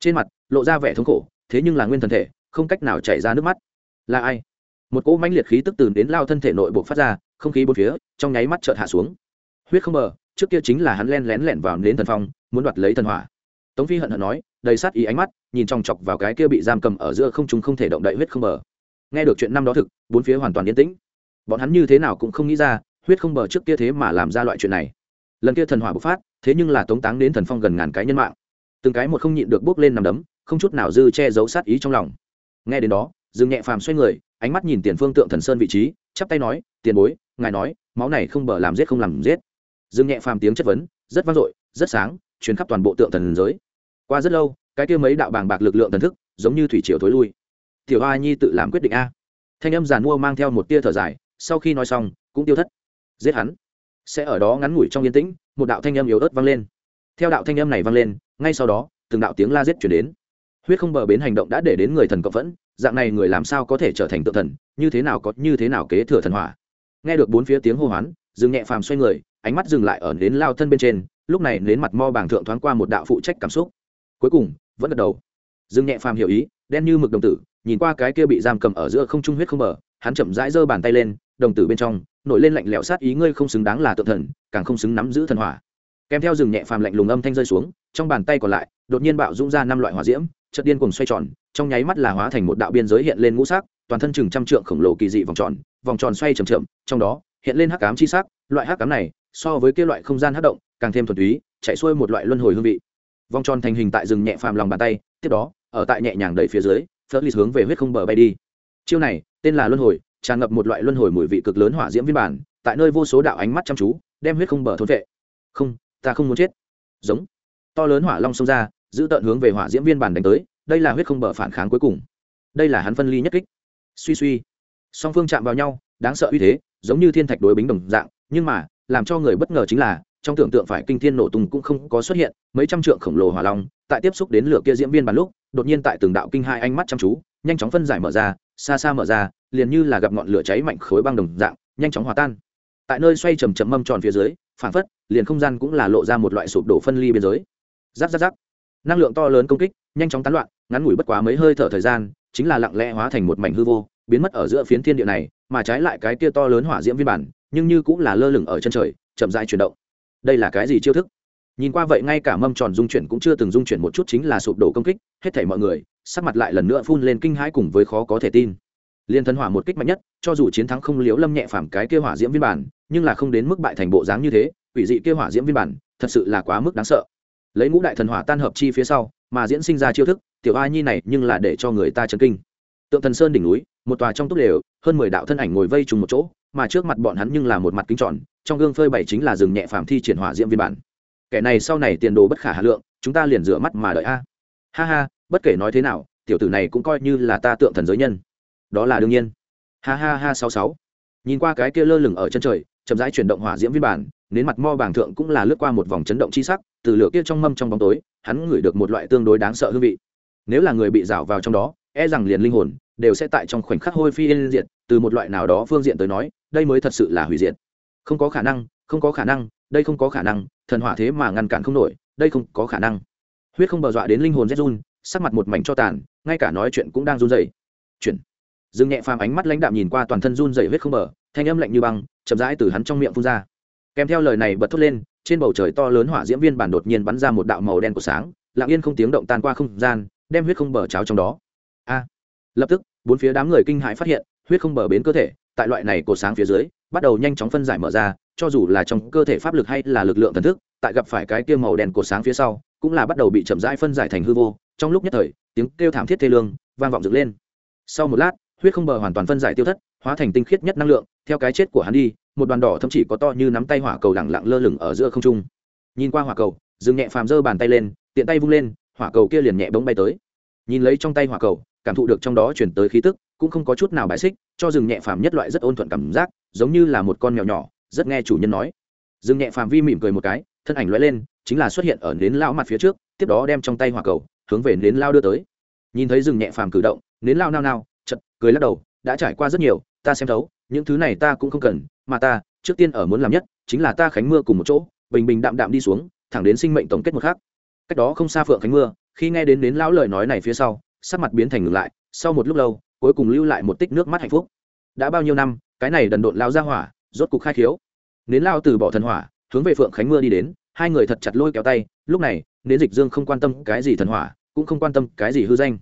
trên mặt, lộ ra vẻ thống khổ, thế nhưng là nguyên thân thể, không cách nào chảy ra nước mắt. Là ai? Một cỗ mãnh liệt khí tức từ đến lao thân thể nội bộ phát ra, không khí bốn phía, trong nháy mắt chợt hạ xuống. Huyết không bờ, trước kia chính là hắn len lén lẻn vào đến thần phong, muốn đoạt lấy thần hỏa. Tống phi hận hận nói, đầy sát ý ánh mắt, nhìn trong chọc vào cái kia bị giam cầm ở giữa không trung không thể động đậy huyết không bờ. Nghe được chuyện năm đó thực, bốn phía hoàn toàn yên tĩnh. Bọn hắn như thế nào cũng không nghĩ ra, huyết không bờ trước kia thế mà làm ra loại chuyện này. Lần kia thần hỏa bộc phát, thế nhưng là tống táng đến thần phong gần ngàn cái nhân mạng từng cái một không nhịn được bước lên nằm đấm, không chút nào dư che giấu sát ý trong lòng. Nghe đến đó, dương nhẹ phàm xoay người, ánh mắt nhìn tiền phương tượng thần sơn vị trí, chắp tay nói, tiền bối, ngài nói, máu này không bờ làm giết không làm giết. Dương nhẹ phàm tiếng chất vấn, rất vang dội, rất sáng chuyến khắp toàn bộ tượng thần giới. Qua rất lâu, cái kia mấy đạo bàng bạc lực lượng thần thức, giống như thủy triều thối lui. Tiểu a nhi tự làm quyết định a. Thanh âm giàn mua mang theo một tia thở dài, sau khi nói xong, cũng tiêu thất. Giết hắn. Sẽ ở đó ngắn ngủi trong yên tĩnh, một đạo thanh âm yếu ớt vang lên. Theo đạo thanh âm này vang lên ngay sau đó, từng đạo tiếng la giết chuyển đến. Huyết không bờ bến hành động đã để đến người thần cộng phẫn dạng này người làm sao có thể trở thành tự thần, như thế nào có, như thế nào kế thừa thần hỏa? Nghe được bốn phía tiếng hô hoán dừng nhẹ phàm xoay người, ánh mắt dừng lại ở nến lao thân bên trên, lúc này nến mặt mo bảng thượng thoáng qua một đạo phụ trách cảm xúc. Cuối cùng, vẫn gật đầu. Dừng nhẹ phàm hiểu ý, đen như mực đồng tử, nhìn qua cái kia bị giam cầm ở giữa không trung huyết không bờ, hắn chậm rãi giơ bàn tay lên, đồng tử bên trong, nổi lên lạnh lẽo sát ý, ngươi không xứng đáng là tự thần, càng không xứng nắm giữ thần hỏa kèm theo rừng nhẹ phàm lạnh lùng âm thanh rơi xuống, trong bàn tay còn lại, đột nhiên bạo dũng ra năm loại hỏa diễm, chợt điên cùng xoay tròn, trong nháy mắt là hóa thành một đạo biên giới hiện lên ngũ sắc, toàn thân chừng trăm trượng khổng lồ kỳ dị vòng tròn vòng tròn xoay trầm chậm, trong đó hiện lên hắc ám chi sắc, loại hắc ám này so với kia loại không gian hắc động, càng thêm thuần túy, chạy xuôi một loại luân hồi hương vị. Vòng tròn thành hình tại rừng nhẹ phàm lòng bàn tay, tiếp đó, ở tại nhẹ nhàng đẩy phía dưới phớt hướng về huyết không bờ bay đi. Chiêu này, tên là luân hồi, tràn ngập một loại luân hồi mùi vị cực lớn hỏa diễm viên bản, tại nơi vô số đạo ánh mắt chăm chú, đem huyết không bờ thôn vệ. Không ta không muốn chết. Giống. To lớn hỏa long xông ra, giữ tận hướng về hỏa diễm viên bản đánh tới, đây là huyết không bờ phản kháng cuối cùng. Đây là hắn phân ly nhất kích. Suy suy. Song phương chạm vào nhau, đáng sợ uy thế, giống như thiên thạch đối bính đồng dạng, nhưng mà, làm cho người bất ngờ chính là, trong tưởng tượng phải kinh thiên nổ tung cũng không có xuất hiện, mấy trăm trượng khổng lồ hỏa long, tại tiếp xúc đến lửa kia diễm viên bàn lúc, đột nhiên tại từng đạo kinh hai ánh mắt chăm chú, nhanh chóng phân giải mở ra, xa xa mở ra, liền như là gặp ngọn lửa cháy mạnh khối băng đồng dạng, nhanh chóng hòa tan. Tại nơi xoay chầm chầm mâm tròn phía dưới phản phất, liền không gian cũng là lộ ra một loại sụp đổ phân ly biên giới. Giáp giáp giáp năng lượng to lớn công kích, nhanh chóng tán loạn, ngắn ngủi bất quá mấy hơi thở thời gian, chính là lặng lẽ hóa thành một mảnh hư vô, biến mất ở giữa phiến thiên địa này, mà trái lại cái kia to lớn hỏa diễm viên bản, nhưng như cũng là lơ lửng ở chân trời, chậm rãi chuyển động. Đây là cái gì chiêu thức? Nhìn qua vậy ngay cả mâm tròn dung chuyển cũng chưa từng dung chuyển một chút chính là sụp đổ công kích, hết thảy mọi người, sắc mặt lại lần nữa phun lên kinh hãi cùng với khó có thể tin liên thân hỏa một kích mạnh nhất, cho dù chiến thắng không liếu lâm nhẹ phàm cái kia hỏa diễm viên bản, nhưng là không đến mức bại thành bộ dáng như thế, quỷ dị kia hỏa diễm viên bản, thật sự là quá mức đáng sợ. Lấy ngũ đại thần hỏa tan hợp chi phía sau, mà diễn sinh ra chiêu thức, tiểu a nhi này nhưng là để cho người ta chấn kinh. Tượng thần sơn đỉnh núi, một tòa trong túc đều, hơn mười đạo thân ảnh ngồi vây trùng một chỗ, mà trước mặt bọn hắn nhưng là một mặt kính tròn, trong gương phơi bày chính là rừng nhẹ phàm thi triển hỏa diễm viên bản. Kẻ này sau này tiền đồ bất khả hà lượng, chúng ta liền rửa mắt mà đợi a. Ha ha, bất kể nói thế nào, tiểu tử này cũng coi như là ta tượng thần giới nhân đó là đương nhiên. Ha ha ha, sáu sáu. Nhìn qua cái kia lơ lửng ở chân trời, chậm rãi chuyển động hỏa diễm viên bản đến mặt mo bảng thượng cũng là lướt qua một vòng chấn động chi sắc, từ lửa kia trong mâm trong bóng tối, hắn ngửi được một loại tương đối đáng sợ hương vị. Nếu là người bị rào vào trong đó e rằng liền linh hồn đều sẽ tại trong khoảnh khắc hôi phi yên diệt, từ một loại nào đó phương diện tới nói, đây mới thật sự là hủy diệt. Không có khả năng, không có khả năng, đây không có khả năng, thần hỏa thế mà ngăn cản không nổi, đây không có khả năng. Huyết không bờ dọa đến linh hồn rét run, sắc mặt một mảnh cho tàn, ngay cả nói chuyện cũng đang run rẩy. Chuyện dương nhẹ phàm ánh mắt lãnh đạm nhìn qua toàn thân run rẩy huyết không bờ, thanh âm lạnh như băng, chậm rãi từ hắn trong miệng phun ra. Kèm theo lời này bật thốt lên, trên bầu trời to lớn hỏa diễm viên bản đột nhiên bắn ra một đạo màu đen của sáng, lặng yên không tiếng động tan qua không gian, đem huyết không bờ cháo trong đó. A! Lập tức, bốn phía đám người kinh hãi phát hiện, huyết không bờ bến cơ thể, tại loại này của sáng phía dưới, bắt đầu nhanh chóng phân giải mở ra, cho dù là trong cơ thể pháp lực hay là lực lượng thần thức, tại gặp phải cái kia màu đen của sáng phía sau, cũng là bắt đầu bị chậm rãi phân giải thành hư vô. Trong lúc nhất thời, tiếng kêu thảm thiết thê lương vang vọng dựng lên. Sau một lát huyết không bờ hoàn toàn phân giải tiêu thất, hóa thành tinh khiết nhất năng lượng, theo cái chết của hắn đi, một đoàn đỏ thậm chỉ có to như nắm tay hỏa cầu lẳng lặng lơ lửng ở giữa không trung. Nhìn qua hỏa cầu dừng nhẹ phàm giơ bàn tay lên, tiện tay vung lên, hỏa cầu kia liền nhẹ bỗng bay tới. Nhìn lấy trong tay hỏa cầu, cảm thụ được trong đó chuyển tới khí tức, cũng không có chút nào bài xích, cho rừng nhẹ phàm nhất loại rất ôn thuận cảm giác, giống như là một con mèo nhỏ, rất nghe chủ nhân nói. Rừng nhẹ phàm vi mỉm cười một cái, thân ảnh lóe lên, chính là xuất hiện ở nến lao mặt phía trước, tiếp đó đem trong tay hỏa cầu hướng về nến lao đưa tới. Nhìn thấy rừng nhẹ phàm cử động, nến lao nao nao chật, cười lắc đầu, đã trải qua rất nhiều, ta xem thấu, những thứ này ta cũng không cần, mà ta, trước tiên ở muốn làm nhất, chính là ta khánh mưa cùng một chỗ, bình bình đạm đạm đi xuống, thẳng đến sinh mệnh tổng kết một khác cách đó không xa phượng khánh mưa, khi nghe đến đến lão lời nói này phía sau, sắc mặt biến thành ngừng lại, sau một lúc lâu, cuối cùng lưu lại một tích nước mắt hạnh phúc. Đã bao nhiêu năm, cái này đần độn lao ra hỏa, rốt cục khai khiếu. Nến lao từ bỏ thần hỏa, hướng về phượng khánh mưa đi đến, hai người thật chặt lôi kéo tay, lúc này nến dịch dương không quan tâm cái gì thần hỏa, cũng không quan tâm cái gì hư danh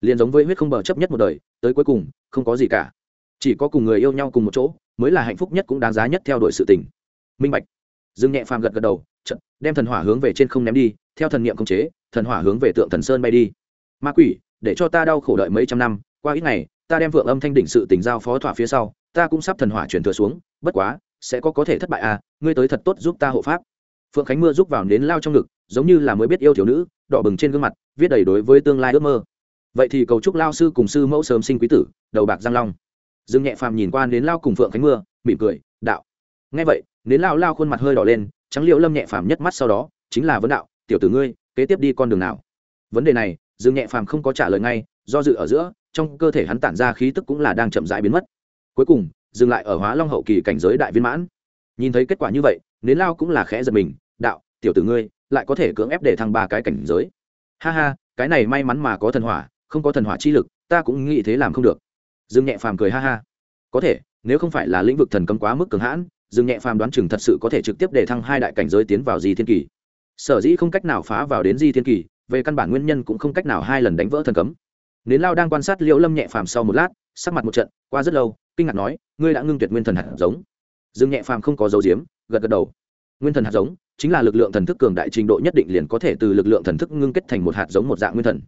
liền giống với huyết không bờ chấp nhất một đời, tới cuối cùng, không có gì cả. Chỉ có cùng người yêu nhau cùng một chỗ, mới là hạnh phúc nhất cũng đáng giá nhất theo đuổi sự tình. Minh bạch. Dương nhẹ phàm gật gật đầu trận đem thần hỏa hướng về trên không ném đi, theo thần niệm khống chế, thần hỏa hướng về tượng thần sơn bay đi. Ma quỷ, để cho ta đau khổ đợi mấy trăm năm, qua ít ngày, ta đem vượng âm thanh đỉnh sự tình giao phó thỏa phía sau, ta cũng sắp thần hỏa chuyển thừa xuống, bất quá, sẽ có có thể thất bại à ngươi tới thật tốt giúp ta hộ pháp. Phượng khánh mưa giúp vào nến lao trong ngực, giống như là mới biết yêu thiếu nữ, đỏ bừng trên gương mặt, viết đầy đối với tương lai ước mơ vậy thì cầu chúc lao sư cùng sư mẫu sớm sinh quý tử, đầu bạc giang long. Dương nhẹ phàm nhìn qua nến lao cùng phượng khánh mưa, mỉm cười, đạo. Ngay vậy, nến lao lao khuôn mặt hơi đỏ lên, trắng liệu lâm nhẹ phàm nhất mắt sau đó, chính là vấn đạo, tiểu tử ngươi, kế tiếp đi con đường nào? Vấn đề này, dương nhẹ phàm không có trả lời ngay, do dự ở giữa, trong cơ thể hắn tản ra khí tức cũng là đang chậm rãi biến mất. Cuối cùng, dừng lại ở hóa long hậu kỳ cảnh giới đại viên mãn. Nhìn thấy kết quả như vậy, nến lao cũng là khẽ giật mình, đạo, tiểu tử ngươi, lại có thể cưỡng ép để thăng ba cái cảnh giới. Ha ha, cái này may mắn mà có thần hỏa không có thần hỏa chi lực, ta cũng nghĩ thế làm không được. Dương nhẹ phàm cười ha ha. Có thể, nếu không phải là lĩnh vực thần cấm quá mức cường hãn, dương nhẹ phàm đoán chừng thật sự có thể trực tiếp để thăng hai đại cảnh giới tiến vào di thiên kỳ. Sở dĩ không cách nào phá vào đến di thiên kỳ, về căn bản nguyên nhân cũng không cách nào hai lần đánh vỡ thần cấm. Nến lao đang quan sát liễu lâm nhẹ phàm sau một lát, sắc mặt một trận, qua rất lâu, kinh ngạc nói, ngươi đã ngưng tuyệt nguyên thần hạt giống. Dương nhẹ phàm không có dấu diếm gật gật đầu. Nguyên thần hạt giống chính là lực lượng thần thức cường đại trình độ nhất định liền có thể từ lực lượng thần thức ngưng kết thành một hạt giống một dạng nguyên thần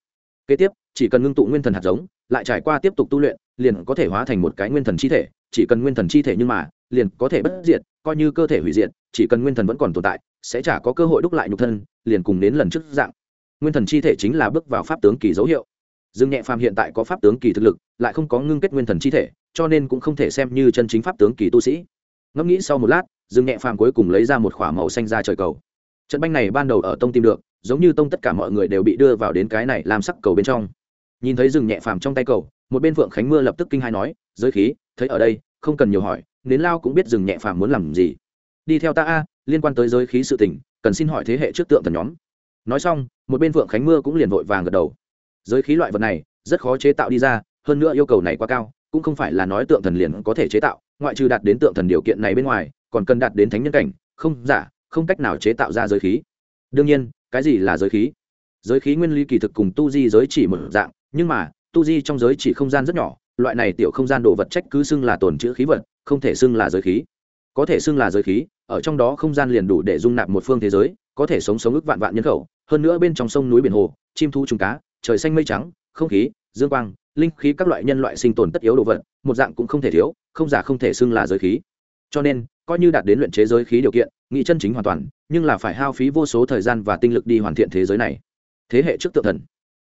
kế tiếp, chỉ cần ngưng tụ nguyên thần hạt giống, lại trải qua tiếp tục tu luyện, liền có thể hóa thành một cái nguyên thần chi thể. Chỉ cần nguyên thần chi thể nhưng mà, liền có thể bất diệt, coi như cơ thể hủy diệt, chỉ cần nguyên thần vẫn còn tồn tại, sẽ chả có cơ hội đúc lại nhục thân, liền cùng đến lần trước dạng. Nguyên thần chi thể chính là bước vào pháp tướng kỳ dấu hiệu. Dương nhẹ phàm hiện tại có pháp tướng kỳ thực lực, lại không có ngưng kết nguyên thần chi thể, cho nên cũng không thể xem như chân chính pháp tướng kỳ tu sĩ. Ngẫm nghĩ sau một lát, dương nhẹ phàm cuối cùng lấy ra một k màu xanh ra trời cầu. Trận banh này ban đầu ở tông tìm được giống như tông tất cả mọi người đều bị đưa vào đến cái này làm sắc cầu bên trong. Nhìn thấy rừng nhẹ phàm trong tay cầu, một bên phượng khánh mưa lập tức kinh hai nói, giới khí, thấy ở đây, không cần nhiều hỏi nến lao cũng biết rừng nhẹ phàm muốn làm gì. Đi theo ta a, liên quan tới giới khí sự tình, cần xin hỏi thế hệ trước tượng thần nhóm. Nói xong, một bên phượng khánh mưa cũng liền vội vàng gật đầu. Giới khí loại vật này, rất khó chế tạo đi ra, hơn nữa yêu cầu này quá cao, cũng không phải là nói tượng thần liền có thể chế tạo, ngoại trừ đạt đến tượng thần điều kiện này bên ngoài, còn cần đạt đến thánh nhân cảnh, không giả, không cách nào chế tạo ra giới khí. Đương nhiên cái gì là giới khí? Giới khí nguyên lý kỳ thực cùng tu di giới chỉ một dạng, nhưng mà, tu di trong giới chỉ không gian rất nhỏ, loại này tiểu không gian đồ vật trách cứ xưng là tồn chữ khí vật, không thể xưng là giới khí. Có thể xưng là giới khí, ở trong đó không gian liền đủ để dung nạp một phương thế giới, có thể sống sống ức vạn vạn nhân khẩu, hơn nữa bên trong sông núi biển hồ, chim thu trùng cá, trời xanh mây trắng, không khí, dương quang, linh khí các loại nhân loại sinh tồn tất yếu đồ vật, một dạng cũng không thể thiếu, không giả không thể xưng là giới khí cho nên, coi như đạt đến luyện chế giới khí điều kiện, nghị chân chính hoàn toàn, nhưng là phải hao phí vô số thời gian và tinh lực đi hoàn thiện thế giới này. Thế hệ trước tượng thần.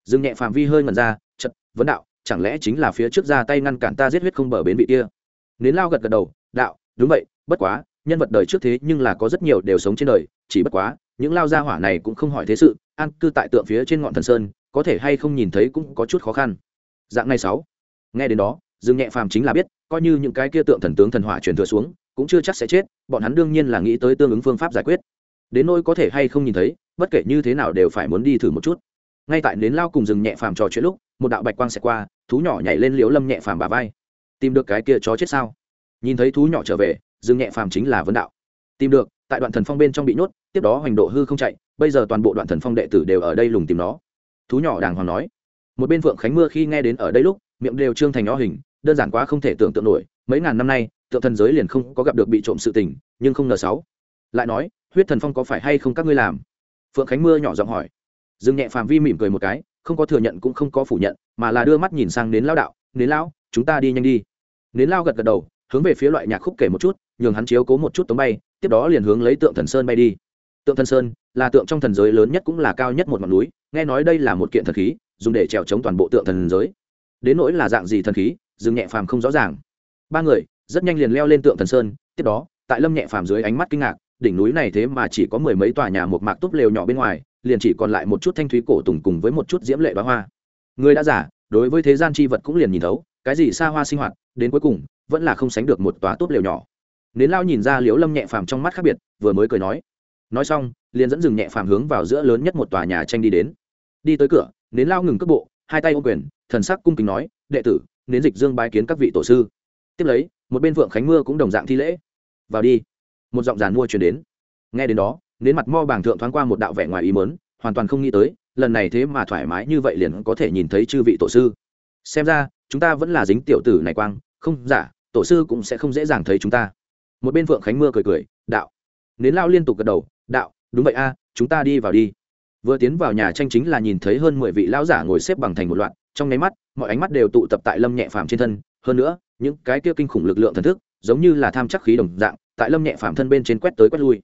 Dương nhẹ phạm vi hơi ngần ra chật vấn đạo, chẳng lẽ chính là phía trước ra tay ngăn cản ta giết huyết không bờ bến vị kia? Nến lao gật gật đầu, đạo, đúng vậy, bất quá, nhân vật đời trước thế nhưng là có rất nhiều đều sống trên đời, chỉ bất quá, những lao gia hỏa này cũng không hỏi thế sự, an cư tại tượng phía trên ngọn thần sơn, có thể hay không nhìn thấy cũng có chút khó khăn. Dạng này sáu. Nghe đến đó, dương nhẹ phàm chính là biết, coi như những cái kia tượng thần tướng thần hỏa truyền thừa xuống cũng chưa chắc sẽ chết, bọn hắn đương nhiên là nghĩ tới tương ứng phương pháp giải quyết. Đến nỗi có thể hay không nhìn thấy, bất kể như thế nào đều phải muốn đi thử một chút. Ngay tại nến lao cùng rừng nhẹ phàm trò chuyện lúc, một đạo bạch quang sẽ qua, thú nhỏ nhảy lên liễu lâm nhẹ phàm bà vai. Tìm được cái kia chó chết sao? Nhìn thấy thú nhỏ trở về, rừng nhẹ phàm chính là vấn đạo. Tìm được, tại đoạn thần phong bên trong bị nhốt, tiếp đó hoành độ hư không chạy, bây giờ toàn bộ đoạn thần phong đệ tử đều ở đây lùng tìm nó. Thú nhỏ đàng hoàng nói. Một bên phượng khánh mưa khi nghe đến ở đây lúc, miệng đều trương thành nhỏ hình, đơn giản quá không thể tưởng tượng nổi, mấy ngàn năm nay tượng thần giới liền không có gặp được bị trộm sự tình, nhưng không ngờ sáu. Lại nói, huyết thần phong có phải hay không các ngươi làm? Phượng khánh mưa nhỏ giọng hỏi. Dương nhẹ phàm vi mỉm cười một cái, không có thừa nhận cũng không có phủ nhận, mà là đưa mắt nhìn sang đến lao đạo đến lao, chúng ta đi nhanh đi. Đến lao gật gật đầu, hướng về phía loại nhạc khúc kể một chút, nhường hắn chiếu cố một chút tống bay, tiếp đó liền hướng lấy tượng thần sơn bay đi. Tượng thần sơn là tượng trong thần giới lớn nhất cũng là cao nhất một ngọn núi, nghe nói đây là một kiện thần khí, dùng để trèo chống toàn bộ tượng thần giới. Đến nỗi là dạng gì thần khí, dương nhẹ phàm không rõ ràng. Ba người rất nhanh liền leo lên tượng thần sơn, tiếp đó, tại lâm nhẹ phàm dưới ánh mắt kinh ngạc, đỉnh núi này thế mà chỉ có mười mấy tòa nhà một mạc túp lều nhỏ bên ngoài, liền chỉ còn lại một chút thanh thúy cổ tùng cùng với một chút diễm lệ bá hoa. Người đã giả, đối với thế gian c h i vật cũng liền nhìn thấu, cái gì xa hoa sinh hoạt, đến cuối cùng, vẫn là không sánh được một tòa túp lều nhỏ. Nến lao nhìn ra liễu lâm nhẹ phàm trong mắt khác biệt, vừa mới cười nói. Nói xong, liền dẫn dừng nhẹ phàm hướng vào giữa lớn nhất một tòa nhà tranh đi đến. Đi tới cửa, nến lao ngừng cước bộ, hai tay ô quyền, thần sắc cung kính nói, đệ tử, nến dịch dương bái kiến các vị tổ sư tiếp lấy, một bên vượng khánh mưa cũng đồng dạng thi lễ. Vào đi. Một giọng giàn mua chuyển đến. Nghe đến đó, nến mặt mo bảng thượng thoáng qua một đạo vẻ ngoài ý mớn hoàn toàn không nghĩ tới, lần này thế mà thoải mái như vậy liền có thể nhìn thấy chư vị tổ sư. Xem ra, chúng ta vẫn là dính tiểu tử này quang, không giả tổ sư cũng sẽ không dễ dàng thấy chúng ta. Một bên phượng khánh mưa cười cười, đạo. Nến lao liên tục gật đầu, đạo, đúng vậy a, chúng ta đi vào đi. Vừa tiến vào nhà tranh chính là nhìn thấy hơn mười vị lão giả ngồi xếp bằng thành một loạt, trong nháy mắt, mọi ánh mắt đều tụ tập tại lâm nhẹ phàm trên thân hơn nữa, những cái kia kinh khủng lực lượng thần thức, giống như là tham chắc khí đồng dạng, tại lâm nhẹ phàm thân bên trên quét tới quét lui.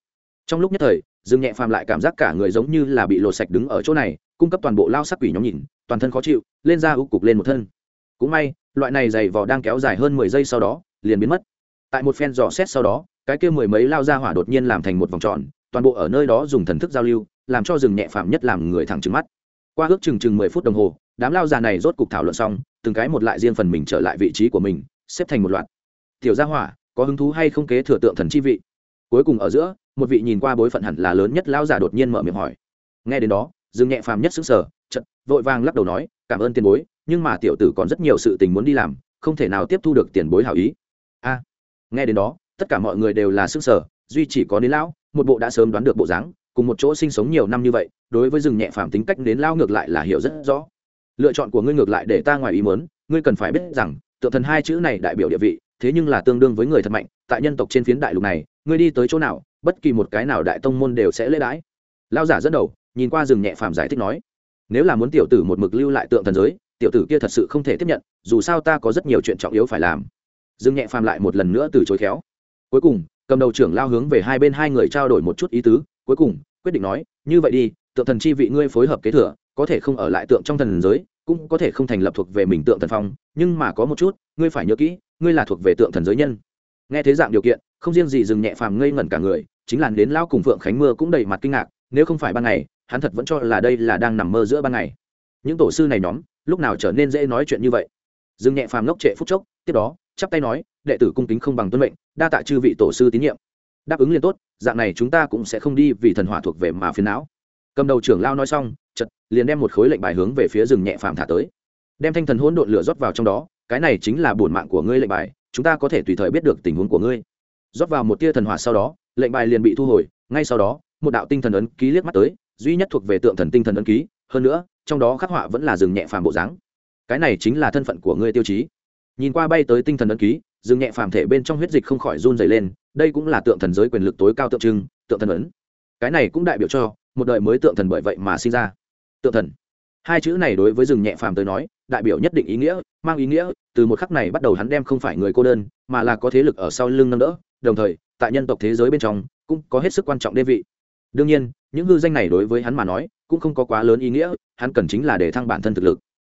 Trong lúc nhất thời, dương nhẹ phàm lại cảm giác cả người giống như là bị lột sạch đứng ở chỗ này, cung cấp toàn bộ lao sắc quỷ nhóm nhìn, toàn thân khó chịu, lên ra ưu cục lên một thân. Cũng may, loại này dày vò đang kéo dài hơn mười giây sau đó, liền biến mất. Tại một phen dò xét sau đó, cái kia mười mấy lao ra hỏa đột nhiên làm thành một vòng tròn, toàn bộ ở nơi đó dùng thần thức giao lưu, làm cho rừng nhẹ phàm nhất làm người thẳng trừng mắt qua ước chừng chừng mười phút đồng hồ, đám lao già này rốt cục thảo luận xong, từng cái một lại riêng phần mình trở lại vị trí của mình, xếp thành một loạt. Tiểu gia hỏa, có hứng thú hay không kế thừa tượng thần chi vị? Cuối cùng ở giữa, một vị nhìn qua bối phận hẳn là lớn nhất lao giả đột nhiên mở miệng hỏi. Nghe đến đó, dương nhẹ phàm nhất xứng sở chật vội vàng lắc đầu nói, cảm ơn tiền bối, nhưng mà tiểu tử còn rất nhiều sự tình muốn đi làm, không thể nào tiếp thu được tiền bối hảo ý. A. Nghe đến đó, tất cả mọi người đều là xứng sở duy chỉ có đến lão, một bộ đã sớm đoán được bộ dáng cùng một chỗ sinh sống nhiều năm như vậy, đối với rừng nhẹ phàm tính cách đến lao ngược lại là hiểu rất rõ. Lựa chọn của ngươi ngược lại để ta ngoài ý muốn, ngươi cần phải biết rằng, tượng thần hai chữ này đại biểu địa vị, thế nhưng là tương đương với người thật mạnh, tại nhân tộc trên phiến đại lục này, ngươi đi tới chỗ nào, bất kỳ một cái nào đại tông môn đều sẽ lễ đãi lao giả dẫn đầu, nhìn qua rừng nhẹ phàm giải thích nói, nếu là muốn tiểu tử một mực lưu lại tượng thần giới, tiểu tử kia thật sự không thể tiếp nhận, dù sao ta có rất nhiều chuyện trọng yếu phải làm. Dương nhẹ phàm lại một lần nữa từ chối khéo. Cuối cùng, cầm đầu trưởng lao hướng về hai bên hai người trao đổi một chút ý tứ, cuối cùng quyết định nói, như vậy đi, tượng thần chi vị ngươi phối hợp kế thừa, có thể không ở lại tượng trong thần giới, cũng có thể không thành lập thuộc về mình tượng thần phong, nhưng mà có một chút, ngươi phải nhớ kỹ, ngươi là thuộc về tượng thần giới nhân. Nghe thế dạng điều kiện, không riêng gì dừng nhẹ phàm ngây ngẩn cả người, chính là đến lao cùng phượng khánh mưa cũng đầy mặt kinh ngạc, nếu không phải ban ngày, hắn thật vẫn cho là đây là đang nằm mơ giữa ban ngày. Những tổ sư này nhóm, lúc nào trở nên dễ nói chuyện như vậy? Dừng nhẹ phàm ngốc trệ phút chốc, tiếp đó, chắp tay nói, đệ tử cung kính không bằng tuân mệnh, đa tạ chư vị tổ sư tín nhiệm đáp ứng liền tốt, dạng này chúng ta cũng sẽ không đi vì thần hỏa thuộc về mà phiền não. Cầm đầu trưởng lao nói xong chật liền đem một khối lệnh bài hướng về phía rừng nhẹ phàm thả tới. Đem thanh thần hỗn độn lửa rót vào trong đó, cái này chính là bổn mạng của ngươi lệnh bài, chúng ta có thể tùy thời biết được tình huống của ngươi. Rót vào một tia thần hỏa sau đó, lệnh bài liền bị thu hồi, ngay sau đó, một đạo tinh thần ấn ký liếc mắt tới, duy nhất thuộc về tượng thần tinh thần ấn ký, hơn nữa, trong đó khắc họa vẫn là rừng nhẹ phàm bộ dáng. Cái này chính là thân phận của ngươi tiêu chí. Nhìn qua bay tới tinh thần ấn ký Dừng nhẹ phàm thể bên trong huyết dịch không khỏi run dày lên, đây cũng là tượng thần giới quyền lực tối cao tượng trưng, tượng thần ấn. Cái này cũng đại biểu cho, một đời mới tượng thần bởi vậy mà sinh ra. Tượng thần. Hai chữ này đối với rừng nhẹ phàm tới nói, đại biểu nhất định ý nghĩa, mang ý nghĩa, từ một khắc này bắt đầu hắn đem không phải người cô đơn, mà là có thế lực ở sau lưng nâng đỡ, đồng thời, tại nhân tộc thế giới bên trong, cũng có hết sức quan trọng đê vị. Đương nhiên, những hư danh này đối với hắn mà nói, cũng không có quá lớn ý nghĩa, hắn cần chính là để thăng bản thân thực lực.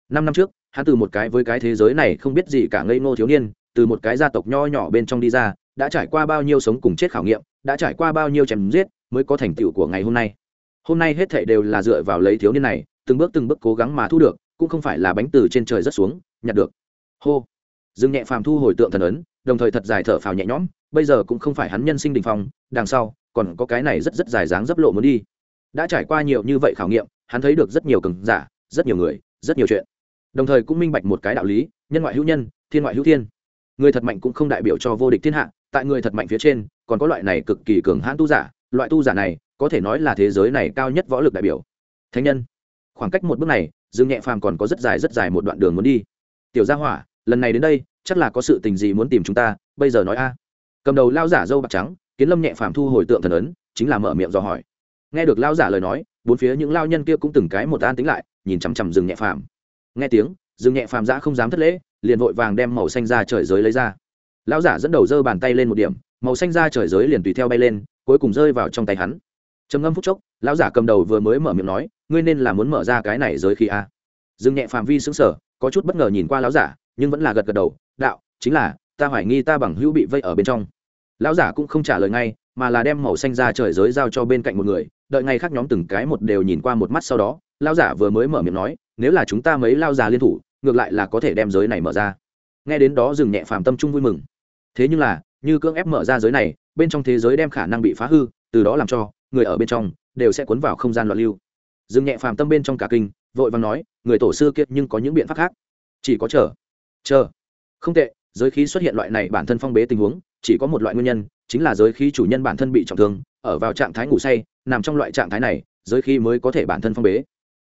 Năm năm trước, hắn từ một cái với cái thế giới này không biết gì cả ngây ngô thiếu niên từ một cái gia tộc nho nhỏ bên trong đi ra, đã trải qua bao nhiêu sống cùng chết khảo nghiệm, đã trải qua bao nhiêu chém giết, mới có thành tựu của ngày hôm nay. Hôm nay hết thảy đều là dựa vào lấy thiếu niên này, từng bước từng bước cố gắng mà thu được, cũng không phải là bánh từ trên trời rất xuống, nhặt được. Hô. Dương nhẹ phàm thu hồi tượng thần ấn, đồng thời thật dài thở phào nhẹ nhõm, bây giờ cũng không phải hắn nhân sinh đình phong, đằng sau, còn có cái này rất rất dài dáng dấp lộ muốn đi. Đã trải qua nhiều như vậy khảo nghiệm, hắn thấy được rất nhiều cường giả, rất nhiều người, rất nhiều chuyện. Đồng thời cũng minh bạch một cái đạo lý, nhân ngoại hữu nhân, thiên ngoại hữu thiên người thật mạnh cũng không đại biểu cho vô địch thiên hạ, tại người thật mạnh phía trên, còn có loại này cực kỳ cường hãn tu giả, loại tu giả này, có thể nói là thế giới này cao nhất võ lực đại biểu. Thánh nhân, khoảng cách một bước này, dương nhẹ phàm còn có rất dài rất dài một đoạn đường muốn đi. Tiểu gia hỏa, lần này đến đây, chắc là có sự tình gì muốn tìm chúng ta, bây giờ nói a. Cầm đầu lao giả dâu bạc trắng, kiến lâm nhẹ phàm thu hồi tượng thần ấn, chính là mở miệng dò hỏi. Nghe được lao giả lời nói, bốn phía những lao nhân kia cũng từng cái một an tính lại, nhìn chằm chằm rừng nhẹ phàm. Nghe tiếng rừng nhẹ phàm giã không dám thất lễ liền vội vàng đem màu xanh ra trời giới lấy ra. Lão giả dẫn đầu giơ bàn tay lên một điểm, màu xanh ra trời giới liền tùy theo bay lên, cuối cùng rơi vào trong tay hắn. Trầm ngâm phút chốc, lão giả cầm đầu vừa mới mở miệng nói, ngươi nên là muốn mở ra cái này giới khi a? Dừng nhẹ phạm vi xứng sở có chút bất ngờ nhìn qua lão giả, nhưng vẫn là gật gật đầu, đạo, chính là, ta hoài nghi ta bằng hữu bị vây ở bên trong. Lão giả cũng không trả lời ngay, mà là đem màu xanh ra trời giới giao cho bên cạnh một người, đợi ngày khác nhóm từng cái một đều nhìn qua một mắt sau đó, lão giả vừa mới mở miệng nói, nếu là chúng ta mấy lao già liên thủ ngược lại là có thể đem giới này mở ra. Nghe đến đó dừng nhẹ phàm tâm trung vui mừng. Thế nhưng là, như cưỡng ép mở ra giới này, bên trong thế giới đem khả năng bị phá hư, từ đó làm cho, người ở bên trong đều sẽ cuốn vào không gian loạn lưu. Dừng nhẹ phàm tâm bên trong cả kinh, vội vàng nói, người tổ sư kia nhưng có những biện pháp khác. Chỉ có chờ. Chờ. Không tệ, giới khí xuất hiện loại này bản thân phong bế tình huống, chỉ có một loại nguyên nhân, chính là giới khí chủ nhân bản thân bị trọng thương, ở vào trạng thái ngủ say, nằm trong loại trạng thái này, giới khí mới có thể bản thân phong bế.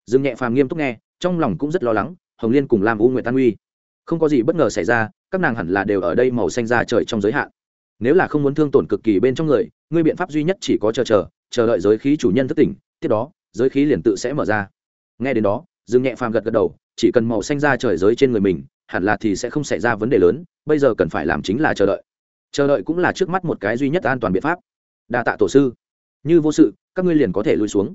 Dừng nhẹ phàm nghiêm túc nghe, trong lòng cũng rất lo lắng hồng liên cùng Lam u nguyện tan uy. Không có gì bất ngờ xảy ra, các nàng hẳn là đều ở đây màu xanh ra trời trong giới hạn. Nếu là không muốn thương tổn cực kỳ bên trong người, ngươi biện pháp duy nhất chỉ có chờ chờ chờ đợi giới khí chủ nhân thức tỉnh, tiếp đó, giới khí liền tự sẽ mở ra. Nghe đến đó, dương nhẹ phàm gật gật đầu, chỉ cần màu xanh ra trời giới trên người mình, hẳn là thì sẽ không xảy ra vấn đề lớn, bây giờ cần phải làm chính là chờ đợi. Chờ đợi cũng là trước mắt một cái duy nhất an toàn biện pháp. Đa tạ tổ sư. Như vô sự, các ngươi liền có thể lui xuống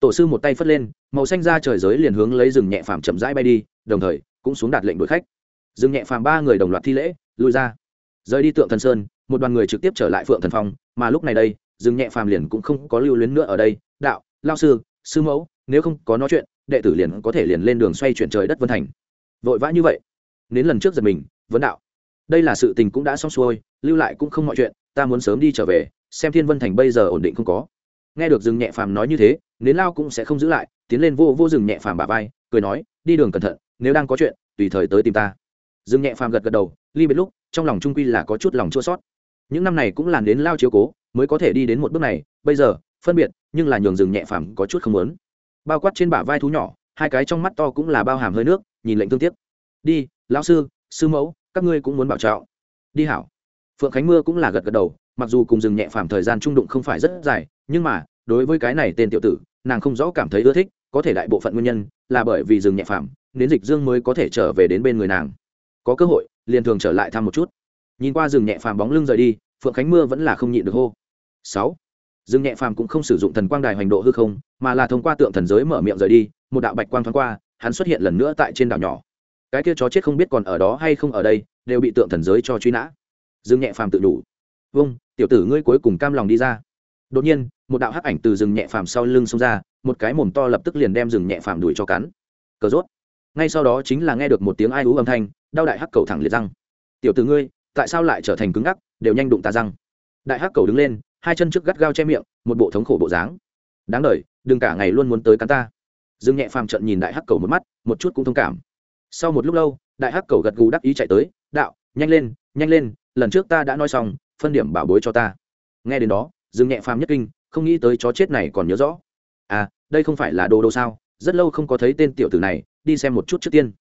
tổ sư một tay phất lên, màu xanh ra trời giới liền hướng lấy rừng nhẹ phàm chậm rãi bay đi, đồng thời, cũng xuống đạt lệnh đuổi khách. Rừng nhẹ phàm ba người đồng loạt thi lễ, lui ra. Rời đi tượng thần sơn, một đoàn người trực tiếp trở lại phượng thần phong, mà lúc này đây, rừng nhẹ phàm liền cũng không có lưu luyến nữa ở đây. Đạo, lao sư sư mẫu, nếu không có nói chuyện, đệ tử liền có thể liền lên đường xoay chuyển trời đất vân thành. Vội vã như vậy, đến lần trước giật mình, vấn đạo. Đây là sự tình cũng đã xong xuôi, lưu lại cũng không mọi chuyện, ta muốn sớm đi trở về, xem thiên vân thành bây giờ ổn định không có nghe được rừng nhẹ phàm nói như thế, nến lao cũng sẽ không giữ lại, tiến lên vô vô rừng nhẹ phàm bà vai, cười nói, đi đường cẩn thận, nếu đang có chuyện, tùy thời tới tìm ta. Rừng nhẹ phàm gật gật đầu, ly biệt lúc, trong lòng trung quy là có chút lòng chua sót những năm này cũng làm đến lao chiếu cố, mới có thể đi đến một bước này, bây giờ, phân biệt, nhưng là nhường rừng nhẹ phàm có chút không muốn. Bao quát trên bả vai thú nhỏ, hai cái trong mắt to cũng là bao hàm hơi nước, nhìn lệnh thương tiếc. Đi, lão sư sư mẫu, các ngươi cũng muốn bảo trọng. Đi hảo. Phượng khánh mưa cũng là gật gật đầu, mặc dù cùng rừng nhẹ phàm thời gian trung đụng không phải rất dài nhưng mà, đối với cái này tên tiểu tử, nàng không rõ cảm thấy ưa thích, có thể đại bộ phận nguyên nhân là bởi vì rừng nhẹ phàm, đến dịch dương mới có thể trở về đến bên người nàng. Có cơ hội, liền thường trở lại thăm một chút. Nhìn qua rừng nhẹ phàm bóng lưng rời đi, phượng khánh mưa vẫn là không nhịn được hô. Sáu. Rừng nhẹ phàm cũng không sử dụng thần quang đài hoành độ hư không, mà là thông qua tượng thần giới mở miệng rời đi, một đạo bạch quang thoáng qua, hắn xuất hiện lần nữa tại trên đảo nhỏ. Cái kia chó chết không biết còn ở đó hay không ở đây, đều bị tượng thần giới cho truy nã. Dương nhẹ phàm tự đủ. Vâng tiểu tử ngươi cuối cùng cam lòng đi ra. Đột nhiên một đạo hắc ảnh từ rừng nhẹ phàm sau lưng xông ra, một cái mồm to lập tức liền đem rừng nhẹ phàm đuổi cho cắn. Cờ rốt. Ngay sau đó chính là nghe được một tiếng ai ú âm thanh đau đại hắc cầu thẳng liệt răng. Tiểu tử ngươi, tại sao lại trở thành cứng ngắc, đều nhanh đụng ta răng? Đại hắc cầu đứng lên, hai chân trước gắt gao che miệng, một bộ thống khổ bộ dáng. Đáng đ đừng cả ngày luôn muốn tới cắn ta. Dương nhẹ phàm trận nhìn đại hắc cầu một mắt, một chút cũng thông cảm. Sau một lúc lâu, đại hắc cầu gật gù đắc ý chạy tới, đạo, nhanh lên nhanh lên, lần trước ta đã nói xong, phân điểm bảo bối cho ta. Nghe đến đó dương nhẹ phàm nhất kinh không nghĩ tới chó chết này còn nhớ rõ. À đây không phải là đồ đồ sao? Rất lâu không có thấy tên tiểu tử này, đi xem một chút trước tiên.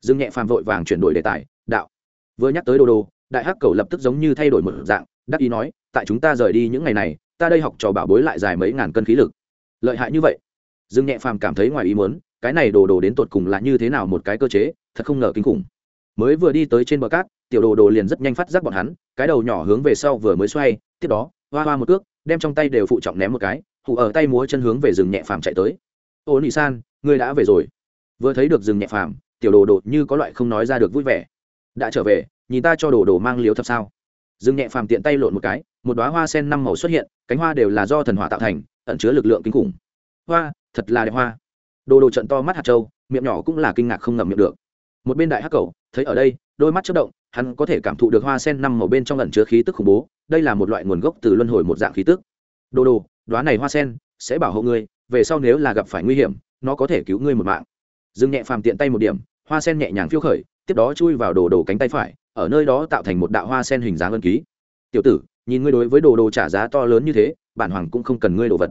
Dương nhẹ phàm vội vàng chuyển đổi đề tài, đạo. Vừa nhắc tới đồ đồ, đại hắc cầu lập tức giống như thay đổi một dạng, đắc ý nói, tại chúng ta rời đi những ngày này, ta đây học trò bảo bối lại dài mấy ngàn cân khí lực. Lợi hại như vậy. Dương nhẹ phàm cảm thấy ngoài ý muốn, cái này đồ đồ đến tột cùng là như thế nào một cái cơ chế, thật không ngờ kinh khủng. Mới vừa đi tới trên bờ cát, tiểu đồ đồ liền rất nhanh phát giác bọn hắn, cái đầu nhỏ hướng về sau vừa mới xoay, tiếp đó hoa hoa một cước, đem trong tay đều phụ trọng ném một cái hụ ở tay múa chân hướng về rừng nhẹ phàm chạy tới. Ô nị san, ngươi đã về rồi. Vừa thấy được rừng nhẹ phàm, tiểu đồ đồ như có loại không nói ra được vui vẻ. Đã trở về, nhìn ta cho đồ đồ mang liếu thập sao. Rừng nhẹ phàm tiện tay lộn một cái, một đoá hoa sen năm màu xuất hiện, cánh hoa đều là do thần hỏa tạo thành, ẩn chứa lực lượng kinh khủng. Hoa, thật là đẹp hoa. Đồ đồ trận to mắt hạt trâu miệng nhỏ cũng là kinh ngạc không ngậm miệng được. Một bên đại hắc cầu thấy ở đây đôi mắt chất động, hắn có thể cảm thụ được hoa sen năm màu bên trong ẩn chứa khí tức khủng bố, đây là một loại nguồn gốc từ luân hồi một dạng khí tức. Đồ đồ đoá này hoa sen sẽ bảo hộ ngươi, về sau nếu là gặp phải nguy hiểm, nó có thể cứu ngươi một mạng. Dừng nhẹ phàm tiện tay một điểm, hoa sen nhẹ nhàng phiêu khởi, tiếp đó chui vào đồ đồ cánh tay phải, ở nơi đó tạo thành một đạo hoa sen hình dáng ân ký. Tiểu tử, nhìn ngươi đối với đồ đồ trả giá to lớn như thế, bản hoàng cũng không cần ngươi đồ vật.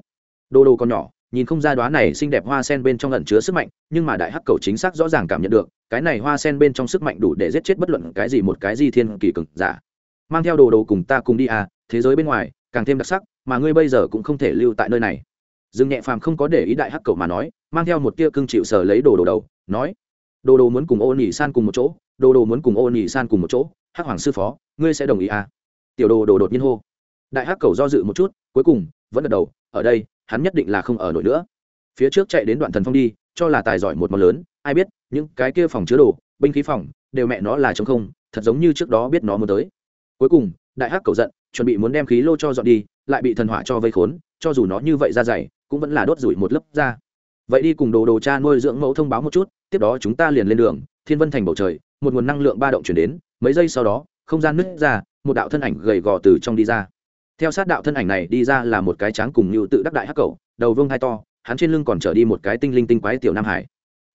Đồ đồ còn nhỏ nhìn không ra đoá này xinh đẹp hoa sen bên trong ẩn chứa sức mạnh, nhưng mà đại hắc cầu chính xác rõ ràng cảm nhận được, cái này hoa sen bên trong sức mạnh đủ để giết chết bất luận cái gì một cái gì thiên kỳ cực giả. Mang theo đồ đồ cùng ta cùng đi à thế giới bên ngoài, càng thêm đặc sắc, mà ngươi bây giờ cũng không thể lưu tại nơi này. Dương nhẹ phàm không có để ý đại hắc cầu mà nói, mang theo một tia cưng chịu sờ lấy đồ đồ đầu, nói, đồ đồ muốn cùng ô nhị san cùng một chỗ, đồ đồ muốn cùng ô nhị san cùng một chỗ, hắc hoàng sư phó, ngươi sẽ đồng ý à? Tiểu đồ đồ đột nhiên hô. Đại hắc cầu do dự một chút, cuối cùng vẫn gật đầu, ở đây, hắn nhất định là không ở nổi nữa. Phía trước chạy đến đoạn thần phong đi, cho là tài giỏi một món lớn, ai biết, những cái kia phòng chứa đồ, binh khí phòng, đều mẹ nó là chống không, thật giống như trước đó biết nó muốn tới. Cuối cùng, đại hắc cầu giận, chuẩn bị muốn đem khí lô cho dọn đi, lại bị thần hỏa cho vây khốn, cho dù nó như vậy ra dày, cũng vẫn là đốt rủi một lớp ra. Vậy đi cùng đồ đồ cha nuôi dưỡng mẫu thông báo một chút, tiếp đó chúng ta liền lên đường, thiên vân thành bầu trời, một nguồn năng lượng ba động chuyển đến, mấy giây sau đó, không gian nứt ra, một đạo thân ảnh gầy gò từ trong đi ra theo sát đạo thân ảnh này đi ra là một cái tráng cùng như tự đắc đại hắc cầu đầu vương hai to, hắn trên lưng còn trở đi một cái tinh linh tinh quái tiểu nam hải.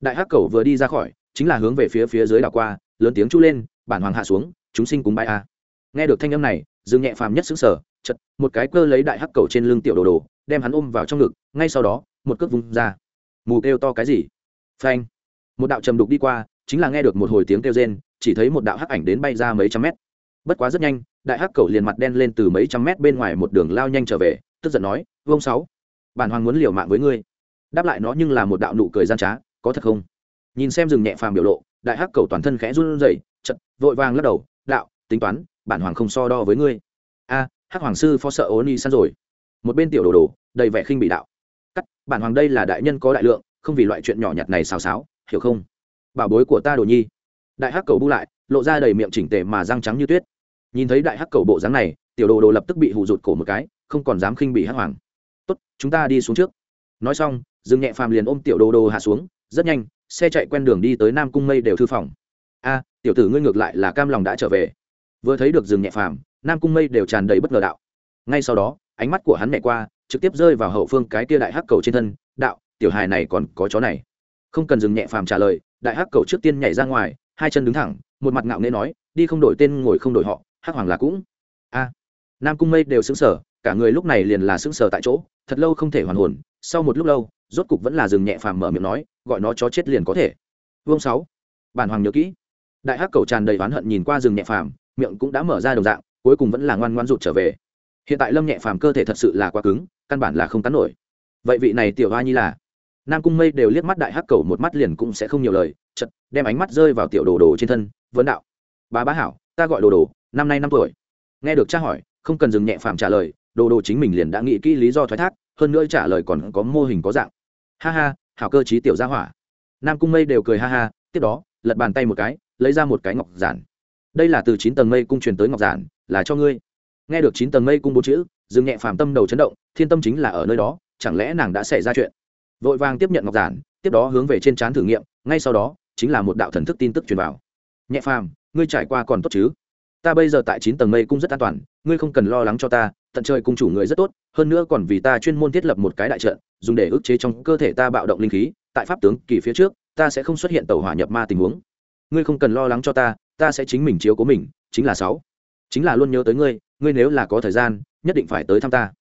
Đại hắc cầu vừa đi ra khỏi, chính là hướng về phía phía dưới đảo qua, lớn tiếng chu lên, bản hoàng hạ xuống, chúng sinh cúng bãi a. Nghe được thanh âm này, dương nhẹ phàm nhất xứng sở chật một cái cơ lấy đại hắc cầu trên lưng tiểu đồ đồ, đem hắn ôm vào trong ngực, ngay sau đó, một cước vung ra. Mù kêu to cái gì? Phanh. Một đạo trầm đục đi qua, chính là nghe được một hồi tiếng kêu rên, chỉ thấy một đạo hắc ảnh đến bay ra mấy trăm mét. Bất quá rất nhanh đại hắc cầu liền mặt đen lên từ mấy trăm mét bên ngoài một đường lao nhanh trở về, tức giận nói vông sáu, bản hoàng muốn liều mạng với ngươi. Đáp lại nó nhưng là một đạo nụ cười gian trá, có thật không? Nhìn xem rừng nhẹ phàm biểu lộ, đại hắc cầu toàn thân khẽ run rẩy chật vội vàng lắc đầu, đạo, tính toán, bản hoàng không so đo với ngươi. A, hắc hoàng sư phó sợ ôn y săn rồi. Một bên tiểu đồ đồ, đầy vẻ khinh bị đạo, cắt, bản hoàng đây là đại nhân có đại lượng, không vì loại chuyện nhỏ nhặt này xào xáo, hiểu không? Bảo bối của ta đồ nhi. Đại hắc cầu bu lại, lộ ra đầy miệng chỉnh tề mà răng trắng như tuyết nhìn thấy đại hắc cầu bộ dáng này, tiểu đồ đồ lập tức bị hụ rụt cổ một cái, không còn dám khinh bị hắc hoàng. Tốt, chúng ta đi xuống trước. Nói xong, dương nhẹ phàm liền ôm tiểu đồ đồ hạ xuống, rất nhanh, xe chạy quen đường đi tới nam cung mây đều thư phòng. A, tiểu tử ngươi ngược lại là cam lòng đã trở về. Vừa thấy được dương nhẹ phàm, nam cung mây đều tràn đầy bất ngờ đạo. Ngay sau đó, ánh mắt của hắn nhẹ qua, trực tiếp rơi vào hậu phương cái tia đại hắc cầu trên thân, đạo, tiểu hài này còn có chó này. Không cần dừng nhẹ phàm trả lời, đại hắc cầu trước tiên nhảy ra ngoài, hai chân đứng thẳng, một mặt ngạo nghễ nói, đi không đổi tên ngồi không đổi họ hắc hoàng là cũng. A. Nam cung mây đều xứng sở cả người lúc này liền là xứng sở tại chỗ, thật lâu không thể hoàn hồn, sau một lúc lâu, rốt cục vẫn là dừng nhẹ phàm mở miệng nói, gọi nó chó chết liền có thể. Vương sáu, bản hoàng nhớ kỹ. Đại hắc cầu tràn đầy oán hận nhìn qua rừng nhẹ phàm, miệng cũng đã mở ra đồng dạng, cuối cùng vẫn là ngoan ngoan rụt trở về. Hiện tại lâm nhẹ phàm cơ thể thật sự là quá cứng, căn bản là không cắn nổi. Vậy vị này tiểu hoa nhi là? Nam cung mây đều liếc mắt đại hắc cầu một mắt liền cũng sẽ không nhiều lời chật đem ánh mắt rơi vào tiểu đồ đồ trên thân vấn đạo bà bá hảo, ta gọi đồ đồ năm nay năm tuổi. Nghe được cha hỏi, không cần dừng nhẹ phàm trả lời, đồ đồ chính mình liền đã nghĩ kỹ lý do thoái thác, hơn nữa trả lời còn có mô hình có dạng. Ha ha, hảo cơ trí tiểu gia hỏa. Nam cung mây đều cười ha ha, tiếp đó, lật bàn tay một cái, lấy ra một cái ngọc giản. Đây là từ chín tầng mây cung truyền tới ngọc giản, là cho ngươi. Nghe được chín tầng mây cung bốn chữ, dừng nhẹ phàm tâm đầu chấn động, thiên tâm chính là ở nơi đó, chẳng lẽ nàng đã xảy ra chuyện? Vội vàng tiếp nhận ngọc giản, tiếp đó hướng về trên trán thử nghiệm, ngay sau đó, chính là một đạo thần thức tin tức truyền vào. Nhẹ phàm ngươi trải qua còn tốt chứ? Ta bây giờ tại chín tầng mây cung rất an toàn, ngươi không cần lo lắng cho ta, tận trời cung chủ người rất tốt, hơn nữa còn vì ta chuyên môn thiết lập một cái đại trận, dùng để ức chế trong cơ thể ta bạo động linh khí, tại pháp tướng kỳ phía trước, ta sẽ không xuất hiện tàu hỏa nhập ma tình huống. Ngươi không cần lo lắng cho ta ta sẽ chính mình chiếu cố mình, chính là sáu. Chính là luôn nhớ tới ngươi ngươi nếu là có thời gian, nhất định phải tới thăm ta.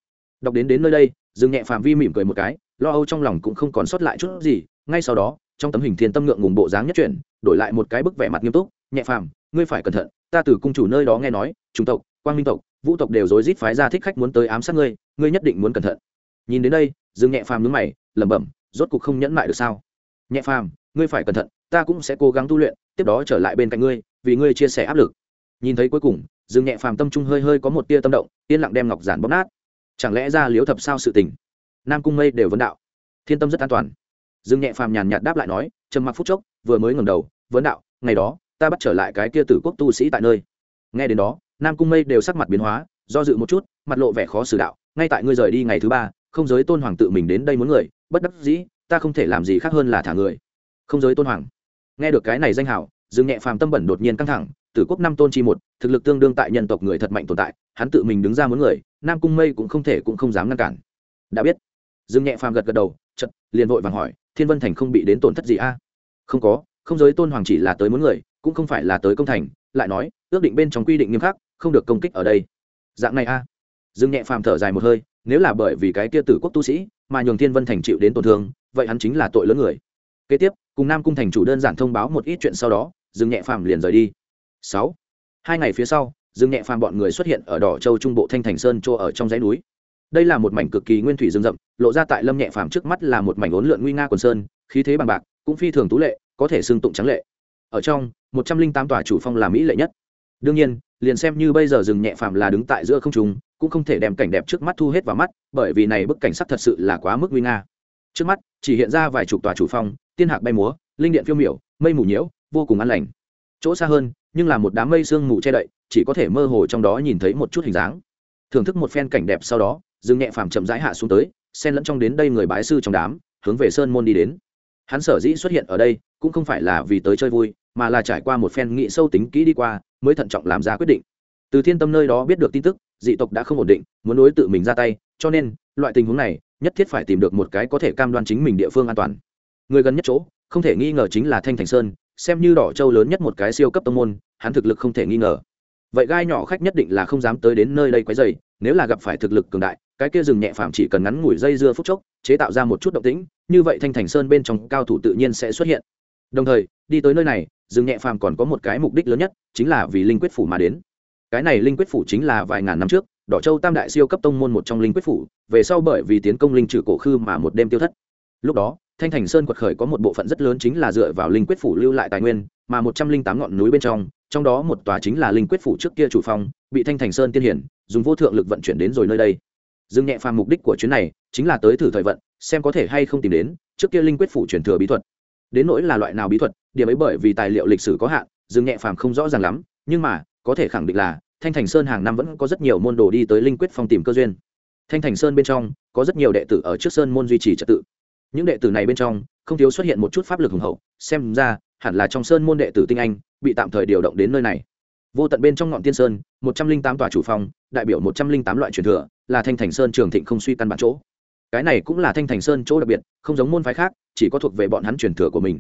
Đọc đến đến nơi đây dừng nhẹ phạm vi mỉm cười một cái, lo âu trong lòng cũng không còn sót lại chút gì, ngay sau đó, trong tấm hình thiên tâm ngượng ngùng bộ dáng nhất chuyển, đổi lại một cái bức vẻ mặt nghiêm túc, nhẹ phàm ngươi phải cẩn thận, ta từ cung chủ nơi đó nghe nói trung tộc, quang minh tộc, vũ tộc đều rối rít phái ra thích khách muốn tới ám sát ngươi ngươi nhất định muốn cẩn thận. Nhìn đến đây, dương nhẹ phàm nhướng mày, lẩm bẩm, rốt cục không nhẫn mại được sao? Nhẹ phàm, ngươi phải cẩn thận, ta cũng sẽ cố gắng tu luyện, tiếp đó trở lại bên cạnh ngươi, vì ngươi chia sẻ áp lực. Nhìn thấy cuối cùng, dương nhẹ phàm tâm trung hơi hơi có một tia tâm động, yên lặng đem ngọc giản bóp nát. Chẳng lẽ ra liếu thập sao sự tình? Nam cung mây đều vấn đạo. Thiên tâm rất an toàn. Dương nhẹ phàm nhàn nhạt đáp lại nói, trầm mặc phút chốc, vừa mới ngẩng đầu, vấn đạo, ngày đó ta bắt trở lại cái kia tử quốc tu sĩ tại nơi. Nghe đến đó, nam cung mây đều sắc mặt biến hóa, do dự một chút, mặt lộ vẻ khó xử đạo, ngay tại ngươi rời đi ngày thứ ba, không giới tôn hoàng tự mình đến đây muốn người, bất đắc dĩ, ta không thể làm gì khác hơn là thả người. Không giới tôn hoàng. Nghe được cái này danh hảo dương nhẹ phàm tâm bẩn đột nhiên căng thẳng, tử quốc năm tôn chi một, thực lực tương đương tại nhân tộc người thật mạnh tồn tại, hắn tự mình đứng ra muốn người, nam cung mây cũng không thể cũng không dám ngăn cản. Đã biết. Dương nhẹ phàm gật gật đầu chật liền vội vàng hỏi, thiên vân thành không bị đến tổn thất gì a? Không có, không giới tôn hoàng chỉ là tới muốn người cũng không phải là tới công thành, lại nói, ước định bên trong quy định nghiêm khắc, không được công kích ở đây. Dạng này a. Dương nhẹ phàm thở dài một hơi, nếu là bởi vì cái kia tử quốc tu sĩ mà nhường thiên vân thành chịu đến tổn thương, vậy hắn chính là tội lớn người. Kế tiếp, cùng nam cung thành chủ đơn giản thông báo một ít chuyện sau đó, dương nhẹ phàm liền rời đi. Sáu. Hai ngày phía sau, dương nhẹ phàm bọn người xuất hiện ở đỏ châu trung bộ thanh thành sơn chỗ ở trong dãy núi. Đây là một mảnh cực kỳ nguyên thủy rừng rậm, lộ ra tại lâm nhẹ phàm trước mắt là một mảnh ốn lượn nguy nga quần sơn, khí thế bằng bạc, cũng phi thường tú lệ, có thể xưng tụng trắng lệ. Ở trong một trăm linh tám tòa chủ phong là mỹ lệ nhất. Đương nhiên, liền xem như bây giờ rừng nhẹ phàm là đứng tại giữa không trung, cũng không thể đem cảnh đẹp trước mắt thu hết vào mắt, bởi vì này bức cảnh sắc thật sự là quá mức nguy nga. Trước mắt, chỉ hiện ra vài chục tòa chủ phong, tiên hạc bay múa, linh điện phiêu miểu, mây mù nhiễu, vô cùng an lành. Chỗ xa hơn, nhưng là một đám mây sương mù che đậy, chỉ có thể mơ hồ trong đó nhìn thấy một chút hình dáng. Thưởng thức một phen cảnh đẹp sau đó dương nhẹ phàm chậm rãi hạ xuống tới, xen lẫn trong đến đây người bái sư trong đám, hướng về sơn môn đi đến. Hắn sở dĩ xuất hiện ở đây, cũng không phải là vì tới chơi vui mà là trải qua một phen nghị sâu tính kỹ đi qua, mới thận trọng làm ra quyết định. Từ thiên tâm nơi đó biết được tin tức, dị tộc đã không ổn định, muốn đối tự mình ra tay, cho nên, loại tình huống này, nhất thiết phải tìm được một cái có thể cam đoan chính mình địa phương an toàn. Người gần nhất chỗ, không thể nghi ngờ chính là thanh thành sơn, xem như đỏ châu lớn nhất một cái siêu cấp tông môn, hắn thực lực không thể nghi ngờ. Vậy gai nhỏ khách nhất định là không dám tới đến nơi đây quấy dày nếu là gặp phải thực lực cường đại, cái kia rừng nhẹ phàm chỉ cần ngắn ngủi dây dưa phút chốc, chế tạo ra một chút động tĩnh, như vậy thanh thành sơn bên trong cao thủ tự nhiên sẽ xuất hiện. Đồng thời, đi tới nơi này dừng nhẹ phàm còn có một cái mục đích lớn nhất, chính là vì linh quyết phủ mà đến. Cái này linh quyết phủ chính là vài ngàn năm trước, đỏ châu tam đại siêu cấp tông môn một trong linh quyết phủ, về sau bởi vì tiến công linh trừ cổ khư mà một đêm tiêu thất. Lúc đó, thanh thành sơn quật khởi có một bộ phận rất lớn chính là dựa vào linh quyết phủ lưu lại tài nguyên, mà một trăm linh tám ngọn núi bên trong trong đó một tòa chính là linh quyết phủ trước kia chủ phong, bị thanh thành sơn tiên hiển, dùng vô thượng lực vận chuyển đến rồi nơi đây. Dương nhẹ phàm mục đích của chuyến này, chính là tới thử thời vận, xem có thể hay không tìm đến trước kia linh quyết phủ truyền thừa bí thuật. Đến nỗi là loại nào bí thuật điểm ấy bởi vì tài liệu lịch sử có hạn, dương nhẹ phàm không rõ ràng lắm, nhưng mà, có thể khẳng định là, thanh thành sơn hàng năm vẫn có rất nhiều môn đồ đi tới linh quyết phong tìm cơ duyên. Thanh thành sơn bên trong, có rất nhiều đệ tử ở trước sơn môn duy trì trật tự. Những đệ tử này bên trong, không thiếu xuất hiện một chút pháp lực hùng hậu, xem ra, hẳn là trong sơn môn đệ tử tinh anh, bị tạm thời điều động đến nơi này. Vô tận bên trong ngọn tiên sơn, một trăm linh tám tòa chủ phong, đại biểu một trăm linh tám loại truyền thừa, là thanh thành sơn trường thịnh không suy căn bản chỗ. Cái này cũng là thanh thành sơn chỗ đặc biệt, không giống môn phái khác, chỉ có thuộc về bọn hắn truyền thừa của mình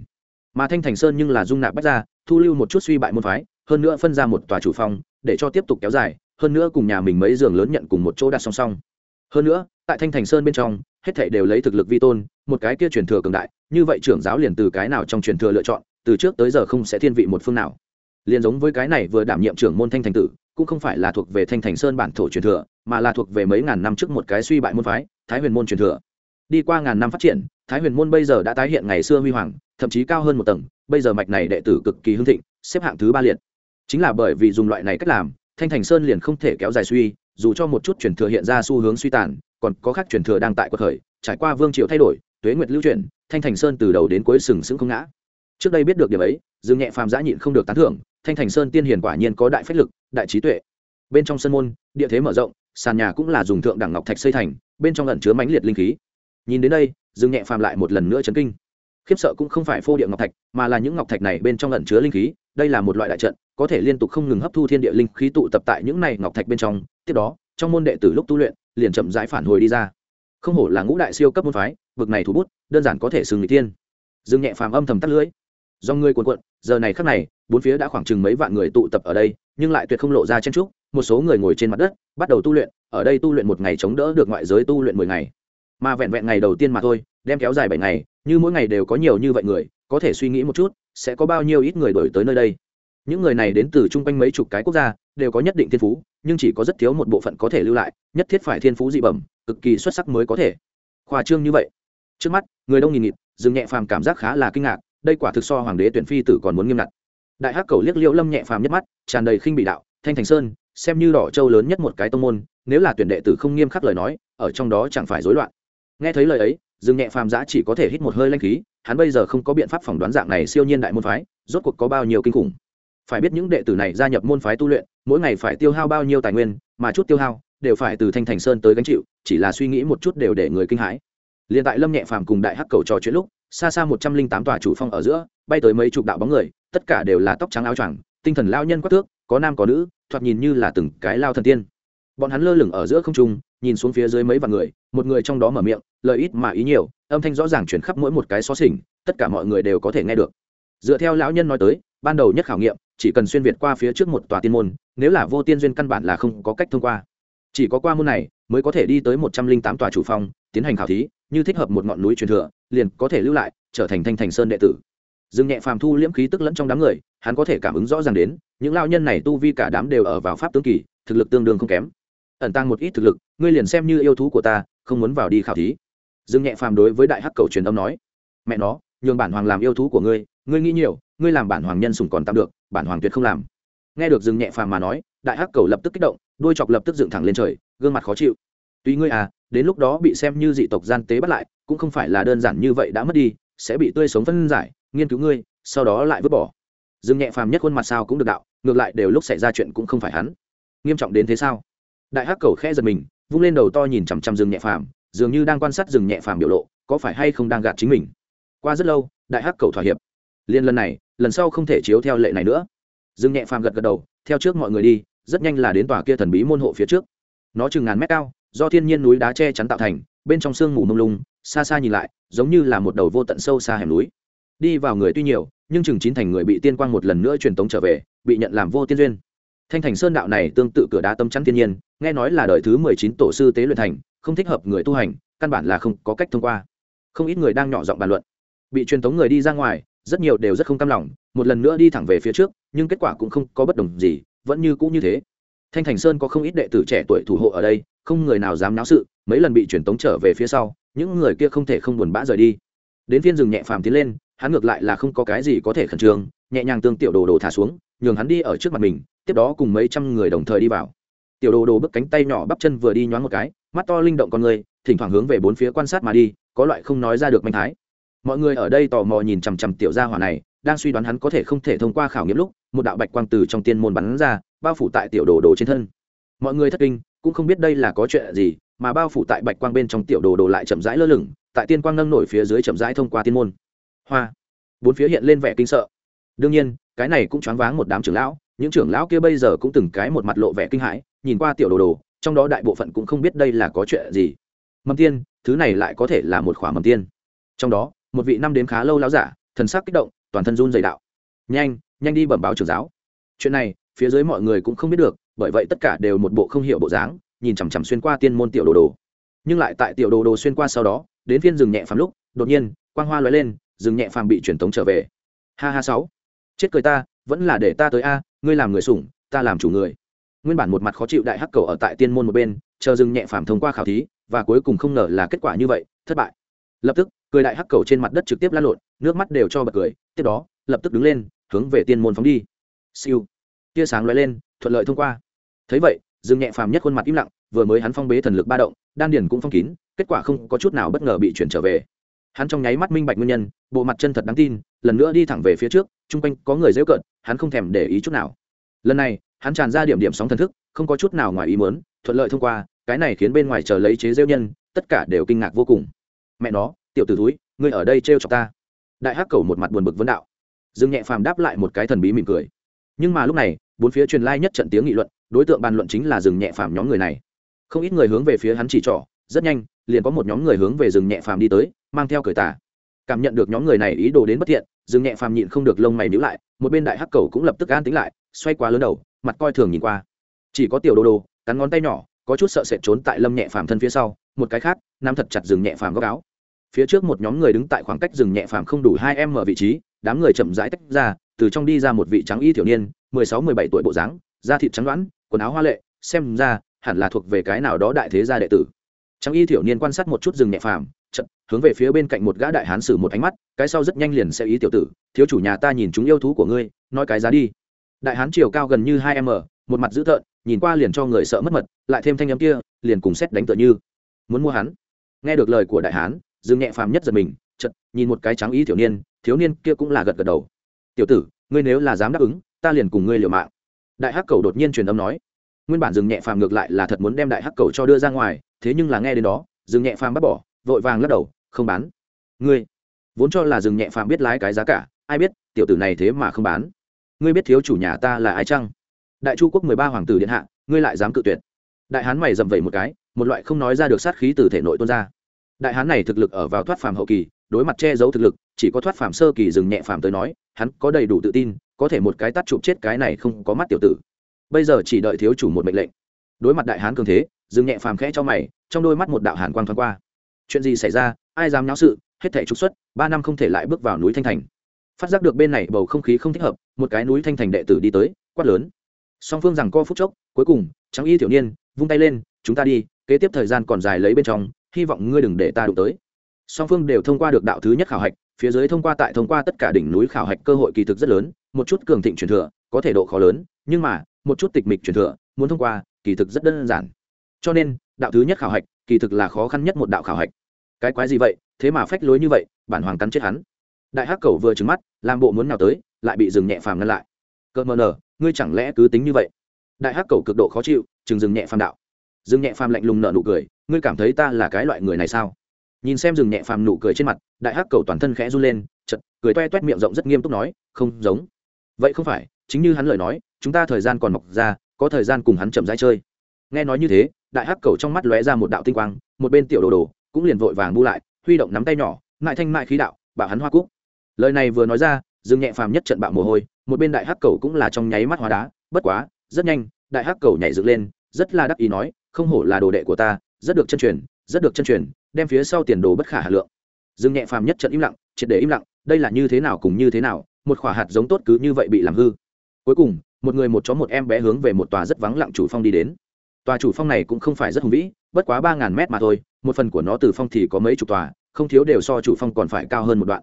mà thanh thành sơn nhưng là dung nạp bách ra thu lưu một chút suy bại môn phái, hơn nữa phân ra một tòa chủ phong để cho tiếp tục kéo dài, hơn nữa cùng nhà mình mấy giường lớn nhận cùng một chỗ đặt song song. Hơn nữa, tại thanh thành sơn bên trong, hết thảy đều lấy thực lực vi tôn, một cái kia truyền thừa cường đại, như vậy trưởng giáo liền từ cái nào trong truyền thừa lựa chọn, từ trước tới giờ không sẽ thiên vị một phương nào. Liền giống với cái này vừa đảm nhiệm trưởng môn thanh thành tử, cũng không phải là thuộc về thanh thành sơn bản thổ truyền thừa, mà là thuộc về mấy ngàn năm trước một cái suy bại môn phái, thái huyền môn truyền thừa đi qua ngàn năm phát triển, thái huyền môn bây giờ đã tái hiện ngày xưa huy hoàng, thậm chí cao hơn một tầng, bây giờ mạch này đệ tử cực kỳ hưng thịnh, xếp hạng thứ ba liệt. Chính là bởi vì dùng loại này cách làm, thanh thành sơn liền không thể kéo dài suy, dù cho một chút truyền thừa hiện ra xu hướng suy tàn, còn có khác truyền thừa đang tại cuộc khởi, trải qua vương triều thay đổi, tuế nguyệt lưu truyền thanh thành sơn từ đầu đến cuối sừng sững không ngã. Trước đây biết được điểm ấy, dương nhẹ phàm giã nhịn không được tán thưởng, thanh thành sơn tiên hiền quả nhiên có đại phách lực, đại trí tuệ. Bên trong sân môn, địa thế mở rộng, sàn nhà cũng là dùng thượng đẳng ngọc thạch xây thành, bên trong ẩn chứa mãnh liệt linh khí nhìn đến đây, dương nhẹ phàm lại một lần nữa chấn kinh. Khiếp sợ cũng không phải phô địa ngọc thạch, mà là những ngọc thạch này bên trong lẩn chứa linh khí, đây là một loại đại trận, có thể liên tục không ngừng hấp thu thiên địa linh khí tụ tập tại những này ngọc thạch bên trong, tiếp đó, trong môn đệ tử lúc tu luyện, liền chậm rãi phản hồi đi ra. Không hổ là ngũ đại siêu cấp môn phái, vực này thủ bút, đơn giản có thể sừng người tiên dương nhẹ phàm âm thầm tắt lưới do ngươi cuồn cuộn, giờ này khắc này, bốn phía đã khoảng chừng mấy vạn người tụ tập ở đây, nhưng lại tuyệt không lộ ra chen trúc một số người ngồi trên mặt đất, bắt đầu tu luyện, ở đây tu luyện một ngày chống đỡ được ngoại giới tu luyện mười ngày mà vẹn vẹn ngày đầu tiên mà thôi, đem kéo dài bảy ngày, như mỗi ngày đều có nhiều như vậy người, có thể suy nghĩ một chút, sẽ có bao nhiêu ít người đổi tới nơi đây. Những người này đến từ chung quanh mấy chục cái quốc gia, đều có nhất định thiên phú, nhưng chỉ có rất thiếu một bộ phận có thể lưu lại, nhất thiết phải thiên phú dị bẩm, cực kỳ xuất sắc mới có thể. Khoa trương như vậy. Trước mắt, người đông nghìn nghịt, dừng nhẹ phàm cảm giác khá là kinh ngạc, đây quả thực so hoàng đế tuyển phi tử còn muốn nghiêm ngặt. Đại hắc cầu liếc liễu lâm nhẹ phàm nhất mắt, tràn đầy khinh bị đạo, thanh thành sơn, xem như đỏ châu lớn nhất một cái tông môn, nếu là tuyển đệ tử không nghiêm khắc lời nói, ở trong đó chẳng phải rối loạn nghe thấy lời ấy, dương nhẹ phàm giã chỉ có thể hít một hơi lanh khí, hắn bây giờ không có biện pháp phỏng đoán dạng này siêu nhiên đại môn phái, rốt cuộc có bao nhiêu kinh khủng. Phải biết những đệ tử này gia nhập môn phái tu luyện, mỗi ngày phải tiêu hao bao nhiêu tài nguyên, mà chút tiêu hao đều phải từ thanh thành sơn tới gánh chịu, chỉ là suy nghĩ một chút đều để người kinh hãi. Liền tại lâm nhẹ phàm cùng đại hắc cầu trò chuyện lúc, xa xa một trăm linh tám tòa chủ phong ở giữa, bay tới mấy chục đạo bóng người, tất cả đều là tóc trắng áo choàng, tinh thần lao nhân quắc thước, có nam có nữ, thoạt nhìn như là từng cái lao thần tiên bọn hắn lơ lửng ở giữa không trung, nhìn xuống phía dưới mấy vạn người, một người trong đó mở miệng, lời ít mà ý nhiều, âm thanh rõ ràng chuyển khắp mỗi một cái xó xỉnh, tất cả mọi người đều có thể nghe được. Dựa theo lão nhân nói tới, ban đầu nhất khảo nghiệm, chỉ cần xuyên việt qua phía trước một tòa tiên môn, nếu là vô tiên duyên căn bản là không có cách thông qua. Chỉ có qua môn này, mới có thể đi tới một trăm linh tám tòa chủ phong, tiến hành khảo thí, như thích hợp một ngọn núi truyền thừa, liền có thể lưu lại, trở thành thanh thành sơn đệ tử. Dương nhẹ phàm thu liễm khí tức lẫn trong đám người, hắn có thể cảm ứng rõ ràng đến, những lao nhân này tu vi cả đám đều ở vào pháp tướng kỳ, thực lực tương đương không kém ẩn tăng một ít thực lực, ngươi liền xem như yêu thú của ta, không muốn vào đi khảo thí. Dương nhẹ phàm đối với đại hắc cầu truyền âm nói, mẹ nó, nhường bản hoàng làm yêu thú của ngươi ngươi nghĩ nhiều, ngươi làm bản hoàng nhân sủng còn tạm được, bản hoàng tuyệt không làm. Nghe được dương nhẹ phàm mà nói, đại hắc cầu lập tức kích động, đôi chọc lập tức dựng thẳng lên trời, gương mặt khó chịu. Tuy ngươi à đến lúc đó bị xem như dị tộc gian tế bắt lại, cũng không phải là đơn giản như vậy đã mất đi, sẽ bị tươi sống phân giải, nghiên cứu ngươi, sau đó lại vứt bỏ. Dương nhẹ phàm nhất khuôn mặt sao cũng được đạo, ngược lại đều lúc xảy ra chuyện cũng không phải hắn. Nghiêm trọng đến thế sao? Đại hắc cầu khẽ giật mình, vung lên đầu to nhìn chằm chằm rừng nhẹ phàm, dường như đang quan sát rừng nhẹ phàm biểu lộ, có phải hay không đang gạt chính mình. Qua rất lâu, đại hắc cầu thỏa hiệp. Liên lần này, lần sau không thể chiếu theo lệ này nữa. Rừng nhẹ phàm gật gật đầu, theo trước mọi người đi, rất nhanh là đến tòa kia thần bí môn hộ phía trước. Nó chừng ngàn mét cao, do thiên nhiên núi đá che chắn tạo thành, bên trong sương mù mông lung, xa xa nhìn lại, giống như là một đầu vô tận sâu xa hẻm núi. Đi vào người tuy nhiều, nhưng chừng chín thành người bị tiên quang một lần nữa truyền tống trở về, bị nhận làm vô tiên duyên thanh thành sơn đạo này tương tự cửa đá tâm chắn thiên nhiên, nghe nói là đời thứ mười chín tổ sư tế luyện thành, không thích hợp người tu hành, căn bản là không có cách thông qua. Không ít người đang nhỏ giọng bàn luận. Bị truyền tống người đi ra ngoài, rất nhiều đều rất không cam lòng, một lần nữa đi thẳng về phía trước, nhưng kết quả cũng không có bất đồng gì, vẫn như cũ như thế. Thanh thành sơn có không ít đệ tử trẻ tuổi thủ hộ ở đây, không người nào dám náo sự, mấy lần bị truyền tống trở về phía sau, những người kia không thể không buồn bã rời đi. Đến phiên rừng nhẹ phàm tiến lên, hắn ngược lại là không có cái gì có thể khẩn trương, nhẹ nhàng tương tiểu đồ đồ thả xuống nhường hắn đi ở trước mặt mình, tiếp đó cùng mấy trăm người đồng thời đi vào. Tiểu đồ đồ bước cánh tay nhỏ bắp chân vừa đi nhoáng một cái, mắt to linh động con người, thỉnh thoảng hướng về bốn phía quan sát mà đi, có loại không nói ra được manh thái. Mọi người ở đây tò mò nhìn chằm chằm tiểu gia hỏa này, đang suy đoán hắn có thể không thể thông qua khảo nghiệm lúc, một đạo bạch quang từ trong tiên môn bắn ra, bao phủ tại tiểu đồ đồ trên thân. Mọi người thất kinh, cũng không biết đây là có chuyện gì, mà bao phủ tại bạch quang bên trong tiểu đồ đồ lại chậm rãi lơ lửng, tại tiên quang nâng nổi phía dưới chậm rãi thông qua tiên môn. Hoa! Bốn phía hiện lên vẻ kinh sợ đương nhiên, cái này cũng choáng váng một đám trưởng lão, những trưởng lão kia bây giờ cũng từng cái một mặt lộ vẻ kinh hãi, nhìn qua tiểu đồ đồ, trong đó đại bộ phận cũng không biết đây là có chuyện gì. Mầm tiên, thứ này lại có thể là một khỏa mầm tiên. Trong đó, một vị năm đến khá lâu lão giả, thần sắc kích động, toàn thân run dày đạo. Nhanh nhanh đi bẩm báo trưởng giáo. Chuyện này, phía dưới mọi người cũng không biết được, bởi vậy tất cả đều một bộ không hiểu bộ dáng, nhìn chằm chằm xuyên qua tiên môn tiểu đồ đồ. Nhưng lại tại tiểu đồ đồ xuyên qua sau đó, đến phiên rừng nhẹ phàm lúc, đột nhiên, quang hoa lóe lên, rừng nhẹ phàm bị truyền tống trở về. Ha ha sáu chết cười ta, vẫn là để ta tới a, ngươi làm người sủng, ta làm chủ người. Nguyên bản một mặt khó chịu đại hắc cầu ở tại tiên môn một bên, chờ dừng nhẹ phàm thông qua khảo thí, và cuối cùng không ngờ là kết quả như vậy, thất bại. Lập tức, cười đại hắc cầu trên mặt đất trực tiếp lan lộn, nước mắt đều cho bật cười, tiếp đó, lập tức đứng lên, hướng về tiên môn phóng đi. Siêu. Tia sáng lóe lên, thuận lợi thông qua. Thấy vậy dương nhẹ phàm nhất khuôn mặt im lặng, vừa mới hắn phong bế thần lực ba động, đan điền cũng phong kín, kết quả không có chút nào bất ngờ bị chuyển trở về hắn trong nháy mắt minh bạch nguyên nhân, bộ mặt chân thật đáng tin, lần nữa đi thẳng về phía trước, chung quanh có người dễu cận hắn không thèm để ý chút nào. Lần này, hắn tràn ra điểm điểm sóng thần thức, không có chút nào ngoài ý muốn, thuận lợi thông qua, cái này khiến bên ngoài chờ lấy chế rêu nhân, tất cả đều kinh ngạc vô cùng. Mẹ nó, tiểu t ử túi ngươi ở đây trêu chọc ta. Đại hắc cầu một mặt buồn bực vấn đạo. Dương nhẹ phàm đáp lại một cái thần bí mỉm cười. Nhưng mà lúc này, bốn phía truyền lai nhất trận tiếng nghị luận, đối tượng bàn luận chính là rừng nhẹ phàm nhóm người này. Không ít người hướng về phía hắn chỉ trỏ, rất nhanh, liền có một nhóm người hướng về rừng nhẹ phàm đi tới mang theo cởi tả cảm nhận được nhóm người này ý đồ đến bất thiện dừng nhẹ phàm nhịn không được lông mày níu lại, một bên đại hắc cầu cũng lập tức an tính lại, xoay quá lớn đầu, mặt coi thường nhìn qua. Chỉ có tiểu đồ đồ, cắn ngón tay nhỏ, có chút sợ sệt trốn tại lâm nhẹ phàm thân phía sau, một cái khác, nắm thật chặt rừng nhẹ phàm góc áo. Phía trước một nhóm người đứng tại khoảng cách rừng nhẹ phàm không đủ hai em mở vị trí, đám người chậm rãi tách ra, từ trong đi ra một vị trắng y thiểu niên, mười sáu, mười bảy tuổi bộ dáng, da thịt trắng đoãn, quần áo hoa lệ, xem ra, hẳn là thuộc về cái nào đó đại thế gia đệ tử. Trắng y thiểu niên quan sát một chút rừng nhẹ phàm chậm hướng về phía bên cạnh một gã đại hán sử một ánh mắt, cái sau rất nhanh liền sẽ ý tiểu tử, thiếu chủ nhà ta nhìn chúng yêu thú của ngươi, nói cái giá đi. Đại hán chiều cao gần như hai m, một mặt dữ tợn, nhìn qua liền cho người sợ mất mật, lại thêm thanh âm kia, liền cùng xét đánh tựa như. Muốn mua hắn? Nghe được lời của đại hán, dương nhẹ phàm nhất giật mình, chật, nhìn một cái trắng ý thiếu niên thiếu niên kia cũng là gật gật đầu. Tiểu tử, ngươi nếu là dám đáp ứng, ta liền cùng ngươi liều mạng. Đại hắc cầu đột nhiên truyền âm nói. Nguyên bản dừng nhẹ phàm ngược lại là thật muốn đem đại hắc cầu cho đưa ra ngoài, thế nhưng là nghe đến đó dừng nhẹ phàm bắt bỏ vội vàng lắc đầu, không bán. Ngươi vốn cho là dừng nhẹ phàm biết lái cái giá cả, ai biết tiểu tử này thế mà không bán. Ngươi biết thiếu chủ nhà ta là ai chăng? Đại chu quốc mười ba hoàng tử điện hạ, ngươi lại dám cự tuyệt. Đại hán mày dầm vẩy một cái, một loại không nói ra được sát khí từ thể nội tuôn ra. Đại hán này thực lực ở vào thoát phàm hậu kỳ, đối mặt che giấu thực lực, chỉ có thoát phàm sơ kỳ dừng nhẹ phàm tới nói, hắn có đầy đủ tự tin, có thể một cái tắt chụp chết cái này không có mắt tiểu tử. Bây giờ chỉ đợi thiếu chủ một mệnh lệnh. Đối mặt đại hán cường thế dừng nhẹ phàm khẽ cho mày, trong đôi mắt một đạo hàn quang thoáng qua chuyện gì xảy ra, ai dám nháo sự, hết thể trục xuất, ba năm không thể lại bước vào núi thanh thành. Phát giác được bên này bầu không khí không thích hợp, một cái núi thanh thành đệ tử đi tới, quát lớn. Song phương rằng co phút chốc, cuối cùng, trắng y tiểu niên, vung tay lên, chúng ta đi, kế tiếp thời gian còn dài lấy bên trong, hy vọng ngươi đừng để ta đụng tới. Song phương đều thông qua được đạo thứ nhất khảo hạch, phía dưới thông qua tại thông qua tất cả đỉnh núi khảo hạch cơ hội kỳ thực rất lớn, một chút cường thịnh truyền thừa, có thể độ khó lớn, nhưng mà, một chút tịch mịch truyền thừa, muốn thông qua, kỳ thực rất đơn giản. Cho nên, đạo thứ nhất khảo hạch, kỳ thực là khó khăn nhất một đạo khảo hạch cái quái gì vậy, thế mà phách lối như vậy, bản hoàng cắn chết hắn. Đại hắc cầu vừa trứng mắt, làm bộ muốn nào tới, lại bị rừng nhẹ phàm ngăn lại. Cỡ mờ nở, ngươi chẳng lẽ cứ tính như vậy? Đại hắc cầu cực độ khó chịu chừng rừng nhẹ phàm đạo. Rừng nhẹ phàm lạnh lùng nở nụ cười, ngươi cảm thấy ta là cái loại người này sao? Nhìn xem rừng nhẹ phàm nụ cười trên mặt, đại hắc cầu toàn thân khẽ run lên chật cười toe toét miệng rộng rất nghiêm túc nói, không giống. Vậy không phải, chính như hắn lời nói, chúng ta thời gian còn mọc ra, có thời gian cùng hắn chậm rãi chơi. Nghe nói như thế, đại hắc cầu trong mắt lóe ra một đạo tinh quang, một bên tiểu đồ đồ cũng liền vội vàng bu lại, huy động nắm tay nhỏ, ngại thanh mại khí đạo, bảo hắn hoa cúc. Lời này vừa nói ra, dương nhẹ phàm nhất trận bạo mồ hôi, một bên đại hắc cầu cũng là trong nháy mắt hóa đá, bất quá, rất nhanh, đại hắc cầu nhảy dựng lên, rất là đắc ý nói, không hổ là đồ đệ của ta, rất được chân truyền, rất được chân truyền, đem phía sau tiền đồ bất khả hà lượng. Dương nhẹ phàm nhất trận im lặng, triệt để im lặng, đây là như thế nào cùng như thế nào, một khỏa hạt giống tốt cứ như vậy bị làm hư. Cuối cùng, một người một chó một em bé hướng về một tòa rất vắng lặng chủ phong đi đến tòa chủ phong này cũng không phải rất hùng vĩ, bất quá ba ngàn mét mà thôi, một phần của nó từ phong thì có mấy chục tòa, không thiếu đều so chủ phong còn phải cao hơn một đoạn.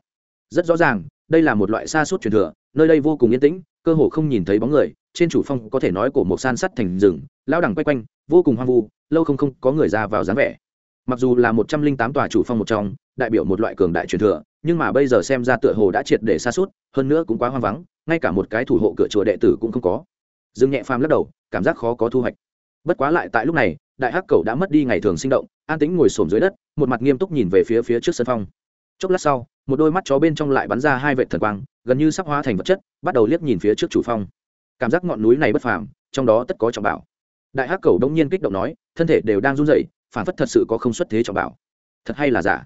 Rất rõ ràng, đây là một loại xa suốt truyền thừa, nơi đây vô cùng yên tĩnh, cơ hồ không nhìn thấy bóng người, trên chủ phong có thể nói cổ một san sắt thành rừng lao đẳng quay quanh, vô cùng hoang vu, lâu không không có người ra vào dáng vẻ. Mặc dù là một trăm linh tám tòa chủ phong một trong, đại biểu một loại cường đại truyền thừa, nhưng mà bây giờ xem ra tựa hồ đã triệt để xa suốt, hơn nữa cũng quá hoang vắng, ngay cả một cái thủ hộ cửa chùa đệ tử cũng không có. Dương nhẹ phàm lắc đầu, cảm giác khó có thu hoạch bất quá lại tại lúc này, đại hắc cầu đã mất đi ngày thường sinh động, an tĩnh ngồi xổm dưới đất, một mặt nghiêm túc nhìn về phía phía trước sân phong. Chốc lát sau, một đôi mắt chó bên trong lại bắn ra hai vệt thần quang, gần như sắp hóa thành vật chất, bắt đầu liếc nhìn phía trước chủ phong. Cảm giác ngọn núi này bất phàm, trong đó tất có trọng bảo. Đại hắc cầu đông nhiên kích động nói, thân thể đều đang run rẩy phản phất thật sự có không xuất thế trọng bảo. Thật hay là giả?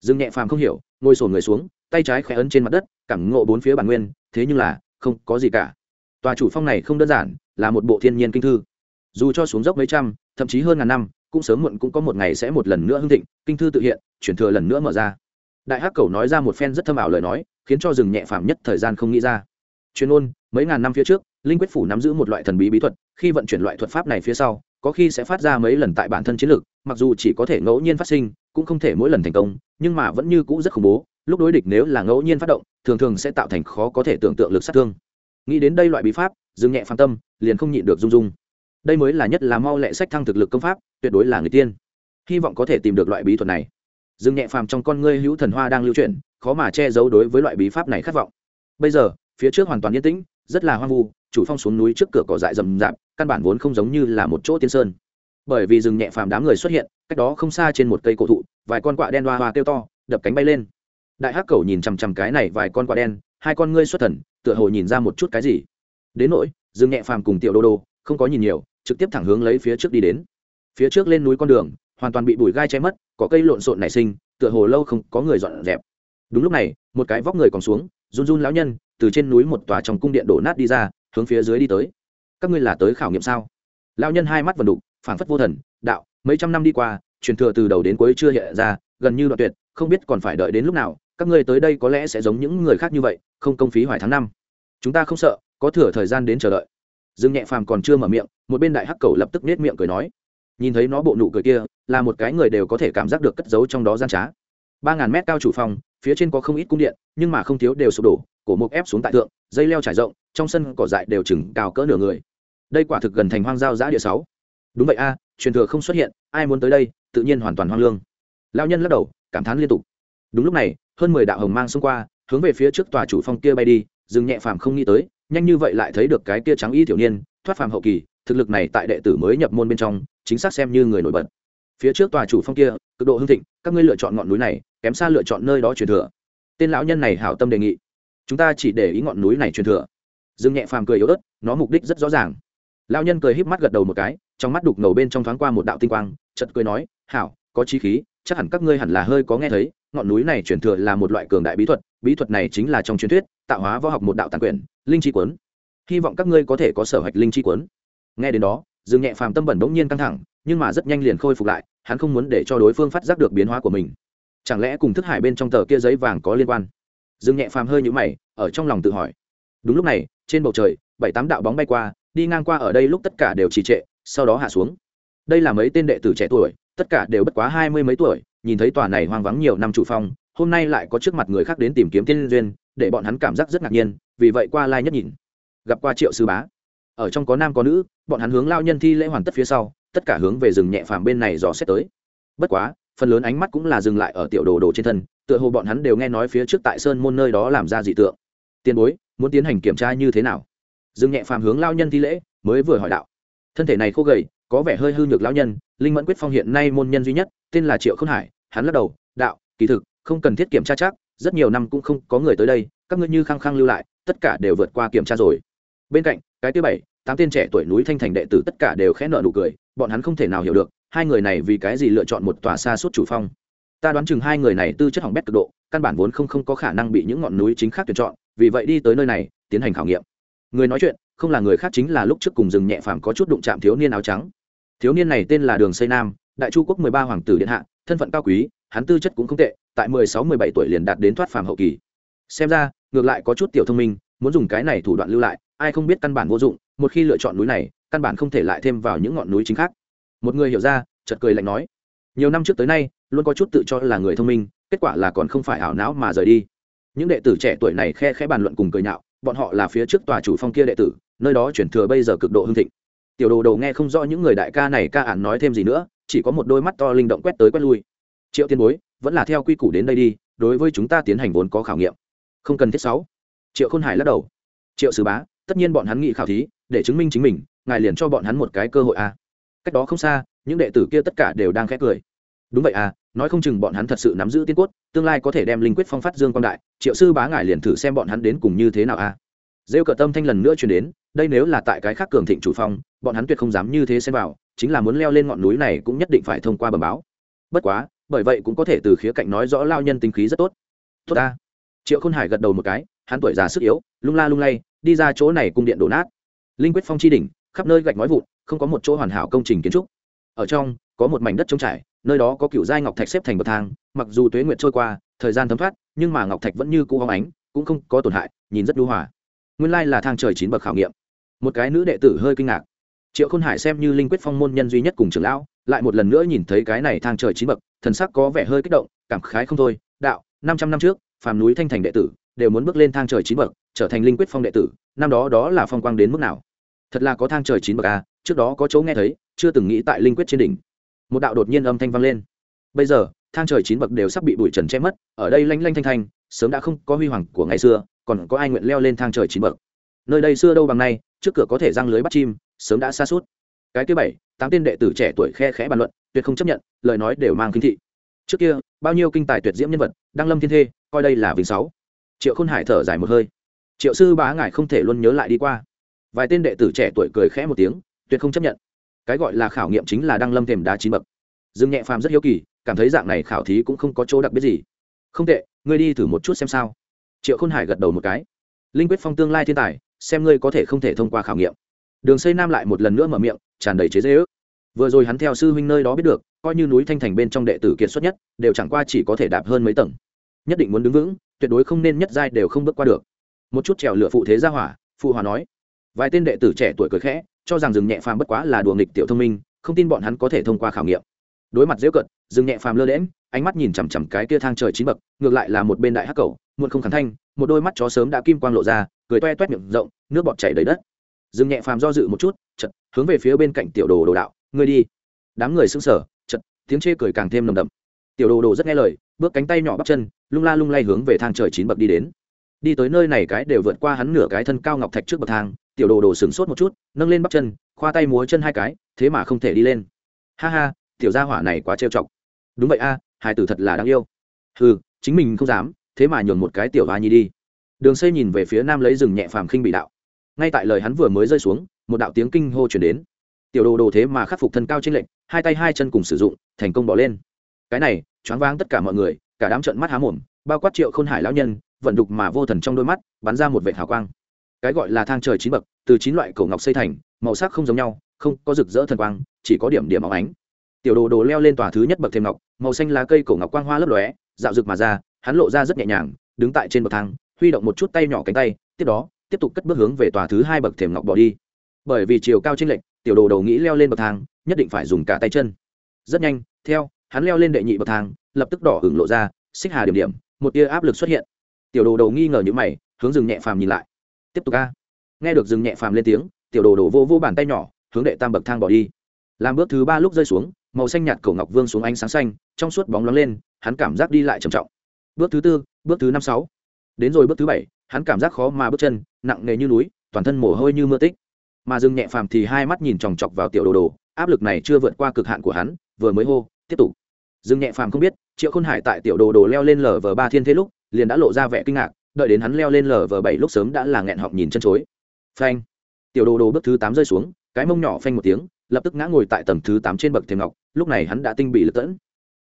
Dương nhẹ phàm không hiểu, ngồi sổn người xuống, tay trái khẽ ấn trên mặt đất, cảm ngộ bốn phía bản nguyên, thế nhưng là, không có gì cả. Tòa chủ phong này không đơn giản, là một bộ thiên nhiên kinh thư dù cho xuống dốc mấy trăm, thậm chí hơn ngàn năm, cũng sớm muộn cũng có một ngày sẽ một lần nữa hưng thịnh, kinh thư tự hiện, chuyển thừa lần nữa mở ra. Đại hắc cầu nói ra một phen rất thâm ảo lời nói, khiến cho rừng nhẹ phàm nhất thời gian không nghĩ ra. Chuyên ôn mấy ngàn năm phía trước, linh quyết phủ nắm giữ một loại thần bí bí thuật, khi vận chuyển loại thuật pháp này phía sau, có khi sẽ phát ra mấy lần tại bản thân chiến lược, mặc dù chỉ có thể ngẫu nhiên phát sinh, cũng không thể mỗi lần thành công, nhưng mà vẫn như cũ rất khủng bố, lúc đối địch nếu là ngẫu nhiên phát động, thường thường sẽ tạo thành khó có thể tưởng tượng lực sát thương. Nghĩ đến đây loại bí pháp dừng nhẹ phan tâm, liền không nhịn được rung rung đây mới là nhất là mau lẹ sách thăng thực lực công pháp, tuyệt đối là người tiên. Hy vọng có thể tìm được loại bí thuật này. Dương nhẹ phàm trong con ngươi hữu thần hoa đang lưu chuyển, khó mà che giấu đối với loại bí pháp này khát vọng. Bây giờ, phía trước hoàn toàn yên tĩnh, rất là hoang vu, chủ phong xuống núi trước cửa cỏ dại rầm rạp, căn bản vốn không giống như là một chỗ tiên sơn. Bởi vì rừng nhẹ phàm đám người xuất hiện, cách đó không xa trên một cây cổ thụ, vài con quạ đen hoa hoa kêu to, đập cánh bay lên. Đại hắc cầu nhìn chằm chằm cái này vài con quạ đen, hai con ngươi xuất thần, tựa hồ nhìn ra một chút cái gì. Đến nỗi rừng nhẹ phàm cùng tiểu đô đô không có nhìn nhiều, trực tiếp thẳng hướng lấy phía trước đi đến. Phía trước lên núi con đường, hoàn toàn bị bụi gai che mất, có cây lộn xộn nảy sinh, tựa hồ lâu không có người dọn dẹp. Đúng lúc này, một cái vóc người còn xuống, run run lão nhân, từ trên núi một tòa trong cung điện đổ nát đi ra, hướng phía dưới đi tới. Các ngươi là tới khảo nghiệm sao? Lão nhân hai mắt vần đục, phảng phất vô thần, đạo, mấy trăm năm đi qua, truyền thừa từ đầu đến cuối chưa hiện ra, gần như đoạn tuyệt, không biết còn phải đợi đến lúc nào, các ngươi tới đây có lẽ sẽ giống những người khác như vậy, không công phí hoài tháng năm. Chúng ta không sợ, có thừa thời gian đến chờ đợi dương nhẹ phàm còn chưa mở miệng, một bên đại hắc cầu lập tức nết miệng cười nói. Nhìn thấy nó bộ nụ cười kia, là một cái người đều có thể cảm giác được cất giấu trong đó gian trá. Ba ngàn mét cao chủ phòng, phía trên có không ít cung điện, nhưng mà không thiếu đều sụp đổ, cổ mục ép xuống tại thượng, dây leo trải rộng, trong sân cỏ dại đều chừng cao cỡ nửa người. Đây quả thực gần thành hoang giao giã địa sáu. Đúng vậy a, truyền thừa không xuất hiện, ai muốn tới đây, tự nhiên hoàn toàn hoang lương. Lao nhân lắc đầu, cảm thán liên tục. Đúng lúc này, hơn mười đạo hồng mang xông qua, hướng về phía trước tòa chủ phong kia bay đi dừng nhẹ phàm không nghĩ tới nhanh như vậy lại thấy được cái kia trắng y tiểu niên, thoát phàm hậu kỳ, thực lực này tại đệ tử mới nhập môn bên trong, chính xác xem như người nổi bật. Phía trước tòa chủ phong kia, cực độ hưng thịnh, các ngươi lựa chọn ngọn núi này, kém xa lựa chọn nơi đó truyền thừa. Tên lão nhân này hảo tâm đề nghị. Chúng ta chỉ để ý ngọn núi này truyền thừa. Dương nhẹ phàm cười yếu ớt, nó mục đích rất rõ ràng. Lão nhân cười híp mắt gật đầu một cái, trong mắt đục ngầu bên trong thoáng qua một đạo tinh quang chật cười nói, hảo, có chí khí, chắc hẳn các ngươi hẳn là hơi có nghe thấy, ngọn núi này truyền thừa là một loại cường đại bí thuật bí thuật này chính là trong truyền thuyết, tạo hóa võ học một đạo tàn quyền linh chi quấn hy vọng các ngươi có thể có sở hạch linh chi quấn nghe đến đó, dương nhẹ phàm tâm bẩn bỗng nhiên căng thẳng, nhưng mà rất nhanh liền khôi phục lại, hắn không muốn để cho đối phương phát giác được biến hóa của mình. Chẳng lẽ cùng thức hải bên trong tờ kia giấy vàng có liên quan? Dương nhẹ phàm hơi nhũ mày, ở trong lòng tự hỏi. Đúng lúc này, trên bầu trời, bảy tám đạo bóng bay qua, đi ngang qua ở đây lúc tất cả đều trì trệ, sau đó hạ xuống. Đây là mấy tên đệ tử trẻ tuổi, tất cả đều bất quá hai mươi mấy tuổi nhìn thấy tòa này hoang vắng nhiều năm chủ phong, hôm nay lại có trước mặt người khác đến tìm kiếm tiên duyên, để bọn hắn cảm giác rất ngạc nhiên, vì vậy qua lai nhất nhìn. Gặp qua triệu sư bá. Ở trong có nam có nữ, bọn hắn hướng lao nhân thi lễ hoàn tất phía sau, tất cả hướng về rừng nhẹ phàm bên này dò xét tới. Bất quá, phần lớn ánh mắt cũng là dừng lại ở tiểu đồ đồ trên thân, tựa hồ bọn hắn đều nghe nói phía trước tại sơn môn nơi đó làm ra dị tượng. Tiền bối, muốn tiến hành kiểm tra như thế nào? Dừng nhẹ phàm hướng lao nhân thi lễ, mới vừa hỏi đạo. Thân thể này khô gầy có vẻ hơi hư nhược lão nhân, linh mẫn quyết phong hiện nay môn nhân duy nhất, tên là triệu khôn hải, hắn lắc đầu, đạo, kỳ thực, không cần thiết kiểm tra chắc, rất nhiều năm cũng không có người tới đây, các ngươi như khăng khăng lưu lại, tất cả đều vượt qua kiểm tra rồi. Bên cạnh, cái thứ bảy, tám tên trẻ tuổi núi thanh thành đệ tử tất cả đều khẽ nợ nụ cười, bọn hắn không thể nào hiểu được, hai người này vì cái gì lựa chọn một tòa xa suốt chủ phong. Ta đoán chừng hai người này tư chất hỏng bét cực độ, căn bản vốn không không có khả năng bị những ngọn núi chính khác tuyển chọn, vì vậy đi tới nơi này, tiến hành khảo nghiệm. Người nói chuyện, không là người khác chính là lúc trước cùng rừng nhẹ phàm có chút đụng chạm thiếu niên áo trắng thiếu niên này tên là đường xây nam, đại chu quốc mười ba hoàng tử điện hạ, thân phận cao quý, hắn tư chất cũng không tệ, tại mười sáu, mười bảy tuổi liền đạt đến thoát phàm hậu kỳ. Xem ra, ngược lại có chút tiểu thông minh, muốn dùng cái này thủ đoạn lưu lại, ai không biết căn bản vô dụng, một khi lựa chọn núi này, căn bản không thể lại thêm vào những ngọn núi chính khác. Một người hiểu ra, chợt cười lạnh nói, nhiều năm trước tới nay, luôn có chút tự cho là người thông minh, kết quả là còn không phải ảo não mà rời đi. Những đệ tử trẻ tuổi này khe khẽ bàn luận cùng cười nhạo, bọn họ là phía trước tòa chủ phong kia đệ tử, nơi đó chuyển thừa bây giờ cực độ hưng thịnh tiểu đồ đồ nghe không rõ những người đại ca này ca ản nói thêm gì nữa, chỉ có một đôi mắt to linh động quét tới quét lui. Triệu tiên bối, vẫn là theo quy củ đến đây đi, đối với chúng ta tiến hành vốn có khảo nghiệm. Không cần thiết sáu. Triệu khôn hải lắc đầu. Triệu sứ bá, tất nhiên bọn hắn nghị khảo thí, để chứng minh chính mình, ngài liền cho bọn hắn một cái cơ hội a à. cách đó không xa, những đệ tử kia tất cả đều đang khét cười. Đúng vậy à nói không chừng bọn hắn thật sự nắm giữ tiên cốt, tương lai có thể đem linh quyết phong phát dương quang đại, triệu sư bá ngài liền thử xem bọn hắn đến cùng như thế nào a à rêu cờ tâm thanh lần nữa chuyển đến, đây nếu là tại cái khác cường thịnh chủ phong, bọn hắn tuyệt không dám như thế xem vào, chính là muốn leo lên ngọn núi này cũng nhất định phải thông qua bờ báo. Bất quá, bởi vậy cũng có thể từ khía cạnh nói rõ lao nhân tính khí rất tốt. Tốt ta. Triệu khôn hải gật đầu một cái, hắn tuổi già sức yếu, lung la lung lay, đi ra chỗ này cung điện đổ nát. Linh quyết phong chi đỉnh, khắp nơi gạch nói vụn, không có một chỗ hoàn hảo công trình kiến trúc. Ở trong, có một mảnh đất trống trải, nơi đó có cựu giai ngọc thạch xếp thành bậc thang, mặc dù tuế nguyệt trôi qua, thời gian thấm thoát, nhưng mà ngọc thạch vẫn như cũ hóng ánh, cũng không có tổn hại, nhìn rất lưu hòa nguyên lai là thang trời chín bậc khảo nghiệm. Một cái nữ đệ tử hơi kinh ngạc. Triệu khôn hải xem như linh quyết phong môn nhân duy nhất cùng trưởng lão, lại một lần nữa nhìn thấy cái này thang trời chín bậc, thần sắc có vẻ hơi kích động, cảm khái không thôi, đạo, năm trăm năm trước, phàm núi thanh thành đệ tử đều muốn bước lên thang trời chín bậc, trở thành linh quyết phong đệ tử, năm đó đó là phong quang đến mức nào? Thật là có thang trời chín bậc a trước đó có chỗ nghe thấy, chưa từng nghĩ tại linh quyết trên đỉnh. Một đạo đột nhiên âm thanh vang lên. Bây giờ, thang trời chín bậc đều sắp bị bụi trần che mất, ở đây lanh lanh thanh thanh, sớm đã không có huy hoàng của ngày xưa còn có ai nguyện leo lên thang trời chín bậc. Nơi đây xưa đâu bằng nay, trước cửa có thể răng lưới bắt chim, sớm đã xa suốt. Cái thứ bảy, tám tên đệ tử trẻ tuổi khe khẽ bàn luận, tuyệt không chấp nhận, lời nói đều mang kinh thị. Trước kia, bao nhiêu kinh tài tuyệt diễm nhân vật đang lâm thiên thê, coi đây là vinh sáu. Triệu khôn hải thở dài một hơi. Triệu sư bá ngài không thể luôn nhớ lại đi qua. Vài tên đệ tử trẻ tuổi cười khẽ một tiếng, tuyệt không chấp nhận. Cái gọi là khảo nghiệm chính là đăng lâm thềm đá chín bậc. Dương nhẹ phàm rất hiếu kỳ, cảm thấy dạng này khảo thí cũng không có chỗ đặc biệt gì. Không tệ, ngươi đi thử một chút xem sao triệu khôn hải gật đầu một cái. Linh quyết phong tương lai thiên tài, xem ngươi có thể không thể thông qua khảo nghiệm. Đường xây nam lại một lần nữa mở miệng, tràn đầy chế dễ ước vừa rồi hắn theo sư huynh nơi đó biết được, coi như núi thanh thành bên trong đệ tử kiệt xuất nhất, đều chẳng qua chỉ có thể đạp hơn mấy tầng. Nhất định muốn đứng vững, tuyệt đối không nên nhất giai đều không bước qua được. Một chút trèo lửa phụ thế ra hỏa, phụ hòa nói. Vài tên đệ tử trẻ tuổi cười khẽ, cho rằng rừng nhẹ phàm bất quá là đùa nghịch tiểu thông minh, không tin bọn hắn có thể thông qua khảo nghiệm đối mặt dễ cận dừng nhẹ phàm lơ lẽm ánh mắt nhìn chằm chằm cái kia thang trời chín bậc, ngược lại là một bên đại hắc cầu, muộn không khẳng thanh, một đôi mắt chó sớm đã kim quang lộ ra, cười toe toét miệng rộng, nước bọt chảy đầy đất. Dừng nhẹ phàm do dự một chút chật hướng về phía bên cạnh tiểu đồ đồ đạo, ngươi đi. Đám người sững sờ chật tiếng chê cười càng thêm nồng đậm. Tiểu đồ đồ rất nghe lời, bước cánh tay nhỏ bắp chân, lung la lung lay hướng về thang trời chín bậc đi đến. Đi tới nơi này cái đều vượt qua hắn nửa cái thân cao ngọc thạch trước bậc thang, tiểu đồ đồ sửng sốt một chút, nâng lên bắp chân, khoa tay múa chân hai cái, thế mà không thể đi lên. Ha ha tiểu gia hỏa này quá trêu chọc. Đúng vậy a à, hải tử thật là đáng yêu. Ừ chính mình không dám thế mà nhường một cái tiểu hoa nhi đi. Đường xây nhìn về phía nam lấy rừng nhẹ phàm khinh bị đạo. Ngay tại lời hắn vừa mới rơi xuống một đạo tiếng kinh hô chuyển đến. Tiểu đồ đồ thế mà khắc phục thân cao trên lệnh hai tay hai chân cùng sử dụng thành công bỏ lên. Cái này choáng váng tất cả mọi người cả đám trận mắt há mồm bao quát triệu khôn hải lão nhân vận đục mà vô thần trong đôi mắt bắn ra một vệ hào quang. Cái gọi là thang trời chín bậc từ chín loại cổ ngọc xây thành màu sắc không giống nhau không có rực rỡ thần quang chỉ có điểm điểm óng ánh tiểu đồ đồ leo lên tòa thứ nhất bậc thêm ngọc, màu xanh lá cây cổ ngọc quang hoa lấp lóe, dạo rực mà ra, hắn lộ ra rất nhẹ nhàng, đứng tại trên bậc thang, huy động một chút tay nhỏ cánh tay, tiếp đó, tiếp tục cất bước hướng về tòa thứ hai bậc thềm ngọc bỏ đi. Bởi vì chiều cao trên lệnh tiểu đồ đầu nghĩ leo lên bậc thang, nhất định phải dùng cả tay chân. Rất nhanh, theo, hắn leo lên đệ nhị bậc thang, lập tức đỏ hửng lộ ra, xích hà điểm điểm, một tia áp lực xuất hiện. Tiểu đồ đầu nghi ngờ những mày, hướng rừng nhẹ phàm nhìn lại. Tiếp tục a. Nghe được rừng nhẹ phàm lên tiếng, tiểu đồ đồ vô vô bàn tay nhỏ, hướng đệ tam bậc thang bỏ đi. Làm bước thứ ba lúc rơi xuống màu xanh nhạt cổ ngọc vương xuống ánh sáng xanh, trong suốt bóng lóng lên, hắn cảm giác đi lại trầm trọng. Bước thứ tư, bước thứ năm sáu. Đến rồi bước thứ bảy, hắn cảm giác khó mà bước chân, nặng nề như núi, toàn thân mồ hôi như mưa tích. Mà dừng nhẹ phàm thì hai mắt nhìn chòng chọc vào tiểu đồ đồ, áp lực này chưa vượt qua cực hạn của hắn, vừa mới hô, tiếp tục. Dừng nhẹ phàm không biết, triệu khôn hải tại tiểu đồ đồ leo lên lờ vờ ba thiên thế lúc, liền đã lộ ra vẻ kinh ngạc, đợi đến hắn leo lên lờ vờ bảy lúc sớm đã là nghẹn họng nhìn chân chối. Phanh. Tiểu đồ đồ bước thứ tám rơi xuống, cái mông nhỏ phanh một tiếng lập tức ngã ngồi tại tầng thứ tám trên bậc thềm ngọc, lúc này hắn đã tinh bị lật tẫn.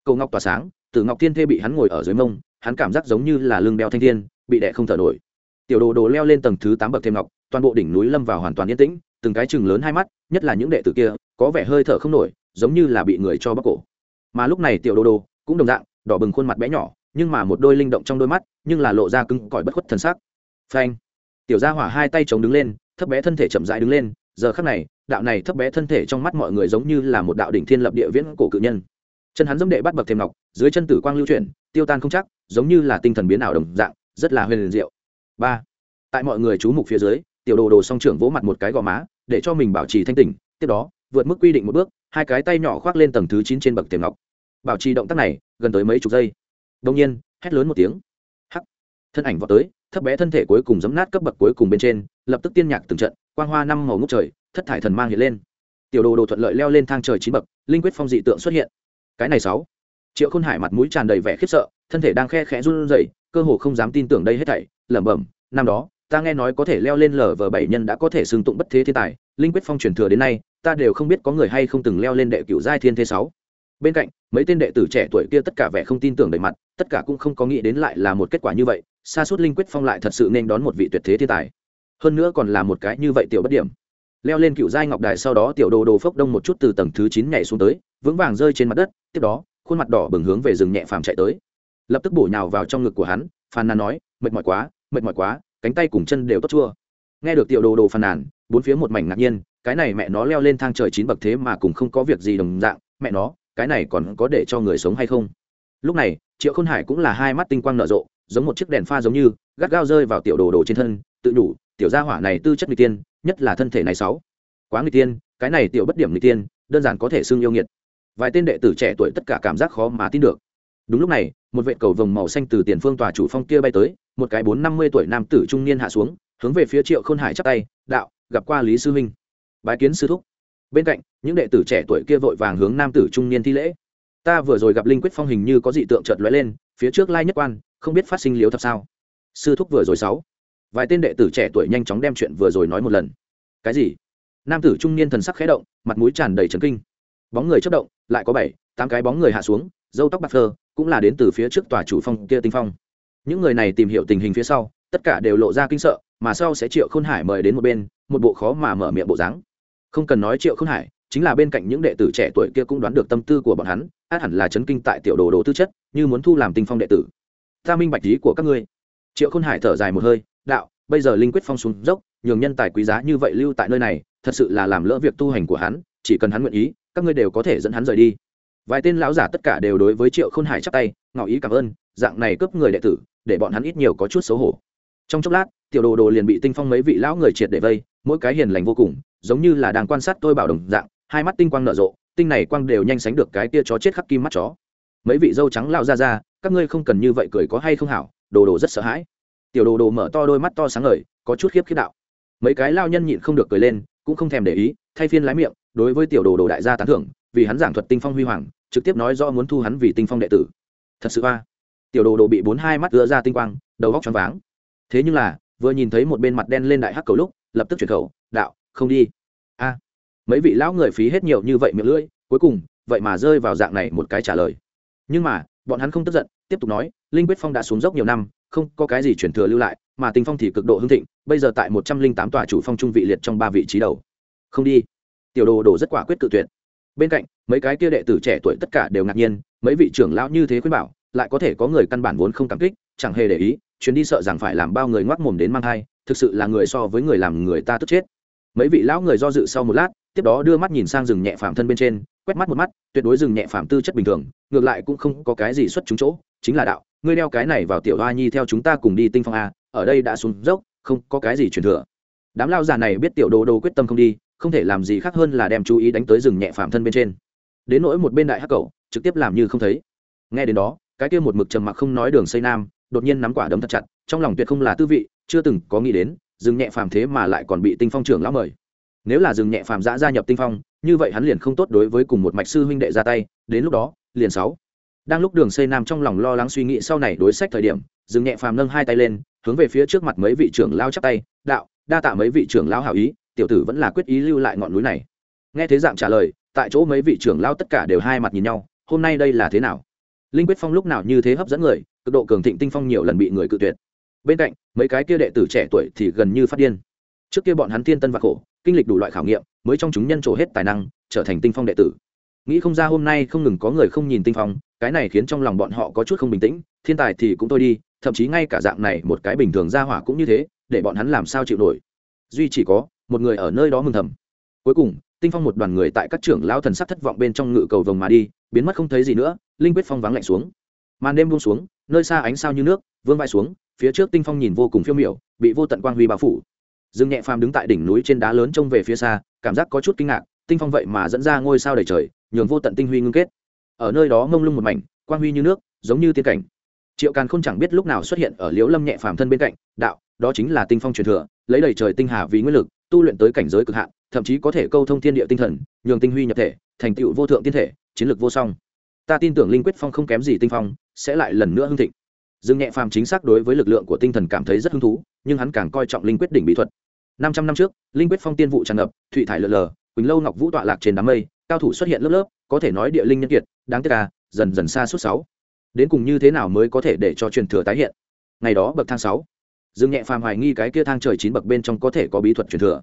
Cầu ngọc tỏa sáng từ ngọc thiên thê bị hắn ngồi ở dưới mông, hắn cảm giác giống như là lưng đeo thanh thiên, bị đẻ không thở nổi. Tiểu đồ đồ leo lên tầng thứ tám bậc thềm ngọc, toàn bộ đỉnh núi lâm vào hoàn toàn yên tĩnh, từng cái chừng lớn hai mắt, nhất là những đệ tử kia, có vẻ hơi thở không nổi, giống như là bị người cho bóc cổ. Mà lúc này tiểu đồ đồ cũng đồng dạng, đỏ bừng khuôn mặt bé nhỏ, nhưng mà một đôi linh động trong đôi mắt, nhưng là lộ ra cứng cỏi bất khuất thần sắc. Phanh! Tiểu gia hỏa hai tay chống đứng lên, thấp bé thân thể chậm rãi đứng lên giờ khắc này, đạo này thấp bé thân thể trong mắt mọi người giống như là một đạo đỉnh thiên lập địa viễn cổ cự nhân. Chân hắn dẫm đệ bắt bậc thêm ngọc, dưới chân tử quang lưu chuyển, tiêu tan không chắc, giống như là tinh thần biến ảo đồng dạng, rất là huyền diệu. Ba, tại mọi người chú mục phía dưới, tiểu đồ đồ song trưởng vỗ mặt một cái gò má, để cho mình bảo trì thanh tỉnh, tiếp đó, vượt mức quy định một bước, hai cái tay nhỏ khoác lên tầng thứ chín trên bậc thềm ngọc. Bảo trì động tác này, gần tới mấy chục giây. Đông nhiên, hét lớn một tiếng. Hắc. Thân ảnh vọt tới, thấp bé thân thể cuối cùng giấm nát cấp bậc cuối cùng bên trên, lập tức tiên nhạc từng trận quang hoa năm màu ngốc trời, thất thải thần mang hiện lên. Tiểu đồ đồ thuận lợi leo lên thang trời chín bậc, linh quyết phong dị tượng xuất hiện. Cái này sáu. Triệu khôn hải mặt mũi tràn đầy vẻ khiếp sợ, thân thể đang khe khẽ run rẩy, cơ hồ không dám tin tưởng đây hết thảy, lẩm bẩm, năm đó, ta nghe nói có thể leo lên lở vờ bảy nhân đã có thể xưng tụng bất thế thiên tài, linh quyết phong truyền thừa đến nay, ta đều không biết có người hay không từng leo lên đệ cửu giai thiên thế sáu. Bên cạnh, mấy tên đệ tử trẻ tuổi kia tất cả vẻ không tin tưởng đầy mặt, tất cả cũng không có nghĩ đến lại là một kết quả như vậy, xa suốt linh quyết phong lại thật sự nên đón một vị tuyệt thế thiên tài hơn nữa còn là một cái như vậy tiểu bất điểm. Leo lên cựu giai ngọc đài sau đó tiểu đồ đồ phốc đông một chút từ tầng thứ chín nhảy xuống tới, vững vàng rơi trên mặt đất, tiếp đó, khuôn mặt đỏ bừng hướng về rừng nhẹ phàm chạy tới. Lập tức bổ nhào vào trong ngực của hắn phàn nàn nói, mệt mỏi quá, mệt mỏi quá, cánh tay cùng chân đều tốt chua. Nghe được tiểu đồ đồ phàn nàn bốn phía một mảnh ngạc nhiên, cái này mẹ nó leo lên thang trời chín bậc thế mà cùng không có việc gì đồng dạng, mẹ nó, cái này còn có để cho người sống hay không? Lúc này, triệu khôn hải cũng là hai mắt tinh quang nở rộ, giống một chiếc đèn pha giống như, gắt gao rơi vào tiểu đồ đồ trên thân, tự đủ tiểu gia hỏa này tư chất người tiên, nhất là thân thể này sáu. Quá người tiên, cái này tiểu bất điểm người tiên, đơn giản có thể xưng yêu nghiệt. Vài tên đệ tử trẻ tuổi tất cả cảm giác khó mà tin được. Đúng lúc này, một vệ cầu vồng màu xanh từ tiền phương tòa chủ phong kia bay tới, một cái bốn năm mươi tuổi nam tử trung niên hạ xuống, hướng về phía triệu khôn hải chắp tay, đạo, gặp qua lý sư huynh. Bái kiến sư thúc. Bên cạnh, những đệ tử trẻ tuổi kia vội vàng hướng nam tử trung niên thi lễ. Ta vừa rồi gặp linh quyết phong hình như có dị tượng chợt lóe lên, phía trước lai nhất quan, không biết phát sinh liếu thật sao. Sư thúc vừa rồi sáu vài tên đệ tử trẻ tuổi nhanh chóng đem chuyện vừa rồi nói một lần. Cái gì? Nam tử trung niên thần sắc khẽ động, mặt mũi tràn đầy trấn kinh. Bóng người chất động, lại có bảy, tám cái bóng người hạ xuống dâu tóc bạc phơ, cũng là đến từ phía trước tòa chủ phong kia tinh phong. Những người này tìm hiểu tình hình phía sau, tất cả đều lộ ra kinh sợ, mà sau sẽ triệu khôn hải mời đến một bên, một bộ khó mà mở miệng bộ dáng. Không cần nói triệu khôn hải, chính là bên cạnh những đệ tử trẻ tuổi kia cũng đoán được tâm tư của bọn hắn, át hẳn là chấn kinh tại tiểu đồ đồ tư chất, như muốn thu làm tinh phong đệ tử. Ta minh bạch lý của các ngươi. Triệu khôn hải thở dài một hơi bây giờ linh quyết phong xuống dốc, nhường nhân tài quý giá như vậy lưu tại nơi này, thật sự là làm lỡ việc tu hành của hắn, chỉ cần hắn nguyện ý, các ngươi đều có thể dẫn hắn rời đi. Vài tên lão giả tất cả đều đối với triệu khôn hải chắp tay, ngỏ ý cảm ơn, dạng này cướp người đệ tử, để bọn hắn ít nhiều có chút xấu hổ. Trong chốc lát, tiểu đồ đồ liền bị tinh phong mấy vị lão người triệt để vây, mỗi cái hiền lành vô cùng, giống như là đang quan sát tôi bảo đồng dạng, hai mắt tinh quang nở rộ, tinh này quang đều nhanh sánh được cái tia chó chết khắc kim mắt chó. Mấy vị dâu trắng lao ra ra, các ngươi không cần như vậy cười có hay không hảo, đồ đồ rất sợ hãi tiểu đồ đồ mở to đôi mắt to sáng ngời, có chút khiếp khiếp đạo. Mấy cái lao nhân nhịn không được cười lên, cũng không thèm để ý, thay phiên lái miệng, đối với tiểu đồ đồ đại gia tán thưởng, vì hắn giảng thuật tinh phong huy hoàng, trực tiếp nói do muốn thu hắn vì tinh phong đệ tử. Thật sự a. Tiểu đồ đồ bị bốn hai mắt ứa ra tinh quang, đầu góc choáng váng. Thế nhưng là, vừa nhìn thấy một bên mặt đen lên đại hắc cầu lúc, lập tức chuyển khẩu, đạo, không đi. A. Mấy vị lão người phí hết nhiều như vậy miệng lưỡi, cuối cùng, vậy mà rơi vào dạng này một cái trả lời. Nhưng mà, bọn hắn không tức giận, tiếp tục nói, linh quyết phong đã xuống dốc nhiều năm không có cái gì chuyển thừa lưu lại, mà tinh phong thì cực độ hưng thịnh, bây giờ tại một trăm linh tám tòa chủ phong trung vị liệt trong ba vị trí đầu. Không đi. Tiểu đồ đồ rất quả quyết tự tuyệt. Bên cạnh, mấy cái kia đệ tử trẻ tuổi tất cả đều ngạc nhiên, mấy vị trưởng lão như thế khuyên bảo, lại có thể có người căn bản vốn không cảm kích, chẳng hề để ý, chuyến đi sợ rằng phải làm bao người ngoác mồm đến mang thai, thực sự là người so với người làm người ta tức chết. Mấy vị lão người do dự sau một lát, tiếp đó đưa mắt nhìn sang rừng nhẹ phạm thân bên trên, quét mắt một mắt, tuyệt đối rừng nhẹ phạm tư chất bình thường, ngược lại cũng không có cái gì xuất chúng chỗ, chính là đạo ngươi đeo cái này vào tiểu hoa nhi theo chúng ta cùng đi tinh phong a, ở đây đã xuống dốc, không có cái gì truyền thừa. Đám lao già này biết tiểu đồ đồ quyết tâm không đi, không thể làm gì khác hơn là đem chú ý đánh tới rừng nhẹ phạm thân bên trên. Đến nỗi một bên đại hắc cậu trực tiếp làm như không thấy. Nghe đến đó, cái kia một mực trầm mặc không nói đường xây nam, đột nhiên nắm quả đấm thật chặt, trong lòng tuyệt không là tư vị, chưa từng có nghĩ đến, rừng nhẹ phàm thế mà lại còn bị tinh phong trưởng lão mời. Nếu là rừng nhẹ phàm giã gia nhập tinh phong, như vậy hắn liền không tốt đối với cùng một mạch sư huynh đệ ra tay, đến lúc đó, liền sáu đang lúc đường xây nam trong lòng lo lắng suy nghĩ sau này đối sách thời điểm, dừng nhẹ phàm nâng hai tay lên, hướng về phía trước mặt mấy vị trưởng lao chắp tay, đạo, đa tạ mấy vị trưởng lao hảo ý, tiểu tử vẫn là quyết ý lưu lại ngọn núi này. Nghe thế dạng trả lời, tại chỗ mấy vị trưởng lao tất cả đều hai mặt nhìn nhau, hôm nay đây là thế nào? Linh quyết phong lúc nào như thế hấp dẫn người, cực độ cường thịnh tinh phong nhiều lần bị người cự tuyệt. Bên cạnh, mấy cái kia đệ tử trẻ tuổi thì gần như phát điên. Trước kia bọn hắn thiên tân và khổ, kinh lịch đủ loại khảo nghiệm, mới trong chúng nhân trổ hết tài năng, trở thành tinh phong đệ tử. Nghĩ không ra hôm nay không ngừng có người không nhìn tinh phong cái này khiến trong lòng bọn họ có chút không bình tĩnh, thiên tài thì cũng thôi đi, thậm chí ngay cả dạng này một cái bình thường ra hỏa cũng như thế, để bọn hắn làm sao chịu nổi. Duy chỉ có, một người ở nơi đó mừng thầm. Cuối cùng, tinh phong một đoàn người tại các trưởng lao thần sắc thất vọng bên trong ngự cầu vồng mà đi, biến mất không thấy gì nữa, linh quyết phong vắng lạnh xuống. Màn đêm buông xuống, nơi xa ánh sao như nước, vương vai xuống, phía trước tinh phong nhìn vô cùng phiêu miểu, bị vô tận quang huy bao phủ. Dương nhẹ phàm đứng tại đỉnh núi trên đá lớn trông về phía xa, cảm giác có chút kinh ngạc, tinh phong vậy mà dẫn ra ngôi sao đầy trời, nhường vô tận tinh huy ngưng kết ở nơi đó ngông lung một mảnh, quang huy như nước, giống như tiên cảnh. Triệu càn không chẳng biết lúc nào xuất hiện ở liễu lâm nhẹ phàm thân bên cạnh, đạo, đó chính là tinh phong truyền thừa, lấy đầy trời tinh hà vì nguyên lực, tu luyện tới cảnh giới cực hạn, thậm chí có thể câu thông thiên địa tinh thần, nhường tinh huy nhập thể, thành tựu vô thượng tiên thể, chiến lược vô song. Ta tin tưởng linh quyết phong không kém gì tinh phong, sẽ lại lần nữa hưng thịnh. Dương nhẹ phàm chính xác đối với lực lượng của tinh thần cảm thấy rất hứng thú, nhưng hắn càng coi trọng linh quyết đỉnh bí thuật. Năm trăm năm trước, linh quyết phong tiên vụ tràn ngập thụy thải lờ lờ, quỳnh lâu ngọc vũ tọa lạc trên đám mây, cao thủ xuất hiện lớp lớp, có thể nói địa linh nhân kiệt đáng tiếc à dần dần xa suốt sáu. Đến cùng như thế nào mới có thể để cho truyền thừa tái hiện? Ngày đó, bậc thang sáu. Dương nhẹ phàm hoài nghi cái kia thang trời chín bậc bên trong có thể có bí thuật truyền thừa.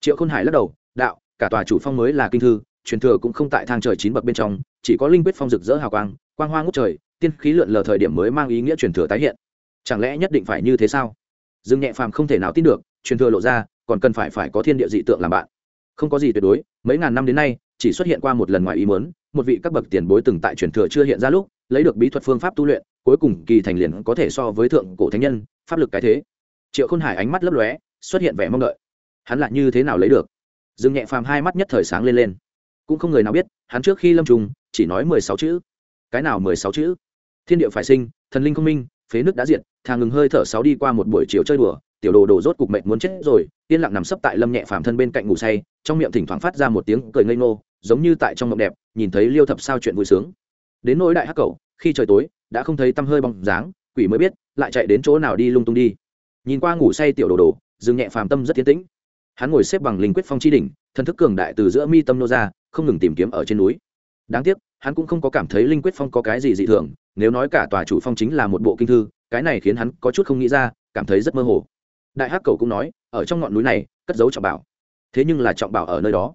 Triệu khôn hải lắc đầu, đạo, cả tòa chủ phong mới là kinh thư, truyền thừa cũng không tại thang trời chín bậc bên trong, chỉ có linh quyết phong rực rỡ hào quang quang hoa ngút trời, tiên khí lượn lờ thời điểm mới mang ý nghĩa truyền thừa tái hiện. Chẳng lẽ nhất định phải như thế sao? Dương nhẹ phàm không thể nào tin được, truyền thừa lộ ra, còn cần phải phải có thiên địa dị tượng làm bạn. Không có gì tuyệt đối, mấy ngàn năm đến nay chỉ xuất hiện qua một lần ngoài ý muốn, một vị các bậc tiền bối từng tại truyền thừa chưa hiện ra lúc, lấy được bí thuật phương pháp tu luyện, cuối cùng kỳ thành liền có thể so với thượng cổ thánh nhân, pháp lực cái thế. Triệu khôn hải ánh mắt lấp lóe, xuất hiện vẻ mong đợi. Hắn lại như thế nào lấy được? Dương nhẹ phàm hai mắt nhất thời sáng lên lên. Cũng không người nào biết, hắn trước khi lâm trùng, chỉ nói mười sáu chữ. Cái nào mười sáu chữ? Thiên địa phải sinh, thần linh không minh, phế nước đã diệt, thà ngừng hơi thở sáu đi qua một buổi chiều chơi đùa, tiểu đồ đồ rốt cục mệnh muốn chết rồi, yên lặng nằm sấp tại lâm nhẹ phàm thân bên cạnh ngủ say, trong miệng thỉnh thoảng phát ra một tiếng cười ngây ngô giống như tại trong mộng đẹp, nhìn thấy liêu thập sao chuyện vui sướng. Đến nỗi đại hắc cầu khi trời tối, đã không thấy tăm hơi bóng dáng, quỷ mới biết, lại chạy đến chỗ nào đi lung tung đi. Nhìn qua ngủ say tiểu đồ đồ dừng nhẹ phàm tâm rất tiến tĩnh. Hắn ngồi xếp bằng linh quyết phong chi đỉnh, thần thức cường đại từ giữa mi tâm nô ra, không ngừng tìm kiếm ở trên núi. Đáng tiếc, hắn cũng không có cảm thấy linh quyết phong có cái gì dị thường, nếu nói cả tòa chủ phong chính là một bộ kinh thư, cái này khiến hắn có chút không nghĩ ra, cảm thấy rất mơ hồ. Đại hắc cầu cũng nói, ở trong ngọn núi này, cất giấu trọng bảo. Thế nhưng là trọng bảo ở nơi đó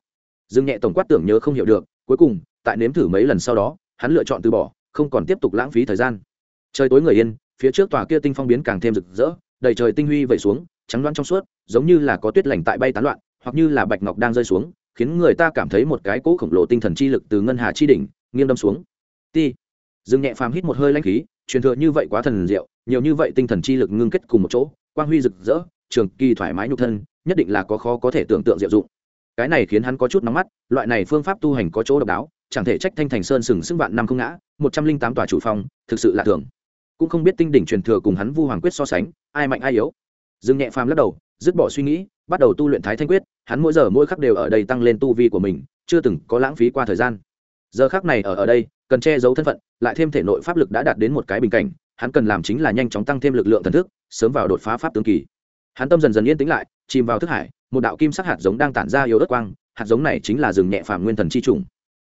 dương nhẹ tổng quát tưởng nhớ không hiểu được, cuối cùng, tại nếm thử mấy lần sau đó, hắn lựa chọn từ bỏ, không còn tiếp tục lãng phí thời gian. Trời tối người yên, phía trước tòa kia tinh phong biến càng thêm rực rỡ, đầy trời tinh huy vẩy xuống, trắng loáng trong suốt, giống như là có tuyết lành tại bay tán loạn, hoặc như là bạch ngọc đang rơi xuống, khiến người ta cảm thấy một cái cỗ khổng lồ tinh thần chi lực từ ngân hà chi đỉnh, nghiêng đâm xuống. Ti. Dương nhẹ phàm hít một hơi lãnh khí, truyền thừa như vậy quá thần diệu, nhiều như vậy tinh thần chi lực ngưng kết cùng một chỗ, quang huy rực rỡ, trường kỳ thoải mái nhục thân, nhất định là có khó có thể tưởng tượng diệu dụng cái này khiến hắn có chút nóng mắt, loại này phương pháp tu hành có chỗ độc đáo, chẳng thể trách thanh thành sơn sừng sững vạn năm không ngã, một trăm linh tám tòa chủ phong, thực sự là thường. Cũng không biết tinh đỉnh truyền thừa cùng hắn vu hoàng quyết so sánh, ai mạnh ai yếu. Dương nhẹ phàm lắc đầu, dứt bỏ suy nghĩ, bắt đầu tu luyện thái thanh quyết, hắn mỗi giờ mỗi khắc đều ở đây tăng lên tu vi của mình, chưa từng có lãng phí qua thời gian. Giờ khắc này ở ở đây, cần che giấu thân phận, lại thêm thể nội pháp lực đã đạt đến một cái bình cảnh, hắn cần làm chính là nhanh chóng tăng thêm lực lượng thần thức, sớm vào đột phá pháp tướng kỳ hắn tâm dần dần yên tĩnh lại, chìm vào thức hải, một đạo kim sắc hạt giống đang tản ra yếu ớt quang, hạt giống này chính là rừng nhẹ phàm nguyên thần chi trùng.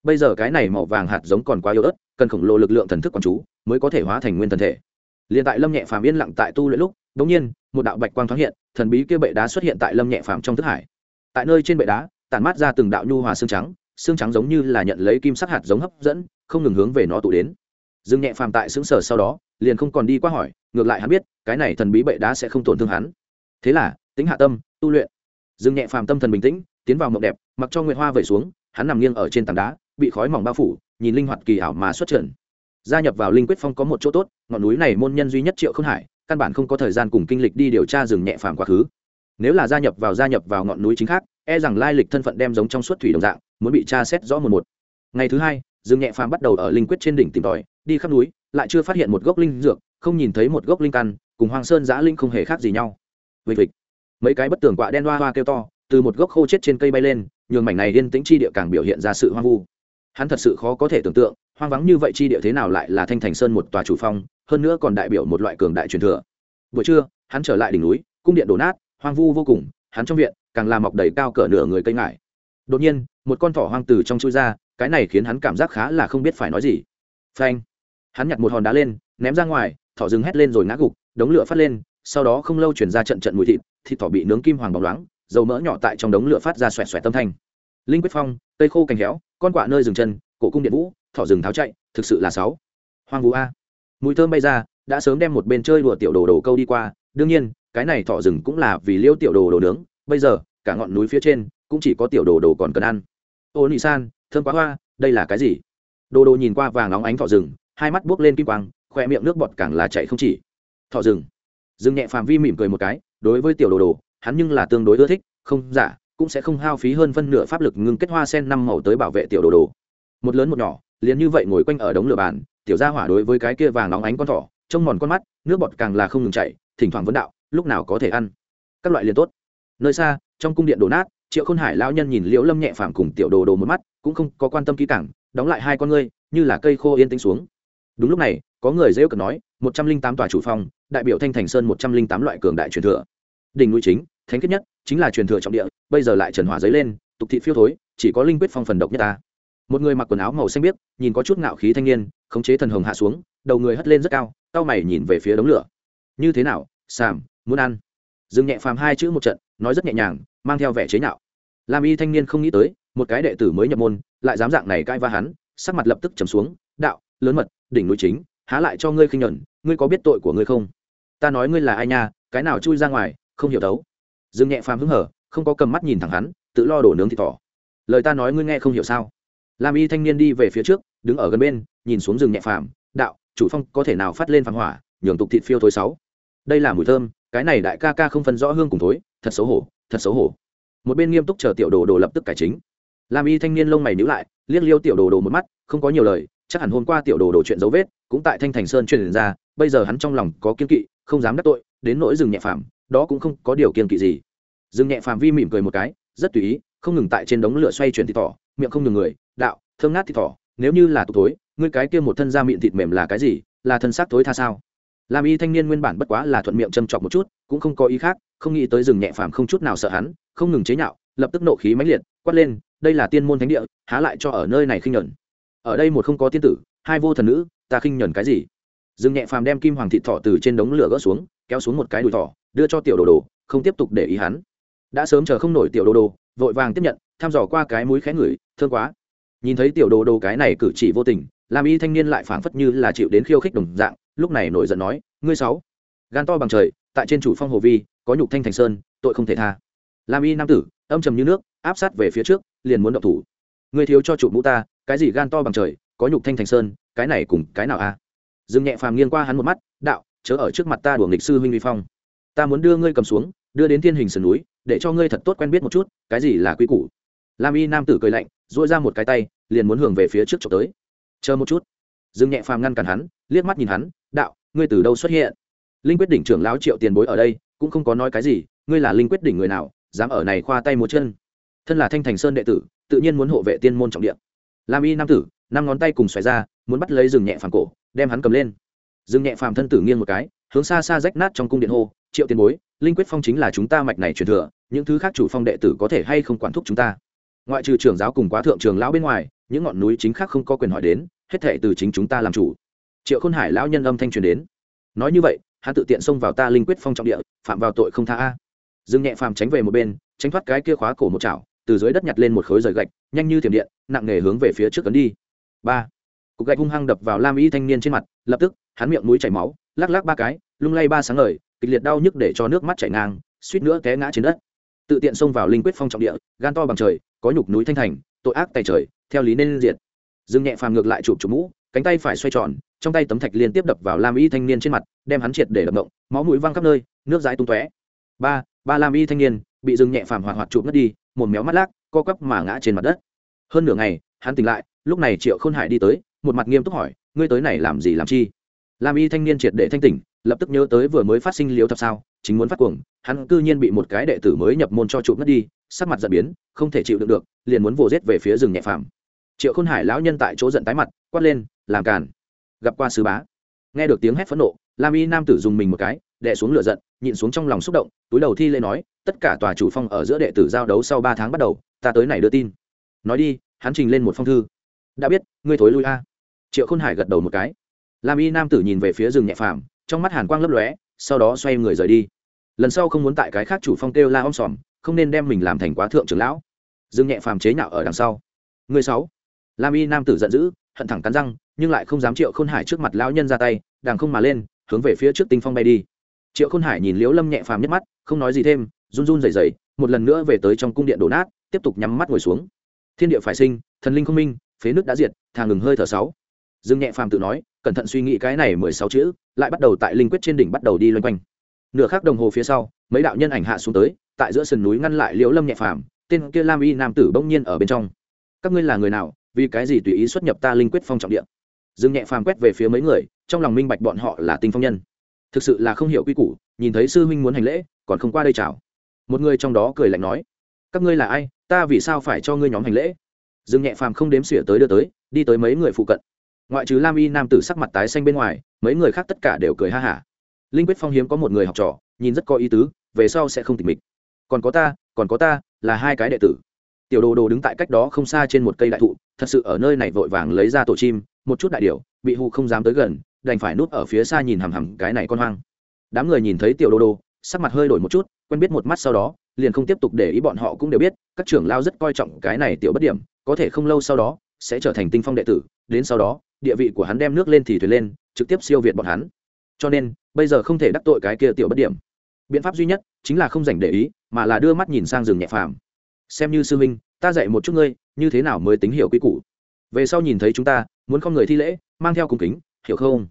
Bây giờ cái này màu vàng hạt giống còn quá yếu ớt, cần khổng lồ lực lượng thần thức quán chú mới có thể hóa thành nguyên thần thể. Liền tại lâm nhẹ phàm yên lặng tại tu luyện lúc đ nhiên, một đạo bạch quang thoáng hiện, thần bí kia bệ đá xuất hiện tại lâm nhẹ phàm trong thức hải. Tại nơi trên bệ đá, tản mát ra từng đạo nhu hòa xương trắng xương trắng giống như là nhận lấy kim sắc hạt giống hấp dẫn, không ngừng hướng về nó tụ đến. Dương nhẹ phàm tại xứng sở sau đó, liền không còn đi qua hỏi, ngược lại hắn biết, cái này thần bí bệ đá sẽ không tổn thương hắn thế là tính hạ tâm, tu luyện. Dương nhẹ phàm tâm thần bình tĩnh, tiến vào mộng đẹp, mặc cho nguyệt hoa vẩy xuống, hắn nằm nghiêng ở trên tảng đá, bị khói mỏng bao phủ, nhìn linh hoạt kỳ ảo mà xuất trận gia nhập vào linh quyết phong có một chỗ tốt, ngọn núi này môn nhân duy nhất triệu không hải, căn bản không có thời gian cùng kinh lịch đi điều tra rừng nhẹ phàm quá khứ. Nếu là gia nhập vào, gia nhập vào ngọn núi chính khác e rằng lai lịch thân phận đem giống trong suốt thủy đồng dạng, muốn bị tra xét rõ một một. Ngày thứ hai rừng nhẹ phàm bắt đầu ở linh quyết trên đỉnh tìm tòi, đi khắp núi, lại chưa phát hiện một gốc linh dược, không nhìn thấy một gốc linh căn, cùng hoàng sơn giã linh không hề khác gì nhau vịt vịt mấy cái bất tường quạ đen hoa hoa kêu to, từ một gốc khô chết trên cây bay lên, nhường mảnh này yên tĩnh chi địa càng biểu hiện ra sự hoang vu. Hắn thật sự khó có thể tưởng tượng, hoang vắng như vậy chi địa thế nào lại là thanh thành sơn một tòa chủ phong, hơn nữa còn đại biểu một loại cường đại truyền thừa. Buổi trưa, hắn trở lại đỉnh núi, cung điện đổ nát, hoang vu vô cùng, hắn trong viện, càng làm mọc đầy cao cỡ nửa người cây ngải. Đột nhiên, một con thỏ hoang từ trong chui ra, cái này khiến hắn cảm giác khá là không biết phải nói gì. Phanh! Hắn nhặt một hòn đá lên, ném ra ngoài, thỏ rừng hét lên rồi ngã gục, đống lửa phát lên sau đó không lâu chuyển ra trận trận mùi thịt thịt thỏ bị nướng kim hoàng bóng loáng, dầu mỡ nhỏ tại trong đống lửa phát ra xoẹt xoẹt tâm thanh. Linh quyết phong, cây khô cành héo, con quạ nơi dừng chân, cổ cung điện vũ, thỏ rừng tháo chạy, thực sự là sáu. Hoang vũ a. Mùi thơm bay ra, đã sớm đem một bên chơi đùa tiểu đồ đồ câu đi qua, đương nhiên, cái này thỏ rừng cũng là vì liêu tiểu đồ đồ nướng, bây giờ, cả ngọn núi phía trên, cũng chỉ có tiểu đồ đồ còn cần ăn. Ô nị san, thơm quá hoa, đây là cái gì? Đồ đồ nhìn qua vàng óng ánh thỏ rừng, hai mắt buốc lên kim quang khoe miệng nước bọt càng là chạy không chỉ. Thỏ rừng. Dương nhẹ phàm vi mỉm cười một cái, đối với tiểu đồ đồ, hắn nhưng là tương đối ưa thích, không giả cũng sẽ không hao phí hơn phân nửa pháp lực ngưng kết hoa sen năm màu tới bảo vệ tiểu đồ đồ. Một lớn một nhỏ, liền như vậy ngồi quanh ở đống lửa bàn, tiểu gia hỏa đối với cái kia vàng óng ánh con thỏ, trông mòn con mắt, nước bọt càng là không ngừng chạy thỉnh thoảng vấn đạo, lúc nào có thể ăn. Các loại liền tốt. Nơi xa, trong cung điện đổ nát, triệu khôn hải lão nhân nhìn liễu lâm nhẹ phàm cùng tiểu đồ đồ một mắt, cũng không có quan tâm kỹ càng, đóng lại hai con ngươi, như là cây khô yên tĩnh xuống. Đúng lúc này, có người rêu cần nói, một trăm linh tám tòa chủ phòng đại biểu thanh thành sơn một trăm linh tám loại cường đại truyền thừa. Đỉnh núi chính, thánh kết nhất, chính là truyền thừa trọng địa, bây giờ lại trần hỏa dấy lên, tục thị phiêu thối, chỉ có linh quyết phong phần độc nhất ta. Một người mặc quần áo màu xanh biếc, nhìn có chút ngạo khí thanh niên, khống chế thần hồng hạ xuống, đầu người hất lên rất cao tao mày nhìn về phía đống lửa. Như thế nào, sàm, muốn ăn? Dừng nhẹ phàm hai chữ một trận, nói rất nhẹ nhàng, mang theo vẻ chế nhạo. Làm y thanh niên không nghĩ tới, một cái đệ tử mới nhập môn, lại dám dạng này cai va hắn, sắc mặt lập tức trầm xuống, đạo, lớn mật, đỉnh núi chính, há lại cho ngươi khinh nhuận, ngươi có biết tội của ngươi không? Ta nói ngươi là ai nha, cái nào chui ra ngoài, không hiểu đấu dương nhẹ phàm hứng hở, không có cầm mắt nhìn thẳng hắn, tự lo đổ nướng thịt thỏ. Lời ta nói ngươi nghe không hiểu sao? Làm y thanh niên đi về phía trước, đứng ở gần bên, nhìn xuống rừng nhẹ phàm, đạo, chủ phong có thể nào phát lên phàm hỏa, nhường tục thịt phiêu thối sáu. Đây là mùi thơm, cái này đại ca ca không phân rõ hương cùng thối, thật xấu hổ, thật xấu hổ. Một bên nghiêm túc chờ tiểu đồ đồ lập tức cải chính. Làm y thanh niên lông mày nhíu lại, liếc liêu tiểu đồ đồ một mắt, không có nhiều lời, chắc hẳn hôm qua tiểu đồ đồ chuyện dấu vết, cũng tại thanh thành sơn truyền ra, bây giờ hắn trong lòng có kiên kỵ không dám đắc tội, đến nỗi rừng nhẹ phàm, đó cũng không có điều kiên kỵ gì. Rừng nhẹ phàm vi mỉm cười một cái, rất tùy ý, không ngừng tại trên đống lửa xoay chuyển thịt thỏ, miệng không ngừng người, đạo, thơm ngát thịt thỏ, nếu như là tục thối, ngươi cái kia một thân da miệng thịt mềm là cái gì, là thân xác thối tha sao? Làm y thanh niên nguyên bản bất quá là thuận miệng châm chọc một chút, cũng không có ý khác, không nghĩ tới rừng nhẹ phàm không chút nào sợ hắn, không ngừng chế nhạo, lập tức nộ khí mãnh liệt, quát lên, đây là tiên môn thánh địa, há lại cho ở nơi này khinh nhẫn ở đây một không có tiên tử, hai vô thần nữ, ta khinh nhẫn cái gì? Dương nhẹ phàm đem kim hoàng thịt thỏ từ trên đống lửa gỡ xuống, kéo xuống một cái đùi thỏ, đưa cho tiểu đồ đồ, không tiếp tục để ý hắn. Đã sớm chờ không nổi tiểu đồ đồ, vội vàng tiếp nhận, thăm dò qua cái mũi khẽ ngửi, thương quá. Nhìn thấy tiểu đồ đồ cái này cử chỉ vô tình làm y thanh niên lại phảng phất như là chịu đến khiêu khích đồng dạng, lúc này nổi giận nói, ngươi sáu, gan to bằng trời, tại trên chủ phong hồ vi, có nhục thanh thành sơn, tội không thể tha. Làm y nam tử, âm trầm như nước, áp sát về phía trước, liền muốn động thủ. Ngươi thiếu cho chủ mũ ta, cái gì gan to bằng trời, có nhục thanh thành sơn, cái này cùng cái nào a à? Dương nhẹ phàm nghiêng qua hắn một mắt, đạo, chớ ở trước mặt ta đuổi nghịch sư huynh vi phong. Ta muốn đưa ngươi cầm xuống, đưa đến thiên hình sườn núi, để cho ngươi thật tốt quen biết một chút, cái gì là quy củ? Lam y nam tử cười lạnh, duỗi ra một cái tay, liền muốn hưởng về phía trước trộm tới. Chờ một chút. Dương nhẹ phàm ngăn cản hắn, liếc mắt nhìn hắn, đạo, ngươi từ đâu xuất hiện? Linh quyết đỉnh trưởng lão triệu tiền bối ở đây, cũng không có nói cái gì, ngươi là linh quyết đỉnh người nào, dám ở này khoa tay một chân? Thân là thanh thành sơn đệ tử, tự nhiên muốn hộ vệ tiên môn trọng địa. lam y nam tử, năm ngón tay cùng xoài ra, muốn bắt lấy rừng nhẹ phàm cổ đem hắn cầm lên. Dương nhẹ phàm thân tử nghiêng một cái, hướng xa xa rách nát trong cung điện hô, triệu tiền bối, linh quyết phong chính là chúng ta mạch này truyền thừa, những thứ khác chủ phong đệ tử có thể hay không quản thúc chúng ta? Ngoại trừ trưởng giáo cùng quá thượng trường lão bên ngoài, những ngọn núi chính khác không có quyền hỏi đến, hết thệ từ chính chúng ta làm chủ. Triệu khôn hải lão nhân âm thanh truyền đến. Nói như vậy, hắn tự tiện xông vào ta linh quyết phong trọng địa, phạm vào tội không tha a. Dương nhẹ phàm tránh về một bên, tránh thoát cái kia khóa cổ một chảo, từ dưới đất nhặt lên một khối rời gạch, nhanh như thiểm điện, nặng nề hướng về phía trước cấn đi. Ba cục gạch hung hăng đập vào lam y thanh niên trên mặt, lập tức, hắn miệng mũi chảy máu, lắc lắc ba cái, lung lay ba sáng ngời, kịch liệt đau nhức để cho nước mắt chảy ngang, suýt nữa té ngã trên đất. Tự tiện xông vào linh quyết phong trọng địa, gan to bằng trời, có nhục núi thanh thành, tội ác tài trời, theo lý nên diệt. Dương nhẹ phàm ngược lại chụp chụp mũ, cánh tay phải xoay tròn, trong tay tấm thạch liên tiếp đập vào lam y thanh niên trên mặt, đem hắn triệt để đập động máu mũi văng khắp nơi, nước dãi tung tóe. Ba ba lam y thanh niên, bị dương nhẹ phàm hoạt hoạt chụp ngất đi một méo mắt lác, co quắp mà ngã trên mặt đất. Hơn nửa ngày, hắn tỉnh lại, lúc này triệu khôn hải đi tới một mặt nghiêm túc hỏi, ngươi tới này làm gì làm chi? Lam y thanh niên triệt để thanh tỉnh, lập tức nhớ tới vừa mới phát sinh liếu thập sao, chính muốn phát cuồng, hắn cư nhiên bị một cái đệ tử mới nhập môn cho chụp mất đi, sắc mặt giận biến, không thể chịu đựng được, liền muốn vồ rết về phía rừng nhẹ phàm. Triệu khôn hải lão nhân tại chỗ giận tái mặt, quát lên, làm càn, gặp qua sứ bá. Nghe được tiếng hét phẫn nộ, lam y nam tử dùng mình một cái, đè xuống lửa giận, nhịn xuống trong lòng xúc động, túi đầu thi lễ nói, tất cả tòa chủ phong ở giữa đệ tử giao đấu sau ba tháng bắt đầu, ta tới này đưa tin. Nói đi, hắn trình lên một phong thư. Đã biết, ngươi thối lui a triệu khôn hải gật đầu một cái. Lam y nam tử nhìn về phía rừng nhẹ phàm, trong mắt hàn quang lấp lóe, sau đó xoay người rời đi. Lần sau không muốn tại cái khác chủ phong kêu la om sòm, không nên đem mình làm thành quá thượng trưởng lão. Dương nhẹ phàm chế nhạo ở đằng sau. Người sáu. Lam y nam tử giận dữ, hận thẳng cắn răng, nhưng lại không dám triệu khôn hải trước mặt lão nhân ra tay đàng không mà lên, hướng về phía trước tinh phong bay đi. Triệu khôn hải nhìn liễu lâm nhẹ phàm nhất mắt, không nói gì thêm, run run rẩy rẩy, một lần nữa về tới trong cung điện đổ nát, tiếp tục nhắm mắt ngồi xuống. Thiên địa phải sinh, thần linh không minh, phế nước đã diệt, thà ngừng hơi thở sáu dương nhẹ phàm tự nói, cẩn thận suy nghĩ cái này mười sáu chữ, lại bắt đầu tại linh quyết trên đỉnh bắt đầu đi loanh quanh. Nửa khắc đồng hồ phía sau, mấy đạo nhân ảnh hạ xuống tới, tại giữa sườn núi ngăn lại liễu lâm nhẹ phàm, tên kia lam y nam tử bỗng nhiên ở bên trong. Các ngươi là người nào, vì cái gì tùy ý xuất nhập ta linh quyết phong trọng địa? dương nhẹ phàm quét về phía mấy người, trong lòng minh bạch bọn họ là tinh phong nhân. Thực sự là không hiểu quy củ, nhìn thấy sư huynh muốn hành lễ, còn không qua đây chào. Một người trong đó cười lạnh nói, các ngươi là ai, ta vì sao phải cho ngươi nhóm hành lễ? Dương nhẹ phàm không đếm xỉa tới đưa tới, đi tới mấy người phụ cận ngoại trừ lam y nam tử sắc mặt tái xanh bên ngoài, mấy người khác tất cả đều cười ha hả. Linh quyết phong hiếm có một người học trò, nhìn rất có ý tứ, về sau sẽ không tịch mịch. Còn có ta, còn có ta, là hai cái đệ tử. Tiểu đồ đồ đứng tại cách đó không xa trên một cây đại thụ, thật sự ở nơi này vội vàng lấy ra tổ chim, một chút đại điệu bị hụ không dám tới gần, đành phải núp ở phía xa nhìn hằm hằm cái này con hoang. Đám người nhìn thấy tiểu đồ đồ, sắc mặt hơi đổi một chút, quen biết một mắt sau đó, liền không tiếp tục để ý bọn họ cũng đều biết, các trưởng lao rất coi trọng cái này tiểu bất điểm, có thể không lâu sau đó, sẽ trở thành tinh phong đệ tử, đến sau đó địa vị của hắn đem nước lên thì thuyền lên, trực tiếp siêu việt bọn hắn. Cho nên, bây giờ không thể đắc tội cái kia tiểu bất điểm. Biện pháp duy nhất chính là không dành để ý, mà là đưa mắt nhìn sang rừng nhẹ phàm. Xem như sư minh ta dạy một chút ngươi, như thế nào mới tính hiểu quy củ. Về sau nhìn thấy chúng ta, muốn không người thi lễ, mang theo cùng kính, hiểu không?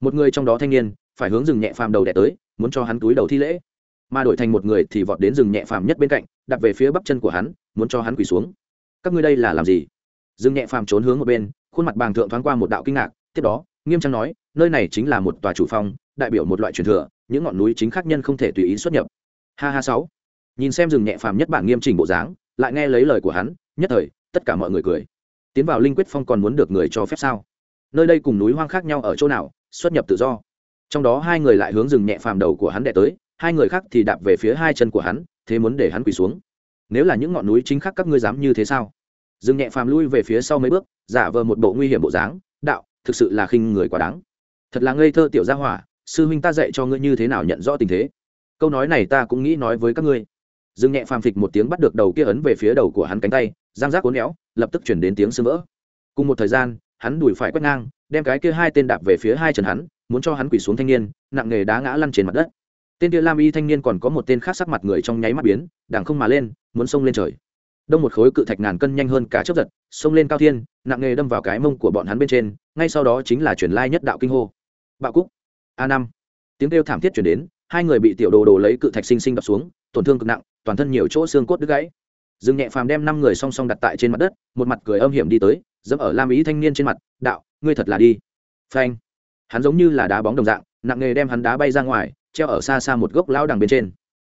Một người trong đó thanh niên, phải hướng rừng nhẹ phàm đầu đẻ tới, muốn cho hắn túi đầu thi lễ. Mà đổi thành một người thì vọt đến rừng nhẹ phàm nhất bên cạnh, đặt về phía bắp chân của hắn, muốn cho hắn quỳ xuống. Các ngươi đây là làm gì? Rừng nhẹ phàm trốn hướng một bên khuôn mặt bàng thượng thoáng qua một đạo kinh ngạc, tiếp đó, nghiêm trang nói, nơi này chính là một tòa chủ phong, đại biểu một loại truyền thừa, những ngọn núi chính khác nhân không thể tùy ý xuất nhập. Ha ha sáu. Nhìn xem rừng nhẹ phàm nhất bản nghiêm chỉnh bộ dáng, lại nghe lấy lời của hắn, nhất thời, tất cả mọi người cười. Tiến vào linh quyết phong còn muốn được người cho phép sao? Nơi đây cùng núi hoang khác nhau ở chỗ nào, xuất nhập tự do. Trong đó hai người lại hướng rừng nhẹ phàm đầu của hắn đẻ tới, hai người khác thì đạp về phía hai chân của hắn, thế muốn để hắn quỳ xuống. Nếu là những ngọn núi chính khác các ngươi dám như thế sao? Dừng nhẹ phàm lui về phía sau mấy bước, giả vờ một bộ nguy hiểm bộ dáng, đạo, thực sự là khinh người quá đáng. Thật là ngây thơ tiểu gia hỏa, sư huynh ta dạy cho ngươi như thế nào nhận rõ tình thế. Câu nói này ta cũng nghĩ nói với các ngươi. Dương nhẹ phàm phịch một tiếng bắt được đầu kia ấn về phía đầu của hắn cánh tay, giang giác cố néo lập tức chuyển đến tiếng sưng vỡ cùng một thời gian, hắn đùi phải quét ngang, đem cái kia hai tên đạp về phía hai chân hắn, muốn cho hắn quỳ xuống thanh niên, nặng nghề đá ngã lăn trên mặt đất. Tên kia lam y thanh niên còn có một tên khác sắc mặt người trong nháy mắt biến đảng không mà lên, muốn xông lên trời đông một khối cự thạch ngàn cân nhanh hơn cả chớp giật, xông lên cao thiên, nặng nghề đâm vào cái mông của bọn hắn bên trên, ngay sau đó chính là chuyển lai nhất đạo kinh hô. Bạo cúc. A năm. Tiếng kêu thảm thiết chuyển đến, hai người bị tiểu đồ đồ lấy cự thạch sinh sinh đập xuống, tổn thương cực nặng, toàn thân nhiều chỗ xương cốt đứt gãy. Dương nhẹ phàm đem năm người song song đặt tại trên mặt đất, một mặt cười âm hiểm đi tới, dẫm ở lam ý thanh niên trên mặt, đạo, ngươi thật là đi. Phanh. Hắn giống như là đá bóng đồng dạng, nặng nghề đem hắn đá bay ra ngoài, treo ở xa xa một gốc lao đằng bên trên.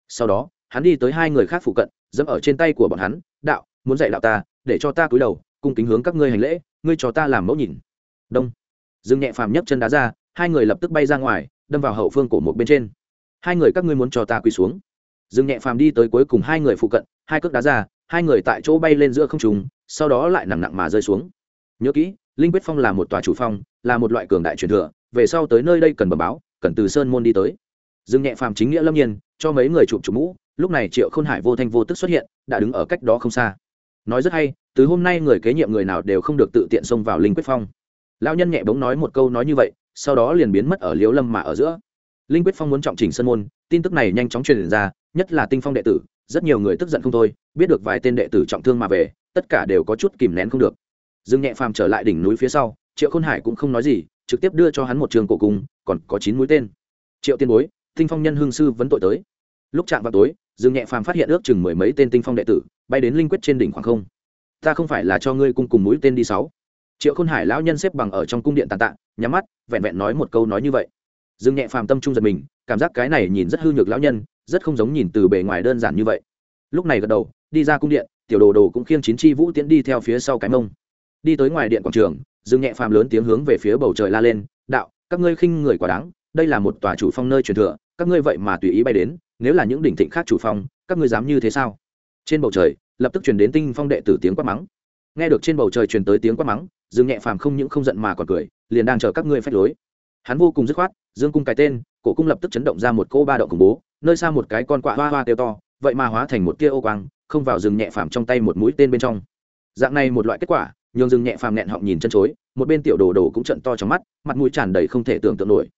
Sau đó, hắn đi tới hai người khác phụ cận, dẫm ở trên tay của bọn hắn đạo, muốn dạy đạo ta, để cho ta cúi đầu, cung kính hướng các ngươi hành lễ, ngươi cho ta làm mẫu nhìn. Đông. Dương nhẹ phàm nhấc chân đá ra, hai người lập tức bay ra ngoài, đâm vào hậu phương cổ một bên trên. Hai người các ngươi muốn cho ta quỳ xuống. Dương nhẹ phàm đi tới cuối cùng hai người phụ cận, hai cước đá ra, hai người tại chỗ bay lên giữa không trùng sau đó lại nặng nặng mà rơi xuống. Nhớ kỹ, linh quyết phong là một tòa chủ phong, là một loại cường đại truyền thừa, về sau tới nơi đây cần bẩm báo, cần từ sơn môn đi tới. Dương nhẹ phàm chính nghĩa lâm nhiên, cho mấy người chụp chụp mũ lúc này triệu khôn hải vô thanh vô tức xuất hiện, đã đứng ở cách đó không xa. Nói rất hay, từ hôm nay người kế nhiệm người nào đều không được tự tiện xông vào linh quyết phong. Lão nhân nhẹ bóng nói một câu nói như vậy, sau đó liền biến mất ở liếu lâm mà ở giữa. Linh quyết phong muốn trọng trình sân môn, tin tức này nhanh chóng truyền ra, nhất là tinh phong đệ tử, rất nhiều người tức giận không thôi, biết được vài tên đệ tử trọng thương mà về, tất cả đều có chút kìm nén không được. Dương nhẹ phàm trở lại đỉnh núi phía sau, triệu khôn hải cũng không nói gì, trực tiếp đưa cho hắn một trường cổ cung, còn có chín mũi tên. Triệu tiên bối, tinh phong nhân hương sư vấn tội tới. Lúc chạm vào tối dương nhẹ phàm phát hiện ước chừng mười mấy tên tinh phong đệ tử, bay đến linh quyết trên đỉnh khoảng không. Ta không phải là cho ngươi cung cùng mũi tên đi sáu. Triệu khôn hải lão nhân xếp bằng ở trong cung điện tàn tạ, nhắm mắt, vẹn vẹn nói một câu nói như vậy. Dương nhẹ phàm tâm trung giật mình, cảm giác cái này nhìn rất hư nhược lão nhân, rất không giống nhìn từ bề ngoài đơn giản như vậy. Lúc này gật đầu, đi ra cung điện, tiểu đồ đồ cũng khiêng chín chi vũ tiễn đi theo phía sau cái mông. Đi tới ngoài điện quảng trường, dương nhẹ phàm lớn tiếng hướng về phía bầu trời la lên, đạo, các ngươi khinh người quá đáng, đây là một tòa chủ phong nơi truyền thừa, các ngươi vậy mà tùy ý bay đến nếu là những đỉnh thịnh khác chủ phong, các ngươi dám như thế sao? Trên bầu trời, lập tức truyền đến tinh phong đệ tử tiếng quát mắng. Nghe được trên bầu trời truyền tới tiếng quát mắng, dương nhẹ phàm không những không giận mà còn cười, liền đang chờ các ngươi phách lối. Hắn vô cùng dứt khoát, dương cung cái tên, cổ cung lập tức chấn động ra một cô ba động khủng bố, nơi xa một cái con quạ hoa hoa kêu to, vậy mà hóa thành một tia ô quang, không vào rừng nhẹ phàm trong tay một mũi tên bên trong. Dạng này một loại kết quả, nhường rừng nhẹ phàm nẹn họng nhìn chân chối, một bên tiểu đồ đồ cũng trận to trong mắt, mặt mũi tràn đầy không thể tưởng tượng nổi.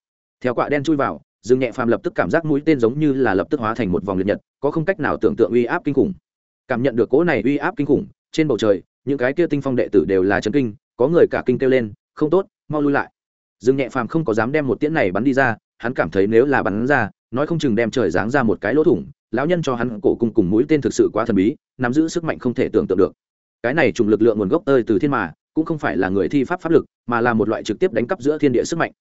Theo quạ đen chui vào Dương nhẹ phàm lập tức cảm giác mũi tên giống như là lập tức hóa thành một vòng liệt nhật, có không cách nào tưởng tượng uy áp kinh khủng. Cảm nhận được cỗ này uy áp kinh khủng, trên bầu trời, những cái kia tinh phong đệ tử đều là chấn kinh, có người cả kinh kêu lên, không tốt, mau lui lại. Dương nhẹ phàm không có dám đem một tiễn này bắn đi ra, hắn cảm thấy nếu là bắn ra, nói không chừng đem trời giáng ra một cái lỗ thủng, lão nhân cho hắn cổ cùng cùng mũi tên thực sự quá thần bí, nắm giữ sức mạnh không thể tưởng tượng được. Cái này trùng lực lượng nguồn gốc ơi từ thiên mà, cũng không phải là người thi pháp pháp lực, mà là một loại trực tiếp đánh cắp giữa thiên địa sức mạnh.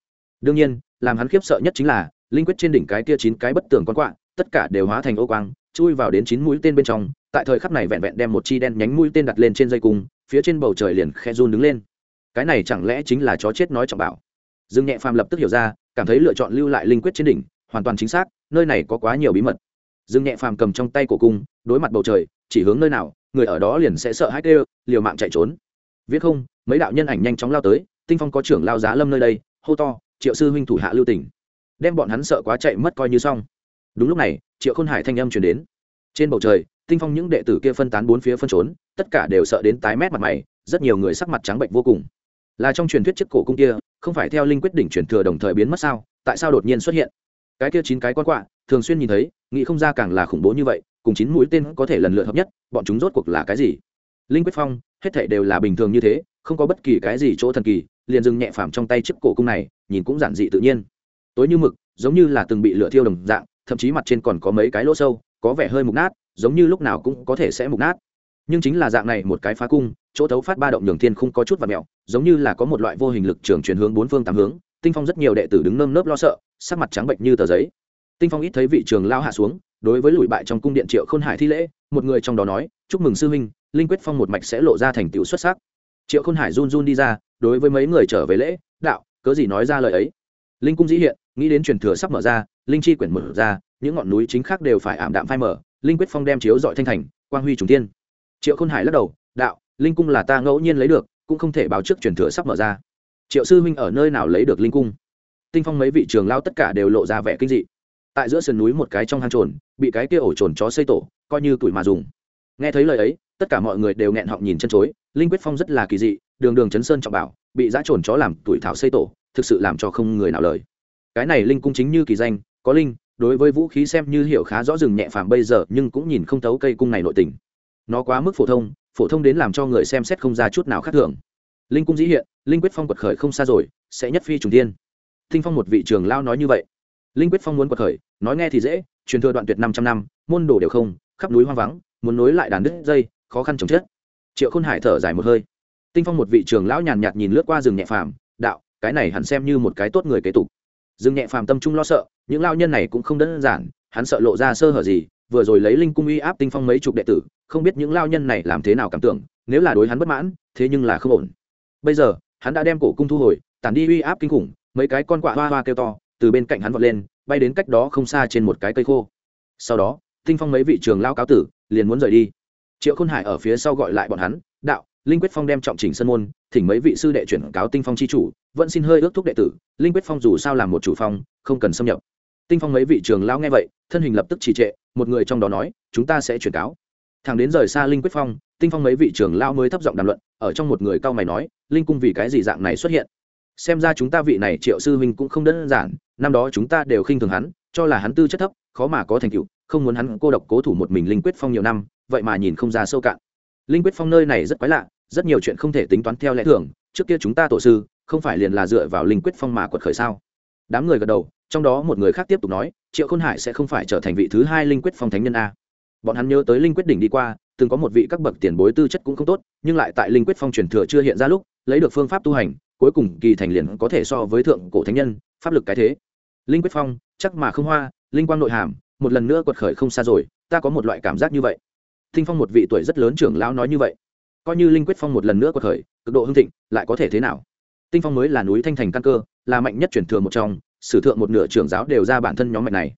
Đương nhiên, làm hắn khiếp sợ nhất chính là linh quyết trên đỉnh cái kia chín cái bất tường con quạ, tất cả đều hóa thành ô quang, chui vào đến chín mũi tên bên trong, tại thời khắc này vẹn vẹn đem một chi đen nhánh mũi tên đặt lên trên dây cung, phía trên bầu trời liền khe run đứng lên. Cái này chẳng lẽ chính là chó chết nói trọng bảo? Dương nhẹ phàm lập tức hiểu ra, cảm thấy lựa chọn lưu lại linh quyết trên đỉnh, hoàn toàn chính xác, nơi này có quá nhiều bí mật. Dương nhẹ phàm cầm trong tay cổ cung, đối mặt bầu trời, chỉ hướng nơi nào, người ở đó liền sẽ sợ hãi kêu, liều mạng chạy trốn. Viết không, mấy đạo nhân ảnh nhanh chóng lao tới, tinh phong có trưởng lao giá lâm nơi đây, hô to, triệu sư huynh thủ hạ lưu tỉnh đem bọn hắn sợ quá chạy mất coi như xong. Đúng lúc này, triệu khôn hải thanh âm chuyển đến. Trên bầu trời, tinh phong những đệ tử kia phân tán bốn phía phân trốn, tất cả đều sợ đến tái mét mặt mày, rất nhiều người sắc mặt trắng bệnh vô cùng. Là trong truyền thuyết chiếc cổ cung kia, không phải theo linh quyết đỉnh truyền thừa đồng thời biến mất sao? Tại sao đột nhiên xuất hiện? Cái kia chín cái con quạ, thường xuyên nhìn thấy, nghĩ không ra càng là khủng bố như vậy, cùng chín mũi tên có thể lần lượt hợp nhất, bọn chúng rốt cuộc là cái gì? Linh quyết phong, hết thể đều là bình thường như thế, không có bất kỳ cái gì chỗ thần kỳ, liền dừng nhẹ phàm trong tay chiếc cổ cung này, nhìn cũng giản dị tự nhiên tối như mực, giống như là từng bị lửa thiêu đồng dạng, thậm chí mặt trên còn có mấy cái lỗ sâu, có vẻ hơi mục nát, giống như lúc nào cũng có thể sẽ mục nát. Nhưng chính là dạng này một cái phá cung, chỗ thấu phát ba động nhường thiên không có chút và mẹo giống như là có một loại vô hình lực trường chuyển hướng bốn phương tám hướng, tinh phong rất nhiều đệ tử đứng nơm nớp lo sợ, sắc mặt trắng bệnh như tờ giấy. Tinh phong ít thấy vị trường lao hạ xuống, đối với lùi bại trong cung điện triệu khôn hải thi lễ, một người trong đó nói, chúc mừng sư huynh, linh quyết phong một mạch sẽ lộ ra thành tựu xuất sắc. Triệu khôn hải run run đi ra, đối với mấy người trở về lễ, đạo, cớ gì nói ra lời ấy? Linh cung dĩ hiện, nghĩ đến truyền thừa sắp mở ra, linh chi quyển mở ra, những ngọn núi chính khác đều phải ảm đạm phai mở linh quyết phong đem chiếu dọi thanh thành, quang huy trùng tiên triệu khôn hải lắc đầu, đạo, linh cung là ta ngẫu nhiên lấy được, cũng không thể báo trước truyền thừa sắp mở ra. Triệu sư huynh ở nơi nào lấy được linh cung? Tinh phong mấy vị trường lao tất cả đều lộ ra vẻ kinh dị. Tại giữa sườn núi một cái trong hang trồn, bị cái kia ổ trồn chó xây tổ, coi như tuổi mà dùng. Nghe thấy lời ấy, tất cả mọi người đều nghẹn họng nhìn chân chối, linh quyết phong rất là kỳ dị, đường đường chấn sơn trọng bảo, bị giã trồn chó làm tuổi thảo xây tổ thực sự làm cho không người nào lời. Cái này linh cung chính như kỳ danh, có linh, đối với vũ khí xem như hiểu khá rõ rừng nhẹ phàm bây giờ, nhưng cũng nhìn không thấu cây cung này nội tình. Nó quá mức phổ thông phổ thông đến làm cho người xem xét không ra chút nào khác thường. Linh cung dĩ hiện, linh quyết phong quật khởi không xa rồi, sẽ nhất phi trùng tiên thinh phong một vị trường lao nói như vậy. Linh quyết phong muốn quật khởi, nói nghe thì dễ, truyền thừa đoạn tuyệt năm trăm năm, môn đồ đều không, khắp núi hoang vắng, muốn nối lại đàn đứt dây, khó khăn chồng chết. Triệu khôn hải thở dài một hơi. Tinh phong một vị trường lão nhàn nhạt nhìn lướt qua rừng nhẹ phàm cái này hẳn xem như một cái tốt người kế tục. Dương nhẹ phàm tâm trung lo sợ, những lao nhân này cũng không đơn giản, hắn sợ lộ ra sơ hở gì, vừa rồi lấy linh cung uy áp tinh phong mấy chục đệ tử, không biết những lao nhân này làm thế nào cảm tưởng, nếu là đối hắn bất mãn, thế nhưng là không ổn. Bây giờ, hắn đã đem cổ cung thu hồi, tản đi uy áp kinh khủng, mấy cái con quạ hoa hoa kêu to, từ bên cạnh hắn vọt lên, bay đến cách đó không xa trên một cái cây khô. Sau đó, tinh phong mấy vị trường lao cáo tử liền muốn rời đi. Triệu khôn hải ở phía sau gọi lại bọn hắn, đạo, linh quyết phong đem trọng trình sân môn, thỉnh mấy vị sư đệ chuyển cáo tinh phong chi chủ vẫn xin hơi ước thúc đệ tử, linh quyết phong dù sao làm một chủ phong, không cần xâm nhập. Tinh phong mấy vị trường lao nghe vậy, thân hình lập tức trì trệ, một người trong đó nói, chúng ta sẽ chuyển cáo. Thằng đến rời xa linh quyết phong, tinh phong mấy vị trường lao mới thấp giọng đàm luận, ở trong một người cao mày nói, linh cung vì cái gì dạng này xuất hiện? Xem ra chúng ta vị này triệu sư huynh cũng không đơn giản, năm đó chúng ta đều khinh thường hắn, cho là hắn tư chất thấp, khó mà có thành tựu, không muốn hắn cô độc cố thủ một mình linh quyết phong nhiều năm, vậy mà nhìn không ra sâu cạn. Linh quyết phong nơi này rất quái lạ, rất nhiều chuyện không thể tính toán theo lẽ thường, trước kia chúng ta tổ sư không phải liền là dựa vào linh quyết phong mà quật khởi sao? Đám người gật đầu, trong đó một người khác tiếp tục nói, triệu khôn hải sẽ không phải trở thành vị thứ hai linh quyết phong thánh nhân a. Bọn hắn nhớ tới linh quyết đỉnh đi qua, từng có một vị các bậc tiền bối tư chất cũng không tốt, nhưng lại tại linh quyết phong truyền thừa chưa hiện ra lúc, lấy được phương pháp tu hành, cuối cùng kỳ thành liền có thể so với thượng cổ thánh nhân, pháp lực cái thế. Linh quyết phong, chắc mà không hoa, linh quang nội hàm, một lần nữa quật khởi không xa rồi, ta có một loại cảm giác như vậy. Thinh phong một vị tuổi rất lớn trưởng lão nói như vậy. Coi như linh quyết phong một lần nữa quật khởi, cực độ hưng thịnh, lại có thể thế nào? Tinh phong mới là núi thanh thành căn cơ, là mạnh nhất truyền thừa một trong, sử thượng một nửa trưởng giáo đều ra bản thân nhóm mạnh này.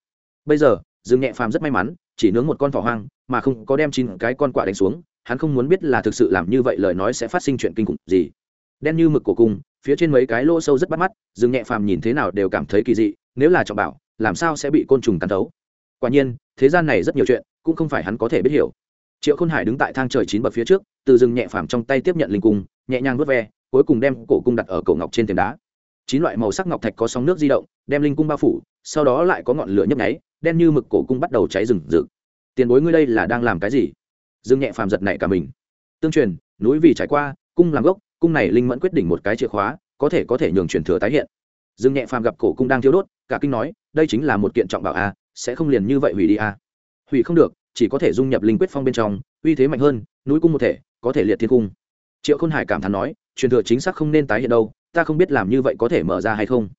Bây giờ, dương nhẹ phàm rất may mắn, chỉ nướng một con thỏ hoang, mà không có đem chín cái con quạ đánh xuống, hắn không muốn biết là thực sự làm như vậy lời nói sẽ phát sinh chuyện kinh khủng gì. Đen như mực của cung, phía trên mấy cái lỗ sâu rất bắt mắt, dương nhẹ phàm nhìn thế nào đều cảm thấy kỳ dị, nếu là trọng bảo, làm sao sẽ bị côn trùng cắn thấu? Quả nhiên, thế gian này rất nhiều chuyện, cũng không phải hắn có thể biết hiểu. Triệu khôn hải đứng tại thang trời chín bậc phía trước, từ rừng nhẹ phàm trong tay tiếp nhận linh cung, nhẹ nhàng vớt ve cuối cùng đem cổ cung đặt ở cổ ngọc trên thềm đá. Chín loại màu sắc ngọc thạch có sóng nước di động, đem linh cung bao phủ, sau đó lại có ngọn lửa nhấp nháy, đen như mực cổ cung bắt đầu cháy rừng rực. Tiền bối ngươi đây là đang làm cái gì? Dương nhẹ phàm giật nảy cả mình. Tương truyền, núi vì trải qua, cung làm gốc, cung này linh mẫn quyết định một cái chìa khóa, có thể có thể nhường truyền thừa tái hiện. Dương nhẹ phàm gặp cổ cung đang thiếu đốt, cả kinh nói, đây chính là một kiện trọng bảo a, sẽ không liền như vậy hủy đi a. Hủy không được, chỉ có thể dung nhập linh quyết phong bên trong, uy thế mạnh hơn, núi cung một thể, có thể liệt thiên cung. Triệu khôn hải cảm thán nói truyền thừa chính xác không nên tái hiện đâu, ta không biết làm như vậy có thể mở ra hay không.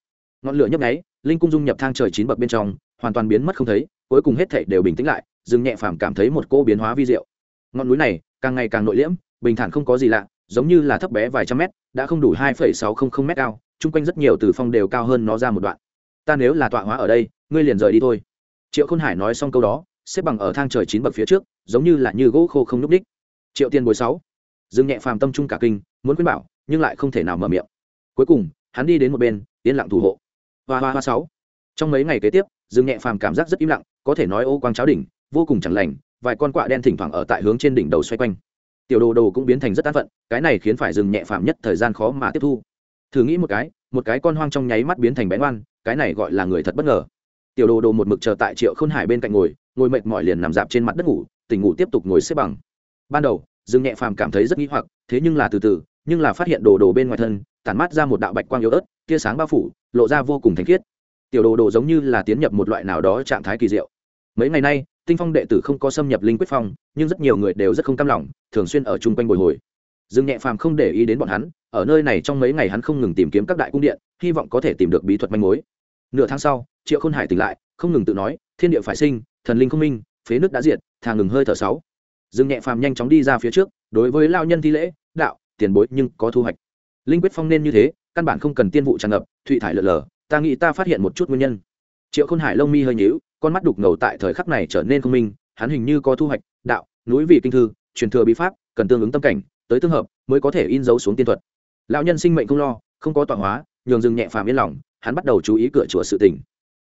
Ngọn lửa nhấp nháy, linh cung dung nhập thang trời chín bậc bên trong, hoàn toàn biến mất không thấy, cuối cùng hết thảy đều bình tĩnh lại dương nhẹ phàm cảm thấy một cô biến hóa vi diệu. Ngọn núi này, càng ngày càng nội liễm, bình thản không có gì lạ, giống như là thấp bé vài trăm mét, đã không đủ hai phẩy sáu không không mét cao, chung quanh rất nhiều từ phong đều cao hơn nó ra một đoạn. Ta nếu là tọa hóa ở đây, ngươi liền rời đi thôi. Triệu khôn hải nói xong câu đó, xếp bằng ở thang trời chín bậc phía trước, giống như là như gỗ khô không núp đích triệu tiền bồi sáu dương nhẹ phàm tâm trung cả kinh, muốn khuyên bảo, nhưng lại không thể nào mở miệng. Cuối cùng, hắn đi đến một bên, yên lặng thủ hộ. Hoa hoa hoa sáu. Trong mấy ngày kế tiếp dương nhẹ phàm cảm giác rất im lặng, có thể nói ô quang cháo đỉnh, vô cùng chẳng lành, vài con quạ đen thỉnh thoảng ở tại hướng trên đỉnh đầu xoay quanh. Tiểu đồ đồ cũng biến thành rất an phận, cái này khiến phải dừng nhẹ phàm nhất thời gian khó mà tiếp thu. Thử nghĩ một cái một cái con hoang trong nháy mắt biến thành bén oan cái này gọi là người thật bất ngờ. Tiểu đồ đồ một mực chờ tại triệu khôn hải bên cạnh ngồi ngồi mệt mỏi liền nằm dạp trên mặt đất ngủ, tỉnh ngủ tiếp tục ngồi xếp bằng. Ban đầu dương nhẹ phàm cảm thấy rất nghi hoặc, thế nhưng là từ từ, nhưng là phát hiện đồ đồ bên ngoài thân, tản mát ra một đạo bạch quang yếu ớt, tia sáng bao phủ, lộ ra vô cùng thanh khiết. Tiểu đồ đồ giống như là tiến nhập một loại nào đó trạng thái kỳ diệu. Mấy ngày nay, tinh phong đệ tử không có xâm nhập linh quyết phong, nhưng rất nhiều người đều rất không cam lòng, thường xuyên ở chung quanh bồi hồi. Dương nhẹ phàm không để ý đến bọn hắn, ở nơi này trong mấy ngày hắn không ngừng tìm kiếm các đại cung điện, hy vọng có thể tìm được bí thuật manh mối. Nửa tháng sau, triệu khôn hải tỉnh lại, không ngừng tự nói, thiên địa phải sinh, thần linh không minh, phế nước đã diệt, thà ngừng hơi thở sáu dương nhẹ phàm nhanh chóng đi ra phía trước, đối với lao nhân thi lễ, đạo, tiền bối, nhưng có thu hoạch. Linh quyết phong nên như thế, căn bản không cần tiên vụ tràn ngập, thụy thải lợ lờ ta nghĩ ta phát hiện một chút nguyên nhân. Triệu khôn hải lông mi hơi nhíu, con mắt đục ngầu tại thời khắc này trở nên không minh, hắn hình như có thu hoạch, đạo, núi vị kinh thư, truyền thừa bí pháp, cần tương ứng tâm cảnh, tới tương hợp, mới có thể in dấu xuống tiên thuật. Lão nhân sinh mệnh không lo, không có tọa hóa, nhường dừng nhẹ phàm yên lòng, hắn bắt đầu chú ý cửa chùa sự tình.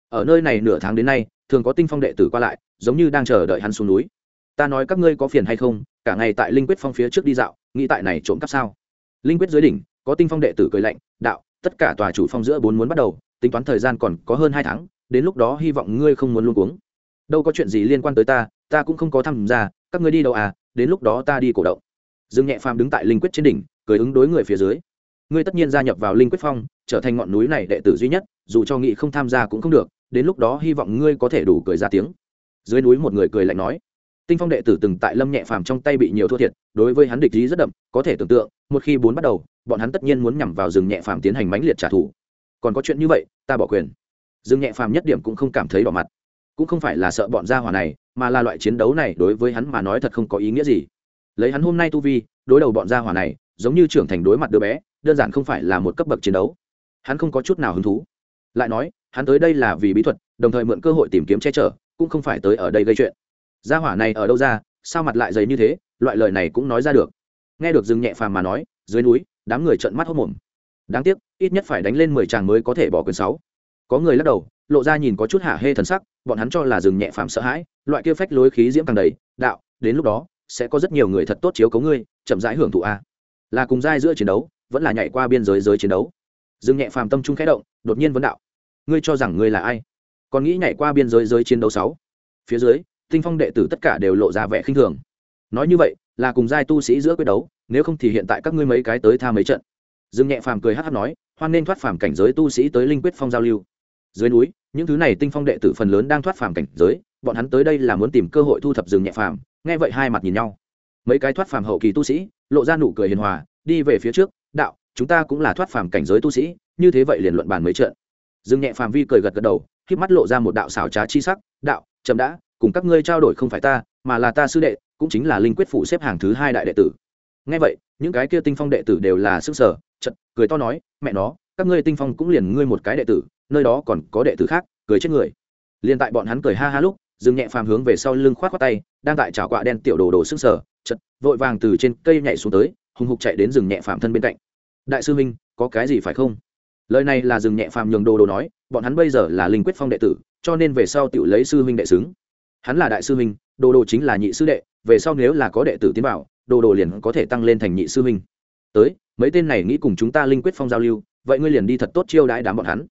Ở nơi này nửa tháng đến nay, thường có tinh phong đệ tử qua lại, giống như đang chờ đợi hắn xuống núi ta nói các ngươi có phiền hay không, cả ngày tại linh quyết phong phía trước đi dạo, nghĩ tại này trộm cắp sao? Linh quyết dưới đỉnh, có tinh phong đệ tử cười lạnh, đạo, tất cả tòa chủ phong giữa bốn muốn bắt đầu, tính toán thời gian còn có hơn hai tháng, đến lúc đó hy vọng ngươi không muốn luôn uống đâu có chuyện gì liên quan tới ta ta cũng không có tham gia, các ngươi đi đâu à đến lúc đó ta đi cổ động. Dương nhẹ phàm đứng tại linh quyết trên đỉnh, cười ứng đối người phía dưới. Ngươi tất nhiên gia nhập vào linh quyết phong, trở thành ngọn núi này đệ tử duy nhất, dù cho nghị không tham gia cũng không được, đến lúc đó hy vọng ngươi có thể đủ cười ra tiếng. Dưới núi một người cười lạnh nói tinh phong đệ tử từng tại lâm nhẹ phàm trong tay bị nhiều thua thiệt, đối với hắn địch ý rất đậm, có thể tưởng tượng, một khi bốn bắt đầu, bọn hắn tất nhiên muốn nhằm vào rừng nhẹ phàm tiến hành mãnh liệt trả thù. Còn có chuyện như vậy, ta bỏ quyền. Rừng nhẹ phàm nhất điểm cũng không cảm thấy đỏ mặt. Cũng không phải là sợ bọn gia hỏa này, mà là loại chiến đấu này đối với hắn mà nói thật không có ý nghĩa gì. Lấy hắn hôm nay tu vi, đối đầu bọn gia hỏa này, giống như trưởng thành đối mặt đứa bé, đơn giản không phải là một cấp bậc chiến đấu. Hắn không có chút nào hứng thú. Lại nói, hắn tới đây là vì bí thuật, đồng thời mượn cơ hội tìm kiếm che chở, cũng không phải tới ở đây gây chuyện gia hỏa này ở đâu ra, sao mặt lại dày như thế, loại lời này cũng nói ra được. Nghe được dừng nhẹ phàm mà nói, dưới núi, đám người trợn mắt hốc mồm. Đáng tiếc, ít nhất phải đánh lên mười tràng mới có thể bỏ quyền sáu. Có người lắc đầu, lộ ra nhìn có chút hạ hê thần sắc, bọn hắn cho là dừng nhẹ phàm sợ hãi, loại kia phách lối khí diễm càng đầy, đạo, đến lúc đó, sẽ có rất nhiều người thật tốt chiếu cấu ngươi, chậm rãi hưởng thụ a. Là cùng giai giữa chiến đấu, vẫn là nhảy qua biên giới giới chiến đấu. Dừng nhẹ phàm tâm trung khẽ động, đột nhiên vấn đạo. Ngươi cho rằng ngươi là ai? Còn nghĩ nhảy qua biên giới giới chiến đấu sáu? Phía dưới tinh phong đệ tử tất cả đều lộ ra vẻ khinh thường. Nói như vậy, là cùng giai tu sĩ giữa quyết đấu, nếu không thì hiện tại các ngươi mấy cái tới tha mấy trận. Dương nhẹ phàm cười hát hát nói, hoan nên thoát phàm cảnh giới tu sĩ tới linh quyết phong giao lưu. Dưới núi, những thứ này tinh phong đệ tử phần lớn đang thoát phàm cảnh giới, bọn hắn tới đây là muốn tìm cơ hội thu thập Dương nhẹ phàm, nghe vậy hai mặt nhìn nhau. Mấy cái thoát phàm hậu kỳ tu sĩ, lộ ra nụ cười hiền hòa, đi về phía trước, đạo, chúng ta cũng là thoát phàm cảnh giới tu sĩ, như thế vậy liền luận bàn mấy trận. Dương nhẹ phàm vi cười gật gật đầu khi mắt lộ ra một đạo xảo trá chi sắc, đạo, chậm đã cùng các ngươi trao đổi không phải ta, mà là ta sư đệ, cũng chính là linh quyết phụ xếp hàng thứ hai đại đệ tử. Ngay vậy, những cái kia tinh phong đệ tử đều là sức sở chật cười to nói, mẹ nó, các ngươi tinh phong cũng liền ngươi một cái đệ tử, nơi đó còn có đệ tử khác, cười chết người. Liền tại bọn hắn cười ha ha lúc dừng nhẹ phàm hướng về sau lưng khoát khoát tay, đang tại chảo quạ đen tiểu đồ đồ sức sở chật vội vàng từ trên cây nhảy xuống tới, hùng hục chạy đến rừng nhẹ phàm thân bên cạnh. Đại sư minh có cái gì phải không? Lời này là dừng nhẹ phàm nhường đồ đồ nói, bọn hắn bây giờ là linh quyết phong đệ tử, cho nên về sau tiểu lấy sư huynh đệ xứng hắn là đại sư huynh, đồ đồ chính là nhị sư đệ, về sau nếu là có đệ tử tiến bảo đồ đồ liền có thể tăng lên thành nhị sư huynh. Tới, mấy tên này nghĩ cùng chúng ta linh quyết phong giao lưu, vậy ngươi liền đi thật tốt chiêu đãi đám bọn hắn.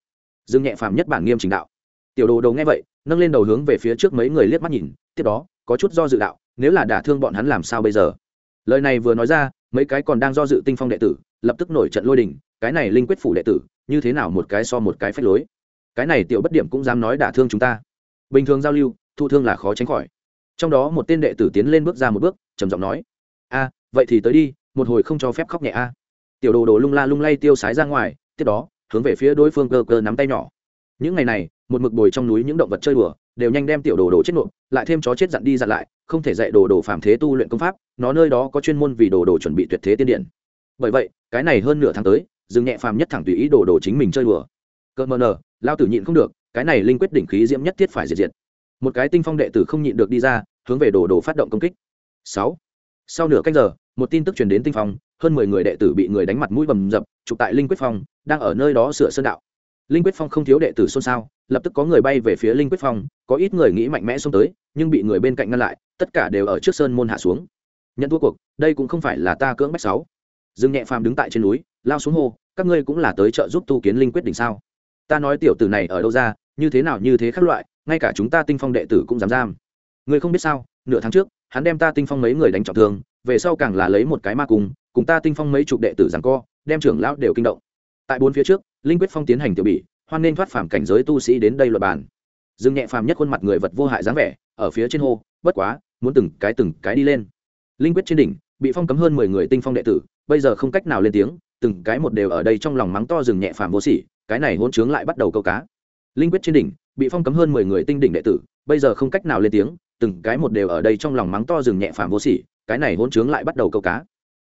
Dương nhẹ phàm nhất bản nghiêm trình đạo. Tiểu đồ đồ nghe vậy, nâng lên đầu hướng về phía trước mấy người liếc mắt nhìn, tiếp đó, có chút do dự đạo, nếu là đả thương bọn hắn làm sao bây giờ? Lời này vừa nói ra, mấy cái còn đang do dự tinh phong đệ tử, lập tức nổi trận lôi đình, cái này linh quyết phủ đệ tử, như thế nào một cái so một cái phách lối? Cái này tiểu bất điểm cũng dám nói đả thương chúng ta. Bình thường giao lưu thu thương là khó tránh khỏi. Trong đó một tên đệ tử tiến lên bước ra một bước, trầm giọng nói, a, vậy thì tới đi, một hồi không cho phép khóc nhẹ a. Tiểu đồ đồ lung la lung lay tiêu sái ra ngoài, tiếp đó, hướng về phía đối phương cơ cơ nắm tay nhỏ. Những ngày này, một mực bồi trong núi những động vật chơi đùa, đều nhanh đem tiểu đồ đồ chết nộp, lại thêm chó chết dặn đi dặn lại, không thể dạy đồ đồ phạm thế tu luyện công pháp, nó nơi đó có chuyên môn vì đồ đồ chuẩn bị tuyệt thế tiên điện bởi vậy, cái này hơn nửa tháng tới dừng nhẹ phàm nhất thẳng tùy ý đồ đồ chính mình chơi đùa. Cơ mờ nờ, lao tử nhịn không được, cái này linh quyết đỉnh khí diễm nhất thiết phải diệt diệt một cái tinh phong đệ tử không nhịn được đi ra, hướng về đồ đồ phát động công kích. Sáu. Sau nửa cách giờ, một tin tức truyền đến tinh phong, hơn mười người đệ tử bị người đánh mặt mũi bầm dập chụp tại linh quyết phong, đang ở nơi đó sửa sơn đạo. Linh quyết phong không thiếu đệ tử xôn xao, lập tức có người bay về phía linh quyết phong, có ít người nghĩ mạnh mẽ xông tới, nhưng bị người bên cạnh ngăn lại, tất cả đều ở trước sơn môn hạ xuống. Nhận thua cuộc, đây cũng không phải là ta cưỡng bách sáu. Dương nhẹ phàm đứng tại trên núi, lao xuống hồ các ngươi cũng là tới trợ giúp tu kiến linh quyết đỉnh sao? Ta nói tiểu tử này ở đâu ra như thế nào như thế khác loại, ngay cả chúng ta tinh phong đệ tử cũng dám giam. Người không biết sao, nửa tháng trước, hắn đem ta tinh phong mấy người đánh trọng thương, về sau càng là lấy một cái ma cung cùng ta tinh phong mấy chục đệ tử giằng co, đem trưởng lão đều kinh động. Tại bốn phía trước, linh quyết phong tiến hành tiểu bị hoan nên thoát phàm cảnh giới tu sĩ đến đây luật bàn. Dương nhẹ phàm nhất khuôn mặt người vật vô hại dáng vẻ, ở phía trên hô, bất quá, muốn từng cái từng cái đi lên. Linh quyết trên đỉnh, bị phong cấm hơn mười người tinh phong đệ tử, bây giờ không cách nào lên tiếng, từng cái một đều ở đây trong lòng mắng to rừng nhẹ phàm vô sỉ, cái này hôn chướng lại bắt đầu câu cá linh quyết trên đỉnh, bị phong cấm hơn mười người tinh đỉnh đệ tử, bây giờ không cách nào lên tiếng, từng cái một đều ở đây trong lòng mắng to rừng nhẹ Phạm vô sỉ, cái này hôn chướng lại bắt đầu câu cá.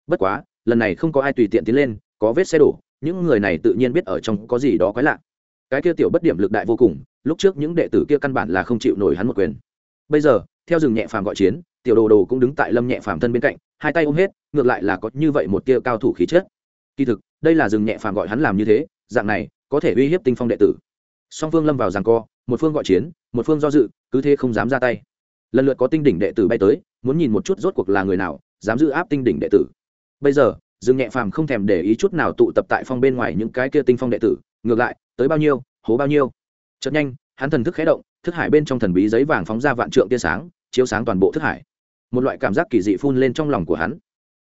Bất quá, lần này không có ai tùy tiện tiến lên, có vết xe đổ, những người này tự nhiên biết ở trong có gì đó quái lạ. Cái kia tiểu bất điểm lực đại vô cùng, lúc trước những đệ tử kia căn bản là không chịu nổi hắn một quyền. Bây giờ, theo rừng nhẹ phàm gọi chiến, tiểu đồ đồ cũng đứng tại lâm nhẹ phàm thân bên cạnh, hai tay ôm hết, ngược lại là có như vậy một kia cao thủ khí chết. kỳ thực, đây là rừng nhẹ phàm gọi hắn làm như thế, dạng này, có thể uy hiếp tinh phong đệ tử song phương lâm vào giằng co, một phương gọi chiến, một phương do dự, cứ thế không dám ra tay. Lần lượt có tinh đỉnh đệ tử bay tới, muốn nhìn một chút rốt cuộc là người nào, dám giữ áp tinh đỉnh đệ tử. Bây giờ, dương nhẹ phàm không thèm để ý chút nào tụ tập tại phong bên ngoài những cái kia tinh phong đệ tử, ngược lại, tới bao nhiêu, hố bao nhiêu. Chật nhanh, hắn thần thức khé động, thức hải bên trong thần bí giấy vàng phóng ra vạn trượng tia sáng, chiếu sáng toàn bộ thức hải. Một loại cảm giác kỳ dị phun lên trong lòng của hắn.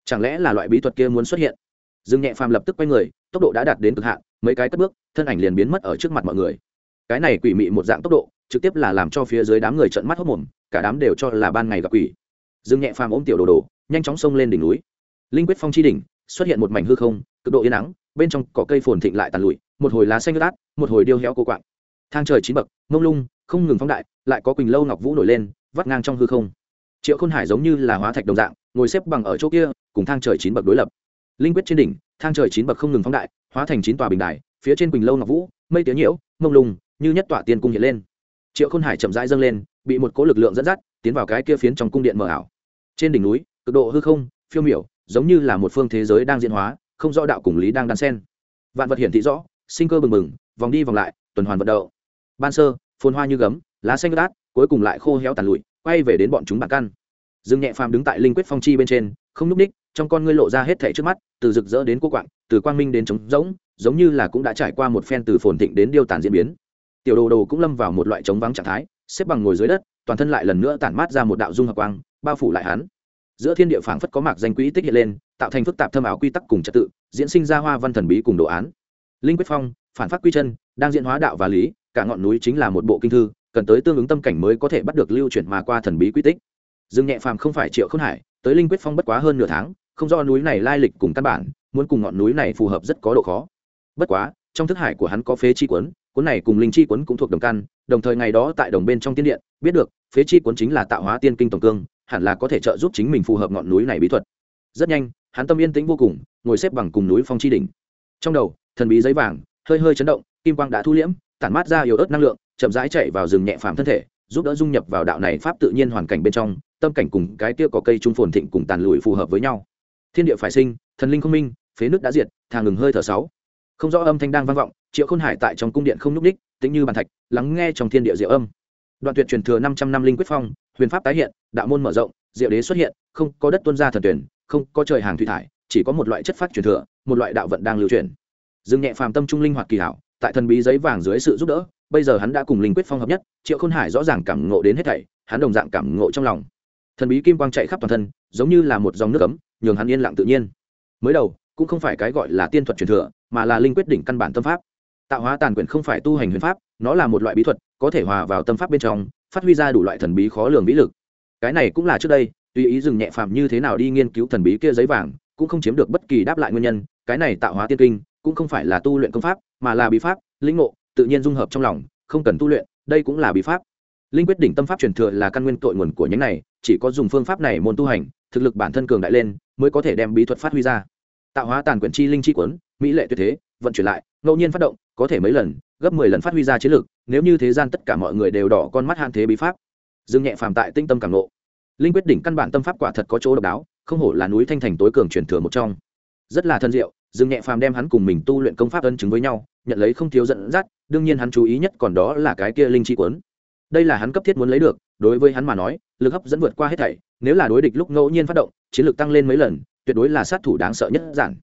Chẳng lẽ là loại bí thuật kia muốn xuất hiện? Dương nhẹ phàm lập tức quay người, tốc độ đã đạt đến cực hạn, mấy cái cất bước, thân ảnh liền biến mất ở trước mặt mọi người cái này quỷ mị một dạng tốc độ, trực tiếp là làm cho phía dưới đám người trợn mắt hốc mồm, cả đám đều cho là ban ngày gặp quỷ. Dương nhẹ phàm ôm tiểu đồ đồ, nhanh chóng xông lên đỉnh núi. Linh quyết phong chi đỉnh, xuất hiện một mảnh hư không, cực độ yên nắng, bên trong có cây phồn thịnh lại tàn lụi, một hồi lá xanh lát, một hồi điêu héo cô quạng. Thang trời chín bậc, mông lung, không ngừng phóng đại, lại có quỳnh lâu ngọc vũ nổi lên, vắt ngang trong hư không. Triệu khôn hải giống như là hóa thạch đồng dạng, ngồi xếp bằng ở chỗ kia, cùng thang trời chín bậc đối lập. Linh quyết trên đỉnh, thang trời chín bậc không ngừng phóng đại, hóa thành chín tòa bình đài, phía trên quỳnh lâu ngọc vũ, mây tiếng nhiễu, mông lung như nhất tỏa tiên cung hiện lên. Triệu khôn hải chậm rãi dâng lên, bị một cỗ lực lượng dẫn dắt, tiến vào cái kia phiến trong cung điện mờ ảo. Trên đỉnh núi, cực độ hư không, phiêu miểu, giống như là một phương thế giới đang diễn hóa, không rõ đạo cùng lý đang đan sen vạn vật hiển thị rõ, sinh cơ bừng bừng, vòng đi vòng lại, tuần hoàn vận động. Ban sơ, phồn hoa như gấm, lá xanh đát cuối cùng lại khô héo tàn lụi, quay về đến bọn chúng bản căn. Dương nhẹ phàm đứng tại linh quyết phong chi bên trên, không nhúc ních trong con ngươi lộ ra hết thảy trước mắt, từ rực rỡ đến cô quạng, từ quang minh đến trống rỗng, giống như là cũng đã trải qua một phen từ phồn thịnh đến điêu tàn diễn biến tiểu đồ đồ cũng lâm vào một loại trống vắng trạng thái, xếp bằng ngồi dưới đất, toàn thân lại lần nữa tản mát ra một đạo dung hợp quang, bao phủ lại hắn. Giữa thiên địa phảng phất có mạc danh quỹ tích hiện lên, tạo thành phức tạp thâm ảo quy tắc cùng trật tự, diễn sinh ra hoa văn thần bí cùng đồ án. Linh quyết phong, phản phát quy chân, đang diễn hóa đạo và lý, cả ngọn núi chính là một bộ kinh thư, cần tới tương ứng tâm cảnh mới có thể bắt được lưu chuyển mà qua thần bí quy tích. Dương nhẹ phàm không phải triệu khôn hải, tới linh quyết phong bất quá hơn nửa tháng, không do núi này lai lịch cùng căn bản, muốn cùng ngọn núi này phù hợp rất có độ khó. Bất quá, trong thức hải của hắn có phế chi quấn cuốn này cùng linh chi cuốn cũng thuộc đồng căn, đồng thời ngày đó tại đồng bên trong tiên điện, biết được, phế chi cuốn chính là tạo hóa tiên kinh tổng cương, hẳn là có thể trợ giúp chính mình phù hợp ngọn núi này bí thuật. Rất nhanh, hắn tâm yên tĩnh vô cùng, ngồi xếp bằng cùng núi phong chi đỉnh. Trong đầu, thần bí giấy vàng, hơi hơi chấn động, kim quang đã thu liễm, tản mát ra yếu ớt năng lượng, chậm rãi chạy vào rừng nhẹ phàm thân thể, giúp đỡ dung nhập vào đạo này pháp tự nhiên hoàn cảnh bên trong, tâm cảnh cùng cái kia có cây trung phồn thịnh cùng tàn lùi phù hợp với nhau. Thiên địa phải sinh, thần linh không minh, phế nước đã diệt, thà ngừng hơi thở sáu. Không rõ âm thanh đang vang vọng triệu khôn hải tại trong cung điện không n ú c ních tính như bàn thạch, lắng nghe trong thiên địa diệu âm. Đoạn tuyệt truyền thừa năm trăm năm linh quyết phong, huyền pháp tái hiện, đạo môn mở rộng, diệu đế xuất hiện, không có đất tuân ra thần tuyển, không có trời hàng thủy thải, chỉ có một loại chất phát truyền thừa, một loại đạo vận đang lưu truyền. Dừng nhẹ phàm tâm trung linh hoạt kỳ hảo, tại thần bí giấy vàng dưới sự giúp đỡ, bây giờ hắn đã cùng linh quyết phong hợp nhất, triệu khôn hải rõ ràng cảm ngộ đến hết thảy, hắn đồng dạng cảm ngộ trong lòng. Thần bí kim quang chạy khắp toàn thân, giống như là một dòng nước ấm, nhường hắn yên lặng tự nhiên. Mới đầu, cũng không phải cái gọi là tiên thuật truyền thừa, mà là linh quyết đỉnh căn bản tâm pháp tạo hóa tàn quyển không phải tu hành huyền pháp, nó là một loại bí thuật, có thể hòa vào tâm pháp bên trong, phát huy ra đủ loại thần bí khó lường vĩ lực. Cái này cũng là trước đây, tùy ý dừng nhẹ phàm như thế nào đi nghiên cứu thần bí kia giấy vàng, cũng không chiếm được bất kỳ đáp lại nguyên nhân, cái này tạo hóa tiên kinh, cũng không phải là tu luyện công pháp, mà là bí pháp, linh ngộ, tự nhiên dung hợp trong lòng, không cần tu luyện, đây cũng là bí pháp. Linh quyết đỉnh tâm pháp truyền thừa là căn nguyên tội nguồn của nhánh này, chỉ có dùng phương pháp này môn tu hành, thực lực bản thân cường đại lên, mới có thể đem bí thuật phát huy ra. Tạo hóa tàn quyển chi linh chi quấn, mỹ lệ tuyệt thế, vận chuyển lại ngẫu nhiên phát động, có thể mấy lần, gấp mười lần phát huy ra chiến lược, nếu như thế gian tất cả mọi người đều đỏ con mắt hạn thế bí pháp. Dương nhẹ phàm tại tinh tâm cảm nộ linh quyết đỉnh căn bản tâm pháp quả thật có chỗ độc đáo, không hổ là núi thanh thành tối cường truyền thừa một trong. Rất là thân diệu, dương nhẹ phàm đem hắn cùng mình tu luyện công pháp ân chứng với nhau, nhận lấy không thiếu dẫn dắt, đương nhiên hắn chú ý nhất còn đó là cái kia linh chi quấn đây là hắn cấp thiết muốn lấy được, đối với hắn mà nói, lực hấp dẫn vượt qua hết thảy, nếu là đối địch lúc ngẫu nhiên phát động, chiến lược tăng lên mấy lần, tuyệt đối là sát thủ đáng sợ nhất giản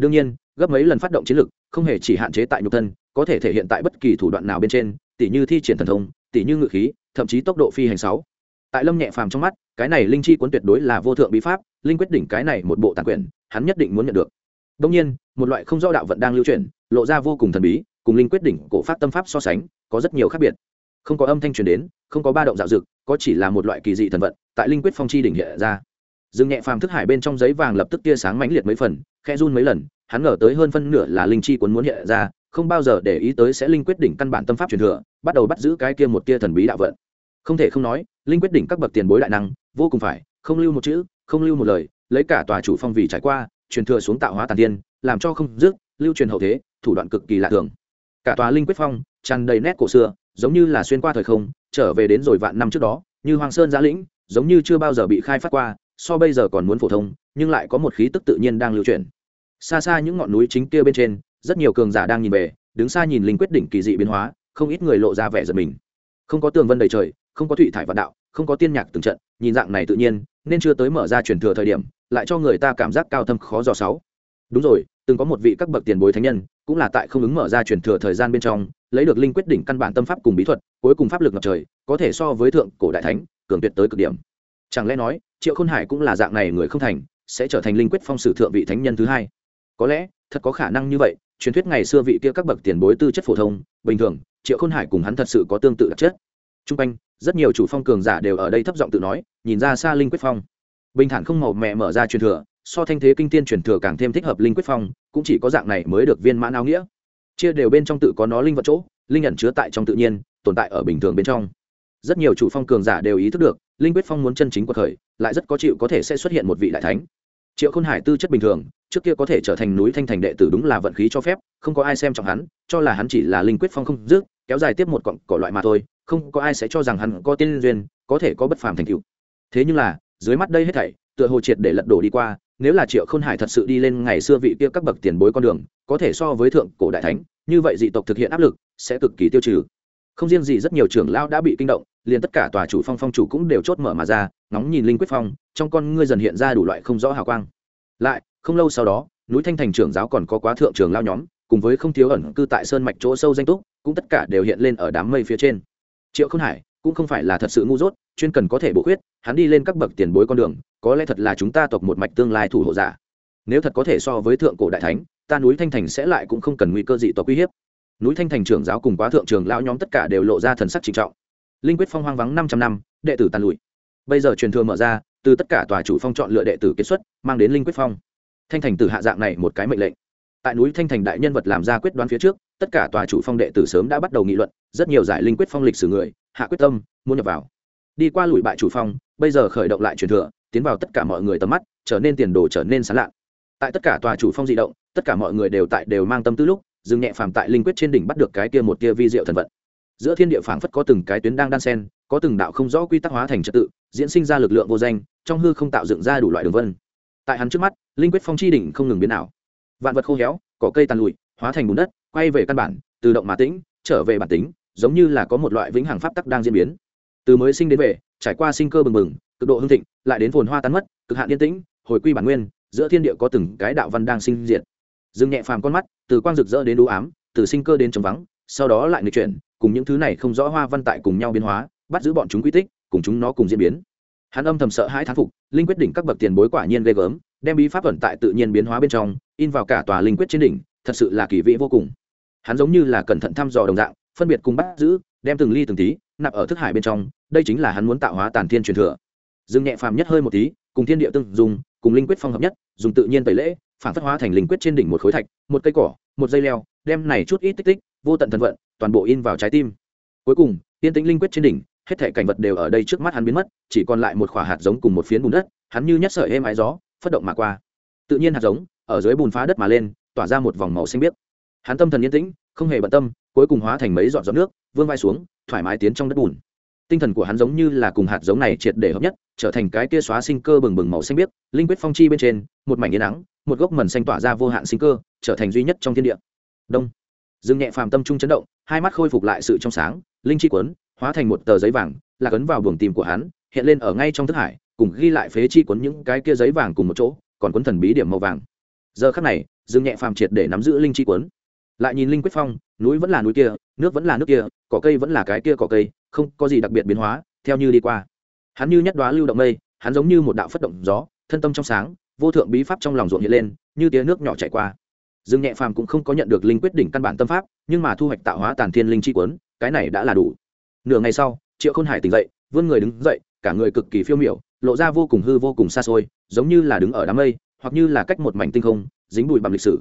đương nhiên, gấp mấy lần phát động chiến lược không hề chỉ hạn chế tại nhục thân, có thể thể hiện tại bất kỳ thủ đoạn nào bên trên, tỉ như thi triển thần thông, tỉ như ngự khí, thậm chí tốc độ phi hành sáu. Tại lâm nhẹ phàm trong mắt, cái này linh chi cuốn tuyệt đối là vô thượng bí pháp, linh quyết đỉnh cái này một bộ tàn quyền hắn nhất định muốn nhận được. Đông nhiên, một loại không do đạo vận đang lưu chuyển lộ ra vô cùng thần bí, cùng linh quyết đỉnh cổ pháp tâm pháp so sánh, có rất nhiều khác biệt. Không có âm thanh truyền đến, không có ba động dạo dực, có chỉ là một loại kỳ dị thần vận, tại linh quyết phong chi đỉnh hiện ra. Dừng nhẹ phàm thức hải bên trong giấy vàng lập tức tia sáng mãnh liệt mấy phần khe run mấy lần, hắn ngờ tới hơn phân nửa là linh chi cuốn muốn hiện ra, không bao giờ để ý tới sẽ linh quyết đỉnh căn bản tâm pháp truyền thừa, bắt đầu bắt giữ cái kia một tia thần bí đạo vận. Không thể không nói, linh quyết đỉnh các bậc tiền bối đại năng, vô cùng phải, không lưu một chữ, không lưu một lời, lấy cả tòa chủ phong vì trải qua, truyền thừa xuống tạo hóa tàn tiên, làm cho không dứt, lưu truyền hậu thế, thủ đoạn cực kỳ lạ thường. Cả tòa linh quyết phong, tràn đầy nét cổ xưa, giống như là xuyên qua thời không, trở về đến rồi vạn năm trước đó, như hoàng sơn giã lĩnh, giống như chưa bao giờ bị khai phát qua so bây giờ còn muốn phổ thông, nhưng lại có một khí tức tự nhiên đang lưu truyền xa xa những ngọn núi chính kia bên trên, rất nhiều cường giả đang nhìn về, đứng xa nhìn linh quyết đỉnh kỳ dị biến hóa, không ít người lộ ra vẻ giật mình. Không có tường vân đầy trời, không có thụy thải vạn đạo, không có tiên nhạc từng trận, nhìn dạng này tự nhiên, nên chưa tới mở ra truyền thừa thời điểm, lại cho người ta cảm giác cao thâm khó dò sáu. Đúng rồi, từng có một vị các bậc tiền bối thánh nhân, cũng là tại không ứng mở ra truyền thừa thời gian bên trong, lấy được linh quyết đỉnh căn bản tâm pháp cùng bí thuật, cuối cùng pháp lực ngập trời, có thể so với thượng cổ đại thánh, cường tuyệt tới cực điểm. Chẳng lẽ nói triệu khôn hải cũng là dạng này người không thành, sẽ trở thành linh quyết phong sử thượng vị thánh nhân thứ hai. Có lẽ, thật có khả năng như vậy, truyền thuyết ngày xưa vị kia các bậc tiền bối tư chất phổ thông, bình thường, triệu khôn hải cùng hắn thật sự có tương tự đặc chất. T r u n g quanh, rất nhiều chủ phong cường giả đều ở đây thấp giọng tự nói, nhìn ra xa linh quyết phong. Bình thản không màu mẹ mở ra truyền thừa, so thanh thế kinh tiên truyền thừa càng thêm thích hợp linh quyết phong, cũng chỉ có dạng này mới được viên mãn áo nghĩa. Chia đều bên trong tự có nó linh vật chỗ, linh ẩn chứa tại trong tự nhiên, tồn tại ở bình thường bên trong rất nhiều chủ phong cường giả đều ý thức được, linh quyết phong muốn chân chính cuộc khởi, lại rất có chịu có thể sẽ xuất hiện một vị đại thánh. Triệu khôn hải tư chất bình thường, trước kia có thể trở thành núi thanh thành đệ tử đúng là vận khí cho phép, không có ai xem trọng hắn, cho là hắn chỉ là linh quyết phong không dứt, kéo dài tiếp một cọng cỏ loại mà thôi, không có ai sẽ cho rằng hắn có tiên duyên, có thể có bất phàm thành tựu. Thế nhưng là, dưới mắt đây hết thảy, tựa hồ triệt để lật đổ đi qua, nếu là triệu khôn hải thật sự đi lên ngày xưa vị kia các bậc tiền bối con đường, có thể so với thượng cổ đại thánh, như vậy dị tộc thực hiện áp lực, sẽ cực kỳ tiêu trừ. Không riêng gì rất nhiều trưởng lao đã bị kinh động liền tất cả tòa chủ phong phong chủ cũng đều chốt mở mà ra, ngóng nhìn linh quyết phong, trong con ngươi dần hiện ra đủ loại không rõ hào quang. Lại, không lâu sau đó, núi thanh thành trưởng giáo còn có quá thượng trường lao nhóm, cùng với không thiếu ẩn cư tại sơn mạch chỗ sâu danh túc, cũng tất cả đều hiện lên ở đám mây phía trên. Triệu khôn hải, cũng không phải là thật sự ngu dốt, chuyên cần có thể bổ khuyết, hắn đi lên các bậc tiền bối con đường, có lẽ thật là chúng ta tộc một mạch tương lai thủ hộ giả. Nếu thật có thể so với thượng cổ đại thánh, ta núi thanh thành sẽ lại cũng không cần nguy cơ dị tộc uy hiếp. Núi thanh thành trưởng giáo cùng quá thượng trường lão nhóm tất cả đều lộ ra thần sắc trịnh trọng linh quyết phong hoang vắng năm trăm năm, đệ tử tàn lụi. Bây giờ truyền thừa mở ra, từ tất cả tòa chủ phong chọn lựa đệ tử kết xuất, mang đến linh quyết phong. Thanh thành tử hạ dạng này một cái mệnh lệnh. Tại núi thanh thành đại nhân vật làm ra quyết đoán phía trước, tất cả tòa chủ phong đệ tử sớm đã bắt đầu nghị luận, rất nhiều giải linh quyết phong lịch sử người, hạ quyết tâm, muốn nhập vào. Đi qua lùi bại chủ phong, bây giờ khởi động lại truyền thừa, tiến vào tất cả mọi người tầm mắt, trở nên tiền đồ trở nên sán lạ tại tất cả tòa chủ phong di động, tất cả mọi người đều tại đều mang tâm tư lúc, dừng nhẹ phàm tại linh quyết trên đỉnh bắt được cái kia một tia vi diệu thần vận giữa thiên địa phảng phất có từng cái tuyến đang đan sen, có từng đạo không rõ quy tắc hóa thành trật tự, diễn sinh ra lực lượng vô danh, trong hư không tạo dựng ra đủ loại đường vân. Tại hắn trước mắt, linh quyết phong chi đỉnh không ngừng biến ảo. Vạn vật khô héo, cỏ cây tàn lụi, hóa thành bùn đất, quay về căn bản, tự động mà tĩnh, trở về bản tính, giống như là có một loại vĩnh hằng pháp tắc đang diễn biến. Từ mới sinh đến về, trải qua sinh cơ bừng bừng, cực độ hưng thịnh, lại đến phồn hoa tán mất, cực hạn yên tĩnh, hồi quy bản nguyên, giữa thiên địa có từng cái đạo văn đang sinh diệt. Dừng nhẹ phàm con mắt, từ quang rực rỡ đến đũ ám, từ sinh cơ đến trống vắng, sau đó lại người chuyển cùng những thứ này không rõ hoa văn tại cùng nhau biến hóa, bắt giữ bọn chúng quy tích, cùng chúng nó cùng diễn biến. Hắn âm thầm sợ hai thán phục, linh quyết đỉnh các bậc tiền bối quả nhiên ghê gớm, đem bí pháp ẩn tại tự nhiên biến hóa bên trong, in vào cả tòa linh quyết trên đỉnh, thật sự là kỳ vĩ vô cùng. Hắn giống như là cẩn thận thăm dò đồng dạng, phân biệt cùng bắt giữ, đem từng ly từng tí, nạp ở thức hải bên trong, đây chính là hắn muốn tạo hóa tàn thiên truyền thừa. Dừng nhẹ phàm nhất hơi một tí, cùng thiên địa tương dùng cùng linh quyết phong hợp nhất, dùng tự nhiên tẩy lễ, phản phất hóa thành linh quyết trên đỉnh một khối thạch, một cây cỏ, một dây leo, đem này chút ít tích tích, vô tận thần vận toàn bộ in vào trái tim. Cuối cùng, tiên tĩnh linh quyết trên đỉnh, hết thể cảnh vật đều ở đây trước mắt hắn biến mất, chỉ còn lại một khỏa hạt giống cùng một phiến bùn đất, hắn như nhất sợi êm ái gió, phất động mà qua. Tự nhiên hạt giống, ở dưới bùn phá đất mà lên, tỏa ra một vòng màu xanh biếc. Hắn tâm thần yên tĩnh, không hề bận tâm, cuối cùng hóa thành mấy giọt giọt nước, vương vai xuống, thoải mái tiến trong đất bùn. Tinh thần của hắn giống như là cùng hạt giống này triệt để hợp nhất, trở thành cái kia xóa sinh cơ bừng bừng màu xanh biếc, linh quyết phong chi bên trên, một mảnh yên nắng, một gốc mần xanh tỏa ra vô hạn sinh cơ, trở thành duy nhất trong thiên địa. Đông. Dương nhẹ phàm tâm trung chấn động hai mắt khôi phục lại sự trong sáng, linh chi quấn hóa thành một tờ giấy vàng, là cấn vào buồng tìm của hắn, hiện lên ở ngay trong thức hải, cùng ghi lại phế chi quấn những cái kia giấy vàng cùng một chỗ, còn quấn thần bí điểm màu vàng. Giờ khắc này, dương nhẹ phàm triệt để nắm giữ linh chi quấn lại nhìn linh quyết phong, núi vẫn là núi kia, nước vẫn là nước kia, cỏ cây vẫn là cái kia cỏ cây, không có gì đặc biệt biến hóa, theo như đi qua. Hắn như nhất đoá lưu động mây, hắn giống như một đạo phất động gió, thân tâm trong sáng, vô thượng bí pháp trong lòng ruộng hiện lên, như tia nước nhỏ chảy qua dương nhẹ phàm cũng không có nhận được linh quyết đỉnh căn bản tâm pháp, nhưng mà thu hoạch tạo hóa tàn thiên linh chi quấn cái này đã là đủ. Nửa ngày sau, triệu khôn hải tỉnh dậy, vươn người đứng dậy, cả người cực kỳ phiêu miểu, lộ ra vô cùng hư vô cùng xa xôi, giống như là đứng ở đám mây, hoặc như là cách một mảnh tinh không, dính bụi bằng lịch sử.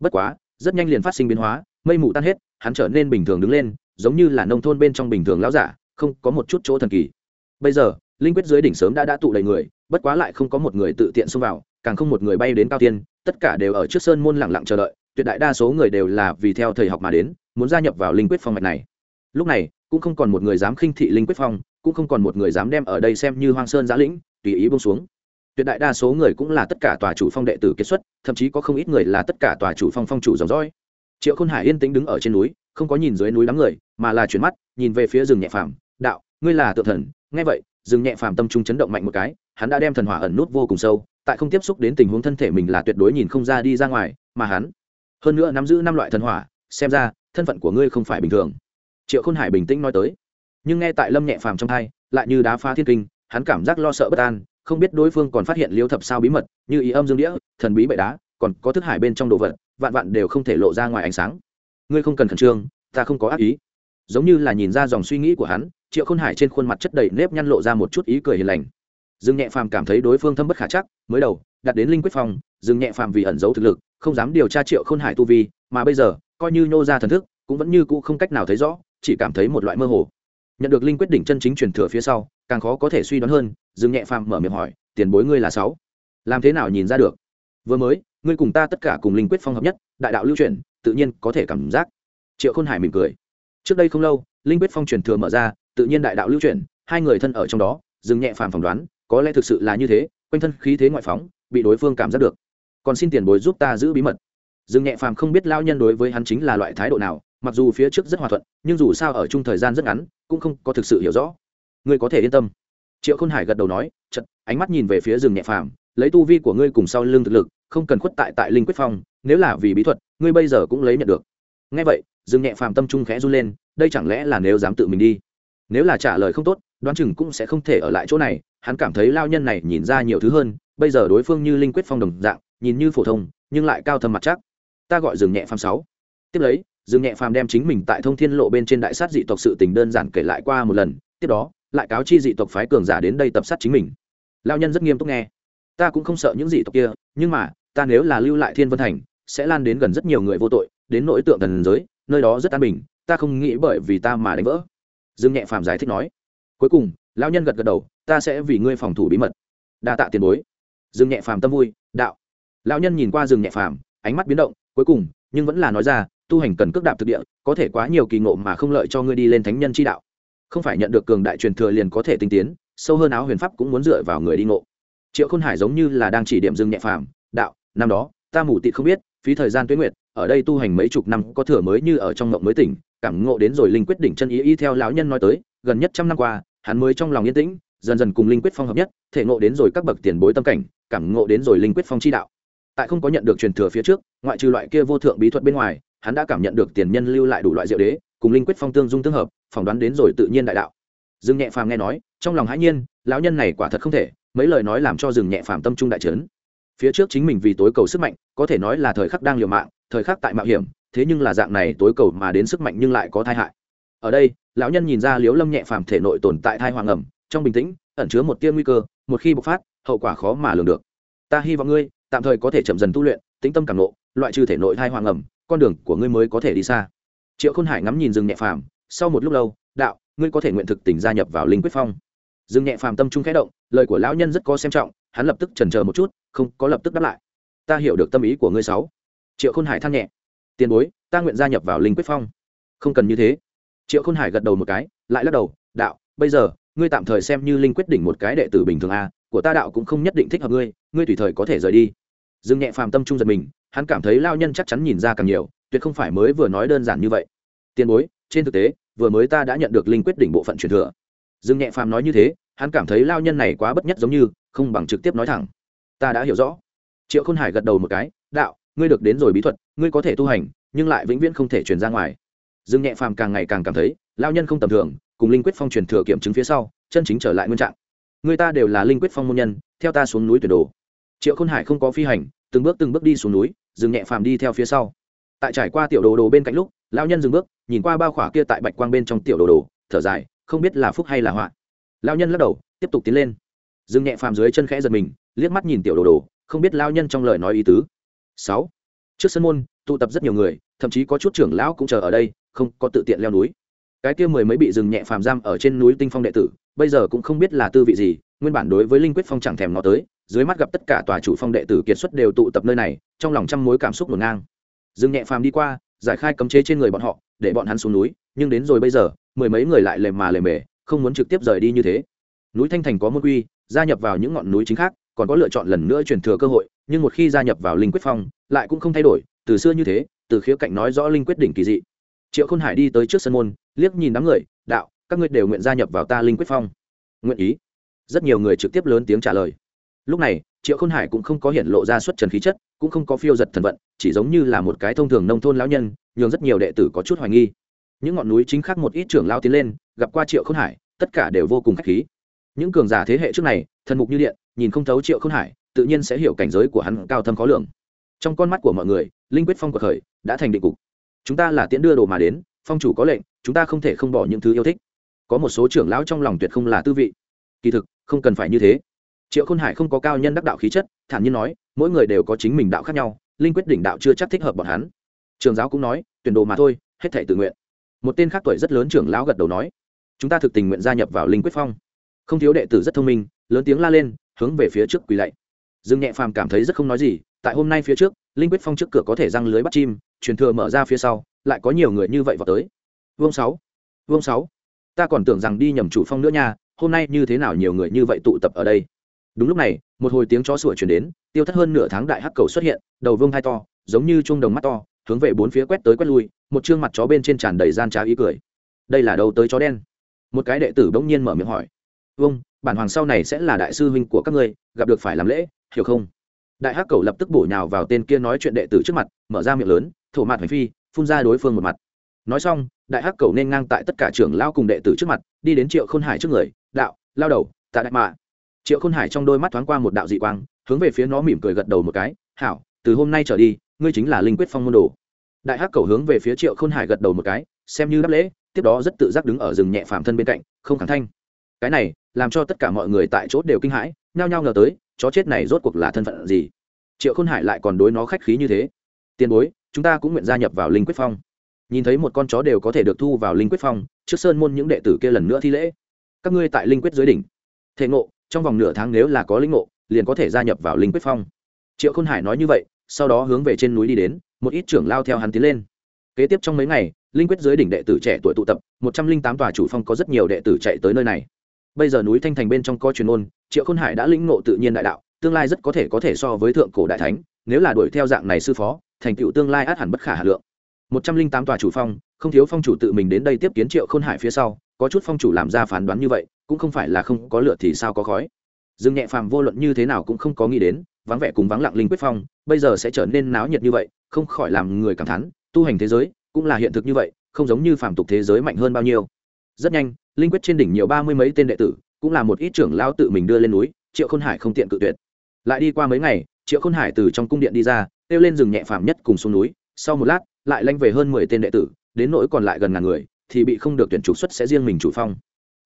Bất quá, rất nhanh liền phát sinh biến hóa, mây mù tan hết, hắn trở nên bình thường đứng lên, giống như là nông thôn bên trong bình thường lão giả, không có một chút chỗ thần kỳ. Bây giờ, linh quyết dưới đỉnh sớm đã đã tụ đầy người, bất quá lại không có một người tự tiện xông vào, càng không một người bay đến cao tiên tất cả đều ở trước sơn môn lặng lặng chờ đợi, tuyệt đại đa số người đều là vì theo thầy học mà đến, muốn gia nhập vào linh quyết phong mạch này. Lúc này, cũng không còn một người dám khinh thị linh quyết phong, cũng không còn một người dám đem ở đây xem như hoang sơn giã lĩnh, tùy ý bông xuống. Tuyệt đại đa số người cũng là tất cả tòa chủ phong đệ tử kết xuất, thậm chí có không ít người là tất cả tòa chủ phong phong chủ dòng dõi. Triệu khôn hải yên tĩnh đứng ở trên núi, không có nhìn dưới núi đám người, mà là chuyển mắt, nhìn về phía rừng nhẹ phàm, đạo, ngươi là tự thần. Nghe vậy, rừng nhẹ phàm tâm trung chấn động mạnh một cái, hắn đã đem thần hỏa ẩn nút vô cùng sâu tại không tiếp xúc đến tình huống thân thể mình là tuyệt đối nhìn không ra đi ra ngoài, mà hắn, hơn nữa nắm giữ năm loại thần hỏa, xem ra, thân phận của ngươi không phải bình thường. Triệu khôn hải bình tĩnh nói tới. Nhưng nghe tại lâm nhẹ phàm trong thai lại như đá phá thiên kinh, hắn cảm giác lo sợ bất an, không biết đối phương còn phát hiện liêu thập sao bí mật, như ý âm dương đĩa, thần bí bệ đá, còn có thức hải bên trong đồ vật, vạn vạn đều không thể lộ ra ngoài ánh sáng. Ngươi không cần khẩn trương, ta không có ác ý. Giống như là nhìn ra dòng suy nghĩ của hắn, triệu khôn hải trên khuôn mặt chất đầy nếp nhăn lộ ra một chút ý cười hiền lành dương nhẹ phàm cảm thấy đối phương thâm bất khả chắc, mới đầu, đặt đến linh quyết phong dương nhẹ phàm vì ẩn giấu thực lực, không dám điều tra triệu khôn hải tu vi, mà bây giờ, coi như nhô ra thần thức, cũng vẫn như cũ không cách nào thấy rõ, chỉ cảm thấy một loại mơ hồ. Nhận được linh quyết đỉnh chân chính truyền thừa phía sau, càng khó có thể suy đoán hơn dương nhẹ phàm mở miệng hỏi, tiền bối ngươi là sáu? Làm thế nào nhìn ra được? Vừa mới, ngươi cùng ta tất cả cùng linh quyết phong hợp nhất, đại đạo lưu truyền tự nhiên có thể cảm giác. Triệu khôn hải mỉm cười. Trước đây không lâu, linh quyết phong truyền thừa mở ra, tự nhiên đại đạo lưu truyền hai người thân ở trong đó, dừng nhẹ phàm phỏng đoán có lẽ thực sự là như thế, quanh thân khí thế ngoại phóng, bị đối phương cảm giác được. Còn xin tiền bối giúp ta giữ bí mật. Dương nhẹ phàm không biết lao nhân đối với hắn chính là loại thái độ nào, mặc dù phía trước rất hòa thuận, nhưng dù sao ở chung thời gian rất ngắn, cũng không có thực sự hiểu rõ. Ngươi có thể yên tâm. Triệu khôn hải gật đầu nói chật ánh mắt nhìn về phía rừng nhẹ phàm, lấy tu vi của ngươi cùng sau lưng thực lực, không cần khuất tại tại linh quyết phong, nếu là vì bí thuật, ngươi bây giờ cũng lấy nhận được. Ngay vậy, dương nhẹ phàm tâm trung khẽ run lên, đây chẳng lẽ là nếu dám tự mình đi? Nếu là trả lời không tốt đoán chừng cũng sẽ không thể ở lại chỗ này, hắn cảm thấy lao nhân này nhìn ra nhiều thứ hơn, bây giờ đối phương như linh quyết phong đồng dạng, nhìn như phổ thông, nhưng lại cao thâm mặt chắc. Ta gọi dương nhẹ phàm sáu. Tiếp lấy, dương nhẹ phàm đem chính mình tại thông thiên lộ bên trên đại sát dị tộc sự tình đơn giản kể lại qua một lần, tiếp đó, lại cáo chi dị tộc phái cường giả đến đây tập sát chính mình. Lao nhân rất nghiêm túc nghe. Ta cũng không sợ những dị tộc kia, nhưng mà, ta nếu là lưu lại thiên vân thành, sẽ lan đến gần rất nhiều người vô tội, đến nỗi tượng thần giới, nơi đó rất an bình, ta không nghĩ bởi vì ta mà đánh vỡ. Dương nhẹ phàm giải thích nói cuối cùng, lão nhân gật gật đầu, ta sẽ vì ngươi phòng thủ bí mật. Đa tạ tiền bối. Dương nhẹ phàm tâm vui, đạo. Lão nhân nhìn qua dương nhẹ phàm, ánh mắt biến động, cuối cùng, nhưng vẫn là nói ra, tu hành cần cước đạp thực địa, có thể quá nhiều kỳ ngộ mà không lợi cho ngươi đi lên thánh nhân chi đạo. Không phải nhận được cường đại truyền thừa liền có thể tinh tiến, sâu hơn áo huyền pháp cũng muốn dựa vào người đi ngộ. Triệu khôn hải giống như là đang chỉ điểm dương nhẹ phàm, đạo, năm đó, ta mù tịt không biết, phí thời gian tuyến nguyệt, ở đây tu hành mấy chục năm có thừa mới như ở trong ngộng mới tỉnh, cảm ngộ đến rồi linh quyết đỉnh chân ý y theo lão nhân nói tới gần nhất trăm năm qua, hắn mới trong lòng yên tĩnh, dần dần cùng linh quyết phong hợp nhất, thể ngộ đến rồi các bậc tiền bối tâm cảnh, cảm ngộ đến rồi linh quyết phong chi đạo. Tại không có nhận được truyền thừa phía trước, ngoại trừ loại kia vô thượng bí thuật bên ngoài, hắn đã cảm nhận được tiền nhân lưu lại đủ loại diệu đế, cùng linh quyết phong tương dung tương hợp, phỏng đoán đến rồi tự nhiên đại đạo. Dương nhẹ phàm nghe nói, trong lòng hãi nhiên, lão nhân này quả thật không thể, mấy lời nói làm cho dương nhẹ phàm tâm trung đại trấn phía trước chính mình vì tối cầu sức mạnh, có thể nói là thời khắc đang liều mạng, thời khắc tại mạo hiểm, thế nhưng là dạng này tối cầu mà đến sức mạnh nhưng lại có tai hại ở đây, lão nhân nhìn ra liếu lâm nhẹ phàm thể nội tồn tại thai hoàng ẩm, trong bình tĩnh, ẩn chứa một tia nguy cơ, một khi bộc phát, hậu quả khó mà lường được. Ta hy vọng ngươi, tạm thời có thể chậm dần tu luyện, tĩnh tâm cảm nộ loại trừ thể nội thai hoàng ẩm, con đường của ngươi mới có thể đi xa. Triệu khôn hải ngắm nhìn rừng nhẹ phàm, sau một lúc lâu, đạo, ngươi có thể nguyện thực tình gia nhập vào linh quyết phong. Rừng nhẹ phàm tâm trung khẽ động, lời của lão nhân rất có xem trọng, hắn lập tức chần chờ một chút, không có lập tức đáp lại. Ta hiểu được tâm ý của ngươi sáu. Triệu khôn hải than nhẹ, tiền bối, ta nguyện gia nhập vào linh quyết phong. Không cần như thế triệu khôn hải gật đầu một cái, lại lắc đầu, đạo, bây giờ, ngươi tạm thời xem như linh quyết đỉnh một cái đệ tử bình thường a, của ta đạo cũng không nhất định thích hợp ngươi ngươi tùy thời có thể rời đi. Dương nhẹ phàm tâm trung giật mình, hắn cảm thấy lao nhân chắc chắn nhìn ra càng nhiều, tuyệt không phải mới vừa nói đơn giản như vậy. Tiền bối, trên thực tế, vừa mới ta đã nhận được linh quyết đỉnh bộ phận truyền thừa. Dương nhẹ phàm nói như thế, hắn cảm thấy lao nhân này quá bất nhất giống như, không bằng trực tiếp nói thẳng. Ta đã hiểu rõ. Triệu khôn hải gật đầu một cái, đạo, ngươi được đến rồi bí thuật, ngươi có thể tu hành, nhưng lại vĩnh viễn không thể truyền ra ngoài dương nhẹ phàm càng ngày càng cảm thấy lao nhân không tầm thường, cùng linh quyết phong truyền thừa kiểm chứng phía sau, chân chính trở lại nguyên trạng. Người ta đều là linh quyết phong môn nhân, theo ta xuống núi tuyển đồ. Triệu khôn hải không có phi hành, từng bước từng bước đi xuống núi, Dương nhẹ phàm đi theo phía sau. Tại trải qua tiểu đồ đồ bên cạnh lúc lao nhân dừng bước, nhìn qua bao khỏa kia tại bạch quang bên trong tiểu đồ đồ, thở dài, không biết là phúc hay là họa. Lao nhân lắc đầu, tiếp tục tiến lên. Dương nhẹ phàm dưới chân khẽ giật mình, liếc mắt nhìn tiểu đồ đồ, không biết lao nhân trong lời nói ý tứ. Sáu. Trước sân môn, tụ tập rất nhiều người, thậm chí có chút trưởng lão cũng chờ ở đây không có tự tiện leo núi. Cái kia mười mấy bị dừng nhẹ phàm giam ở trên núi tinh phong đệ tử, bây giờ cũng không biết là tư vị gì, nguyên bản đối với linh quyết phong chẳng thèm nó tới, dưới mắt gặp tất cả tòa chủ phong đệ tử kiệt xuất đều tụ tập nơi này, trong lòng trăm mối cảm xúc ngổn ngang. Dừng nhẹ phàm đi qua, giải khai cấm chế trên người bọn họ, để bọn hắn xuống núi, nhưng đến rồi bây giờ, mười mấy người lại lề mà lề mề, không muốn trực tiếp rời đi như thế. Núi thanh thành có môn quy, gia nhập vào những ngọn núi chính khác, còn có lựa chọn lần nữa truyền thừa cơ hội, nhưng một khi gia nhập vào linh quyết phong, lại cũng không thay đổi, từ xưa như thế, từ khía cạnh nói rõ linh quyết đỉnh kỳ dị triệu khôn hải đi tới trước sân môn, liếc nhìn đám người, đạo, các ngươi đều nguyện gia nhập vào ta linh quyết phong. Nguyện ý. Rất nhiều người trực tiếp lớn tiếng trả lời. Lúc này, triệu khôn hải cũng không có hiện lộ ra xuất trần khí chất, cũng không có phiêu giật thần vận, chỉ giống như là một cái thông thường nông thôn lão nhân, nhường rất nhiều đệ tử có chút hoài nghi. Những ngọn núi chính khác một ít trưởng lao tiến lên, gặp qua triệu khôn hải, tất cả đều vô cùng k h á c h khí. Những cường giả thế hệ trước này, thần mục như điện, nhìn không thấu triệu khôn hải, tự nhiên sẽ hiểu cảnh giới của hắn cao thâm khó lường. Trong con mắt của mọi người, linh quyết phong của khởi, đã thành định cục chúng ta là tiễn đưa đồ mà đến, phong chủ có lệnh, chúng ta không thể không bỏ những thứ yêu thích. Có một số trưởng lão trong lòng tuyệt không là tư vị. Kỳ thực, không cần phải như thế. Triệu khôn hải không có cao nhân đắc đạo khí chất, thản nhiên nói, mỗi người đều có chính mình đạo khác nhau, linh quyết đỉnh đạo chưa chắc thích hợp bọn hắn. Trường giáo cũng nói, tuyển đồ mà thôi, hết thể tự nguyện. Một tên khác tuổi rất lớn trưởng lão gật đầu nói, chúng ta thực tình nguyện gia nhập vào linh quyết phong. Không thiếu đệ tử rất thông minh, lớn tiếng la lên, hướng về phía trước quỳ lạy. Dương nhẹ phàm cảm thấy rất không nói gì, tại hôm nay phía trước linh quyết phong trước cửa có thể răng lưới bắt chim truyền thừa mở ra phía sau lại có nhiều người như vậy vào tới. Vương sáu vương sáu ta còn tưởng rằng đi nhầm chủ phong nữa nha hôm nay như thế nào nhiều người như vậy tụ tập ở đây? Đúng lúc này một hồi tiếng chó sủa chuyển đến tiêu thất hơn nửa tháng đại hắc cầu xuất hiện đầu vương hai to giống như chuông đồng mắt to hướng về bốn phía quét tới quét lui một chương mặt chó bên trên tràn đầy gian trá ý cười. Đây là đâu tới chó đen. Một cái đệ tử bỗng nhiên mở miệng hỏi. Vương, bản hoàng sau này sẽ là đại sư huynh của các ngươi gặp được phải làm lễ hiểu không? Đại hắc cầu lập tức bổ nhào vào tên kia nói chuyện đệ tử trước mặt, mở ra miệng lớn, thổ mặt hành phi, phun ra đối phương một mặt. Nói xong, đại hắc cầu nên ngang tại tất cả trưởng lao cùng đệ tử trước mặt, đi đến triệu khôn hải trước người, đạo, lao đầu, tạ đại mạ. Triệu khôn hải trong đôi mắt thoáng qua một đạo dị quang, hướng về phía nó mỉm cười gật đầu một cái, hảo, từ hôm nay trở đi, ngươi chính là linh quyết phong môn đồ. Đại hắc cầu hướng về phía triệu khôn hải gật đầu một cái, xem như đáp lễ, tiếp đó rất tự giác đứng ở rừng nhẹ phạm thân bên cạnh, không khẳng thanh. Cái này làm cho tất cả mọi người tại chỗ đều kinh hãi, nhao nhao ngờ tới, chó chết này rốt cuộc là thân phận gì? Triệu khôn hải lại còn đối nó khách khí như thế. Tiền bối, chúng ta cũng nguyện gia nhập vào linh quyết phong. Nhìn thấy một con chó đều có thể được thu vào linh quyết phong, trước sơn môn những đệ tử kia lần nữa thi lễ. Các ngươi tại linh quyết dưới đỉnh. Thể ngộ, trong vòng nửa tháng nếu là có linh ngộ, liền có thể gia nhập vào linh quyết phong. Triệu khôn hải nói như vậy, sau đó hướng về trên núi đi đến, một ít trưởng lao theo hắn tiến lên. Kế tiếp trong mấy ngày, linh quyết dưới đỉnh đệ tử trẻ tuổi tụ tập, một trăm linh tám tòa chủ phong có rất nhiều đệ tử chạy tới nơi này bây giờ núi thanh thành bên trong có truyền ôn, triệu khôn hải đã lĩnh ngộ tự nhiên đại đạo, tương lai rất có thể có thể so với thượng cổ đại thánh, nếu là đuổi theo dạng này sư phó, thành tựu tương lai át hẳn bất khả hà lượng. Một trăm linh tám tòa chủ phong, không thiếu phong chủ tự mình đến đây tiếp kiến triệu khôn hải phía sau, có chút phong chủ làm ra phán đoán như vậy, cũng không phải là không có lửa thì sao có khói. Dương nhẹ phàm vô luận như thế nào cũng không có nghĩ đến, vắng vẻ cùng vắng lặng linh quyết phong, bây giờ sẽ trở nên náo nhiệt như vậy, không khỏi làm người cảm thán, tu hành thế giới cũng là hiện thực như vậy, không giống như phàm tục thế giới mạnh hơn bao nhiêu. Rất nhanh linh quyết trên đỉnh nhiều ba mươi mấy tên đệ tử, cũng là một ít trưởng lao tự mình đưa lên núi, triệu khôn hải không tiện cự tuyệt. Lại đi qua mấy ngày, triệu khôn hải từ trong cung điện đi ra, kêu lên rừng nhẹ phàm nhất cùng xuống núi. Sau một lát, lại lanh về hơn mười tên đệ tử, đến nỗi còn lại gần ngàn người, thì bị không được tuyển trục xuất sẽ riêng mình chủ phong.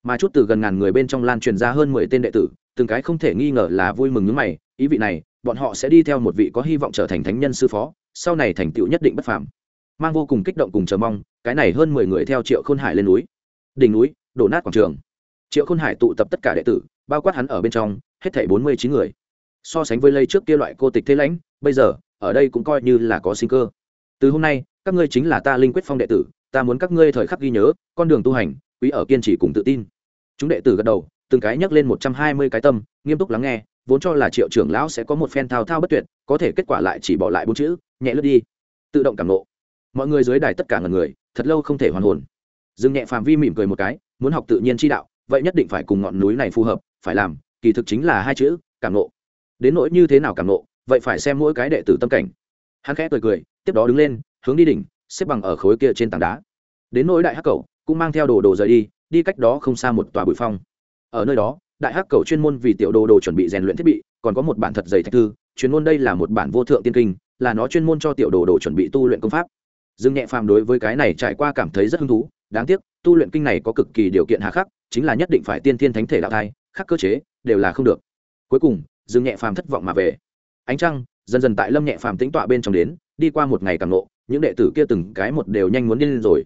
Mà chút từ gần ngàn người bên trong lan truyền ra hơn mười tên đệ tử, từng cái không thể nghi ngờ là vui mừng những mày, ý vị này, bọn họ sẽ đi theo một vị có hy vọng trở thành thánh nhân sư phó, sau này thành tựu nhất định bất phàm. Mang vô cùng kích động cùng chờ mong, cái này hơn mười người theo triệu khôn hải lên núi. Đỉnh núi đổ nát quảng trường. Triệu khôn hải tụ tập tất cả đệ tử, bao quát hắn ở bên trong, hết thảy bốn mươi chín người. So sánh với lây trước kia loại cô tịch thế lãnh, bây giờ, ở đây cũng coi như là có sinh cơ. Từ hôm nay, các ngươi chính là ta linh quyết phong đệ tử, ta muốn các ngươi thời khắc ghi nhớ, con đường tu hành, quý ở kiên trì cùng tự tin. Chúng đệ tử gật đầu, từng cái nhắc lên một trăm hai mươi cái tâm, nghiêm túc lắng nghe, vốn cho là triệu trưởng lão sẽ có một phen thao thao bất tuyệt, có thể kết quả lại chỉ bỏ lại bốn chữ, nhẹ lướt đi. Tự động cảm nộ. Mọi người dưới đài tất cả ngần người, thật lâu không thể hoàn hồn. Dừng nhẹ phàm vi mỉm cười một cái muốn học tự nhiên chi đạo, vậy nhất định phải cùng ngọn núi này phù hợp, phải làm, kỳ thực chính là hai chữ, cảm nộ đến nỗi như thế nào cảm nộ vậy phải xem mỗi cái đệ tử tâm cảnh. Hắn khẽ cười cười, tiếp đó đứng lên, hướng đi đỉnh, xếp bằng ở khối kia trên tảng đá. Đến nỗi đại hắc cầu, cũng mang theo đồ đồ rời đi đi cách đó không xa một tòa bụi phong. Ở nơi đó, đại hắc cầu chuyên môn vì tiểu đồ đồ chuẩn bị rèn luyện thiết bị, còn có một bản thật dày thạch thư, chuyên môn đây là một bản vô thượng tiên kinh, là nó chuyên môn cho tiểu đồ đồ chuẩn bị tu luyện công pháp. Dương nhẹ phàm đối với cái này trải qua cảm thấy rất hứng thú đáng tiếc, tu luyện kinh này có cực kỳ điều kiện hà khắc, chính là nhất định phải tiên thiên thánh thể đạo thai, khắc cơ chế, đều là không được. Cuối cùng, dương nhẹ phàm thất vọng mà về. Ánh trăng, dần dần tại lâm nhẹ phàm tính tọa bên trong đến, đi qua một ngày càng nộ những đệ tử kia từng cái một đều nhanh muốn đi lên rồi.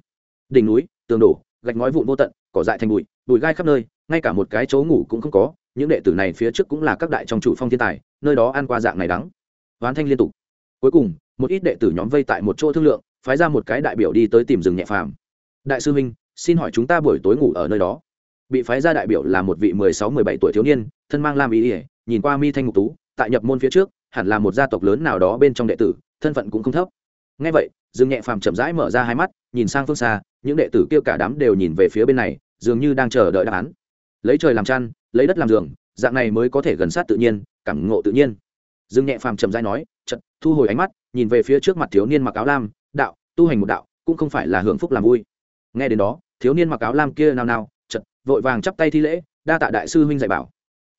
Đỉnh núi, tường đổ, gạch ngói vụn vô tận, cỏ dại thành bụi bụi gai khắp nơi, ngay cả một cái chỗ ngủ cũng không có, những đệ tử này phía trước cũng là các đại trong chủ phong thiên tài, nơi đó ăn qua dạng này đắng. Hoán thanh liên tục. Cuối cùng, một ít đệ tử nhóm vây tại một chỗ thương lượng, phái ra một cái đại biểu đi tới tìm rừng nhẹ phàm đại sư minh xin hỏi chúng ta buổi tối ngủ ở nơi đó. Bị phái ra đại biểu là một vị mười sáu, mười bảy tuổi thiếu niên, thân mang lam ý ỉa nhìn qua mi thanh ngục tú, tại nhập môn phía trước, hẳn là một gia tộc lớn nào đó bên trong đệ tử, thân phận cũng không thấp. Ngay vậy, dương nhẹ phàm chậm rãi mở ra hai mắt, nhìn sang phương xa, những đệ tử kia cả đám đều nhìn về phía bên này, dường như đang chờ đợi đáp án. Lấy trời làm chăn, lấy đất làm giường, dạng này mới có thể gần sát tự nhiên, cảm ngộ tự nhiên. Dương nhẹ phàm chậm rãi nói chật thu hồi ánh mắt, nhìn về phía trước mặt thiếu niên mặc áo lam, đạo, tu hành một đạo, cũng không phải là hưởng phúc làm vui nghe đến đó, thiếu niên mặc áo lam kia nao nao chật vội vàng chắp tay thi lễ, đa tạ đại sư huynh dạy bảo.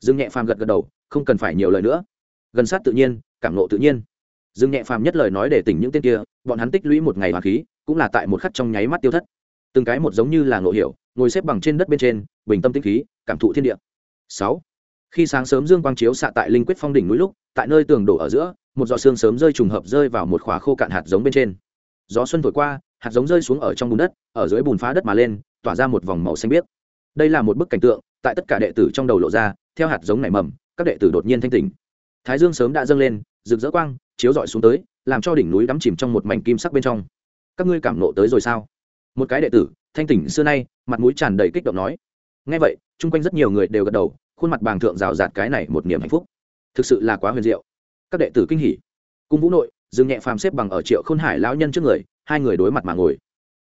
Dương nhẹ phàm gật gật đầu, không cần phải nhiều lời nữa. Gần sát tự nhiên, cảm nộ tự nhiên. Dương nhẹ phàm nhất lời nói để tỉnh những tên kia, bọn hắn tích lũy một ngày hoàng khí, cũng là tại một khắc trong nháy mắt tiêu thất. Từng cái một giống như là ngộ hiểu, ngồi xếp bằng trên đất bên trên, bình tâm tĩnh khí, cảm thụ thiên địa. Sáu. Khi sáng sớm dương quang chiếu xạ tại linh quyết phong đỉnh núi lúc, tại nơi tường đổ ở giữa, một giọt sương sớm rơi trùng hợp rơi vào một khóa khô cạn hạt giống bên trên. Gió xuân thổi qua hạt giống rơi xuống ở trong bùn đất, ở dưới bùn phá đất mà lên, tỏa ra một vòng màu xanh biếc. Đây là một bức cảnh tượng, tại tất cả đệ tử trong đầu lộ ra, theo hạt giống nảy mầm, các đệ tử đột nhiên thanh tỉnh. Thái dương sớm đã dâng lên, rực rỡ quang, chiếu rọi xuống tới, làm cho đỉnh núi đắm chìm trong một mảnh kim sắc bên trong. Các ngươi cảm nộ tới rồi sao? Một cái đệ tử, thanh tỉnh xưa nay, mặt mũi tràn đầy kích động nói. Ngay vậy, chung quanh rất nhiều người đều gật đầu, khuôn mặt bàng thượng rào rạt cái này một niềm hạnh phúc. Thực sự là quá huyền diệu. Các đệ tử kinh hỉ. Cung vũ nội dương nhẹ phàm xếp bằng ở triệu khôn hải lão nhân trước người, hai người đối mặt mà ngồi.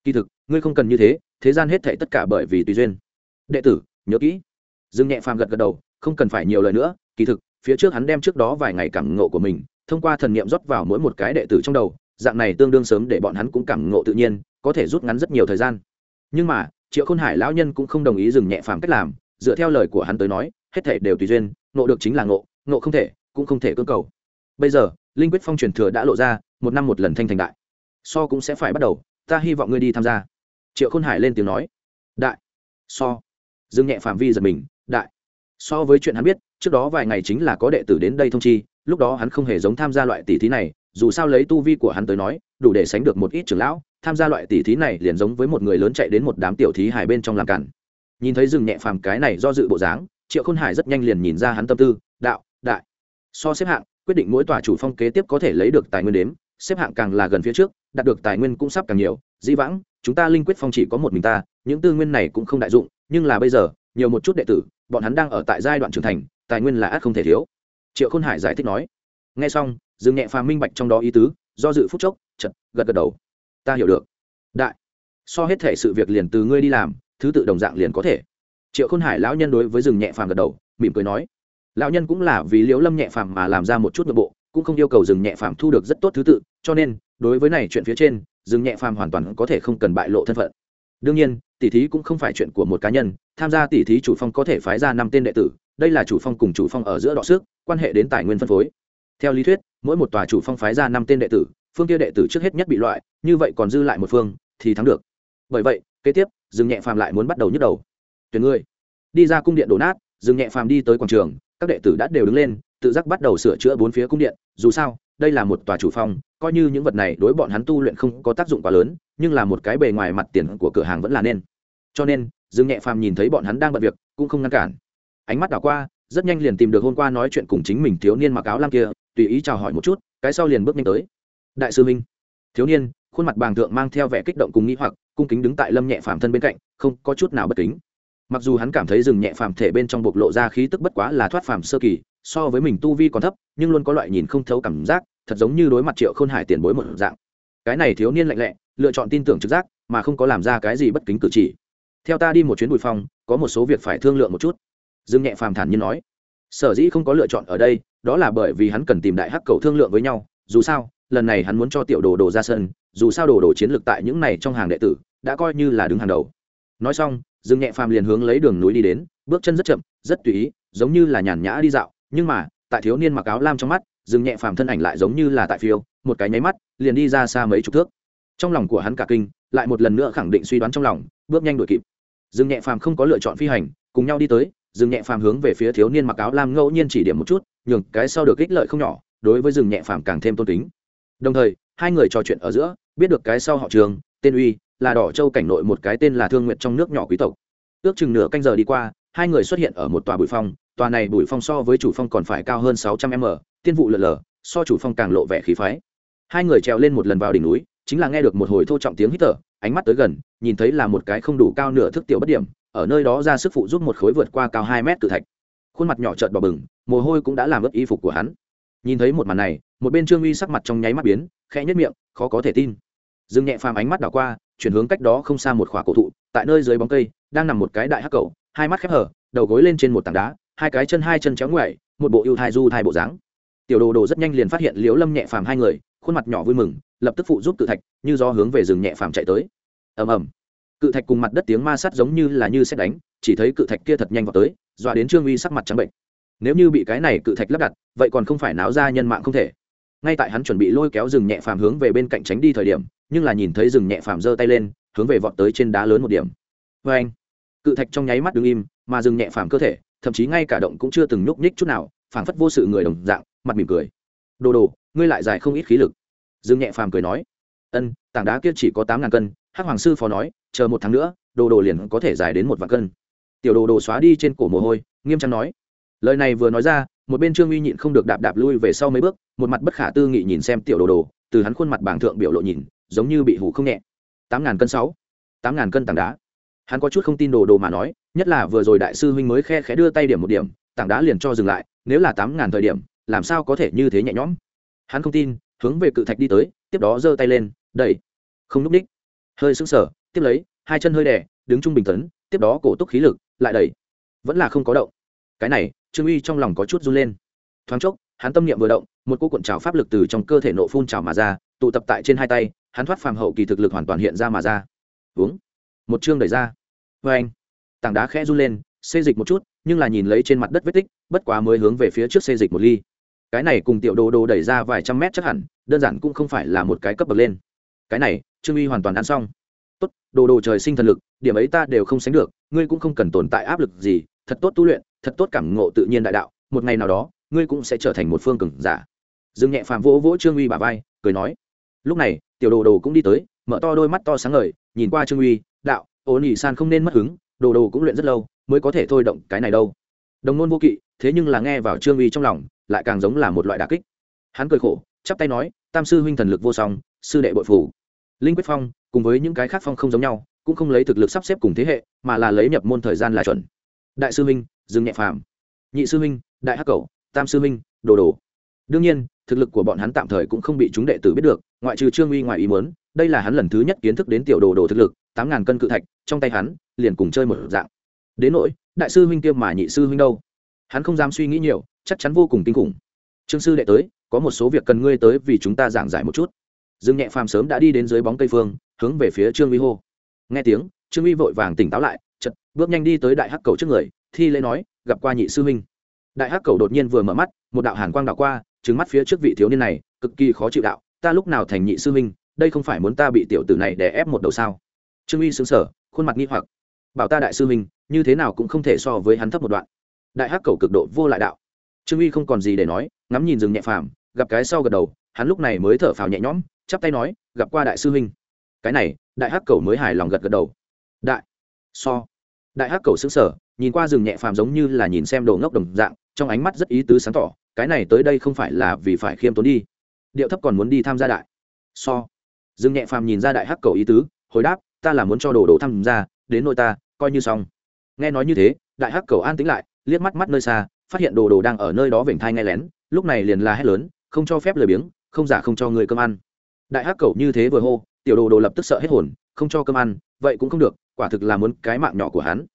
Kỳ thực, ngươi không cần như thế thế gian hết thảy tất cả bởi vì tùy duyên. Đệ tử, nhớ kỹ. Dương nhẹ phàm gật gật đầu, không cần phải nhiều lời nữa. Kỳ thực, phía trước hắn đem trước đó vài ngày cảm ngộ của mình, thông qua thần niệm rót vào mỗi một cái đệ tử trong đầu, dạng này tương đương sớm để bọn hắn cũng cảm ngộ tự nhiên, có thể rút ngắn rất nhiều thời gian. Nhưng mà, triệu khôn hải lão nhân cũng không đồng ý dừng nhẹ phàm cách làm. Dựa theo lời của hắn tới nói, hết thể đều tùy duyên, ngộ được chính là ngộ ngộ không thể, cũng không thể cưỡng cầu. Bây giờ linh quyết phong truyền thừa đã lộ ra, một năm một lần thanh thành đại. So cũng sẽ phải bắt đầu, ta hy vọng ngươi đi tham gia. Triệu khôn hải lên tiếng nói. Đại. So. Dương nhẹ phạm vi giật mình, đại. So với chuyện hắn biết, trước đó vài ngày chính là có đệ tử đến đây thông chi, lúc đó hắn không hề giống tham gia loại tỷ thí này, dù sao lấy tu vi của hắn tới nói, đủ để sánh được một ít trưởng lão, tham gia loại tỷ thí này liền giống với một người lớn chạy đến một đám tiểu thí hải bên trong làm cản. Nhìn thấy rừng nhẹ phàm cái này do dự bộ dáng, triệu khôn hải rất nhanh liền nhìn ra hắn tâm tư, đạo, đại. So xếp hạng quyết định mỗi tòa chủ phong kế tiếp có thể lấy được tài nguyên đếm, xếp hạng càng là gần phía trước, đạt được tài nguyên cũng sắp càng nhiều. Dĩ vãng, chúng ta linh quyết phong chỉ có một mình ta, những tư nguyên này cũng không đại dụng, nhưng là bây giờ, nhiều một chút đệ tử, bọn hắn đang ở tại giai đoạn trưởng thành, tài nguyên là át không thể thiếu. Triệu khôn hải giải thích nói. Nghe xong, dương nhẹ phàm minh bạch trong đó ý tứ, do dự phút chốc chật gật gật đầu. Ta hiểu được. Đại, so hết thể sự việc liền từ ngươi đi làm, thứ tự đồng dạng liền có thể. Triệu khôn hải lão nhân đối với rừng nhẹ phàm gật đầu, mỉm cười nói lão nhân cũng là vì liễu lâm nhẹ phàm mà làm ra một chút nội bộ, cũng không yêu cầu rừng nhẹ phàm thu được rất tốt thứ tự, cho nên, đối với này chuyện phía trên, rừng nhẹ phàm hoàn toàn có thể không cần bại lộ thân phận. Đương nhiên, tỷ thí cũng không phải chuyện của một cá nhân, tham gia tỷ thí chủ phong có thể phái ra năm tên đệ tử, đây là chủ phong cùng chủ phong ở giữa đọ sức, quan hệ đến tài nguyên phân phối. Theo lý thuyết, mỗi một tòa chủ phong phái ra năm tên đệ tử, phương kia đệ tử trước hết nhất bị loại, như vậy còn dư lại một phương, thì thắng được. Bởi vậy, kế tiếp, rừng nhẹ phàm lại muốn bắt đầu nhức đầu. Tuyển ngươi, đi ra cung điện đổ nát, rừng nhẹ phàm đi tới quảng trường các đệ tử đã đều đứng lên, tự giác bắt đầu sửa chữa bốn phía cung điện. Dù sao, đây là một tòa chủ phong coi như những vật này đối bọn hắn tu luyện không có tác dụng quá lớn, nhưng là một cái bề ngoài mặt tiền của cửa hàng vẫn là nên. Cho nên, dương nhẹ phàm nhìn thấy bọn hắn đang bận việc, cũng không ngăn cản. Ánh mắt đảo qua, rất nhanh liền tìm được hôm qua nói chuyện cùng chính mình thiếu niên mặc áo lam kia, tùy ý chào hỏi một chút, cái sau liền bước nhanh tới. Đại sư minh. Thiếu niên, khuôn mặt bàng thượng mang theo vẻ kích động cùng nghĩ hoặc, cung kính đứng tại lâm nhẹ phàm thân bên cạnh, không có chút nào bất kính mặc dù hắn cảm thấy rừng nhẹ phàm thể bên trong bộc lộ ra khí tức bất quá là thoát phàm sơ kỳ, so với mình tu vi còn thấp, nhưng luôn có loại nhìn không thấu cảm giác, thật giống như đối mặt triệu khôn hải tiền bối một dạng. Cái này thiếu niên lạnh lẹ, lựa chọn tin tưởng trực giác, mà không có làm ra cái gì bất kính cử chỉ. Theo ta đi một chuyến bùi phong, có một số việc phải thương lượng một chút. Dương nhẹ phàm thản nhiên nói. Sở dĩ không có lựa chọn ở đây, đó là bởi vì hắn cần tìm đại hắc cầu thương lượng với nhau. Dù sao, lần này hắn muốn cho tiểu đồ đồ ra sân, dù sao đồ đồ chiến lược tại những này trong hàng đệ tử, đã coi như là đứng hàng đầu. Nói xong dương nhẹ phàm liền hướng lấy đường núi đi đến, bước chân rất chậm, rất tùy ý, giống như là nhàn nhã đi dạo, nhưng mà, tại thiếu niên mặc áo lam trong mắt dương nhẹ phàm thân ảnh lại giống như là tại phiêu, một cái nháy mắt, liền đi ra xa mấy chục thước. Trong lòng của hắn cả kinh, lại một lần nữa khẳng định suy đoán trong lòng, bước nhanh đuổi kịp. Dương nhẹ phàm không có lựa chọn phi hành, cùng nhau đi tới dương nhẹ phàm hướng về phía thiếu niên mặc áo lam ngẫu nhiên chỉ điểm một chút, nhường cái sau được ích lợi không nhỏ, đối với dương nhẹ phàm càng thêm tôn kính. Đồng thời, hai người trò chuyện ở giữa, biết được cái sau họ trường, tên uy là đỏ châu cảnh nội một cái tên là thương nguyệt trong nước nhỏ quý tộc. Ước chừng nửa canh giờ đi qua, hai người xuất hiện ở một tòa bụi phong. Tòa này bụi phong so với chủ phong còn phải cao hơn sáu trăm m, tiên vụ lờ lờ so chủ phong càng lộ vẻ khí phái. Hai người trèo lên một lần vào đỉnh núi, chính là nghe được một hồi thô trọng tiếng hít thở, ánh mắt tới gần, nhìn thấy là một cái không đủ cao nửa thước tiểu bất điểm, ở nơi đó ra sức phụ giúp một khối vượt qua cao hai mét tự thạch. Khuôn mặt nhỏ trợt bỏ bừng, mồ hôi cũng đã làm ướt y phục của hắn. Nhìn thấy một màn này, một bên trương uy sắc mặt trong nháy mắt biến, khẽ nhất miệng, khó có thể tin. Dương nhẹ phàm ánh mắt đảo qua chuyển hướng cách đó không xa một khỏa cổ thụ, tại nơi dưới bóng cây, đang nằm một cái đại hắc cầu, hai mắt khép hở, đầu gối lên trên một tảng đá, hai cái chân hai chân chéo ngoại một bộ ưu thai du thai bộ dáng. Tiểu đồ đồ rất nhanh liền phát hiện liễu lâm nhẹ phàm hai người, khuôn mặt nhỏ vui mừng, lập tức phụ giúp cự thạch, như do hướng về rừng nhẹ phàm chạy tới. Ầm ầm. Cự thạch cùng mặt đất tiếng ma sát giống như là như xét đánh, chỉ thấy cự thạch kia thật nhanh vào tới, dọa đến trương uy sắc mặt trắng bệnh. Nếu như bị cái này cự thạch lắp đặt, vậy còn không phải náo ra nhân mạng không thể. Ngay tại hắn chuẩn bị lôi kéo rừng nhẹ phàm hướng về bên cạnh tránh đi thời điểm nhưng là nhìn thấy rừng nhẹ phàm giơ tay lên, hướng về vọt tới trên đá lớn một điểm. Vê anh, cự thạch trong nháy mắt đứng im, mà rừng nhẹ phàm cơ thể, thậm chí ngay cả động cũng chưa từng nhúc nhích chút nào, phảng phất vô sự người đồng dạng, mặt mỉm cười. Đồ đồ, ngươi lại dài không ít khí lực. Dương nhẹ phàm cười nói. Ân, tảng đá kia chỉ có tám ngàn cân, hắc hoàng sư phó nói, chờ một tháng nữa, đồ đồ liền có thể dài đến một vạn cân. Tiểu đồ đồ xóa đi trên cổ mồ hôi, nghiêm trang nói. Lời này vừa nói ra, một bên trương uy nhịn không được đạp đạp lui về sau mấy bước, một mặt bất khả tư nghị nhìn xem tiểu đồ đồ, từ hắn khuôn mặt bảng thượng biểu lộ nhìn giống như bị hủ không nhẹ. Tám ngàn cân sáu tám ngàn cân tảng đá. Hắn có chút không tin đồ đồ mà nói nhất là vừa rồi đại sư huynh mới khe khẽ đưa tay điểm một điểm tảng đá liền cho dừng lại nếu là tám ngàn thời điểm làm sao có thể như thế nhẹ nhõm? Hắn không tin hướng về cự thạch đi tới tiếp đó giơ tay lên đẩy. Không núp đích, hơi sững sờ tiếp lấy hai chân hơi đè đứng trung bình tấn tiếp đó cổ túc khí lực lại đẩy. Vẫn là không có động. Cái này trương uy trong lòng có chút run lên. Thoáng chốc hắn tâm niệm vừa động một cô cuộn trào pháp lực từ trong cơ thể nộ phun trào mà ra tụ tập tại trên hai tay hắn thoát phàm hậu kỳ thực lực hoàn toàn hiện ra mà ra. Uống. Một chương đẩy ra. Vê anh, tảng đá khẽ run lên, xê dịch một chút, nhưng là nhìn lấy trên mặt đất vết tích, bất quá mới hướng về phía trước xê dịch một ly. Cái này cùng tiểu đồ đồ đẩy ra vài trăm mét chắc hẳn, đơn giản cũng không phải là một cái cấp bậc lên. Cái này, trương uy hoàn toàn ăn xong. Tốt, đồ đồ trời sinh thần lực, điểm ấy ta đều không sánh được, ngươi cũng không cần tồn tại áp lực gì, thật tốt tu luyện, thật tốt cảm ngộ tự nhiên đại đạo, một ngày nào đó, ngươi cũng sẽ trở thành một phương cường giả. Dương nhẹ phàm vỗ vỗ trương uy bà vai, cười nói lúc này, tiểu đồ đồ cũng đi tới, mở to đôi mắt to sáng ngời, nhìn qua trương uy, đạo, ô nhị san không nên mất hứng, đồ đồ cũng luyện rất lâu, mới có thể thôi động cái này đâu. Đồng nôn vô kỵ, thế nhưng là nghe vào trương uy trong lòng, lại càng giống là một loại đà kích. Hắn cười khổ, chắp tay nói, tam sư huynh thần lực vô song, sư đệ bội phủ. Linh quyết phong, cùng với những cái khác phong không giống nhau, cũng không lấy thực lực sắp xếp cùng thế hệ, mà là lấy nhập môn thời gian là chuẩn. Đại sư huynh, dừng nhẹ phàm. Nhị sư huynh, đại hắc cầu tam sư huynh, đồ đồ. Đương nhiên thực lực của bọn hắn tạm thời cũng không bị chúng đệ tử biết được, ngoại trừ trương uy ngoài ý muốn, đây là hắn lần thứ nhất kiến thức đến tiểu đồ đồ thực lực, tám ngàn cân cự thạch, trong tay hắn, liền cùng chơi một dạng. Đến nỗi, đại sư huynh kia mà nhị sư huynh đâu? Hắn không dám suy nghĩ nhiều, chắc chắn vô cùng kinh khủng. Trương sư đệ tới, có một số việc cần ngươi tới vì chúng ta giảng giải một chút. Dương nhẹ phàm sớm đã đi đến dưới bóng cây phương, hướng về phía trương uy hô. Nghe tiếng, trương uy vội vàng tỉnh táo lại chật bước nhanh đi tới đại hắc cầu trước người, thi lễ nói, gặp qua nhị sư huynh. Đại hắc cầu đột nhiên vừa mở mắt, một đạo hàn quang đạo qua trứng mắt phía trước vị thiếu niên này, cực kỳ khó chịu đạo, ta lúc nào thành nhị sư huynh, đây không phải muốn ta bị tiểu tử này đè ép một đầu sao? Trương uy xứng sở khuôn mặt nghi hoặc. Bảo ta đại sư huynh, như thế nào cũng không thể so với hắn thấp một đoạn. Đại hắc cầu cực độ vô lại đạo. Trương uy không còn gì để nói, ngắm nhìn rừng nhẹ phàm, gặp cái sau gật đầu, hắn lúc này mới thở phào nhẹ nhõm, chắp tay nói, gặp qua đại sư huynh. Cái này, đại hắc cầu mới hài lòng gật gật đầu. Đại, so. Đại hắc cầu xứng sở nhìn qua rừng nhẹ phàm giống như là nhìn xem đồ ngốc đồng dạng trong ánh mắt rất ý tứ sáng tỏ, cái này tới đây không phải là vì phải khiêm tốn đi. Điệu thấp còn muốn đi tham gia đại. So. Dương nhẹ phàm nhìn ra đại hắc cầu ý tứ, hồi đáp, ta là muốn cho đồ đồ tham gia, đến nội ta, coi như xong. Nghe nói như thế, đại hắc cầu an tĩnh lại, liếc mắt mắt nơi xa, phát hiện đồ đồ đang ở nơi đó vểnh thai nghe lén, lúc này liền la hét lớn, không cho phép lười biếng, không giả không cho người cơm ăn. Đại hắc cầu như thế vừa hô, tiểu đồ đồ lập tức sợ hết hồn, không cho cơm ăn, vậy cũng không được, quả thực là muốn cái mạng nhỏ của hắn.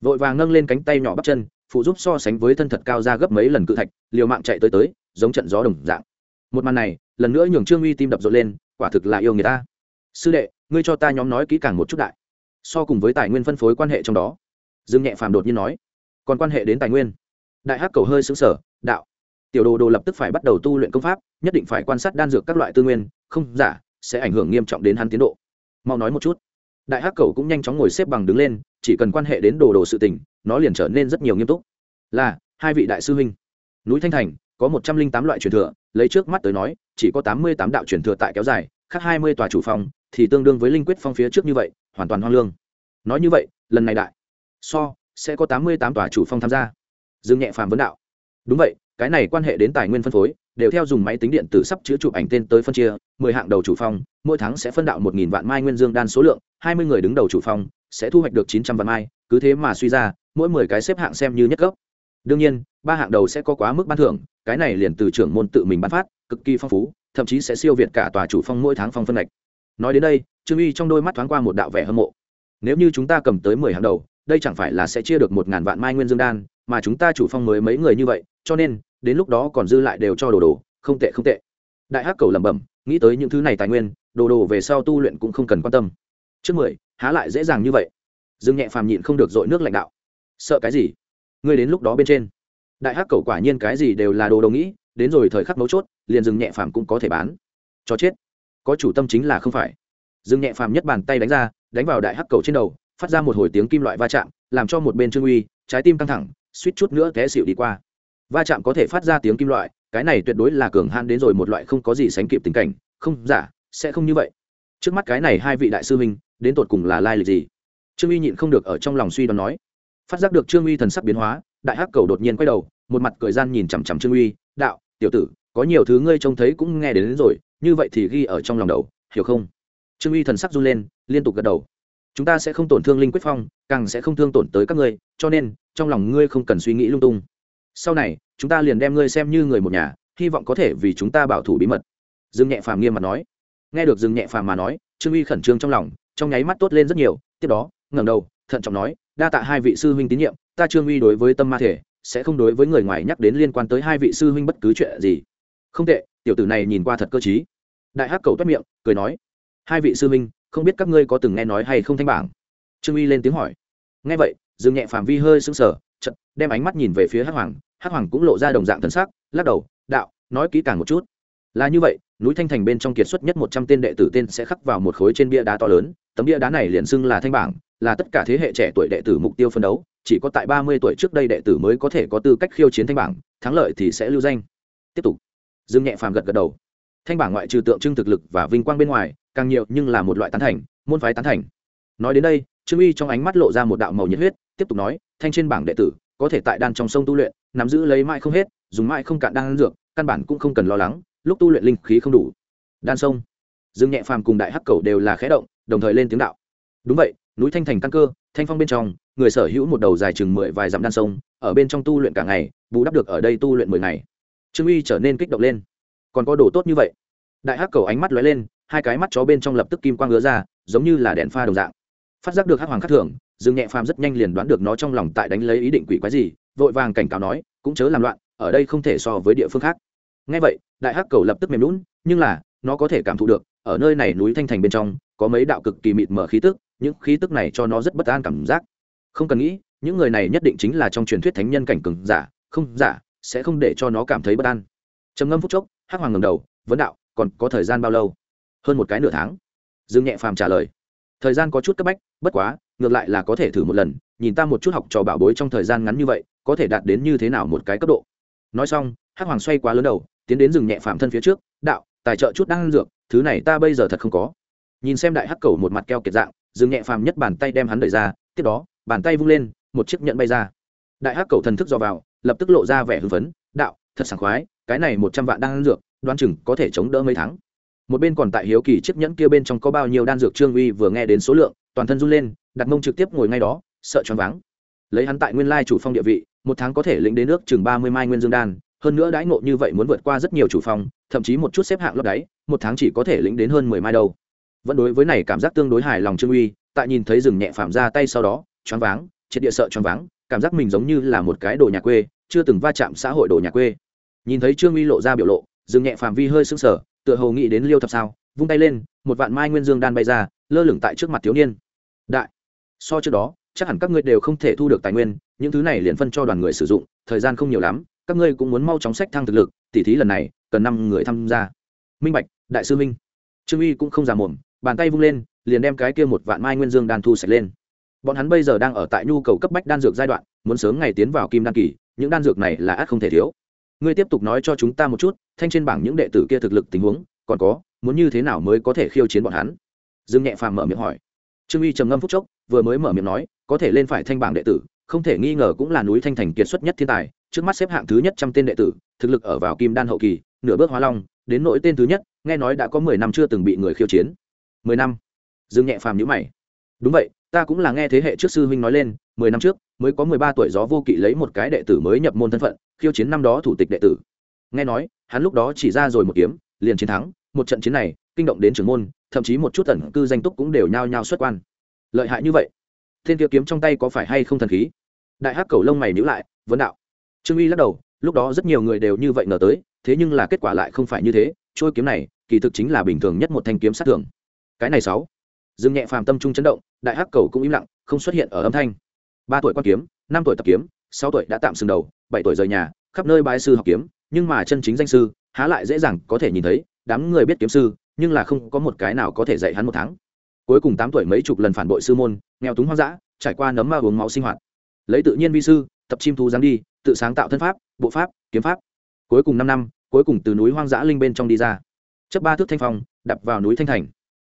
Vội vàng nâng lên cánh tay nhỏ bắp chân phụ giúp so sánh với thân thật cao ra gấp mấy lần cự thạch, liều mạng chạy tới tới, giống trận gió đồng dạng. Một màn này, lần nữa nhường trương uy tim đập rộn lên, quả thực là yêu người ta. Sư đệ, ngươi cho ta nhóm nói kỹ càng một chút đại. So cùng với tài nguyên phân phối quan hệ trong đó. Dương nhẹ phàm đột nhiên nói. Còn quan hệ đến tài nguyên. Đại hắc cầu hơi xứng sở đạo. Tiểu đồ đồ lập tức phải bắt đầu tu luyện công pháp, nhất định phải quan sát đan dược các loại tư nguyên, không giả, sẽ ảnh hưởng nghiêm trọng đến hắn tiến độ. Mau nói một chút. Đại hắc cầu cũng nhanh chóng ngồi xếp bằng đứng lên, chỉ cần quan hệ đến đồ đồ sự tình nó liền trở nên rất nhiều nghiêm túc. Là, hai vị đại sư huynh. Núi thanh thành, có một trăm linh tám loại truyền thừa, lấy trước mắt tới nói, chỉ có tám mươi tám đạo truyền thừa tại kéo dài, khác hai mươi tòa chủ phòng, thì tương đương với linh quyết phong phía trước như vậy, hoàn toàn hoang lương. Nói như vậy, lần này đại, so, sẽ có tám mươi tám tòa chủ phong tham gia. Dương nhẹ phàm vấn đạo. Đúng vậy, cái này quan hệ đến tài nguyên phân phối, đều theo dùng máy tính điện tử sắp chữa chụp ảnh tên tới phân chia, mười hạng đầu chủ phong mỗi tháng sẽ phân đạo một nghìn vạn mai nguyên dương đan số lượng, hai mươi người đứng đầu chủ phong sẽ thu hoạch được chín trăm vạn mai, cứ thế mà suy ra, mỗi mười cái xếp hạng xem như nhất cấp đương nhiên, ba hạng đầu sẽ có quá mức ban thưởng, cái này liền từ trưởng môn tự mình bán phát, cực kỳ phong phú, thậm chí sẽ siêu việt cả tòa chủ phong mỗi tháng phong phân lệch nói đến đây, trương uy trong đôi mắt thoáng qua một đạo vẻ hâm mộ. Nếu như chúng ta cầm tới mười hàng đầu, đây chẳng phải là sẽ chia được một ngàn vạn mai nguyên dương đan, mà chúng ta chủ phong mới mấy người như vậy, cho nên, đến lúc đó còn dư lại đều cho đồ đồ, không tệ không tệ. Đại hắc cầu lẩm bẩm, nghĩ tới những thứ này tài nguyên, đồ đồ về sau tu luyện cũng không cần quan tâm. Trước mười há lại dễ dàng như vậy. Dương nhẹ phàm nhịn không được dội nước lãnh đạo. Sợ cái gì? Ngươi đến lúc đó bên trên. Đại hắc cầu quả nhiên cái gì đều là đồ đồ nghĩ, đến rồi thời khắc mấu chốt, liền dừng nhẹ phàm cũng có thể bán. Cho chết. Có chủ tâm chính là không phải. Dừng nhẹ phàm nhất bàn tay đánh ra, đánh vào đại hắc cầu trên đầu, phát ra một hồi tiếng kim loại va chạm, làm cho một bên trương uy, trái tim căng thẳng, suýt chút nữa té xịu đi qua. Va chạm có thể phát ra tiếng kim loại, cái này tuyệt đối là cường han đến rồi một loại không có gì sánh kịp tình cảnh. Không giả sẽ không như vậy. Trước mắt cái này hai vị đại sư huynh đến tột cùng là lai lịch gì? Trương uy nhịn không được ở trong lòng suy đoán nói. Phát giác được trương uy thần sắc biến hóa đại hắc cầu đột nhiên quay đầu một mặt cười gian nhìn chằm chằm trương uy đạo tiểu tử có nhiều thứ ngươi trông thấy cũng nghe đến, đến rồi như vậy thì ghi ở trong lòng đầu hiểu không? Trương uy thần sắc run lên liên tục gật đầu. Chúng ta sẽ không tổn thương linh quyết phong càng sẽ không thương tổn tới các ngươi cho nên trong lòng ngươi không cần suy nghĩ lung tung. Sau này chúng ta liền đem ngươi xem như người một nhà hy vọng có thể vì chúng ta bảo thủ bí mật. Dương nhẹ phàm nghiêm mặt nói. Nghe được dương nhẹ phàm mà nói trương uy khẩn trương trong lòng trong nháy mắt tốt lên rất nhiều, tiếp đó, ngẩng đầu, thận trọng nói, đa tạ hai vị sư huynh tín nhiệm, ta trương uy đối với tâm ma thể, sẽ không đối với người ngoài nhắc đến liên quan tới hai vị sư huynh bất cứ chuyện gì. Không tệ, tiểu tử này nhìn qua thật cơ t đại hắc cầu toát miệng, cười nói, hai vị sư huynh, không biết các ngươi có từng nghe nói hay không thanh bảng? Trương uy lên tiếng hỏi. Nghe vậy, dương nhẹ phạm vi hơi sững sờ chật đem ánh mắt nhìn về phía hắc hoàng hắc hoàng cũng lộ ra đồng dạng thần sắc, lắc đầu, đạo, nói kỹ càng một chút là như vậy, núi thanh thành bên trong kiệt xuất nhất một trăm tên đệ tử tên sẽ khắc vào một khối trên bia đá to lớn, tấm bia đá này liền xưng là thanh bảng, là tất cả thế hệ trẻ tuổi đệ tử mục tiêu phân đấu, chỉ có tại ba mươi tuổi trước đây đệ tử mới có thể có tư cách khiêu chiến thanh bảng, thắng lợi thì sẽ lưu danh. Tiếp tục. Dương nhẹ phàm gật gật đầu. Thanh bảng ngoại trừ tượng trưng thực lực và vinh quang bên ngoài, càng nhiều nhưng là một loại tán thành, môn phái tán thành. Nói đến đây, trương uy trong ánh mắt lộ ra một đạo màu nhiệt huyết, tiếp tục nói, thanh trên bảng đệ tử, có thể tại đan trong sông tu luyện, nắm giữ lấy mãi không hết, dùng mãi không cạn đan dược, căn bản cũng không cần lo lắng lúc tu luyện linh khí không đủ. Đan sông dương nhẹ phàm cùng đại hắc cầu đều là khẽ động đồng thời lên tiếng đạo. Đúng vậy núi thanh thành căn cơ thanh phong bên trong người sở hữu một đầu dài chừng mười vài dặm đan sông ở bên trong tu luyện cả ngày bù đắp được ở đây tu luyện mười ngày. Trương uy trở nên kích động lên. Còn có đồ tốt như vậy. Đại hắc cầu ánh mắt lóe lên hai cái mắt chó bên trong lập tức kim quang ngứa ra giống như là đèn pha đồng dạng. Phát giác được hắc hoàng khắc thượng, dương nhẹ phàm rất nhanh liền đoán được nó trong lòng tại đánh lấy ý định quỷ quái gì vội vàng cảnh cáo nói cũng chớ làm loạn ở đây không thể so với địa phương khác ngay vậy, đại hắc cầu lập tức mềm lún nhưng là, nó có thể cảm thụ được, ở nơi này núi thanh thành bên trong, có mấy đạo cực kỳ mịt mở khí tức, những khí tức này cho nó rất bất an cảm giác. Không cần nghĩ, những người này nhất định chính là trong truyền thuyết thánh nhân cảnh cường giả, không, giả, sẽ không để cho nó cảm thấy bất an. Trầm ngâm phút chốc, hắc hoàng ngầm đầu, vấn đạo, còn có thời gian bao lâu? Hơn một cái nửa tháng. Dương nhẹ phàm trả lời. Thời gian có chút cấp bách, bất quá, ngược lại là có thể thử một lần, nhìn ta một chút học trò bảo bối trong thời gian ngắn như vậy, có thể đạt đến như thế nào một cái cấp độ. Nói xong, hắc hoàng xoay quá lớn đầu tiến đến rừng nhẹ phạm thân phía trước, đạo, tài trợ chút đang ăn dược, thứ này ta bây giờ thật không có. Nhìn xem đại hắc cầu một mặt keo kiệt dạng, rừng nhẹ phàm nhất bàn tay đem hắn đẩy ra, tiếp đó, bàn tay vung lên, một chiếc nhẫn bay ra. Đại hắc cầu thần thức do vào, lập tức lộ ra vẻ hưng phấn, đạo, thật sảng khoái, cái này một trăm vạn đang ăn dược, đoán chừng có thể chống đỡ mấy tháng. Một bên còn tại hiếu kỳ chiếc nhẫn kia bên trong có bao nhiêu đan dược trương uy vừa nghe đến số lượng, toàn thân run lên, đặt mông trực tiếp ngồi ngay đó, sợ choáng váng. Lấy hắn tại nguyên lai chủ phong địa vị, một tháng có thể lĩnh đến nước chừng ba mươi mai nguyên dương đan hơn nữa đãi ngộ như vậy muốn vượt qua rất nhiều chủ phòng, thậm chí một chút xếp hạng lót đáy một tháng chỉ có thể lĩnh đến hơn mười mai đâu. Vẫn đối với này cảm giác tương đối hài lòng trương uy tại nhìn thấy rừng nhẹ phạm ra tay sau đó choáng váng triệt địa sợ choáng váng cảm giác mình giống như là một cái đồ nhà quê chưa từng va chạm xã hội đồ nhà quê. Nhìn thấy trương uy lộ ra biểu lộ rừng nhẹ phạm vi hơi sưng sở tựa hồ nghĩ đến liêu thập sao vung tay lên một vạn mai nguyên dương đan bay ra lơ lửng tại trước mặt thiếu niên. Đại so trước đó chắc hẳn các ngươi đều không thể thu được tài nguyên những thứ này liền phân cho đoàn người sử dụng thời gian không nhiều lắm các ngươi cũng muốn mau chóng sách thăng thực lực, tỉ thí lần này, cần năm người tham gia. Minh bạch, đại sư minh. Trương uy cũng không già mồm bàn tay vung lên, liền đem cái kia một vạn mai nguyên dương đan thu sạch lên. Bọn hắn bây giờ đang ở tại nhu cầu cấp bách đan dược giai đoạn, muốn sớm ngày tiến vào kim đan kỳ, những đan dược này là ắt không thể thiếu. Ngươi tiếp tục nói cho chúng ta một chút, thanh trên bảng những đệ tử kia thực lực tình huống, còn có, muốn như thế nào mới có thể khiêu chiến bọn hắn? Dương nhẹ phàm mở miệng hỏi. Trương uy trầm ngâm phúc chốc, vừa mới mở miệng nói, có thể lên phải thanh bảng đệ tử, không thể nghi ngờ cũng là núi thanh thành kiệt xuất nhất thiên tài trước mắt xếp hạng thứ nhất trăm tên đệ tử, thực lực ở vào kim đan hậu kỳ, nửa bước hóa long, đến nỗi tên thứ nhất, nghe nói đã có mười năm chưa từng bị người khiêu chiến. Mười năm. Dương nhẹ phàm nhữ mày. Đúng vậy, ta cũng là nghe thế hệ trước sư huynh nói lên, mười năm trước mới có mười ba tuổi gió vô kỵ lấy một cái đệ tử mới nhập môn thân phận, khiêu chiến năm đó thủ tịch đệ tử. Nghe nói, hắn lúc đó chỉ ra rồi một kiếm, liền chiến thắng, một trận chiến này, kinh động đến trưởng môn, thậm chí một chút tẩn cư danh túc cũng đều nhao nhao xuất quan. Lợi hại như vậy, thiên kia kiếm trong tay có phải hay không thần khí? Đại hắc cầu lông mày nhữ lại, vấn đạo trương uy lắc đầu, lúc đó rất nhiều người đều như vậy ngờ tới, thế nhưng là kết quả lại không phải như thế trôi kiếm này, kỳ thực chính là bình thường nhất một thanh kiếm sát thường. Cái này sáu. Dương nhẹ phàm tâm trung chấn động, đại hắc cầu cũng im lặng, không xuất hiện ở âm thanh. Ba tuổi quan kiếm, năm tuổi tập kiếm, sáu tuổi đã tạm sừng đầu, bảy tuổi rời nhà, khắp nơi bái sư học kiếm, nhưng mà chân chính danh sư, há lại dễ dàng có thể nhìn thấy, đám người biết kiếm sư, nhưng là không có một cái nào có thể dạy hắn một tháng. Cuối cùng tám tuổi mấy chục lần phản bội sư môn, nghèo túng hoang dã, trải qua nấm ma uống máu sinh hoạt. Lấy tự nhiên vi sư, tập chim thú giáng đi tự sáng tạo thân pháp, bộ pháp, kiếm pháp. Cuối cùng năm năm, cuối cùng từ núi hoang dã linh bên trong đi ra. Chấp ba thước thanh phong, đập vào núi thanh thành.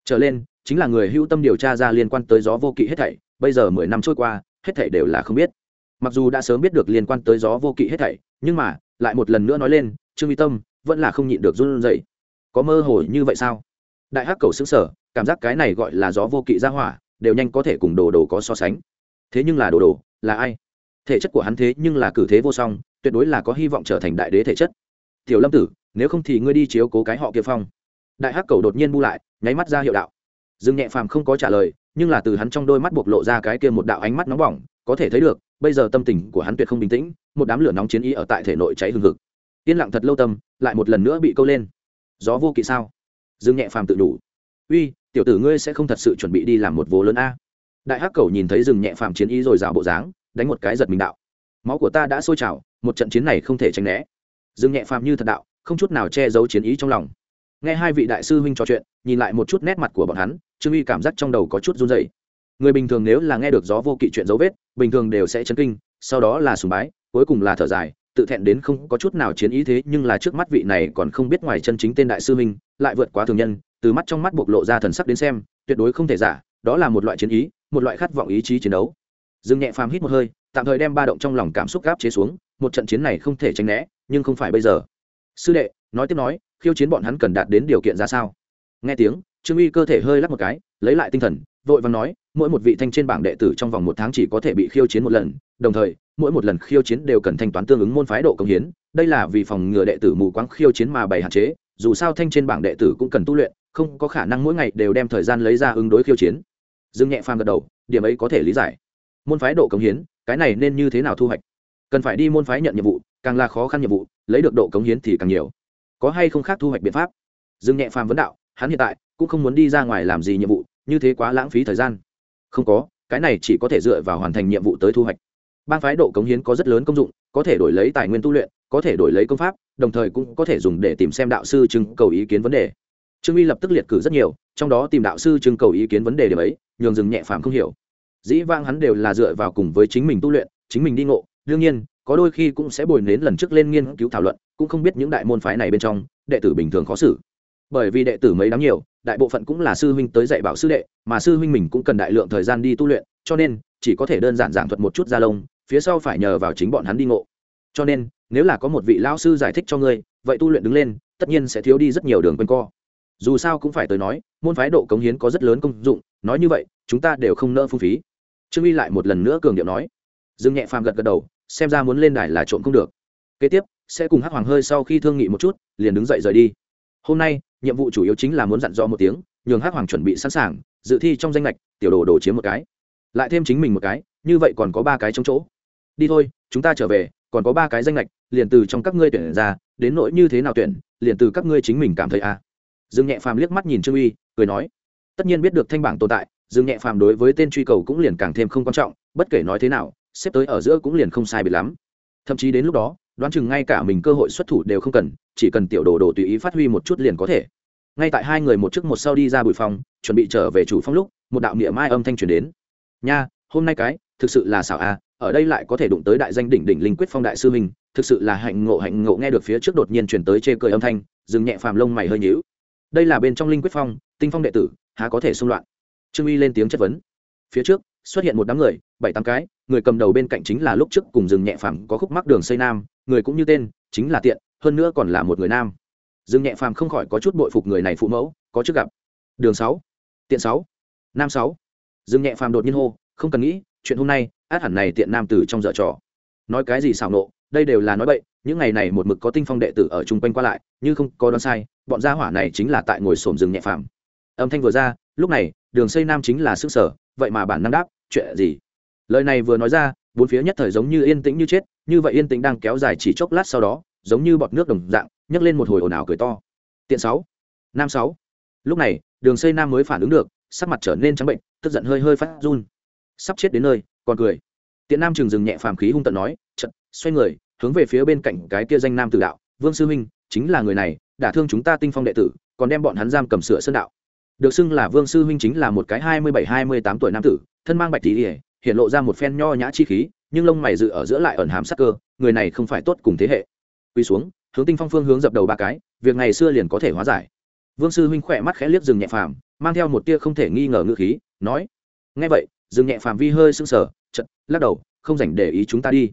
Trở lên, chính là người hữu tâm điều tra ra liên quan tới gió vô kỵ hết thảy, bây giờ mười năm trôi qua, hết thảy đều là không biết. Mặc dù đã sớm biết được liên quan tới gió vô kỵ hết thảy, nhưng mà, lại một lần nữa nói lên, trương uy tâm vẫn là không nhịn được run rẩy. Có mơ hồ như vậy sao? Đại hắc cầu xứng sở cảm giác cái này gọi là gió vô kỵ ra hỏa, đều nhanh có thể cùng đồ đồ có so sánh. Thế nhưng là đồ đồ, là ai? Thể chất của hắn thế nhưng là cử thế vô song, tuyệt đối là có hy vọng trở thành đại đế thể chất. Tiểu lâm tử, nếu không thì ngươi đi chiếu cố cái họ kia phong. Đại hắc cầu đột nhiên bu lại, nháy mắt ra hiệu đạo. Dương nhẹ phàm không có trả lời, nhưng là từ hắn trong đôi mắt bộc lộ ra cái kia một đạo ánh mắt nóng bỏng, có thể thấy được, bây giờ tâm tình của hắn tuyệt không bình tĩnh, một đám lửa nóng chiến ý ở tại thể nội cháy hừng hực. Yên lặng thật lâu tâm, lại một lần nữa bị câu lên. Gió vô kỵ sao? Dương nhẹ phàm tự đủ. Uy, tiểu tử ngươi sẽ không thật sự chuẩn bị đi làm một vố lớn a. Đại hắc cầu nhìn thấy rừng nhẹ phàm chiến ý rồi rào bộ dáng đánh một cái giật mình đạo. Máu của ta đã sôi trào, một trận chiến này không thể tránh né. Dương nhẹ phàm như thật đạo, không chút nào che giấu chiến ý trong lòng. Nghe hai vị đại sư huynh trò chuyện, nhìn lại một chút nét mặt của bọn hắn, trương uy cảm giác trong đầu có chút run dày người bình thường nếu là nghe được gió vô kỵ chuyện dấu vết, bình thường đều sẽ chấn kinh, sau đó là sùng bái, cuối cùng là thở dài, tự thẹn đến không có chút nào chiến ý thế, nhưng là trước mắt vị này còn không biết ngoài chân chính tên đại sư huynh, lại vượt quá thường nhân, từ mắt trong mắt bộc lộ ra thần sắc đến xem, tuyệt đối không thể giả, đó là một loại chiến ý, một loại khát vọng ý chí chiến đấu dương nhẹ phàm hít một hơi, tạm thời đem ba động trong lòng cảm xúc gáp chế xuống, một trận chiến này không thể tránh né, nhưng không phải bây giờ. Sư đệ, nói tiếp nói, khiêu chiến bọn hắn cần đạt đến điều kiện ra sao? Nghe tiếng, trương uy cơ thể hơi lắc một cái, lấy lại tinh thần, vội vàng nói, mỗi một vị thanh trên bảng đệ tử trong vòng một tháng chỉ có thể bị khiêu chiến một lần, đồng thời, mỗi một lần khiêu chiến đều cần thanh toán tương ứng môn phái độ công hiến, đây là vì phòng ngừa đệ tử mù quáng khiêu chiến mà bày hạn chế, dù sao thanh trên bảng đệ tử cũng cần tu luyện, không có khả năng mỗi ngày đều đem thời gian lấy ra ứng đối khiêu chiến. Dương nhẹ phàm gật đầu, điểm ấy có thể lý giải môn phái độ cống hiến, cái này nên như thế nào thu hoạch? Cần phải đi môn phái nhận nhiệm vụ, càng là khó khăn nhiệm vụ, lấy được độ cống hiến thì càng nhiều. Có hay không khác thu hoạch biện pháp? Dương nhẹ phàm vấn đạo, hắn hiện tại cũng không muốn đi ra ngoài làm gì nhiệm vụ, như thế quá lãng phí thời gian. Không có, cái này chỉ có thể dựa vào hoàn thành nhiệm vụ tới thu hoạch. Bang phái độ cống hiến có rất lớn công dụng, có thể đổi lấy tài nguyên tu luyện, có thể đổi lấy công pháp, đồng thời cũng có thể dùng để tìm xem đạo sư trưng cầu ý kiến vấn đề. Trương uy lập tức liệt cử rất nhiều, trong đó tìm đạo sư trưng cầu ý kiến vấn đề điểm ấy, nhường dừng nhẹ phàm không hiểu dĩ vang hắn đều là dựa vào cùng với chính mình tu luyện, chính mình đi ngộ. Đương nhiên, có đôi khi cũng sẽ bồi nến lần trước lên nghiên cứu thảo luận, cũng không biết những đại môn phái này bên trong, đệ tử bình thường khó xử. Bởi vì đệ tử mấy đám nhiều, đại bộ phận cũng là sư huynh tới dạy bảo sư đệ, mà sư huynh mình cũng cần đại lượng thời gian đi tu luyện, cho nên, chỉ có thể đơn giản giảng thuật một chút gia lông, phía sau phải nhờ vào chính bọn hắn đi ngộ. Cho nên, nếu là có một vị lão sư giải thích cho ngươi, vậy tu luyện đứng lên, tất nhiên sẽ thiếu đi rất nhiều đường quanh co. Dù sao cũng phải tới nói, môn phái độ cống hiến có rất lớn công dụng, nói như vậy, chúng ta đều không nỡ phung phí trương uy lại một lần nữa cường điệu nói dương nhẹ phàm gật gật đầu xem ra muốn lên đài là trộm không được kế tiếp sẽ cùng hắc hoàng hơi sau khi thương nghị một chút liền đứng dậy rời đi hôm nay nhiệm vụ chủ yếu chính là muốn dặn dò một tiếng nhường hắc hoàng chuẩn bị sẵn sàng dự thi trong danh lệch tiểu đồ đồ chiếm một cái lại thêm chính mình một cái như vậy còn có ba cái trong chỗ đi thôi chúng ta trở về còn có ba cái danh lệch liền từ trong các ngươi tuyển ra đến nỗi như thế nào tuyển liền từ các ngươi chính mình cảm thấy à. dương nhẹ phàm liếc mắt nhìn trương uy cười nói tất nhiên biết được thanh bảng tồn tại dương nhẹ phàm đối với tên truy cầu cũng liền càng thêm không quan trọng, bất kể nói thế nào, xếp tới ở giữa cũng liền không sai biệt lắm. Thậm chí đến lúc đó, đoán chừng ngay cả mình cơ hội xuất thủ đều không cần, chỉ cần tiểu đồ đồ tùy ý phát huy một chút liền có thể. Ngay tại hai người một trước một sau đi ra bụi phòng, chuẩn bị trở về chủ phong lúc, một đạo niệm mai âm thanh truyền đến. Nha, hôm nay cái, thực sự là xảo a ở đây lại có thể đụng tới đại danh đỉnh đỉnh linh quyết phong đại sư mình thực sự là hạnh ngộ hạnh ngộ. Nghe được phía trước đột nhiên truyền tới chê cười âm thanh dừng nhẹ phàm lông mày hơi nhíu. Đây là bên trong linh quyết phong, tinh phong đệ tử, há có thể xung loạn? Trương uy lên tiếng chất vấn. Phía trước, xuất hiện một đám người, bảy tám cái, người cầm đầu bên cạnh chính là lúc trước cùng rừng nhẹ phàm có khúc mắc đường xây nam, người cũng như tên, chính là tiện, hơn nữa còn là một người nam. Rừng nhẹ phàm không khỏi có chút bội phục người này phụ mẫu, có trước gặp. Đường sáu, tiện sáu, nam sáu. Rừng nhẹ phàm đột nhiên hô, không cần nghĩ, chuyện hôm nay, át hẳn này tiện nam tử trong dở trò. Nói cái gì xảo nộ, đây đều là nói bậy, những ngày này một mực có tinh phong đệ tử ở chung quanh qua lại, như không có đoán sai, bọn gia hỏa này chính là tại ngồi xổm rừng nhẹ phàm. Âm thanh vừa ra, lúc này đường xây nam chính là sức sở, vậy mà bản năng đáp, chuyện gì? Lời này vừa nói ra, bốn phía nhất thời giống như yên tĩnh như chết, như vậy yên tĩnh đang kéo dài chỉ chốc lát sau đó, giống như bọt nước đồng dạng, nhấc lên một hồi ồn ào cười to. Tiện sáu, nam sáu. Lúc này, đường xây nam mới phản ứng được, sắc mặt trở nên trắng bệnh, tức giận hơi hơi phát run. Sắp chết đến nơi, còn cười. Tiện nam chừng dừng nhẹ phàm khí hung tận nói chật xoay người, hướng về phía bên cạnh cái kia danh nam tử đạo, vương sư huynh, chính là người này, đả thương chúng ta tinh phong đệ tử, còn đem bọn hắn giam cầm sửa sơn đạo được xưng là vương sư huynh chính là một cái hai mươi bảy, hai mươi tám tuổi nam tử, thân mang bạch tỷ ỉa hiện lộ ra một phen nho nhã chi khí, nhưng lông mày dự ở giữa lại ẩn hàm sắc cơ, người này không phải tốt cùng thế hệ. Quy xuống, hướng tinh phong phương hướng dập đầu ba cái, việc ngày xưa liền có thể hóa giải. Vương sư huynh khỏe mắt khẽ liếc rừng nhẹ phàm, mang theo một tia không thể nghi ngờ ngữ khí, nói, nghe vậy, rừng nhẹ phàm vi hơi sưng sờ chật lắc đầu, không dành để ý chúng ta đi.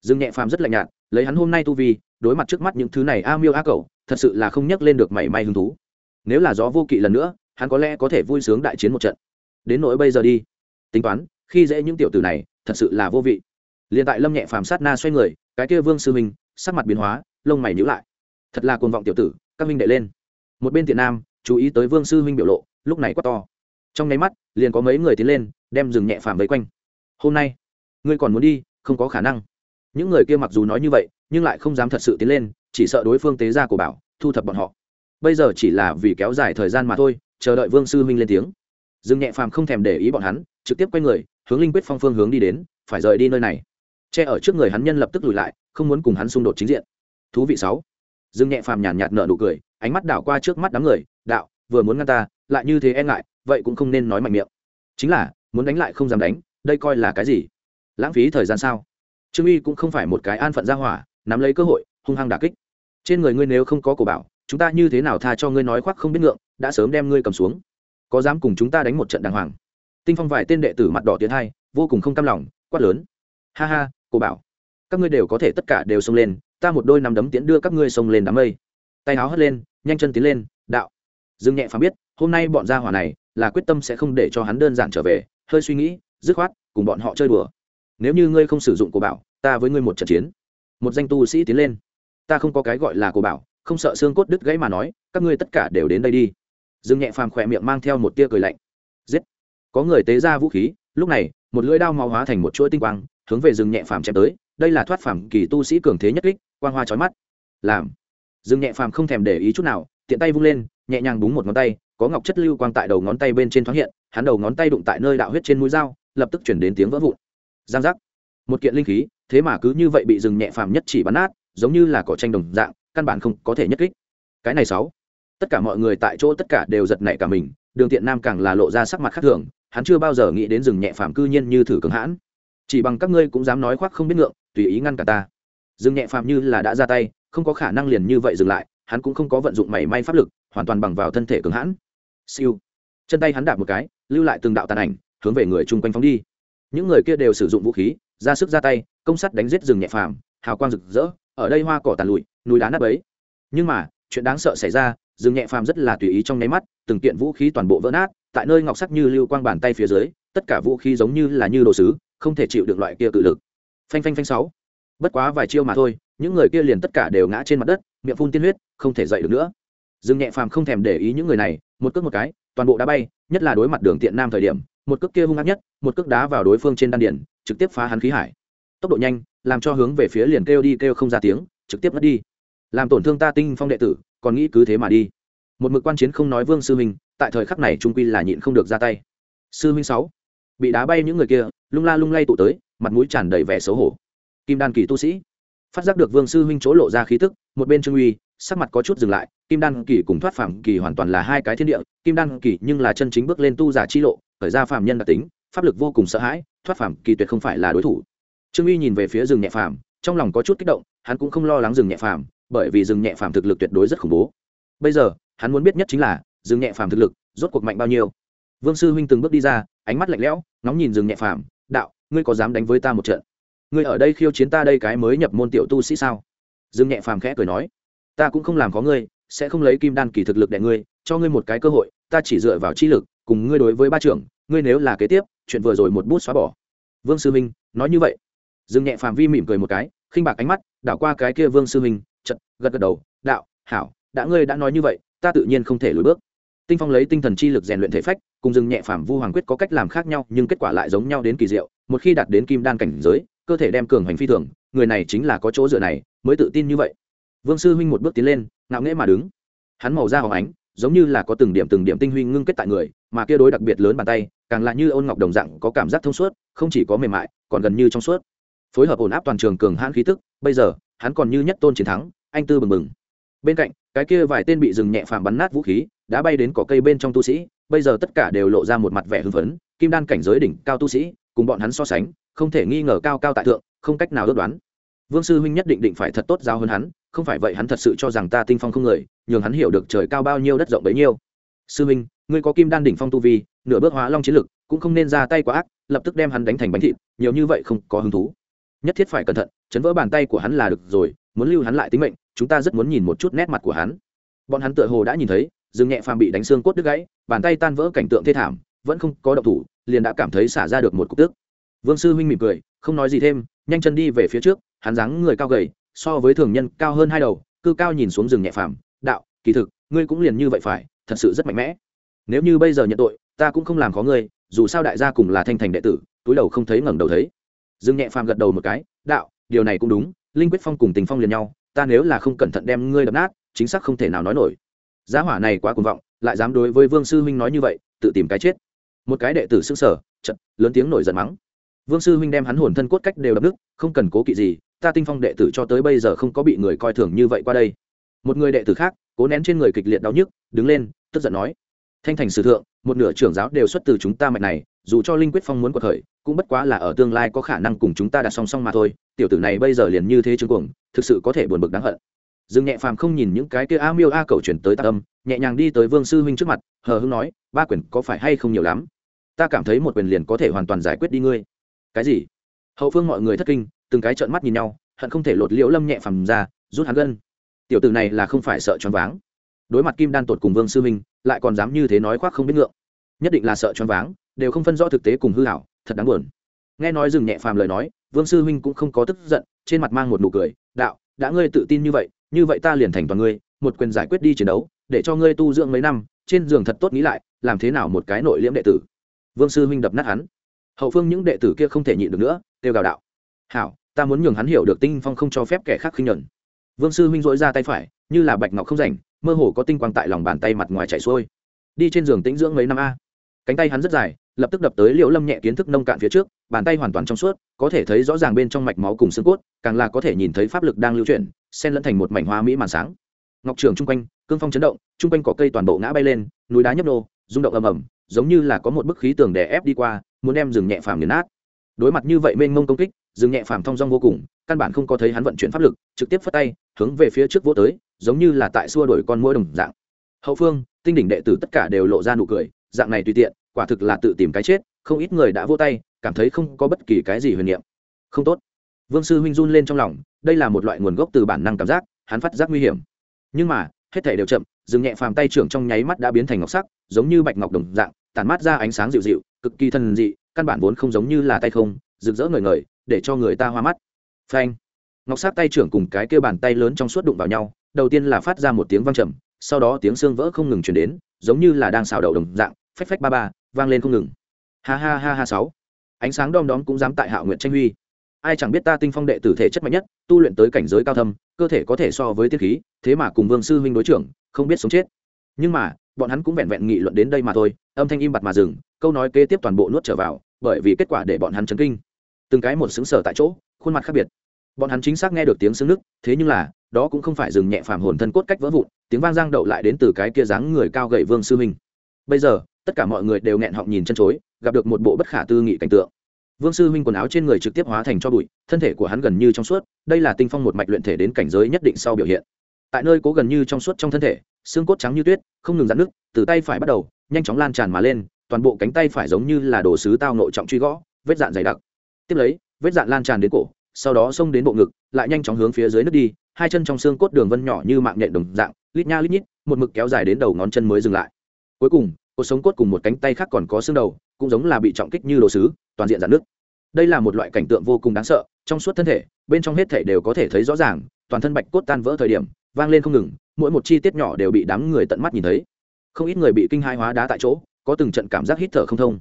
Rừng nhẹ phàm rất lạnh nhạt, lấy hắn hôm nay tu vi, đối mặt trước mắt những thứ này a miêu a cầu thật sự là không nhắc lên được mảy may hứng thú. Nếu là gió vô kỵ lần nữa hắn có lẽ có thể vui sướng đại chiến một trận. Đến nỗi bây giờ đi. Tính toán, khi dễ những tiểu tử này, thật sự là vô vị. Liền tại lâm nhẹ phàm sát na xoay người, cái kia vương sư minh, sắc mặt biến hóa, lông mày nhíu lại. Thật là cuồng vọng tiểu tử, các minh đệ lên. Một bên tiện nam, chú ý tới vương sư huynh biểu lộ, lúc này quá to. Trong nháy mắt, liền có mấy người tiến lên, đem rừng nhẹ phàm vây quanh. Hôm nay, ngươi còn muốn đi, không có khả năng. Những người kia mặc dù nói như vậy, nhưng lại không dám thật sự tiến lên, chỉ sợ đối phương tế ra của bảo, thu thập bọn họ. Bây giờ chỉ là vì kéo dài thời gian mà thôi chờ đợi vương sư huynh lên tiếng. Dương nhẹ phàm không thèm để ý bọn hắn, trực tiếp quay người, hướng linh quyết phong phương hướng đi đến, phải rời đi nơi này. Che ở trước người hắn nhân lập tức lùi lại, không muốn cùng hắn xung đột chính diện. Thú vị sáu. Dương nhẹ phàm nhàn nhạt nở nụ cười, ánh mắt đảo qua trước mắt đám người, đạo, vừa muốn ngăn ta, lại như thế e ngại, vậy cũng không nên nói mạnh miệng. Chính là, muốn đánh lại không dám đánh, đây coi là cái gì? Lãng phí thời gian sao? Trương uy cũng không phải một cái an phận ra hỏa, nắm lấy cơ hội, hung hăng đả kích. Trên người ngươi nếu không có cổ bảo, chúng ta như thế nào tha cho ngươi nói khoác không biết ngượng đã sớm đem ngươi cầm xuống. Có dám cùng chúng ta đánh một trận đàng hoàng? Tinh phong vài tên đệ tử mặt đỏ tiến hai, vô cùng không cam lòng, quát lớn. Ha ha, cô bảo. Các ngươi đều có thể tất cả đều xông lên, ta một đôi nằm đấm tiến đưa các ngươi xông lên đám mây. Tay áo hất lên, nhanh chân tiến lên, đạo. Dương nhẹ phán biết, hôm nay bọn gia hỏa này là quyết tâm sẽ không để cho hắn đơn giản trở về, hơi suy nghĩ, dứt khoát, cùng bọn họ chơi đùa. Nếu như ngươi không sử dụng cổ bảo, ta với ngươi một trận chiến. Một danh tu sĩ tiến lên. Ta không có cái gọi là cổ bảo, không sợ xương cốt đứt gãy mà nói, các ngươi tất cả đều đến đây đi dương nhẹ phàm khỏe miệng mang theo một tia cười lạnh. Giết. Có người tế ra vũ khí, lúc này, một lưỡi đao máu hóa thành một chuỗi tinh quang, hướng về Dương nhẹ phàm chém tới. Đây là thoát phàm kỳ tu sĩ cường thế nhất kích, quang hoa chói mắt. Làm. Dương nhẹ phàm không thèm để ý chút nào, tiện tay vung lên, nhẹ nhàng búng một ngón tay, có ngọc chất lưu quang tại đầu ngón tay bên trên thoáng hiện, hắn đầu ngón tay đụng tại nơi đạo huyết trên mũi dao, lập tức chuyển đến tiếng vỡ vụn. Giang giác. Một kiện linh khí, thế mà cứ như vậy bị rừng nhẹ phàm nhất chỉ bắn nát, giống như là cỏ tranh đồng dạng, căn bản không có thể nhất kích. Cái này sáu tất cả mọi người tại chỗ tất cả đều giật nảy cả mình, đường tiện nam càng là lộ ra sắc mặt khác thường, hắn chưa bao giờ nghĩ đến rừng nhẹ phàm cư nhiên như thử cường hãn. Chỉ bằng các ngươi cũng dám nói khoác không biết ngượng, tùy ý ngăn cả ta. Rừng nhẹ phàm như là đã ra tay, không có khả năng liền như vậy dừng lại, hắn cũng không có vận dụng mảy may pháp lực, hoàn toàn bằng vào thân thể cường hãn. Siêu. Chân tay hắn đạp một cái, lưu lại từng đạo tàn ảnh, hướng về người chung quanh phóng đi. Những người kia đều sử dụng vũ khí, ra sức ra tay, công sắt đánh giết rừng nhẹ phàm, hào quang rực rỡ, ở đây hoa cỏ tàn lụi, núi đá nát ấy nhưng mà, chuyện đáng sợ xảy ra Dương nhẹ phàm rất là tùy ý trong nháy mắt, từng kiện vũ khí toàn bộ vỡ nát, tại nơi ngọc sắc như lưu quang bàn tay phía dưới, tất cả vũ khí giống như là như đồ sứ, không thể chịu được loại kia cự lực. Phanh phanh phanh sáu. Bất quá vài chiêu mà thôi, những người kia liền tất cả đều ngã trên mặt đất, miệng phun tiên huyết, không thể dậy được nữa. Dương nhẹ phàm không thèm để ý những người này, một cước một cái, toàn bộ đá bay, nhất là đối mặt đường tiện nam thời điểm, một cước kia hung ác nhất, một cước đá vào đối phương trên đan điển trực tiếp phá hắn khí hải. Tốc độ nhanh, làm cho hướng về phía liền kêu đi kêu không ra tiếng, trực tiếp mất đi. Làm tổn thương ta tinh phong đệ tử còn nghĩ cứ thế mà đi. Một mực quan chiến không nói vương sư huynh tại thời khắc này trung quy là nhịn không được ra tay. Sư huynh sáu, bị đá bay những người kia, lung la lung lay tụ tới, mặt mũi tràn đầy vẻ xấu hổ. Kim đan kỳ tu sĩ. Phát giác được vương sư huynh chỗ lộ ra khí tức, một bên trương uy, sắc mặt có chút dừng lại, kim đan kỳ cùng thoát phạm kỳ hoàn toàn là hai cái thiên địa, kim đan kỳ nhưng là chân chính bước lên tu giả chi lộ, khởi ra phạm nhân đặc tính, pháp lực vô cùng sợ hãi, thoát phạm kỳ tuyệt không phải là đối thủ. Trương uy nhìn về phía rừng nhẹ phàm, trong lòng có chút kích động, hắn cũng không lo lắng rừng nhẹ phàm bởi vì rừng nhẹ phàm thực lực tuyệt đối rất khủng bố. Bây giờ, hắn muốn biết nhất chính là, rừng nhẹ phàm thực lực, rốt cuộc mạnh bao nhiêu? Vương sư huynh từng bước đi ra, ánh mắt lạnh lẽo, ngóng nhìn rừng nhẹ phàm, đạo, ngươi có dám đánh với ta một trận? Ngươi ở đây khiêu chiến ta đây cái mới nhập môn tiểu tu sĩ sao? Dương nhẹ phàm khẽ cười nói, ta cũng không làm có ngươi, sẽ không lấy kim đan kỳ thực lực để ngươi, cho ngươi một cái cơ hội, ta chỉ dựa vào chi lực, cùng ngươi đối với ba trưởng, ngươi nếu là kế tiếp, chuyện vừa rồi một bút xóa bỏ. Vương sư huynh, nói như vậy. Dương nhẹ phàm vi mỉm cười một cái, khinh bạc ánh mắt, đảo qua cái kia vương sư huynh chật, gật gật đầu, đạo, hảo, đã ngươi đã nói như vậy, ta tự nhiên không thể lùi bước. Tinh phong lấy tinh thần chi lực rèn luyện thể phách, cùng dừng nhẹ phàm vu hoàng quyết có cách làm khác nhau, nhưng kết quả lại giống nhau đến kỳ diệu. Một khi đạt đến kim đan cảnh giới, cơ thể đem cường hành phi thường, người này chính là có chỗ dựa này, mới tự tin như vậy. Vương sư huynh một bước tiến lên, ngạo nghễ mà đứng. Hắn màu da hồng ánh, giống như là có từng điểm từng điểm tinh huy ngưng kết tại người, mà kia đối đặc biệt lớn bàn tay, càng là như ôn ngọc đồng dạng, có cảm giác thông suốt, không chỉ có mềm mại, còn gần như trong suốt. Phối hợp ổn áp toàn trường cường hãn khí tức, bây giờ hắn còn như nhất tôn chiến thắng, anh tư bừng bừng. Bên cạnh, cái kia vài tên bị rừng nhẹ phàm bắn nát vũ khí, đã bay đến cỏ cây bên trong tu sĩ, bây giờ tất cả đều lộ ra một mặt vẻ hưng phấn, kim đan cảnh giới đỉnh cao tu sĩ, cùng bọn hắn so sánh, không thể nghi ngờ cao cao tại thượng, không cách nào ước đoán. Vương sư huynh nhất định định phải thật tốt giao hơn hắn, không phải vậy hắn thật sự cho rằng ta tinh phong không người, nhường hắn hiểu được trời cao bao nhiêu đất rộng bấy nhiêu. Sư huynh, ngươi có kim đan đỉnh phong tu vi, nửa bước hóa long chiến lực, cũng không nên ra tay quá ác, lập tức đem hắn đánh thành bánh thịt, nhiều như vậy không có hứng thú nhất thiết phải cẩn thận, chấn vỡ bàn tay của hắn là được rồi, muốn lưu hắn lại tính mệnh, chúng ta rất muốn nhìn một chút nét mặt của hắn. Bọn hắn tựa hồ đã nhìn thấy dương nhẹ phàm bị đánh xương cốt đứt gãy, bàn tay tan vỡ cảnh tượng thê thảm, vẫn không có động thủ, liền đã cảm thấy xả ra được một cục tức. Vương sư huynh mỉm cười, không nói gì thêm, nhanh chân đi về phía trước, hắn dáng người cao gầy, so với thường nhân cao hơn hai đầu, cư cao nhìn xuống rừng nhẹ phàm, đạo, kỳ thực, ngươi cũng liền như vậy phải, thật sự rất mạnh mẽ. Nếu như bây giờ nhận tội, ta cũng không làm khó ngươi, dù sao đại gia cùng là thanh thành đệ tử, túi đầu không thấy ngẩng đầu thấy dương nhẹ phàm gật đầu một cái, đạo, điều này cũng đúng, linh quyết phong cùng tình phong liền nhau, ta nếu là không cẩn thận đem ngươi đập nát, chính xác không thể nào nói nổi. Giá hỏa này quá cuồng vọng, lại dám đối với vương sư huynh nói như vậy, tự tìm cái chết. Một cái đệ tử xưng sở trận lớn tiếng nổi giận mắng. Vương sư huynh đem hắn hồn thân cốt cách đều đập nước không cần cố kỵ gì, ta tinh phong đệ tử cho tới bây giờ không có bị người coi thường như vậy qua đây. Một người đệ tử khác, cố nén trên người kịch liệt đau nhức, đứng lên, tức giận nói thanh thành sử thượng, một nửa trưởng giáo đều xuất từ chúng ta mạch này, dù cho linh quyết phong muốn cuộc khởi, cũng bất quá là ở tương lai có khả năng cùng chúng ta đặt song song mà thôi, tiểu tử này bây giờ liền như thế chứng cuồng, thực sự có thể buồn bực đáng hận. Dương nhẹ phàm không nhìn những cái kia a miêu a cầu chuyển tới tạ âm, nhẹ nhàng đi tới vương sư huynh trước mặt, hờ hưng nói, ba quyền có phải hay không nhiều lắm? Ta cảm thấy một quyền liền có thể hoàn toàn giải quyết đi ngươi. Cái gì? Hậu phương mọi người thất kinh, từng cái trợn mắt nhìn nhau, hận không thể lột liễu lâm nhẹ phàm ra, rút hắn gân. Tiểu tử này là không phải sợ choáng váng. Đối mặt kim đan tột cùng vương sư huynh lại còn dám như thế nói khoác không biết ngượng. Nhất định là sợ choáng váng, đều không phân rõ thực tế cùng hư hảo, thật đáng buồn. Nghe nói dừng nhẹ phàm lời nói, vương sư huynh cũng không có tức giận, trên mặt mang một nụ cười, đạo, đã ngươi tự tin như vậy như vậy ta liền thành toàn ngươi, một quyền giải quyết đi chiến đấu, để cho ngươi tu dưỡng mấy năm, trên giường thật tốt nghĩ lại, làm thế nào một cái nội liễm đệ tử? Vương sư huynh đập nát hắn. Hậu phương những đệ tử kia không thể nhịn được nữa, kêu gào đạo, hảo, ta muốn nhường hắn hiểu được tinh phong không cho phép kẻ khác khinh nhuận. Vương sư huynh dỗi ra tay phải, như là bạch ngọc không rảnh mơ hồ có tinh quang tại lòng bàn tay mặt ngoài chảy xuôi. Đi trên giường tĩnh dưỡng mấy năm a. Cánh tay hắn rất dài, lập tức đập tới liễu lâm nhẹ kiến thức nông cạn phía trước, bàn tay hoàn toàn trong suốt, có thể thấy rõ ràng bên trong mạch máu cùng xương cốt, càng là có thể nhìn thấy pháp lực đang lưu chuyển, xen lẫn thành một mảnh hoa mỹ màn sáng. Ngọc trường chung quanh, cương phong chấn động, chung quanh cỏ cây toàn bộ ngã bay lên, núi đá nhấp nô, rung động ầm ầm, giống như là có một bức khí tường đè ép đi qua, muốn đem rừng nhẹ phàm nghiền nát. Đối mặt như vậy mênh mông công kích, rừng nhẹ phàm thong dong vô cùng, căn bản không có thấy hắn vận chuyển pháp lực, trực tiếp phất tay, hướng về phía trước vô tới giống như là tại xua đổi con mũi đồng dạng. Hậu phương, tinh đỉnh đệ tử tất cả đều lộ ra nụ cười, dạng này tùy tiện, quả thực là tự tìm cái chết, không ít người đã vô tay, cảm thấy không có bất kỳ cái gì huyền niệm. Không tốt. Vương sư huynh run lên trong lòng, đây là một loại nguồn gốc từ bản năng cảm giác, hắn phát giác nguy hiểm. Nhưng mà, hết thể đều chậm, dừng nhẹ phàm tay trưởng trong nháy mắt đã biến thành ngọc sắc, giống như bạch ngọc đồng dạng, tản mát ra ánh sáng dịu dịu, cực kỳ thần dị, căn bản vốn không giống như là tay không, rực rỡ ngời ngời, để cho người ta hoa mắt. Phanh. Ngọc sắc tay trưởng cùng cái kia bàn tay lớn trong suốt đụng vào nhau đầu tiên là phát ra một tiếng vang trầm, sau đó tiếng xương vỡ không ngừng chuyển đến, giống như là đang xào đầu đồng dạng, phách phách ba ba, vang lên không ngừng. Ha ha ha ha sáu. Ánh sáng đom đóm cũng dám tại hạo nguyện tranh huy. Ai chẳng biết ta tinh phong đệ tử thể chất mạnh nhất, tu luyện tới cảnh giới cao thâm, cơ thể có thể so với tiết khí, thế mà cùng vương sư huynh đối trưởng, không biết sống chết. Nhưng mà, bọn hắn cũng vẹn vẹn nghị luận đến đây mà thôi, âm thanh im bặt mà dừng, câu nói kế tiếp toàn bộ nuốt trở vào, bởi vì kết quả để bọn hắn chấn kinh. Từng cái một xứng sở tại chỗ, khuôn mặt khác biệt. Bọn hắn chính xác nghe được tiếng xương nước thế nhưng là đó cũng không phải dừng nhẹ phàm hồn thân cốt cách vỡ vụn, tiếng vang giang đậu lại đến từ cái kia dáng người cao gậy vương sư huynh bây giờ, tất cả mọi người đều nghẹn họng nhìn chân chối, gặp được một bộ bất khả tư nghị cảnh tượng. Vương sư huynh quần áo trên người trực tiếp hóa thành cho bụi, thân thể của hắn gần như trong suốt, đây là tinh phong một mạch luyện thể đến cảnh giới nhất định sau biểu hiện. Tại nơi cố gần như trong suốt trong thân thể, xương cốt trắng như tuyết, không ngừng dạn nước từ tay phải bắt đầu, nhanh chóng lan tràn mà lên, toàn bộ cánh tay phải giống như là đồ sứ tao nội trọng truy gõ, vết dạn dày đặc. Tiếp lấy, vết dạn lan tràn đến cổ, sau đó xông đến bộ ngực, lại nhanh chóng hướng phía dưới nước đi hai chân trong xương cốt đường vân nhỏ như mạng nhện đồng dạng, lít nha lít nhít, một mực kéo dài đến đầu ngón chân mới dừng lại. Cuối cùng cột sống cốt cùng một cánh tay khác còn có xương đầu, cũng giống là bị trọng kích như đồ sứ, toàn diện dạn nước đây là một loại cảnh tượng vô cùng đáng sợ, trong suốt thân thể, bên trong hết thể đều có thể thấy rõ ràng, toàn thân bạch cốt tan vỡ thời điểm, vang lên không ngừng, mỗi một chi tiết nhỏ đều bị đám người tận mắt nhìn thấy. Không ít người bị kinh hai hóa đá tại chỗ, có từng trận cảm giác hít thở không thông.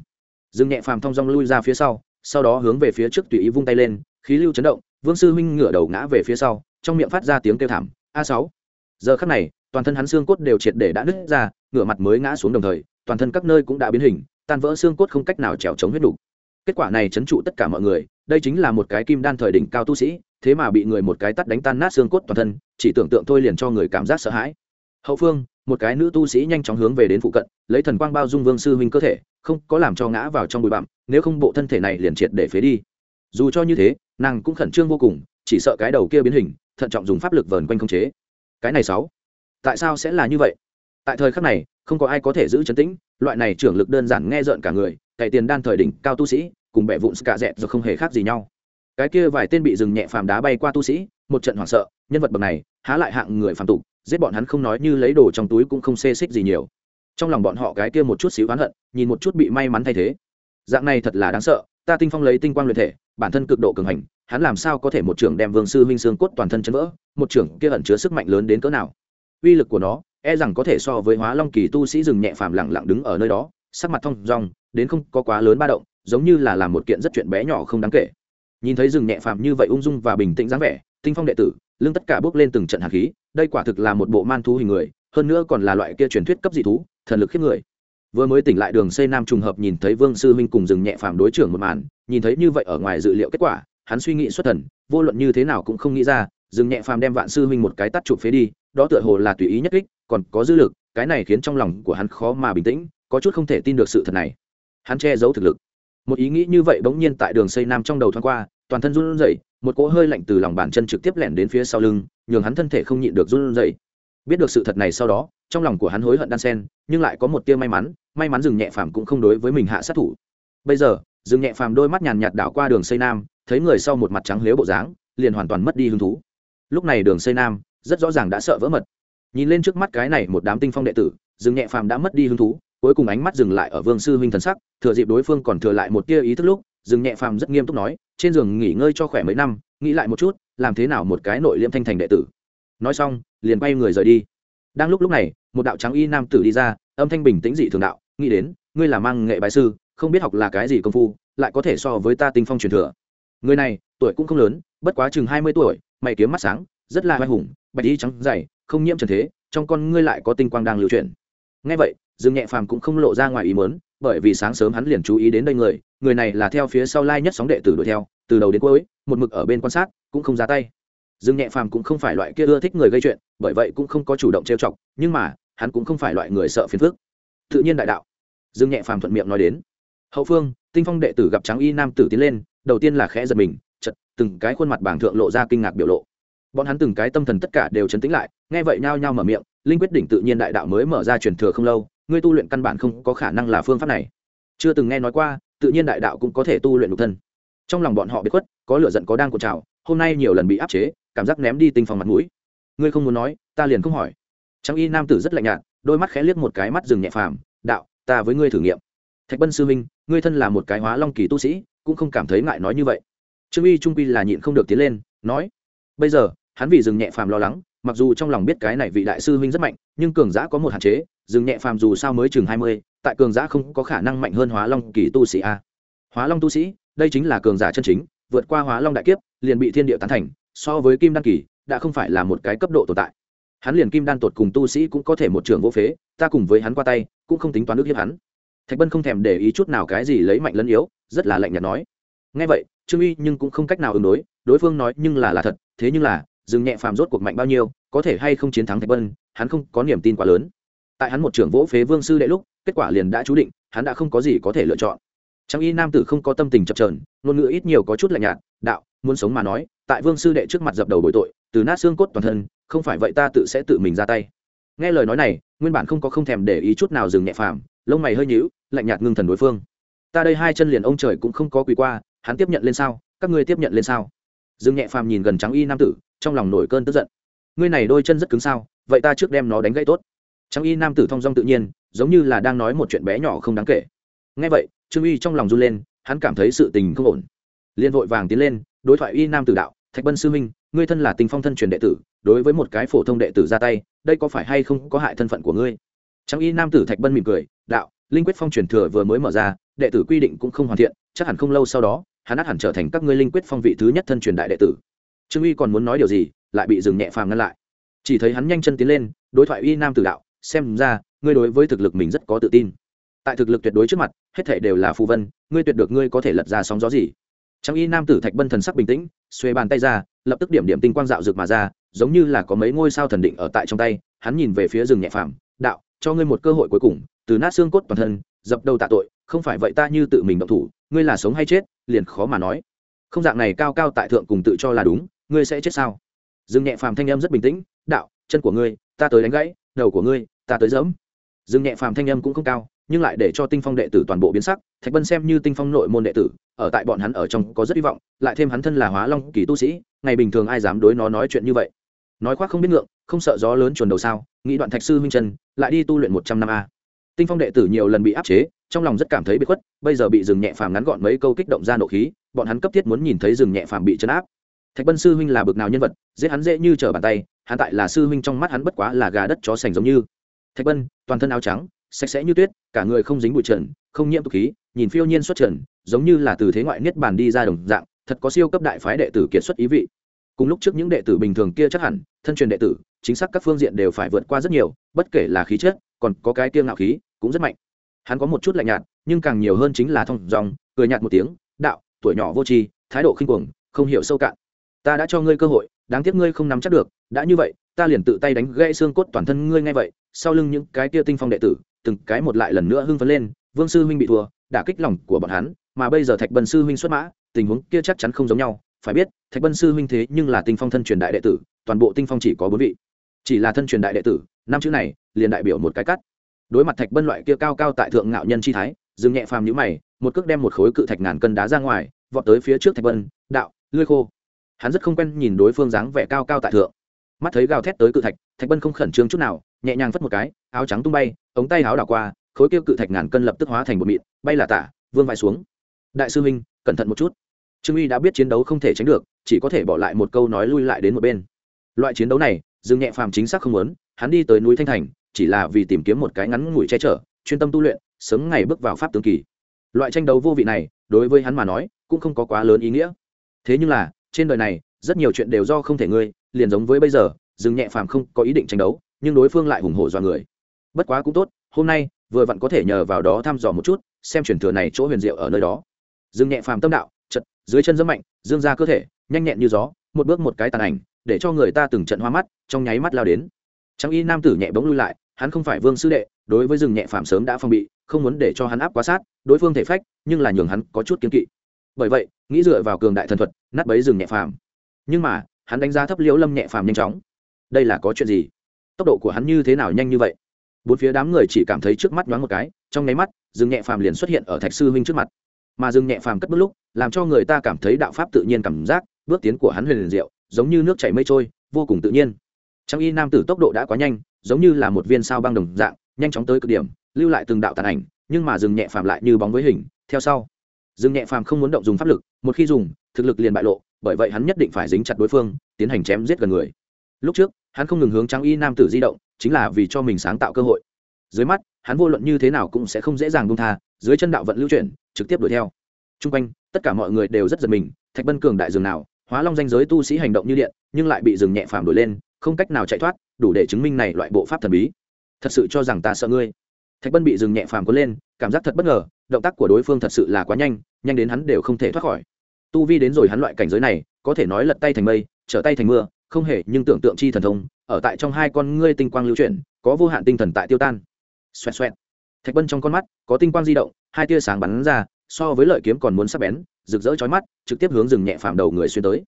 Dương nhẹ phàm thong dong lui ra phía sau sau đó hướng về phía trước tùy ý vung tay lên, khí lưu chấn động, vương sư huynh ngửa đầu ngã về phía sau trong miệng phát ra tiếng kêu thảm, a sáu. Giờ khắc này, toàn thân hắn xương cốt đều triệt để đã nứt ra, ngửa mặt mới ngã xuống đồng thời, toàn thân các nơi cũng đã biến hình, tan vỡ xương cốt không cách nào trèo chống huyết đủ kết quả này chấn trụ tất cả mọi người, đây chính là một cái kim đan thời đỉnh cao tu sĩ, thế mà bị người một cái tắt đánh tan nát xương cốt toàn thân, chỉ tưởng tượng thôi liền cho người cảm giác sợ hãi. Hậu phương, một cái nữ tu sĩ nhanh chóng hướng về đến phụ cận, lấy thần quang bao dung vương sư huynh cơ thể, không có làm cho ngã vào trong bụi bặm, nếu không bộ thân thể này liền triệt để phế đi. Dù cho như thế, nàng cũng khẩn trương vô cùng, chỉ sợ cái đầu kia biến hình thận trọng dùng pháp lực vờn quanh không chế. Cái này sáu. Tại sao sẽ là như vậy? Tại thời khắc này, không có ai có thể giữ chấn tĩnh, loại này trưởng lực đơn giản nghe rợn cả người, cày tiền đan thời đỉnh cao tu sĩ, cùng bẻ vụn cả dẹt rồi không hề khác gì nhau. Cái kia vài tên bị rừng nhẹ phàm đá bay qua tu sĩ, một trận hoảng sợ, nhân vật bậc này, há lại hạng người phàm tục, giết bọn hắn không nói như lấy đồ trong túi cũng không xê xích gì nhiều. Trong lòng bọn họ cái kia một chút xíu oán hận, nhìn một chút bị may mắn thay thế. Dạng này thật là đáng sợ, ta tinh phong lấy tinh quang luyện thể, bản thân cực độ cường hành hắn làm sao có thể một trưởng đem vương sư huynh xương cốt toàn thân chấn vỡ, một trưởng kia ẩn chứa sức mạnh lớn đến cỡ nào? Uy lực của nó e rằng có thể so với hóa long kỳ tu sĩ rừng nhẹ phàm lặng lặng đứng ở nơi đó, sắc mặt thông rong đến không có quá lớn ba động, giống như là làm một kiện rất chuyện bé nhỏ không đáng kể. Nhìn thấy rừng nhẹ phàm như vậy ung dung và bình tĩnh dáng vẻ, tinh phong đệ tử, lưng tất cả bước lên từng trận hạt khí, đây quả thực là một bộ man thú hình người, hơn nữa còn là loại kia truyền thuyết cấp dị thú, thần lực khiếp người. Vừa mới tỉnh lại đường xây nam trùng hợp nhìn thấy vương sư huynh cùng rừng nhẹ phàm đối trưởng một màn, nhìn thấy như vậy ở ngoài dự liệu kết quả hắn suy nghĩ xuất thần, vô luận như thế nào cũng không nghĩ ra, dừng nhẹ phàm đem vạn sư huynh một cái tắt chụp phế đi, đó tựa hồ là tùy ý nhất kích, còn có dư lực, cái này khiến trong lòng của hắn khó mà bình tĩnh, có chút không thể tin được sự thật này. Hắn che giấu thực lực. Một ý nghĩ như vậy bỗng nhiên tại đường xây nam trong đầu thoáng qua, toàn thân run rẩy, một cỗ hơi lạnh từ lòng bàn chân trực tiếp lẻn đến phía sau lưng, nhường hắn thân thể không nhịn được run rẩy. Biết được sự thật này sau đó, trong lòng của hắn hối hận đan sen, nhưng lại có một tia may mắn may mắn dừng nhẹ phàm cũng không đối với mình hạ sát thủ. Bây giờ dừng nhẹ phàm đôi mắt nhàn nhạt đảo qua đường xây nam, thấy người sau một mặt trắng lếu bộ dáng, liền hoàn toàn mất đi hứng thú. Lúc này đường xây nam rất rõ ràng đã sợ vỡ mật. Nhìn lên trước mắt cái này một đám tinh phong đệ tử, dừng nhẹ phàm đã mất đi hứng thú, cuối cùng ánh mắt dừng lại ở vương sư huynh thần sắc, thừa dịp đối phương còn thừa lại một tia ý thức lúc, dừng nhẹ phàm rất nghiêm túc nói, trên giường nghỉ ngơi cho khỏe mấy năm, nghĩ lại một chút, làm thế nào một cái nội liêm thanh thành đệ tử. Nói xong, liền bay người rời đi. Đang lúc lúc này, một đạo trắng y nam tử đi ra, âm thanh bình tĩnh dị thường đạo, nghĩ đến, ngươi là mang nghệ bài sư không biết học là cái gì công phu, lại có thể so với ta tinh phong truyền thừa. Người này, tuổi cũng không lớn, bất quá chừng hai mươi tuổi, mày kiếm mắt sáng, rất là vai hùng, bạch y trắng dày, không nhiễm trần thế, trong con ngươi lại có tinh quang đang lưu chuyển. Ngay vậy, dương nhẹ phàm cũng không lộ ra ngoài ý mớn bởi vì sáng sớm hắn liền chú ý đến đây người người này là theo phía sau lai nhất sóng đệ tử đuổi theo, từ đầu đến cuối, một mực ở bên quan sát, cũng không ra tay. Dương nhẹ phàm cũng không phải loại kia ưa thích người gây chuyện, bởi vậy cũng không có chủ động trêu chọc, nhưng mà, hắn cũng không phải loại người sợ phiền phức. Tự nhiên đại đạo. Dương nhẹ phàm thuận miệng nói đến hậu phương, tinh phong đệ tử gặp trắng y nam tử tiến lên, đầu tiên là khẽ giật mình chật từng cái khuôn mặt bảng thượng lộ ra kinh ngạc biểu lộ. Bọn hắn từng cái tâm thần tất cả đều chấn tĩnh lại, nghe vậy nhao nhao mở miệng, linh quyết đỉnh tự nhiên đại đạo mới mở ra truyền thừa không lâu, ngươi tu luyện căn bản không có khả năng là phương pháp này. Chưa từng nghe nói qua, tự nhiên đại đạo cũng có thể tu luyện nhục thân. Trong lòng bọn họ biết khuất, có lửa giận, có đang cuộn trào, hôm nay nhiều lần bị áp chế, cảm giác ném đi tinh phòng mặt mũi. Ngươi không muốn nói, ta liền không hỏi. Trang y nam tử rất lạnh nhạt, đôi mắt khẽ liếc một cái mắt rừng nhẹ phàm, đạo, ta với ngươi thử nghiệm. Thạch bân sư minh ngươi thân là một cái hóa long kỳ tu sĩ, cũng không cảm thấy ngại nói như vậy. Trương y trung quy là nhịn không được tiến lên, nói, bây giờ, hắn vì Dừng nhẹ phàm lo lắng, mặc dù trong lòng biết cái này vị đại sư huynh rất mạnh, nhưng cường giã có một hạn chế Dừng nhẹ phàm dù sao mới chừng hai mươi, tại cường giã không có khả năng mạnh hơn hóa long kỳ tu sĩ a. Hóa long tu sĩ, đây chính là cường giả chân chính, vượt qua hóa long đại kiếp, liền bị thiên địa tán thành, so với kim đan kỳ, đã không phải là một cái cấp độ tồn tại. Hắn liền kim đan tột cùng tu sĩ cũng có thể một trường vô phế, ta cùng với hắn qua tay, cũng không tính toán ước hiếp hắn thạch bân không thèm để ý chút nào cái gì lấy mạnh lẫn yếu, rất là lạnh nhạt nói. Ngay vậy, trương uy nhưng cũng không cách nào ứng đối đối phương nói nhưng là là thật, thế nhưng là, dừng nhẹ phàm rốt cuộc mạnh bao nhiêu, có thể hay không chiến thắng thạch bân, hắn không có niềm tin quá lớn. Tại hắn một trưởng vỗ phế vương sư đệ lúc, kết quả liền đã chú định, hắn đã không có gì có thể lựa chọn. Trang y nam tử không có tâm tình chập trờn ngôn ngữ ít nhiều có chút lạnh nhạt, đạo, muốn sống mà nói, tại vương sư đệ trước mặt dập đầu bồi tội, từ nát xương cốt toàn thân, không phải vậy ta tự sẽ tự mình ra tay. Nghe lời nói này, nguyên bản không có không thèm để ý chút nào dừng nhẹ phàm lông mày hơi nhíu, lạnh nhạt ngưng thần đối phương. Ta đây hai chân liền ông trời cũng không có quỳ qua, hắn tiếp nhận lên sao? Các ngươi tiếp nhận lên sao? Dương nhẹ phàm nhìn gần trắng y nam tử, trong lòng nổi cơn tức giận. Ngươi này đôi chân rất cứng sao? Vậy ta trước đem nó đánh gãy tốt. Trắng y nam tử thong dong tự nhiên, giống như là đang nói một chuyện bé nhỏ không đáng kể. Ngay vậy, trương y trong lòng run lên, hắn cảm thấy sự tình không ổn. Liên vội vàng tiến lên, đối thoại y nam tử đạo, thạch bân sư minh ngươi thân là tình phong thân truyền đệ tử, đối với một cái phổ thông đệ tử ra tay, đây có phải hay không có hại thân phận của ngươi? Trang y nam tử thạch bân mỉm cười, đạo, linh quyết phong truyền thừa vừa mới mở ra, đệ tử quy định cũng không hoàn thiện, chắc hẳn không lâu sau đó, hắn hẳn trở thành các ngươi linh quyết phong vị thứ nhất thân truyền đại đệ tử. Trương uy còn muốn nói điều gì, lại bị dừng nhẹ phàm ngăn lại. Chỉ thấy hắn nhanh chân tiến lên, đối thoại Y nam tử đạo, xem ra, ngươi đối với thực lực mình rất có tự tin. Tại thực lực tuyệt đối trước mặt, hết thể đều là phù vân, ngươi tuyệt được ngươi có thể lật ra sóng gió gì? Trang y nam tử thạch bân thần sắc bình tĩnh, xuê bàn tay ra, lập tức điểm điểm tinh quang dạo rực mà ra, giống như là có mấy ngôi sao thần định ở tại trong tay, hắn nhìn về phía rừng nhẹ phàm, đạo cho ngươi một cơ hội cuối cùng, từ nát xương cốt toàn thân, dập đầu tạ tội, không phải vậy ta như tự mình động thủ, ngươi là sống hay chết, liền khó mà nói. Không dạng này cao cao tại thượng cùng tự cho là đúng, ngươi sẽ chết sao? Dương nhẹ phàm thanh em rất bình tĩnh, đạo, chân của ngươi, ta tới đánh gãy, đầu của ngươi, ta tới dẫm dương nhẹ phàm thanh em cũng không cao, nhưng lại để cho tinh phong đệ tử toàn bộ biến sắc, thạch bân xem như tinh phong nội môn đệ tử, ở tại bọn hắn ở trong có rất hy vọng, lại thêm hắn thân là hóa long kỳ tu sĩ, ngày bình thường ai dám đối nó nói chuyện như vậy? Nói khoác không biết ngượng không sợ gió lớn chuồn đầu sao, nghĩ đoạn thạch sư minh trần lại đi tu luyện một trăm năm a. Tinh phong đệ tử nhiều lần bị áp chế, trong lòng rất cảm thấy bị khuất, bây giờ bị rừng nhẹ phàm ngắn gọn mấy câu kích động ra nộ khí, bọn hắn cấp thiết muốn nhìn thấy rừng nhẹ phàm bị chấn áp. Thạch bân sư huynh là bực nào nhân vật, giết hắn dễ như trở bàn tay, hắn tại là sư huynh trong mắt hắn bất quá là gà đất chó sành giống như. Thạch bân, toàn thân áo trắng, sạch sẽ như tuyết, cả người không dính bụi trần, không nhiễm tục khí, nhìn phiêu nhiên xuất trần, giống như là từ thế ngoại niết bàn đi ra đồng dạng, thật có siêu cấp đại phái đệ tử kiệt xuất ý vị. Cùng lúc trước những đệ tử bình thường kia chắc hẳn thân truyền đệ tử, chính xác các phương diện đều phải vượt qua rất nhiều, bất kể là khí chất, còn có cái kiêng ngạo khí, cũng rất mạnh. Hắn có một chút lạnh nhạt, nhưng càng nhiều hơn chính là thông dòng, cười nhạt một tiếng, đạo, tuổi nhỏ vô tri, thái độ khinh cuồng, không hiểu sâu cạn. Ta đã cho ngươi cơ hội, đáng tiếc ngươi không nắm chắc được, đã như vậy, ta liền tự tay đánh gãy xương cốt toàn thân ngươi ngay vậy. Sau lưng những cái tia tinh phong đệ tử, từng cái một lại lần nữa hưng phấn lên, vương sư huynh bị thua đả kích lòng của bọn hắn, mà bây giờ thạch bần sư huynh xuất mã, tình huống kia chắc chắn không giống nhau phải biết, thạch bân sư huynh thế nhưng là tinh phong thân truyền đại đệ tử, toàn bộ tinh phong chỉ có bốn vị. Chỉ là thân truyền đại đệ tử, năm chữ này, liền đại biểu một cái cắt. Đối mặt thạch bân loại kia cao cao tại thượng ngạo nhân chi thái dừng nhẹ phàm nhữ mày, một cước đem một khối cự thạch ngàn cân đá ra ngoài, vọt tới phía trước thạch bân, đạo lươi khô. Hắn rất không quen nhìn đối phương dáng vẻ cao cao tại thượng. Mắt thấy gào thét tới cự thạch thạch bân không khẩn trương chút nào, nhẹ nhàng phất một cái, áo trắng tung bay, ống tay áo đảo qua, khối kia cự thạch ngàn cân lập tức hóa thành một mịn, bay là tả, vương vai xuống. Đại sư huynh, cẩn thận một chút trương uy đã biết chiến đấu không thể tránh được, chỉ có thể bỏ lại một câu nói lui lại đến một bên. Loại chiến đấu này, dương nhẹ phàm chính xác không muốn, hắn đi tới núi thanh thành, chỉ là vì tìm kiếm một cái ngắn ngủi che chở, chuyên tâm tu luyện, sớm ngày bước vào pháp tướng kỳ. Loại tranh đấu vô vị này, đối với hắn mà nói, cũng không có quá lớn ý nghĩa. Thế nhưng là, trên đời này, rất nhiều chuyện đều do không thể ngươi, liền giống với bây giờ dừng nhẹ phàm không có ý định tranh đấu, nhưng đối phương lại hùng hổ do người. Bất quá cũng tốt, hôm nay, vừa vặn có thể nhờ vào đó thăm dò một chút, xem truyền thừa này chỗ huyền diệu ở nơi đó. Dừng nhẹ phàm tâm đạo chật, dưới chân dẫm mạnh, dương ra cơ thể, nhanh nhẹn như gió, một bước một cái tàn ảnh, để cho người ta từng trận hoa mắt, trong nháy mắt lao đến. Trang y nam tử nhẹ bỗng lui lại, hắn không phải vương sư đệ, đối với rừng nhẹ phàm sớm đã phong bị, không muốn để cho hắn áp quá sát, đối phương thể phách, nhưng là nhường hắn có chút kiên kỵ. Bởi vậy, nghĩ dựa vào cường đại thần thuật, nát bấy rừng nhẹ phàm. Nhưng mà, hắn đánh giá thấp liễu lâm nhẹ phàm nhanh chóng. Đây là có chuyện gì? Tốc độ của hắn như thế nào nhanh như vậy? Bốn phía đám người chỉ cảm thấy trước mắt nhoáng một cái, trong nháy mắt, rừng nhẹ phàm liền xuất hiện ở thạch sư huynh trước mặt mà dừng nhẹ phàm cất bước lúc, làm cho người ta cảm thấy đạo pháp tự nhiên cảm giác, bước tiến của hắn huyền liền diệu, giống như nước chảy mây trôi, vô cùng tự nhiên. Trang y nam tử tốc độ đã quá nhanh, giống như là một viên sao băng đồng dạng, nhanh chóng tới cực điểm, lưu lại từng đạo tàn ảnh, nhưng mà dừng nhẹ phàm lại như bóng với hình, theo sau. Dừng nhẹ phàm không muốn động dùng pháp lực, một khi dùng, thực lực liền bại lộ, bởi vậy hắn nhất định phải dính chặt đối phương, tiến hành chém giết gần người. Lúc trước, hắn không ngừng hướng trang y nam tử di động, chính là vì cho mình sáng tạo cơ hội. Dưới mắt, hắn vô luận như thế nào cũng sẽ không dễ dàng buông tha, dưới chân đạo vận lưu chuyển trực tiếp đuổi theo. Trung quanh, tất cả mọi người đều rất giật mình, thạch bân cường đại dường nào, hóa long danh giới tu sĩ hành động như điện, nhưng lại bị dừng nhẹ phàm đuổi lên, không cách nào chạy thoát, đủ để chứng minh này loại bộ pháp thần bí. Thật sự cho rằng ta sợ ngươi. Thạch bân bị dừng nhẹ phàm có lên, cảm giác thật bất ngờ, động tác của đối phương thật sự là quá nhanh nhanh đến hắn đều không thể thoát khỏi. Tu vi đến rồi hắn loại cảnh giới này, có thể nói lật tay thành mây, trở tay thành mưa, không hề nhưng tưởng tượng chi thần thông, ở tại trong hai con ngươi tinh quang lưu chuyển, có vô hạn tinh thần tại tiêu tan. Xoẹt xoẹt thạch bân trong con mắt có tinh quang di động, hai tia sáng bắn ra, so với lợi kiếm còn muốn sắc bén, rực rỡ chói mắt, trực tiếp hướng rừng nhẹ phàm đầu người xuyên tới.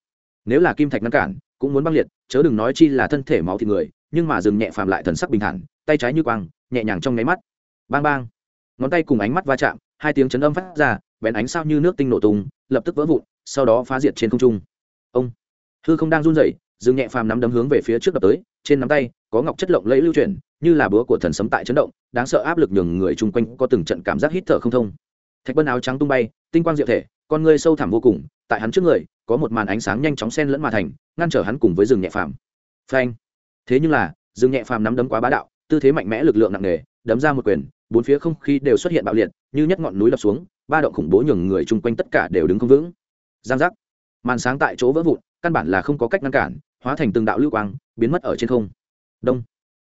Nếu là kim thạch ngăn cản, cũng muốn băng liệt, chớ đừng nói chi là thân thể máu thịt người, nhưng mà rừng nhẹ phàm lại thần sắc bình thản, tay trái như quang, nhẹ nhàng trong nháy mắt. Bang bang. Ngón tay cùng ánh mắt va chạm, hai tiếng chấn âm phát ra, bén ánh sao như nước tinh nổ tung, lập tức vỡ vụn, sau đó phá diệt trên không trung. Ông. Hư không đang run rẩy, rừng nhẹ phàm nắm đấm hướng về phía trước đập tới, trên nắm tay có ngọc chất lộng lẫy lưu chuyển, như là búa của thần sấm tại chấn động, đáng sợ áp lực nhường người chung quanh có từng trận cảm giác hít thở không thông. Thạch bân áo trắng tung bay, tinh quang diệu thể, con người sâu thẳm vô cùng, tại hắn trước người, có một màn ánh sáng nhanh chóng xen lẫn mà thành, ngăn trở hắn cùng với rừng nhẹ phàm. Phanh! Thế nhưng là, rừng nhẹ phàm nắm đấm quá bá đạo, tư thế mạnh mẽ lực lượng nặng nề, đấm ra một quyền, bốn phía không khí đều xuất hiện bạo liệt, như nhất ngọn núi lập xuống, ba động khủng bố nhường người chung quanh tất cả đều đứng không vững. Giang giác! Màn sáng tại chỗ vỡ vụn, căn bản là không có cách ngăn cản, hóa thành từng đạo lưu quang, biến mất ở trên không đông.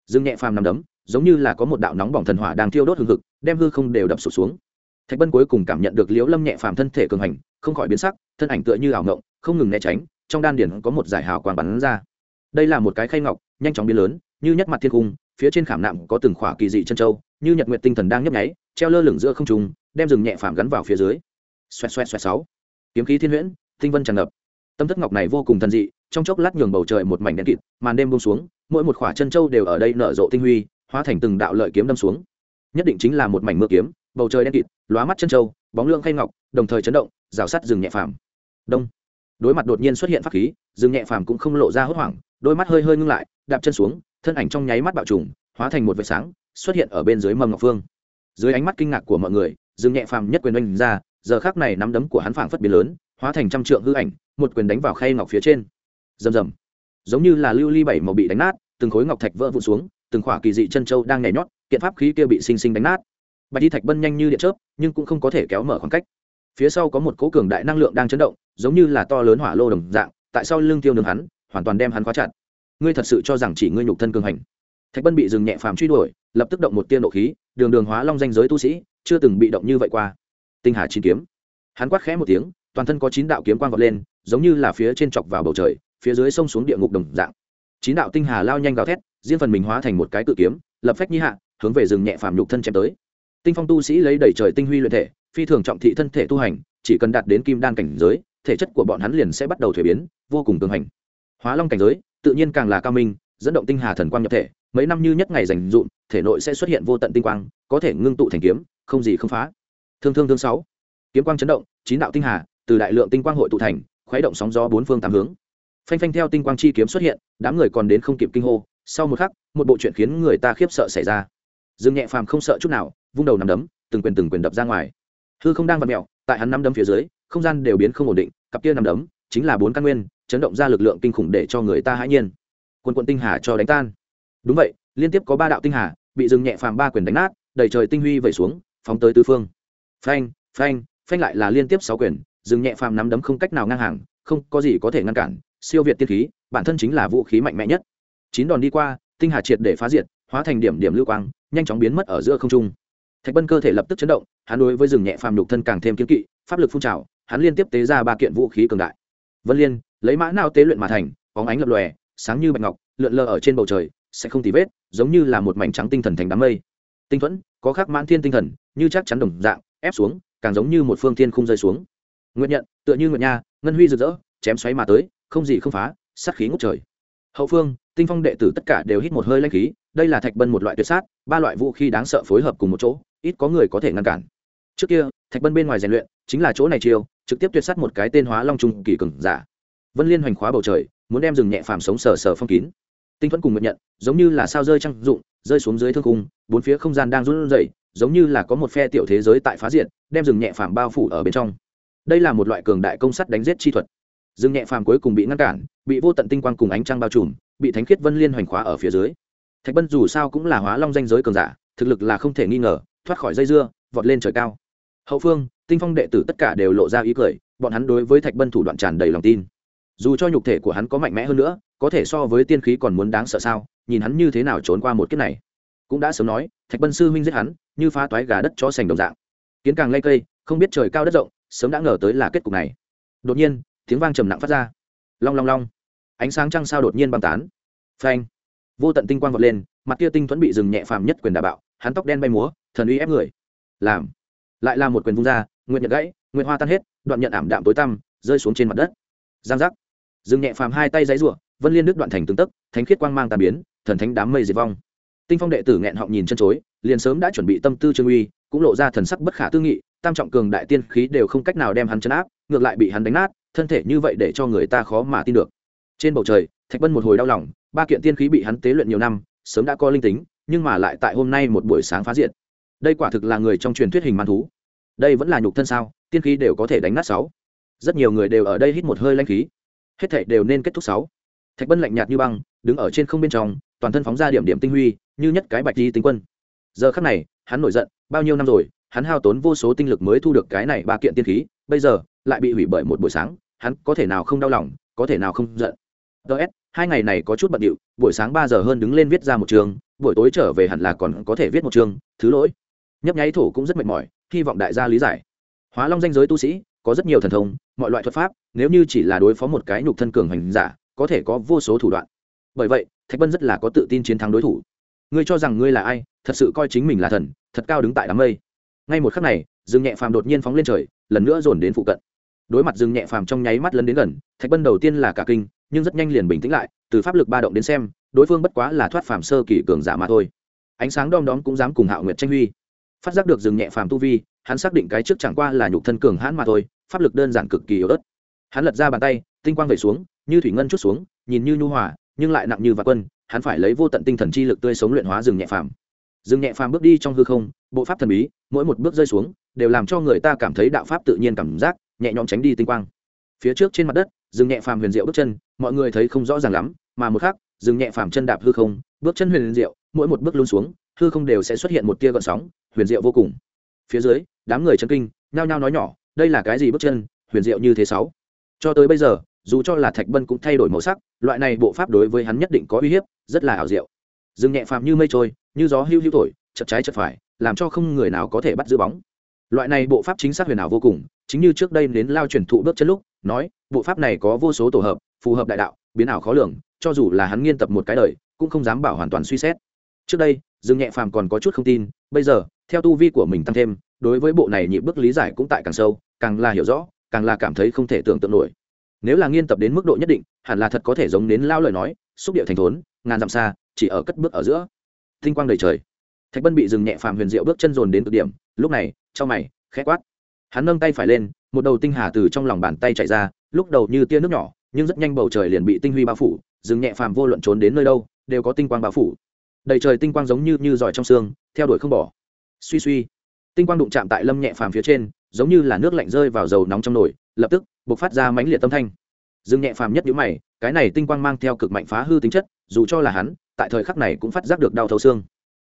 Dương nhẹ phàm nằm đấm, giống như là có một đạo nóng bỏng thần hỏa đang thiêu đốt hừng hực, đem hư không đều đập sụt xuống. Thạch bân cuối cùng cảm nhận được liễu lâm nhẹ phàm thân thể cường hành, không khỏi biến sắc, thân ảnh tựa như ảo ngộng, không ngừng né tránh, trong đan điển có một giải hào quang bắn ra. Đây là một cái khay ngọc, nhanh chóng biến lớn, như nhất mặt thiên cung, phía trên khảm nạm có từng khỏa kỳ dị chân châu, như nhật nguyện tinh thần đang nhấp nháy, treo lơ lửng giữa không trung, đem rừng nhẹ phàm gắn vào phía dưới. Xoẹt xoẹt xoẹt sáu. Kiếm khí thiên huyễn, tinh vân tràn ngập. Tâm thất ngọc này vô cùng thần dị trong chốc lát nhường bầu trời một mảnh đen kịt, màn đêm buông xuống, mỗi một khỏa chân châu đều ở đây nở rộ tinh huy, hóa thành từng đạo lợi kiếm đâm xuống. Nhất định chính là một mảnh mưa kiếm, bầu trời đen kịt, lóa mắt chân châu, bóng lượng khay ngọc, đồng thời chấn động, rào sắt rừng nhẹ phàm. Đông. Đối mặt đột nhiên xuất hiện pháp khí, rừng nhẹ phàm cũng không lộ ra hốt hoảng, đôi mắt hơi hơi ngưng lại, đạp chân xuống, thân ảnh trong nháy mắt bạo trùng, hóa thành một vệt sáng, xuất hiện ở bên dưới mầm ngọc phương. Dưới ánh mắt kinh ngạc của mọi người, rừng nhẹ phàm nhất quyền oanh ra, giờ khác này nắm đấm của hắn phảng phất biến lớn, hóa thành trăm trượng hư ảnh, một quyền đánh vào khay ngọc phía trên rầm rầm. Giống như là lưu ly bảy màu bị đánh nát, từng khối ngọc thạch vỡ vụn xuống, từng khỏa kỳ dị chân châu đang nhảy nhót, kiện pháp khí kia bị xinh xinh đánh nát. Bạch đi thạch bân nhanh như điện chớp, nhưng cũng không có thể kéo mở khoảng cách. Phía sau có một cỗ cường đại năng lượng đang chấn động, giống như là to lớn hỏa lô đồng dạng, tại sao lưng tiêu nương hắn, hoàn toàn đem hắn khóa chặt. Ngươi thật sự cho rằng chỉ ngươi nhục thân cường hành? Thạch bân bị dừng nhẹ phàm truy đuổi, lập tức động một tiên nộ khí, đường đường hóa long danh giới tu sĩ, chưa từng bị động như vậy qua. Tinh hà chín kiếm. Hắn quát khẽ một tiếng, toàn thân có chín đạo kiếm quang vọt lên, giống như là phía trên chọc vào bầu trời phía dưới sông xuống địa ngục đồng dạng. Chín đạo tinh hà lao nhanh gào thét, riêng phần mình hóa thành một cái cự kiếm, lập phách nhi hạ, hướng về rừng nhẹ phàm nhục thân chém tới. Tinh phong tu sĩ lấy đầy trời tinh huy luyện thể, phi thường trọng thị thân thể tu hành, chỉ cần đạt đến kim đan cảnh giới, thể chất của bọn hắn liền sẽ bắt đầu thuế biến, vô cùng cường hành. Hóa long cảnh giới, tự nhiên càng là cao minh, dẫn động tinh hà thần quang nhập thể, mấy năm như nhất ngày dành dụm thể nội sẽ xuất hiện vô tận tinh quang, có thể ngưng tụ thành kiếm, không gì không phá. Thương thương thương sáu. Kiếm quang chấn động, chín đạo tinh hà, từ đại lượng tinh quang hội tụ thành, khuấy động sóng gió bốn phương tám hướng phanh phanh theo tinh quang chi kiếm xuất hiện, đám người còn đến không kịp kinh hô. Sau một khắc, một bộ chuyện khiến người ta khiếp sợ xảy ra. Dương nhẹ phàm không sợ chút nào, vung đầu nằm đấm, từng quyền từng quyền đập ra ngoài. Hư không đang vặt mẹo tại hắn năm đấm phía dưới, không gian đều biến không ổn định, cặp kia nằm đấm chính là bốn căn nguyên, chấn động ra lực lượng kinh khủng để cho người ta hãi nhiên. Quân quận tinh hà cho đánh tan. Đúng vậy, liên tiếp có ba đạo tinh hà bị dừng nhẹ phàm ba quyền đánh nát đẩy trời tinh huy vẩy xuống, phóng tới tứ phương. Phanh phanh phanh lại là liên tiếp sáu quyền dừng nhẹ phàm nắm đấm không cách nào ngang hàng, không có gì có thể ngăn cản siêu việt tiên khí, bản thân chính là vũ khí mạnh mẽ nhất. Chín đòn đi qua, tinh hà triệt để phá diệt, hóa thành điểm điểm lưu quang, nhanh chóng biến mất ở giữa không trung. Thạch bân cơ thể lập tức chấn động, hắn đối với rừng nhẹ phàm nhục thân càng thêm kiếm kỵ, pháp lực phun trào, hắn liên tiếp tế ra ba kiện vũ khí cường đại. Vân liên, lấy mã nào tế luyện mà thành, bóng ánh lập lòe, sáng như bạch ngọc, lượn lờ ở trên bầu trời, sẽ không tì vết, giống như là một mảnh trắng tinh thần thành đám mây. Tinh thuẫn, có khắc mãn thiên tinh thần, như chắc chắn đồng dạng, ép xuống, càng giống như một phương thiên không rơi xuống. Nguyện nhận, tựa như nguyện nha, ngân huy rực rỡ, chém xoáy mà tới không gì không phá sát khí ngút trời. Hậu phương tinh phong đệ tử tất cả đều hít một hơi lanh khí đây là thạch bân một loại tuyệt sát ba loại vũ khí đáng sợ phối hợp cùng một chỗ ít có người có thể ngăn cản. Trước kia thạch bân bên ngoài rèn luyện chính là chỗ này chiêu trực tiếp tuyệt sát một cái tên hóa long trung kỳ cường giả. Vân liên hoành khóa bầu trời muốn đem rừng nhẹ phàm sống sờ sờ phong kín. Tinh thuẫn cùng nguyện nhận giống như là sao rơi trăng dụng rơi xuống dưới thương khung, bốn phía không gian đang run rẩy giống như là có một phe tiểu thế giới tại phá diện đem rừng nhẹ phàm bao phủ ở bên trong. Đây là một loại cường đại công sắt đánh giết chi thuật. Dương nhẹ phàm cuối cùng bị ngăn cản, bị vô tận tinh quang cùng ánh trăng bao trùm, bị thánh khiết vân liên hoành khóa ở phía dưới. Thạch bân dù sao cũng là hóa long danh giới cường giả, thực lực là không thể nghi ngờ, thoát khỏi dây dưa, vọt lên trời cao. Hậu phương, tinh phong đệ tử tất cả đều lộ ra ý cười, bọn hắn đối với thạch bân thủ đoạn tràn đầy lòng tin. Dù cho nhục thể của hắn có mạnh mẽ hơn nữa, có thể so với tiên khí còn muốn đáng sợ sao, nhìn hắn như thế nào trốn qua một kiếp này. Cũng đã sớm nói, thạch bân sư huynh giết hắn, như phá toái gà đất cho sành đồng dạng. Kiến càng lây cây, không biết trời cao đất rộng, sớm đã ngờ tới là kết cục này. Đột nhiên tiếng vang trầm nặng phát ra. Long long long. Ánh sáng trăng sao đột nhiên băng tán. Phanh. Vô tận tinh quang vọt lên mặt kia tinh thuẫn bị dừng nhẹ phàm nhất quyền đà bạo hắn tóc đen bay múa thần uy ép người. Làm. Lại là một quyền vung ra nguyện nhật gãy nguyện hoa tan hết đoạn nhận ảm đạm tối tăm rơi xuống trên mặt đất. Giang giác. Dừng nhẹ phàm hai tay dãy rủa vân liên nước đoạn thành tương tức, thánh khiết quang mang tàn biến thần thánh đám mây diệt vong. Tinh phong đệ tử nghẹn họng nhìn chân chối liền sớm đã chuẩn bị tâm tư trương uy cũng lộ ra thần sắc bất khả tư nghị tam trọng cường đại tiên khí đều không cách nào đem hắn chấn áp ngược lại bị hắn đánh nát thân thể như vậy để cho người ta khó mà tin được. Trên bầu trời, thạch bân một hồi đau lòng, ba kiện tiên khí bị hắn tế luyện nhiều năm, sớm đã có linh tính, nhưng mà lại tại hôm nay một buổi sáng phá diện. Đây quả thực là người trong truyền thuyết hình man thú. Đây vẫn là nhục thân sao, tiên khí đều có thể đánh nát sáu. Rất nhiều người đều ở đây hít một hơi lanh khí. Hết thảy đều nên kết thúc sáu. Thạch bân lạnh nhạt như băng, đứng ở trên không bên trong, toàn thân phóng ra điểm điểm tinh huy, như nhất cái bạch di tinh quân. Giờ khắc này, hắn nổi giận, bao nhiêu năm rồi, hắn hao tốn vô số tinh lực mới thu được cái này ba kiện tiên khí, bây giờ, lại bị hủy bởi một buổi sáng hắn có thể nào không đau lòng, có thể nào không giận. Ts hai ngày này có chút bận điệu, buổi sáng ba giờ hơn đứng lên viết ra một trường buổi tối trở về hẳn là còn có thể viết một chương, thứ lỗi. Nhấp nháy thổ cũng rất mệt mỏi, hy vọng đại gia lý giải. Hóa long danh giới tu sĩ, có rất nhiều thần thông, mọi loại thuật pháp, nếu như chỉ là đối phó một cái nhục thân cường hành giả, có thể có vô số thủ đoạn. Bởi vậy, thạch bân rất là có tự tin chiến thắng đối thủ. Ngươi cho rằng ngươi là ai, thật sự coi chính mình là thần, thật cao đứng tại đám mây. Ngay một khắc này, Dương nhẹ phàm đột nhiên phóng lên trời, lần nữa dồn đến phụ cận đối mặt rừng nhẹ phàm trong nháy mắt lấn đến gần, thạch bân đầu tiên là cả kinh, nhưng rất nhanh liền bình tĩnh lại, từ pháp lực ba động đến xem, đối phương bất quá là thoát phàm sơ kỳ cường giả mà thôi. Ánh sáng đom đóm cũng dám cùng hạo nguyệt tranh huy. Phát giác được rừng nhẹ phàm tu vi, hắn xác định cái trước chẳng qua là nhục thân cường hãn mà thôi, pháp lực đơn giản cực kỳ yếu ớt. Hắn lật ra bàn tay, tinh quang về xuống, như thủy ngân chút xuống, nhìn như nhu hòa, nhưng lại nặng như và quân, hắn phải lấy vô tận tinh thần chi lực tươi sống luyện hóa rừng nhẹ phàm. Rừng nhẹ phàm bước đi trong hư không, bộ pháp thần bí, mỗi một bước rơi xuống, đều làm cho người ta cảm thấy đạo pháp tự nhiên cảm giác nhẹ nhõm tránh đi tinh quang. Phía trước trên mặt đất, dừng nhẹ phàm huyền diệu bước chân, mọi người thấy không rõ ràng lắm, mà một khác dừng nhẹ phàm chân đạp hư không, bước chân huyền diệu, mỗi một bước luôn xuống, hư không đều sẽ xuất hiện một tia gợn sóng, huyền diệu vô cùng. Phía dưới, đám người chân kinh, nhao nhao nói nhỏ, đây là cái gì bước chân, huyền diệu như thế sáu? Cho tới bây giờ, dù cho là thạch bân cũng thay đổi màu sắc, loại này bộ pháp đối với hắn nhất định có uy hiếp, rất là ảo diệu. Dừng nhẹ phàm như mây trôi, như gió hưu hưu thổi chật trái chật phải, làm cho không người nào có thể bắt giữ bóng loại này bộ pháp chính xác huyền ảo vô cùng, chính như trước đây đến lao truyền thụ bước chân lúc, nói, bộ pháp này có vô số tổ hợp, phù hợp đại đạo, biến ảo khó lường, cho dù là hắn nghiên tập một cái đời, cũng không dám bảo hoàn toàn suy xét. Trước đây, dương nhẹ phàm còn có chút không tin, bây giờ, theo tu vi của mình tăng thêm, đối với bộ này nhị bước lý giải cũng tại càng sâu, càng là hiểu rõ, càng là cảm thấy không thể tưởng tượng nổi. Nếu là nghiên tập đến mức độ nhất định, hẳn là thật có thể giống đến lao lời nói, xúc điệu thành thốn, ngàn dặm xa, chỉ ở cất bước ở giữa. Tinh quang đầy trời. Thạch bân bị dừng nhẹ phàm huyền diệu bước chân dồn đến cực điểm, lúc này trong mày, khẽ quát. Hắn nâng tay phải lên, một đầu tinh hà từ trong lòng bàn tay chạy ra, lúc đầu như tia nước nhỏ, nhưng rất nhanh bầu trời liền bị tinh huy bao phủ dừng nhẹ phàm vô luận trốn đến nơi đâu, đều có tinh quang bao phủ. Đầy trời tinh quang giống như như giỏi trong xương, theo đuổi không bỏ. Suy suy, tinh quang đụng chạm tại lâm nhẹ phàm phía trên, giống như là nước lạnh rơi vào dầu nóng trong nồi, lập tức buộc phát ra mãnh liệt tâm thanh. Dừng nhẹ phàm nhất nhữ mày, cái này tinh quang mang theo cực mạnh phá hư tính chất, dù cho là hắn, tại thời khắc này cũng phát giác được đau thấu xương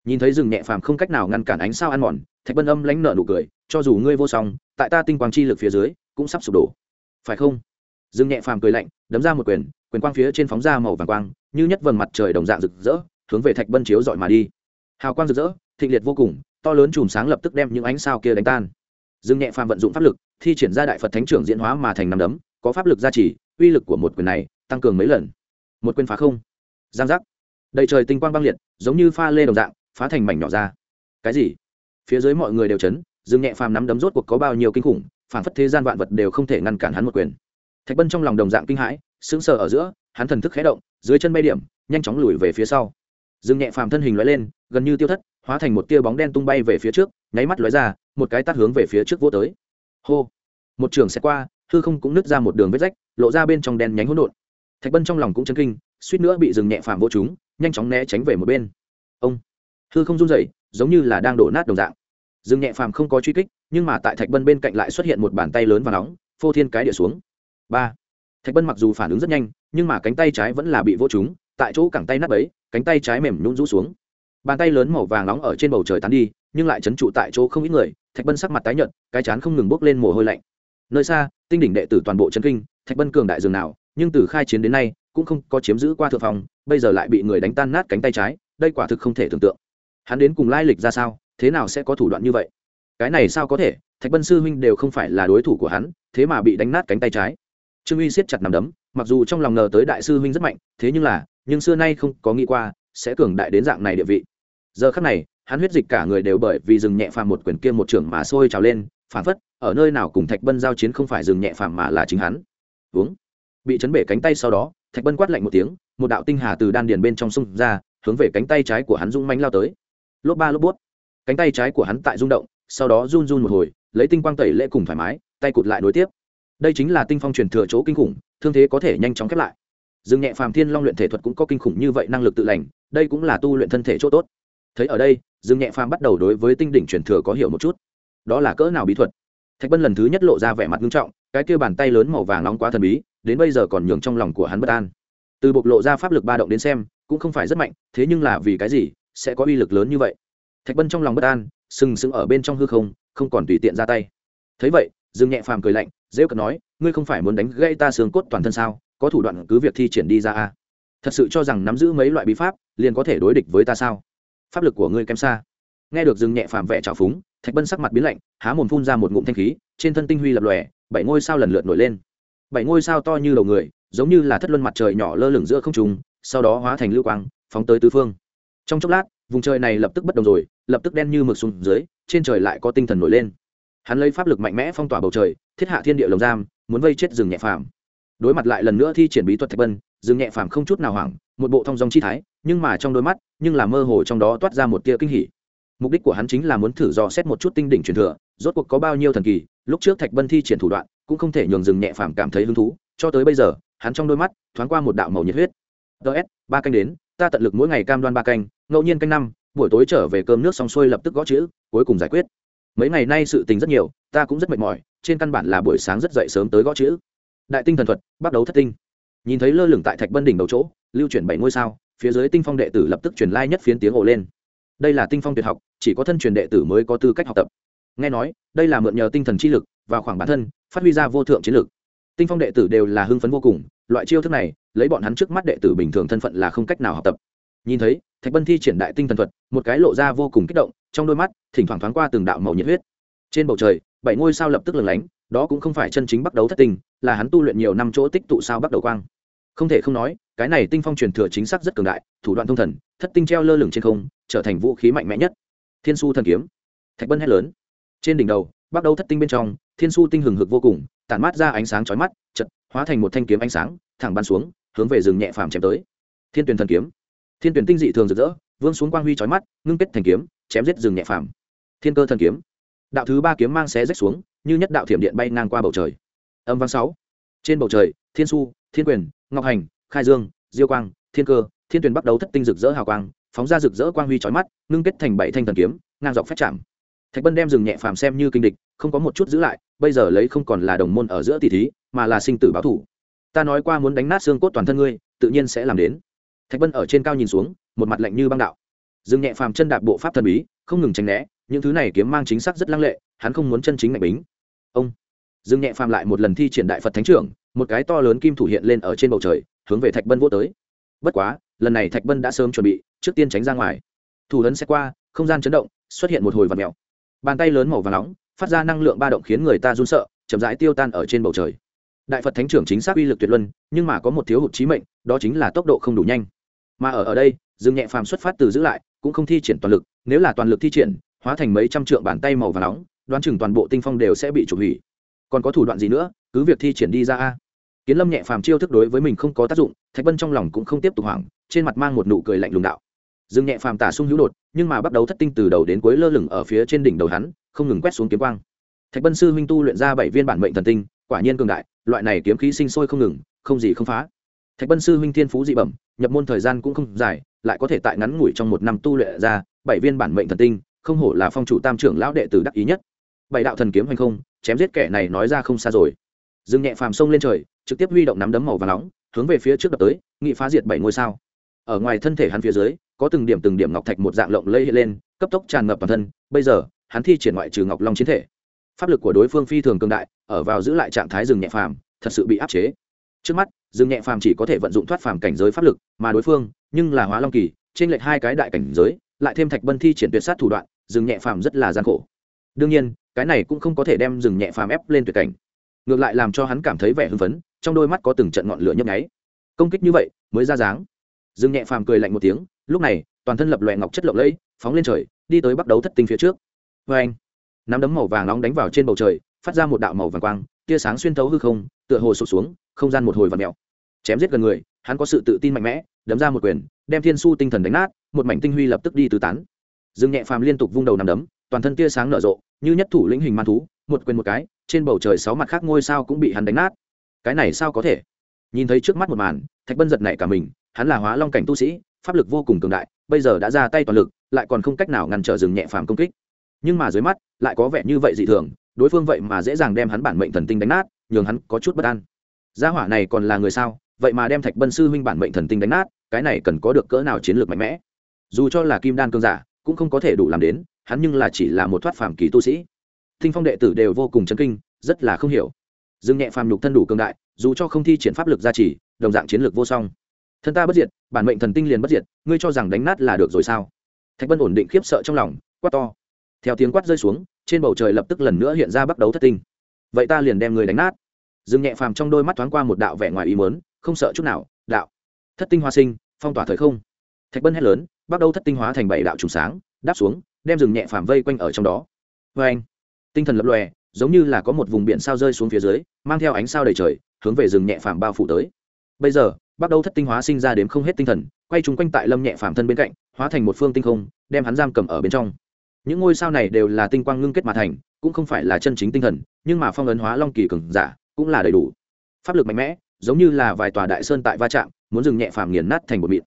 nhìn thấy rừng nhẹ phàm không cách nào ngăn cản ánh sao ăn mòn, thạch bân âm lãnh nợ nụ cười, cho dù ngươi vô song, tại ta tinh quang chi lực phía dưới, cũng sắp sụp đổ. Phải không? Rừng nhẹ phàm cười lạnh, đấm ra một quyền quyền quang phía trên phóng ra màu vàng quang, như nhất vầng mặt trời đồng dạng rực rỡ, hướng về thạch bân chiếu dọi mà đi. Hào quang rực rỡ, thịnh liệt vô cùng, to lớn chùm sáng lập tức đem những ánh sao kia đánh tan. Dương nhẹ phàm vận dụng pháp lực, thi triển ra đại phật thánh trưởng diễn hóa mà thành năm đấm, có pháp lực gia trì, uy lực của một quyền này, tăng cường mấy lần. Một quyền phá không. Giang giác. Đầy trời tinh quang băng liệt, giống như pha lê đồng dạng phá thành mảnh nhỏ ra. Cái gì? Phía dưới mọi người đều chấn, dương nhẹ phàm nắm đấm rốt cuộc có bao nhiêu kinh khủng, phản phất thế gian vạn vật đều không thể ngăn cản hắn một quyền. Thạch bân trong lòng đồng dạng kinh hãi, sững sờ ở giữa, hắn thần thức khẽ động, dưới chân bay điểm, nhanh chóng lùi về phía sau. Dương nhẹ phàm thân hình lóe lên, gần như tiêu thất, hóa thành một tia bóng đen tung bay về phía trước, nháy mắt lóe ra, một cái tát hướng về phía trước vô tới. Hô! Một trường sẽ qua, hư không cũng nứt ra một đường vết rách, lộ ra bên trong đen nhánh hỗn độn. Thạch bân trong lòng cũng chấn kinh, suýt nữa bị dừng nhẹ phàm vô chúng nhanh chóng né tránh về một bên. Ông! Hư không run rẩy, giống như là đang đổ nát đồng dạng. Dừng nhẹ phàm không có truy kích, nhưng mà tại thạch bân bên cạnh lại xuất hiện một bàn tay lớn và nóng, phô thiên cái địa xuống. Ba. Thạch bân mặc dù phản ứng rất nhanh, nhưng mà cánh tay trái vẫn là bị vô chúng tại chỗ cẳng tay nắp ấy cánh tay trái mềm nhún rũ xuống. Bàn tay lớn màu vàng nóng ở trên bầu trời tán đi, nhưng lại chấn trụ tại chỗ không ít người, thạch bân sắc mặt tái nhợt, cái chán không ngừng bốc lên mồ hôi lạnh. Nơi xa, tinh đỉnh đệ tử toàn bộ chân kinh, thạch bân cường đại dường nào, nhưng từ khai chiến đến nay, cũng không có chiếm giữ qua thượng phòng bây giờ lại bị người đánh tan nát cánh tay trái, đây quả thực không thể tưởng tượng hắn đến cùng lai lịch ra sao, thế nào sẽ có thủ đoạn như vậy? Cái này sao có thể? Thạch bân sư huynh đều không phải là đối thủ của hắn, thế mà bị đánh nát cánh tay trái. Trương uy siết chặt nằm đấm, mặc dù trong lòng ngờ tới đại sư huynh rất mạnh, thế nhưng là, nhưng xưa nay không có nghĩ qua, sẽ cường đại đến dạng này địa vị. Giờ khắc này, hắn huyết dịch cả người đều bởi vì dừng nhẹ phàm một quyền kia một trưởng mà sôi trào lên, phản phất, ở nơi nào cùng thạch bân giao chiến không phải dừng nhẹ phàm mà là chính hắn. Uống bị chấn bể cánh tay sau đó, thạch bân quát lạnh một tiếng, một đạo tinh hà từ đan điền bên trong sông ra, hướng về cánh tay trái của hắn rung manh lao tới lốp ba, lốp bút cánh tay trái của hắn tại rung động, sau đó run run một hồi, lấy tinh quang tẩy lễ cùng thoải mái, tay cụt lại nối tiếp. Đây chính là tinh phong truyền thừa chỗ kinh khủng, thương thế có thể nhanh chóng khép lại. Dương nhẹ phàm thiên long luyện thể thuật cũng có kinh khủng như vậy, năng lực tự lành, đây cũng là tu luyện thân thể chỗ tốt. Thấy ở đây, dương nhẹ phàm bắt đầu đối với tinh đỉnh truyền thừa có hiểu một chút. Đó là cỡ nào bí thuật? Thạch bân lần thứ nhất lộ ra vẻ mặt nghiêm trọng, cái kia bàn tay lớn màu vàng nóng quá thần bí, đến bây giờ còn nhường trong lòng của hắn bất an. Từ bộc lộ ra pháp lực ba động đến xem, cũng không phải rất mạnh, thế nhưng là vì cái gì sẽ có uy lực lớn như vậy. Thạch bân trong lòng bất an, sừng sững ở bên trong hư không không còn tùy tiện ra tay. Thấy vậy, dương nhẹ phàm cười lạnh dễ cận nói, ngươi không phải muốn đánh gây ta xương cốt toàn thân sao? Có thủ đoạn cứ việc thi triển đi ra a. Thật sự cho rằng nắm giữ mấy loại bí pháp, liền có thể đối địch với ta sao? Pháp lực của ngươi kém xa. Nghe được Dương nhẹ phàm vẻ trào phúng, thạch bân sắc mặt biến lạnh, há mồm phun ra một ngụm thanh khí, trên thân tinh huy lập lòe, bảy ngôi sao lần lượt nổi lên. Bảy ngôi sao to như đầu người, giống như là thất luân mặt trời nhỏ lơ lửng giữa không trùng sau đó hóa thành lưu quang, phóng tới tứ phương trong chốc lát, vùng trời này lập tức bất đồng rồi, lập tức đen như mực xuống dưới, trên trời lại có tinh thần nổi lên. Hắn lấy pháp lực mạnh mẽ phong tỏa bầu trời, thiết hạ thiên địa lồng giam, muốn vây chết rừng nhẹ phàm. Đối mặt lại lần nữa thi triển bí thuật thạch bân rừng nhẹ phàm không chút nào hoảng, một bộ thông dong chi thái, nhưng mà trong đôi mắt, nhưng là mơ hồ trong đó toát ra một tia kinh hỉ. Mục đích của hắn chính là muốn thử dò xét một chút tinh đỉnh truyền thừa, rốt cuộc có bao nhiêu thần kỳ, lúc trước thạch bân thi triển thủ đoạn, cũng không thể nhường rừng nhẹ phàm cảm thấy hứng thú, cho tới bây giờ, hắn trong đôi mắt thoáng qua một đạo màu nhiệt huyết. Ts ba canh đến ta tận lực mỗi ngày cam đoan ba canh, ngẫu nhiên canh năm, buổi tối trở về cơm nước xong xuôi lập tức gõ chữ, cuối cùng giải quyết. Mấy ngày nay sự tình rất nhiều, ta cũng rất mệt mỏi, trên căn bản là buổi sáng rất dậy sớm tới gõ chữ. Đại tinh thần thuật, bắt đầu thất tinh. Nhìn thấy lơ lửng tại thạch bân đỉnh đầu chỗ, lưu chuyển bảy ngôi sao, phía dưới tinh phong đệ tử lập tức truyền lai nhất phiến tiếng ồ lên. Đây là tinh phong tuyệt học, chỉ có thân truyền đệ tử mới có tư cách học tập. Nghe nói, đây là mượn nhờ tinh thần chi lực và khoảng bản thân, phát huy ra vô thượng chiến lực. Tinh phong đệ tử đều là hưng phấn vô cùng loại chiêu thức này, lấy bọn hắn trước mắt đệ tử bình thường thân phận là không cách nào học tập. Nhìn thấy, thạch bân thi triển đại tinh thần thuật, một cái lộ ra vô cùng kích động, trong đôi mắt, thỉnh thoảng thoáng qua từng đạo màu nhiệt huyết. Trên bầu trời, bảy ngôi sao lập tức lừng lánh, đó cũng không phải chân chính bắt đầu thất tinh là hắn tu luyện nhiều năm chỗ tích tụ sao bắt đầu quang. Không thể không nói, cái này tinh phong truyền thừa chính xác rất cường đại, thủ đoạn thông thần, thất tinh treo lơ lửng trên không, trở thành vũ khí mạnh mẽ nhất. Thiên su thần kiếm. Thạch bân hét lớn. Trên đỉnh đầu, bắt đầu thất tinh bên trong, thiên su tinh hừng hực vô cùng, tản mát ra ánh sáng chói mắt, chật hóa thành một thanh kiếm ánh sáng, thẳng bắn xuống, hướng về rừng nhẹ phàm chém tới. Thiên tuyển thần kiếm. Thiên tuyển tinh dị thường rực rỡ vương xuống quang huy chói mắt, ngưng kết thành kiếm, chém giết rừng nhẹ phàm. Thiên cơ thần kiếm. Đạo thứ ba kiếm mang xé rách xuống, như nhất đạo thiểm điện bay ngang qua bầu trời. Âm vang sáu. Trên bầu trời, thiên su, thiên quyền, ngọc hành, khai dương, diêu quang, thiên cơ, thiên tuyển bắt đầu thất tinh rực rỡ hào quang, phóng ra rực rỡ quang huy chói mắt, ngưng kết thành bảy thanh thần kiếm, ngang dọc phép chạm thạch bân đem rừng nhẹ phàm xem như kinh địch, không có một chút giữ lại, bây giờ lấy không còn là đồng môn ở giữa tỷ thí, mà là sinh tử báo thủ. Ta nói qua muốn đánh nát xương cốt toàn thân ngươi, tự nhiên sẽ làm đến. Thạch bân ở trên cao nhìn xuống, một mặt lạnh như băng đạo. Dương nhẹ phàm chân đạp bộ pháp thần bí, không ngừng tránh né, những thứ này kiếm mang chính xác rất lăng lệ, hắn không muốn chân chính mạnh bính. Ông. Dương nhẹ phàm lại một lần thi triển đại phật thánh trưởng, một cái to lớn kim thủ hiện lên ở trên bầu trời, hướng về thạch bân vô tới. Bất quá, lần này thạch bân đã sớm chuẩn bị, trước tiên tránh ra ngoài. Thủ lớn sẽ qua, không gian chấn động, xuất hiện một hồi vật mèo bàn tay lớn màu và nóng, phát ra năng lượng ba động khiến người ta run sợ, chậm rãi tiêu tan ở trên bầu trời. Đại phật thánh trưởng chính xác uy lực tuyệt luân, nhưng mà có một thiếu hụt trí mệnh, đó chính là tốc độ không đủ nhanh. Mà ở ở đây, dương nhẹ phàm xuất phát từ giữ lại, cũng không thi triển toàn lực, nếu là toàn lực thi triển, hóa thành mấy trăm trượng bàn tay màu và nóng, đoán chừng toàn bộ tinh phong đều sẽ bị trục hủy. Còn có thủ đoạn gì nữa, cứ việc thi triển đi ra a. Kiến lâm nhẹ phàm chiêu thức đối với mình không có tác dụng, thạch bân trong lòng cũng không tiếp tục hoảng, trên mặt mang một nụ cười lạnh lùng đạo dương nhẹ phàm tả sung hữu đột, nhưng mà bắt đầu thất tinh từ đầu đến cuối lơ lửng ở phía trên đỉnh đầu hắn, không ngừng quét xuống kiếm quang. Thạch bân sư huynh tu luyện ra bảy viên bản mệnh thần tinh, quả nhiên cường đại, loại này kiếm khí sinh sôi không ngừng, không gì không phá. Thạch bân sư huynh thiên phú dị bẩm, nhập môn thời gian cũng không dài, lại có thể tại ngắn ngủi trong một năm tu luyện ra bảy viên bản mệnh thần tinh, không hổ là phong chủ tam trưởng lão đệ tử đắc ý nhất. Bảy đạo thần kiếm hay không, chém giết kẻ này nói ra không xa rồi. Dương nhẹ phàm sông lên trời, trực tiếp huy động nắm đấm màu và nóng, hướng về phía trước đập tới, nghị phá diệt bảy ngôi sao. Ở ngoài thân thể hắn phía dưới có từng điểm từng điểm ngọc thạch một dạng lộng lây hiện lên, cấp tốc tràn ngập toàn thân, bây giờ, hắn thi triển ngoại trừ ngọc long chiến thể. Pháp lực của đối phương phi thường cường đại, ở vào giữ lại trạng thái rừng nhẹ phàm, thật sự bị áp chế. Trước mắt, rừng nhẹ phàm chỉ có thể vận dụng thoát phàm cảnh giới pháp lực, mà đối phương, nhưng là hóa long kỳ, trên lệch hai cái đại cảnh giới, lại thêm thạch bân thi triển tuyệt sát thủ đoạn, rừng nhẹ phàm rất là gian khổ. Đương nhiên, cái này cũng không có thể đem rừng nhẹ phàm ép lên tuyệt cảnh. Ngược lại làm cho hắn cảm thấy vẻ hưng phấn, trong đôi mắt có từng trận ngọn lửa nhấp nháy. Công kích như vậy, mới ra dáng. Dương nhẹ phàm cười lạnh một tiếng, lúc này, toàn thân lập loẹ ngọc chất lộng lẫy, phóng lên trời, đi tới bắt đầu thất tinh phía trước. Vê anh, nắm đấm màu vàng nóng đánh vào trên bầu trời, phát ra một đạo màu vàng quang, tia sáng xuyên thấu hư không, tựa hồ sụp xuống, không gian một hồi và mèo. Chém giết gần người, hắn có sự tự tin mạnh mẽ, đấm ra một quyền, đem thiên su tinh thần đánh nát, một mảnh tinh huy lập tức đi tứ tán. Dương nhẹ phàm liên tục vung đầu nằm đấm, toàn thân tia sáng nở rộ, như nhất thủ lĩnh hình man thú, một quyền một cái, trên bầu trời sáu mặt khác ngôi sao cũng bị hắn đánh nát. Cái này sao có thể? Nhìn thấy trước mắt một màn, thạch bân giật nảy cả mình hắn là hóa long cảnh tu sĩ, pháp lực vô cùng cường đại, bây giờ đã ra tay toàn lực, lại còn không cách nào ngăn trở rừng nhẹ phàm công kích. Nhưng mà dưới mắt, lại có vẻ như vậy dị thường, đối phương vậy mà dễ dàng đem hắn bản mệnh thần tinh đánh nát, nhường hắn có chút bất an. Gia hỏa này còn là người sao? Vậy mà đem thạch bân sư huynh bản mệnh thần tinh đánh nát, cái này cần có được cỡ nào chiến lược mạnh mẽ? Dù cho là kim đan cương giả, cũng không có thể đủ làm đến, hắn nhưng là chỉ là một thoát phàm kỳ tu sĩ. Thinh phong đệ tử đều vô cùng chấn kinh, rất là không hiểu. Dương nhẹ phàm nhục thân đủ cường đại, dù cho không thi triển pháp lực gia trì, đồng dạng chiến lược vô song thân ta bất diệt, bản mệnh thần tinh liền bất diệt, ngươi cho rằng đánh nát là được rồi sao? Thạch bân ổn định khiếp sợ trong lòng, quát to. Theo tiếng quát rơi xuống, trên bầu trời lập tức lần nữa hiện ra bắt đấu thất tinh. Vậy ta liền đem người đánh nát. Dương nhẹ phàm trong đôi mắt thoáng qua một đạo vẻ ngoài ý mớn không sợ chút nào, đạo. Thất tinh hoa sinh, phong tỏa thời không. Thạch bân hét lớn bắt đầu thất tinh hóa thành bảy đạo trùng sáng, đáp xuống, đem rừng nhẹ phàm vây quanh ở trong đó. Vê anh tinh thần lập lòe, giống như là có một vùng biển sao rơi xuống phía dưới, mang theo ánh sao đầy trời, hướng về rừng nhẹ phàm bao phủ tới. Bây giờ bắt đầu thất tinh hóa sinh ra đến không hết tinh thần, quay trúng quanh tại lâm nhẹ phàm thân bên cạnh, hóa thành một phương tinh không, đem hắn giam cầm ở bên trong. Những ngôi sao này đều là tinh quang ngưng kết mà thành, cũng không phải là chân chính tinh thần, nhưng mà phong ấn hóa long kỳ cường giả, cũng là đầy đủ. Pháp lực mạnh mẽ, giống như là vài tòa đại sơn tại va chạm, muốn dừng nhẹ phàm nghiền nát thành một mịn.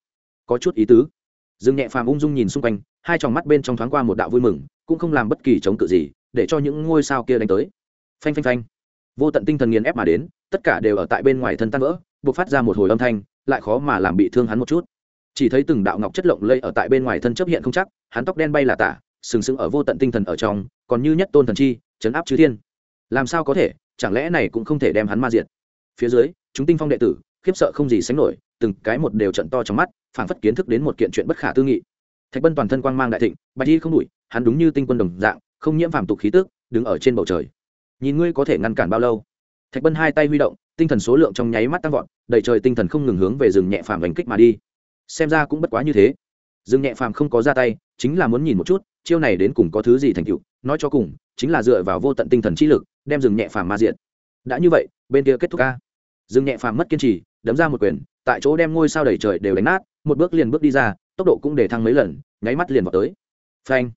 Có chút ý tứ. Dừng nhẹ phàm ung dung nhìn xung quanh, hai tròng mắt bên trong thoáng qua một đạo vui mừng, cũng không làm bất kỳ chống cự gì, để cho những ngôi sao kia đánh tới. Phanh phanh phanh. Vô tận tinh thần nghiền ép mà đến, tất cả đều ở tại bên ngoài thân tan vỡ buộc phát ra một hồi âm thanh, lại khó mà làm bị thương hắn một chút. Chỉ thấy từng đạo ngọc chất lộng lây ở tại bên ngoài thân chấp hiện không chắc, hắn tóc đen bay là tả, sừng sững ở vô tận tinh thần ở trong, còn như nhất tôn thần chi, chấn áp chư thiên. Làm sao có thể, chẳng lẽ này cũng không thể đem hắn ma diệt? Phía dưới, chúng tinh phong đệ tử, khiếp sợ không gì sánh nổi, từng cái một đều trận to trong mắt, phảng phất kiến thức đến một kiện chuyện bất khả tư nghị. Thạch bân toàn thân quang mang đại thịnh, bạch y không đủi hắn đúng như tinh quân đồng dạng, không nhiễm phàm tục khí tức, đứng ở trên bầu trời. Nhìn ngươi có thể ngăn cản bao lâu? Thạch bân hai tay huy động tinh thần số lượng trong nháy mắt tăng vọt đầy trời tinh thần không ngừng hướng về rừng nhẹ phàm đánh kích mà đi. Xem ra cũng bất quá như thế. Rừng nhẹ phàm không có ra tay, chính là muốn nhìn một chút, chiêu này đến cùng có thứ gì thành tựu, nói cho cùng, chính là dựa vào vô tận tinh thần trí lực, đem rừng nhẹ phàm ma diện đã như vậy, bên kia kết thúc ca. Rừng nhẹ phàm mất kiên trì, đấm ra một quyền, tại chỗ đem ngôi sao đầy trời đều đánh nát, một bước liền bước đi ra, tốc độ cũng để thăng mấy lần, nháy mắt liền vào tới. Phanh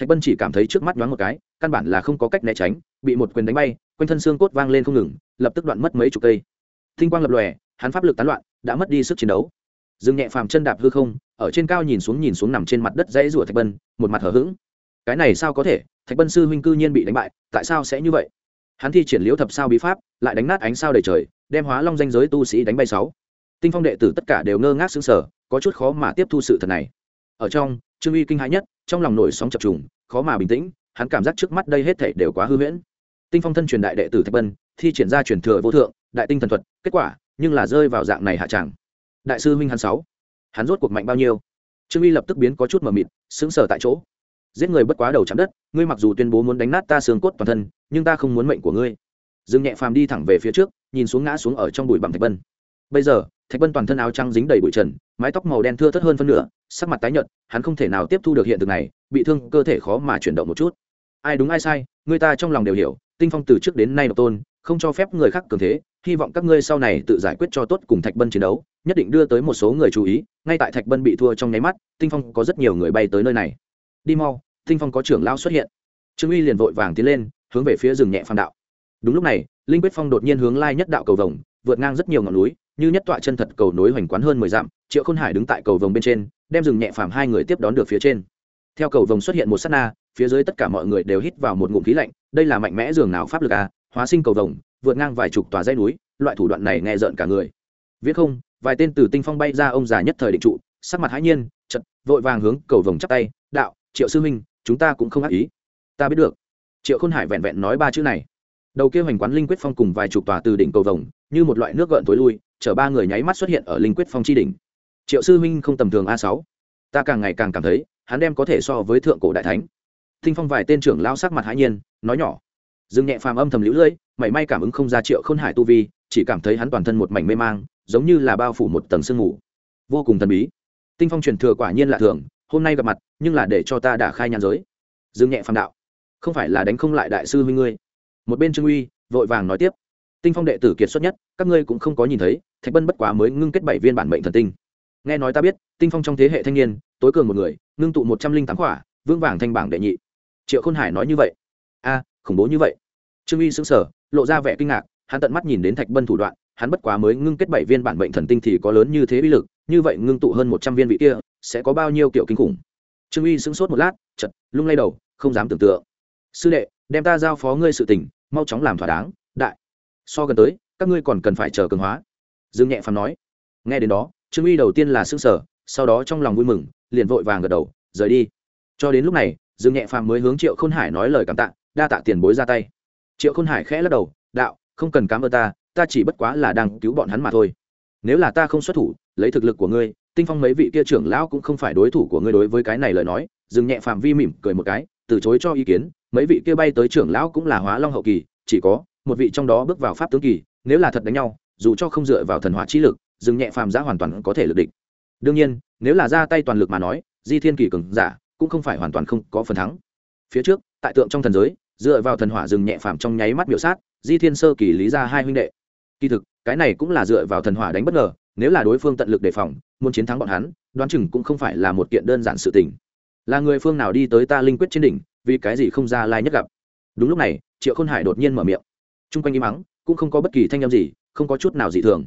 thạch bân chỉ cảm thấy trước mắt nhoáng một cái, căn bản là không có cách né tránh, bị một quyền đánh bay, quanh thân xương cốt vang lên không ngừng, lập tức đoạn mất mấy chục cây. Thinh quang lập lòe, hắn pháp lực tán loạn, đã mất đi sức chiến đấu. Dừng nhẹ phàm chân đạp hư không, ở trên cao nhìn xuống nhìn xuống nằm trên mặt đất dãy rủa thạch bân, một mặt hờ hững. Cái này sao có thể? Thạch bân sư huynh cư nhiên bị đánh bại, tại sao sẽ như vậy? Hắn thi triển liễu thập sao bí pháp, lại đánh nát ánh sao đầy trời, đem hóa long danh giới tu sĩ đánh bay sáu. Tinh phong đệ tử tất cả đều ngơ ngác xứng sở có chút khó mà tiếp thu sự thật này. Ở trong trương uy kinh hãi nhất, trong lòng nổi sóng chập trùng, khó mà bình tĩnh, hắn cảm giác trước mắt đây hết thể đều quá hư huyễn. Tinh phong thân truyền đại đệ tử thạch bân thi triển ra truyền thừa vô thượng, đại tinh thần thuật, kết quả, nhưng là rơi vào dạng này hạ tràng đại sư huynh hắn sáu, hắn rốt cuộc mạnh bao nhiêu? Trương uy lập tức biến có chút mờ mịt, sững sờ tại chỗ. Giết người bất quá đầu chạm đất, ngươi mặc dù tuyên bố muốn đánh nát ta xương cốt toàn thân, nhưng ta không muốn mệnh của ngươi. Dương nhẹ phàm đi thẳng về phía trước, nhìn xuống ngã xuống ở trong bụi bằng thạch bân bây giờ, thạch bân toàn thân áo trắng dính đầy bụi trần, mái tóc màu đen thưa thớt hơn phân nửa sắc mặt tái nhợt, hắn không thể nào tiếp thu được hiện thực này, bị thương, cơ thể khó mà chuyển động một chút. Ai đúng ai sai, người ta trong lòng đều hiểu, tinh phong từ trước đến nay độc tôn, không cho phép người khác cường thế, hy vọng các ngươi sau này tự giải quyết cho tốt cùng thạch bân chiến đấu, nhất định đưa tới một số người chú ý, ngay tại thạch bân bị thua trong nháy mắt, tinh phong có rất nhiều người bay tới nơi này. Đi mau, tinh phong có trưởng lao xuất hiện. Trương uy liền vội vàng tiến lên, hướng về phía rừng nhẹ phàm đạo. Đúng lúc này, linh quyết phong đột nhiên hướng lai nhất đạo cầu vồng, vượt ngang rất nhiều ngọn núi, như nhất tọa chân thật cầu nối hoành quán hơn mười dặm, triệu khôn hải đứng tại cầu vồng bên trên đem rừng nhẹ phàm hai người tiếp đón được phía trên. Theo cầu vồng xuất hiện một s á t na, phía dưới tất cả mọi người đều hít vào một ngụm khí lạnh, đây là mạnh mẽ dường nào pháp lực à? Hóa sinh cầu vồng, vượt ngang vài chục tòa dây núi, loại thủ đoạn này nghe rợn cả người. Viết không, vài tên từ tinh phong bay ra ông già nhất thời định trụ, sắc mặt hãi nhiên chật vội vàng hướng cầu vồng chắp tay, đạo, triệu sư huynh, chúng ta cũng không ác ý. Ta biết được. Triệu khôn hải vẹn vẹn nói ba chữ này. Đầu kia hoành quán linh quyết phong cùng vài chục tòa từ đỉnh cầu vồng, như một loại nước gợn tối lui, chở ba người nháy mắt xuất hiện ở linh quyết phong chi đỉnh triệu sư huynh không tầm thường a sáu. Ta càng ngày càng cảm thấy, hắn đem có thể so với thượng cổ đại thánh. Thinh phong vài tên trưởng lao sắc mặt hãi nhiên, nói nhỏ. Dương nhẹ phàm âm thầm lũ lưỡi, mảy may cảm ứng không ra triệu khôn hải tu vi, chỉ cảm thấy hắn toàn thân một mảnh mê mang, giống như là bao phủ một tầng sương mù. Vô cùng thần bí. Tinh phong truyền thừa quả nhiên lạ thường, hôm nay gặp mặt, nhưng là để cho ta đả khai nhàn giới. Dương nhẹ phàm đạo. Không phải là đánh không lại đại sư huynh ngươi. Một bên trương uy, vội vàng nói tiếp. Tinh phong đệ tử kiệt xuất nhất, các ngươi cũng không có nhìn thấy, thạch bân bất quá mới ngưng kết bảy viên bản mệnh thần tinh nghe nói ta biết, tinh phong trong thế hệ thanh niên, tối cường một người, ngưng tụ một trăm linh tám quả vương vàng thanh bảng đệ nhị. Triệu khôn hải nói như vậy. A, khủng bố như vậy. Trương uy sững sở lộ ra vẻ kinh ngạc, hắn tận mắt nhìn đến thạch bân thủ đoạn, hắn bất quá mới ngưng kết bảy viên bản bệnh thần tinh thì có lớn như thế uy lực, như vậy ngưng tụ hơn một trăm viên vị kia, sẽ có bao nhiêu kiểu kinh khủng? Trương uy sững sốt một lát chật lung lay đầu, không dám tưởng tượng. Sư đệ, đem ta giao phó ngươi sự tình, mau chóng làm thỏa đáng, đại. So gần tới, các ngươi còn cần phải chờ cường hóa. Dương nhẹ phàm nói. Nghe đến đó trương uy đầu tiên là xương sở sau đó trong lòng vui mừng, liền vội vàng gật đầu, rời đi. Cho đến lúc này, dương nhẹ phàm mới hướng triệu khôn hải nói lời cảm tạ, đa tạ tiền bối ra tay. Triệu khôn hải khẽ lắc đầu, đạo, không cần cám ơn ta ta chỉ bất quá là đang cứu bọn hắn mà thôi. Nếu là ta không xuất thủ, lấy thực lực của ngươi, tinh phong mấy vị kia trưởng lão cũng không phải đối thủ của ngươi đối với cái này lời nói. Dừng nhẹ phạm vi mỉm cười một cái, từ chối cho ý kiến, mấy vị kia bay tới trưởng lão cũng là hóa long hậu kỳ, chỉ có một vị trong đó bước vào pháp tướng kỳ, nếu là thật đánh nhau, dù cho không dựa vào thần hỏa trí lực dừng nhẹ phàm giã hoàn toàn có thể lực địch. Đương nhiên, nếu là ra tay toàn lực mà nói, di thiên kỳ cường giả cũng không phải hoàn toàn không có phần thắng. Phía trước, tại tượng trong thần giới, dựa vào thần hỏa dừng nhẹ phàm trong nháy mắt biểu sát, di thiên sơ kỳ lý ra hai huynh đệ. Kỳ thực, cái này cũng là dựa vào thần hỏa đánh bất ngờ, nếu là đối phương tận lực đề phòng, muốn chiến thắng bọn hắn, đoán chừng cũng không phải là một kiện đơn giản sự tình. Là người phương nào đi tới ta linh quyết trên đỉnh, vì cái gì không ra lai nhất gặp? Đúng lúc này, triệu khôn hải đột nhiên mở miệng. T r u n g quanh im mắng cũng không có bất kỳ thanh â m gì, không có chút nào dị thường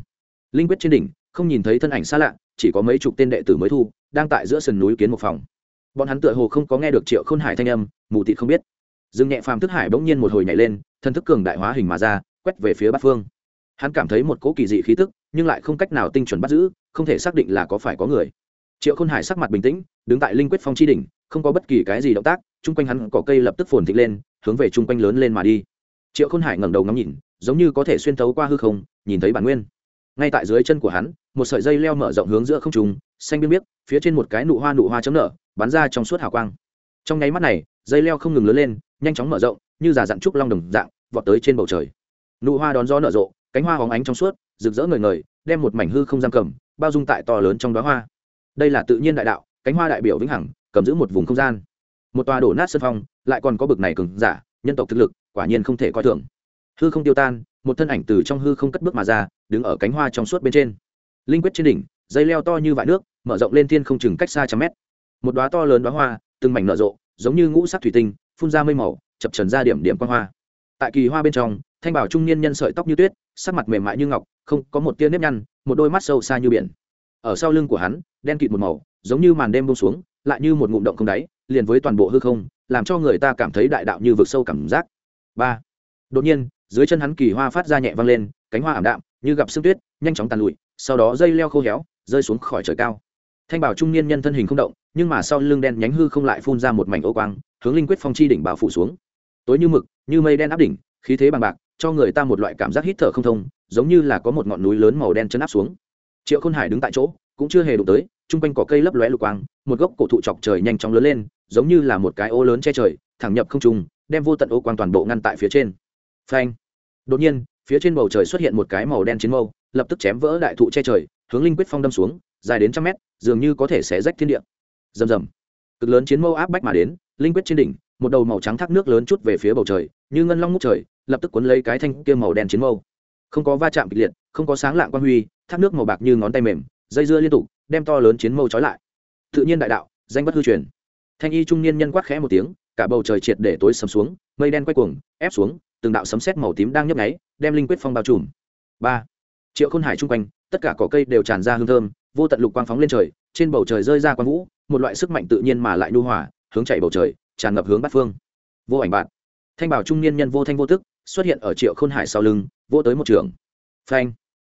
linh quyết trên đỉnh, không nhìn thấy thân ảnh xa lạ, chỉ có mấy chục tên đệ tử mới thu, đang tại giữa sườn núi kiến một phòng. Bọn hắn tựa hồ không có nghe được triệu khôn hải thanh âm, mù tị không biết. Dương nhẹ phàm thức hải bỗng nhiên một hồi nhảy lên thân thức cường đại hóa hình mà ra, quét về phía bát phương. Hắn cảm thấy một cỗ kỳ dị khí tức, nhưng lại không cách nào tinh chuẩn bắt giữ, không thể xác định là có phải có người. Triệu khôn hải sắc mặt bình tĩnh, đứng tại linh quyết phong chi đỉnh, không có bất kỳ cái gì động tác, chung quanh hắn cỏ cây lập tức phồn thịnh lên, hướng về chung quanh lớn lên mà đi. Triệu khôn hải ngẩng đầu ngắm nhìn, giống như có thể xuyên thấu qua hư không, nhìn thấy bản nguyên ngay tại dưới chân của hắn, một sợi dây leo mở rộng hướng giữa không trùng xanh biên biếc. phía trên một cái nụ hoa nụ hoa chấm nở, bắn ra trong suốt hào quang. Trong nháy mắt này, dây leo không ngừng lớn lên, nhanh chóng mở rộng, như giả dặn trúc long đồng dạng, vọt tới trên bầu trời. Nụ hoa đón gió nở rộ, cánh hoa hóng ánh trong suốt, rực rỡ ngời ngời, đem một mảnh hư không giam cầm, bao dung tại to lớn trong đó hoa. Đây là tự nhiên đại đạo, cánh hoa đại biểu vĩnh hằng, cầm giữ một vùng không gian. Một tòa đổ nát sân phong, lại còn có bực này cứng giả, nhân tộc thực lực, quả nhiên không thể coi thường. Hư không tiêu tan một thân ảnh từ trong hư không cất bước mà ra, đứng ở cánh hoa trong suốt bên trên. Linh quyết trên đỉnh, dây leo to như vại nước, mở rộng lên thiên không chừng cách xa trăm mét. Một đoá to lớn đoá hoa, từng mảnh nở rộ, giống như ngũ sắc thủy tinh, phun ra mây màu, chập trần ra điểm điểm quan hoa. Tại kỳ hoa bên trong, thanh bảo trung niên nhân sợi tóc như tuyết, sắc mặt mềm mại như ngọc, không có một tia nếp nhăn, một đôi mắt sâu xa như biển. Ở sau lưng của hắn, đen kịt một màu, giống như màn đêm bông xuống, lại như một ngụm động không đáy, liền với toàn bộ hư không, làm cho người ta cảm thấy đại đạo như vực sâu cảm giác. Ba. Đột nhiên dưới chân hắn kỳ hoa phát ra nhẹ vang lên, cánh hoa ảm đạm, như gặp sương tuyết, nhanh chóng tàn lụi, sau đó dây leo khô héo, rơi xuống khỏi trời cao. Thanh bảo trung niên nhân thân hình không động, nhưng mà sau lưng đen nhánh hư không lại phun ra một mảnh ô quang, hướng linh quyết phong chi đỉnh bảo phủ xuống. Tối như mực, như mây đen áp đỉnh, khí thế bằng bạc, cho người ta một loại cảm giác hít thở không thông, giống như là có một ngọn núi lớn màu đen chân áp xuống. Triệu khôn hải đứng tại chỗ, cũng chưa hề đụng tới, chung quanh cỏ cây lấp lóe lục quang, một gốc cổ thụ chọc trời nhanh chóng lớn lên, giống như là một cái ô lớn che trời, thẳng nhập không trung, đem vô tận ô quang toàn bộ ngăn tại phía trên. Phanh! Đột nhiên, phía trên bầu trời xuất hiện một cái màu đen chiến mâu, lập tức chém vỡ đại thụ che trời, hướng linh quyết phong đâm xuống, dài đến trăm mét, dường như có thể sẽ rách thiên địa. Rầm rầm. Cực lớn chiến mâu áp bách mà đến, linh quyết trên đỉnh, một đầu màu trắng thác nước lớn chút về phía bầu trời, như ngân long ngút trời, lập tức cuốn lấy cái thanh kia màu đen chiến mâu. Không có va chạm kịch liệt, không có sáng lạng quan huy, thác nước màu bạc như ngón tay mềm, dây dưa liên tục, đem to lớn chiến mâu trói lại. Tự nhiên đại đạo, danh bất hư truyền. Thanh y trung niên nhân quát khẽ một tiếng, cả bầu trời triệt để tối sầm xuống, mây đen quay cuồng, ép xuống từng đạo sấm sét màu tím đang nhấp nháy, đem linh quyết phong bao trùm. Ba, triệu khôn hải chung quanh, tất cả cỏ cây đều tràn ra hương thơm, vô tận lục quang phóng lên trời, trên bầu trời rơi ra quang vũ, một loại sức mạnh tự nhiên mà lại nhu hòa, hướng chạy bầu trời, tràn ngập hướng bát phương. Vô ảnh bạn. Thanh bảo trung niên nhân vô thanh vô tức, xuất hiện ở triệu khôn hải sau lưng vô tới một trường. Phanh.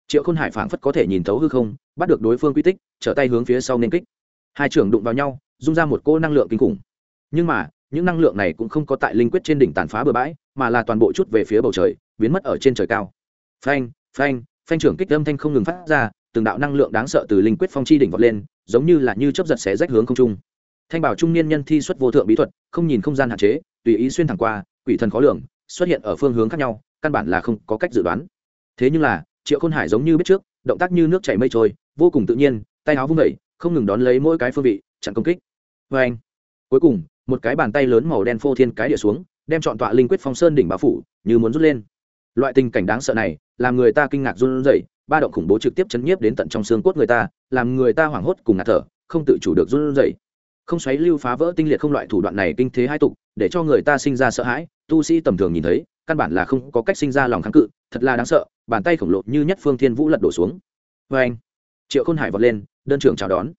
Triệu khôn hải phảng phất có thể nhìn thấu hư không, bắt được đối phương quy tích, trở tay hướng phía sau nên kích. Hai trưởng đụng vào nhau dung ra một cô năng lượng kinh khủng. Nhưng mà, những năng lượng này cũng không có tại linh quyết trên đỉnh tàn phá bừa bãi mà là toàn bộ chút về phía bầu trời, biến mất ở trên trời cao. Phanh phanh phanh trưởng kích âm thanh không ngừng phát ra, từng đạo năng lượng đáng sợ từ linh quyết phong chi đỉnh vọt lên, giống như là như chấp giật xé rách hướng không trung. Thanh bảo trung niên nhân thi xuất vô thượng bí thuật, không nhìn không gian hạn chế, tùy ý xuyên thẳng qua, quỷ thần khó lường, xuất hiện ở phương hướng khác nhau, căn bản là không có cách dự đoán. Thế nhưng là, triệu khôn hải giống như biết trước, động tác như nước chảy mây trôi, vô cùng tự nhiên, tay áo vung vẩy không ngừng đón lấy mỗi cái phương vị, chặn công kích. Vê anh cuối cùng, một cái bàn tay lớn màu đen phô thiên cái địa xuống đem chọn tọa linh quyết phong sơn đỉnh bao phủ như muốn rút lên. Loại tình cảnh đáng sợ này, làm người ta kinh ngạc run rẩy, ba động khủng bố trực tiếp chấn nhiếp đến tận trong xương cốt người ta, làm người ta hoảng hốt cùng ngạt thở, không tự chủ được run rẩy. Không xoáy lưu phá vỡ tinh liệt không loại thủ đoạn này kinh thế hai tục, để cho người ta sinh ra sợ hãi, tu sĩ tầm thường nhìn thấy, căn bản là không có cách sinh ra lòng kháng cự, thật là đáng sợ, bàn tay khổng lồ như nhất phương thiên vũ lật đổ xuống. Vê anh, triệu khôn hải vọt lên, đơn trưởng chào đón.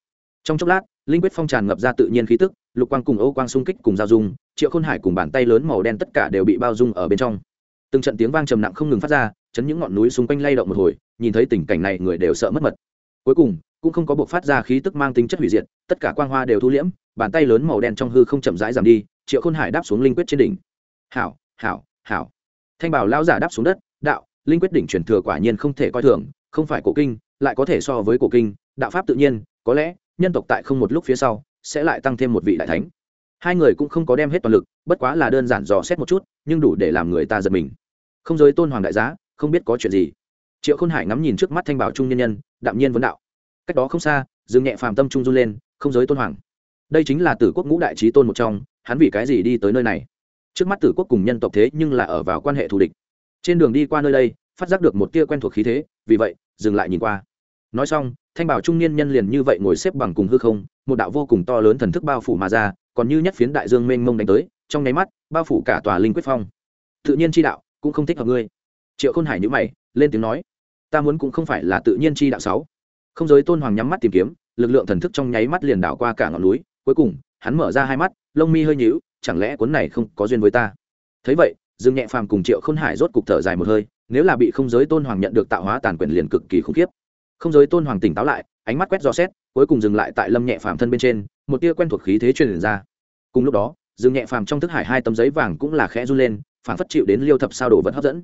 Trong chốc lát, linh quyết phong tràn ngập ra tự nhiên khí tức, lục quang cùng ô quang xung kích cùng giao dung triệu khôn hải cùng bàn tay lớn màu đen tất cả đều bị bao dung ở bên trong. Từng trận tiếng vang trầm nặng không ngừng phát ra, chấn những ngọn núi xung quanh lay động một hồi, nhìn thấy tình cảnh này người đều sợ mất mật. Cuối cùng, cũng không có buộc phát ra khí tức mang tính chất hủy diệt, tất cả quang hoa đều thu liễm, bàn tay lớn màu đen trong hư không chậm rãi giảm đi, triệu khôn hải đáp xuống linh quyết trên đỉnh. Hảo hảo hảo. Thanh bảo lão giả đáp xuống đất, đạo, linh quyết đỉnh truyền thừa quả nhiên không thể coi thường, không phải cổ kinh, lại có thể so với cổ kinh, đạo pháp tự nhiên, có lẽ, nhân tộc tại không một lúc phía sau, sẽ lại tăng thêm một vị đại thánh hai người cũng không có đem hết toàn lực, bất quá là đơn giản dò xét một chút, nhưng đủ để làm người ta giật mình. Không giới tôn hoàng đại giá, không biết có chuyện gì. Triệu khôn hải ngắm nhìn trước mắt thanh bảo trung nhân nhân, đạm nhiên vấn đạo. Cách đó không xa, dương nhẹ phàm tâm trung run lên, không giới tôn hoàng. Đây chính là tử quốc ngũ đại trí tôn một trong, hắn vì cái gì đi tới nơi này? Trước mắt tử quốc cùng nhân tộc thế nhưng là ở vào quan hệ thù địch. Trên đường đi qua nơi đây, phát giác được một tia quen thuộc khí thế, vì vậy, dừng lại nhìn qua. Nói xong thanh bảo trung niên nhân liền như vậy ngồi xếp bằng cùng hư không, một đạo vô cùng to lớn thần thức bao phủ mà ra, còn như nhất phiến đại dương mênh mông đánh tới, trong nháy mắt, bao phủ cả tòa linh quyết phong. Tự nhiên chi đạo, cũng không thích hợp ngươi. Triệu khôn hải nhữ mày, lên tiếng nói, ta muốn cũng không phải là tự nhiên chi đạo sáu. Không giới tôn hoàng nhắm mắt tìm kiếm, lực lượng thần thức trong nháy mắt liền đảo qua cả ngọn núi, cuối cùng, hắn mở ra hai mắt, lông mi hơi nhíu, chẳng lẽ cuốn này không có duyên với ta? Thấy vậy, dương nhẹ phàm cùng triệu khôn hải rốt cục thở dài một hơi, nếu là bị không giới tôn hoàng nhận được tạo hóa tàn quyền liền cực kỳ khủng khiếp không giới tôn hoàng tỉnh táo lại, ánh mắt quét dò xét, cuối cùng dừng lại tại lâm nhẹ phàm thân bên trên, một tia quen thuộc khí thế truyền ra. Cùng lúc đó, dương nhẹ phàm trong thức hải hai tấm giấy vàng cũng là khẽ run lên phản phất chịu đến liêu thập sao đồ vật hấp dẫn.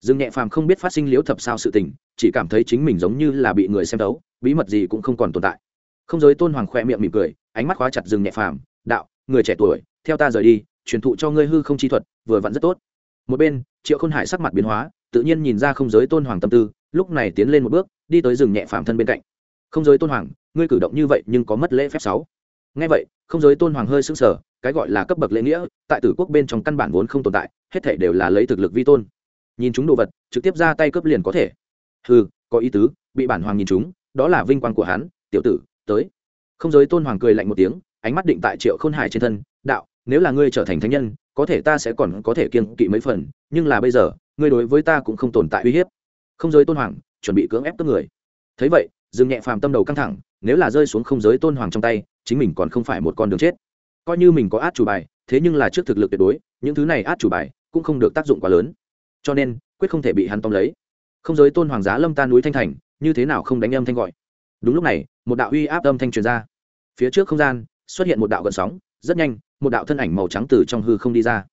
Dương nhẹ phàm không biết phát sinh liễu thập sao sự tình, chỉ cảm thấy chính mình giống như là bị người xem đấu bí mật gì cũng không còn tồn tại. Không giới tôn hoàng khoe miệng mỉm cười, ánh mắt khóa chặt dương nhẹ phàm, đạo, người trẻ tuổi, theo ta rời đi, truyền thụ cho ngươi hư không chi thuật, vừa vặn rất tốt. Một bên, triệu khôn hải sắc mặt biến hóa, tự nhiên nhìn ra không giới tôn hoàng tâm tư, lúc này tiến lên một bước đi tới rừng nhẹ phàm thân bên cạnh. Không giới tôn hoàng, ngươi cử động như vậy nhưng có mất lễ phép sáu. Ngay vậy, không giới tôn hoàng hơi sững sờ, cái gọi là cấp bậc lễ nghĩa, tại tử quốc bên trong căn bản vốn không tồn tại, hết thể đều là lấy thực lực vi tôn. Nhìn chúng đồ vật, trực tiếp ra tay cướp liền có thể. Hừ, có ý tứ, bị bản hoàng nhìn chúng, đó là vinh quang của hắn, tiểu tử, tới. Không giới tôn hoàng cười lạnh một tiếng, ánh mắt định tại triệu khôn hải trên thân, đạo, nếu là ngươi trở thành thánh nhân, có thể ta sẽ còn có thể kiên kỵ mấy phần, nhưng là bây giờ, ngươi đối với ta cũng không tồn tại uy hiếp. Không giới tôn hoàng chuẩn bị cưỡng ép cướp người. Thấy vậy, Dương nhẹ phàm tâm đầu căng thẳng, nếu là rơi xuống không giới tôn hoàng trong tay, chính mình còn không phải một con đường chết. Coi như mình có át chủ bài, thế nhưng là trước thực lực tuyệt đối, những thứ này át chủ bài cũng không được tác dụng quá lớn. Cho nên, quyết không thể bị hắn tóm lấy. Không giới tôn hoàng giá lâm tan núi thanh thành, như thế nào không đánh âm thanh gọi? Đúng lúc này, một đạo uy áp âm thanh truyền ra. Phía trước không gian, xuất hiện một đạo gần sóng, rất nhanh, một đạo thân ảnh màu trắng từ trong hư không đi ra.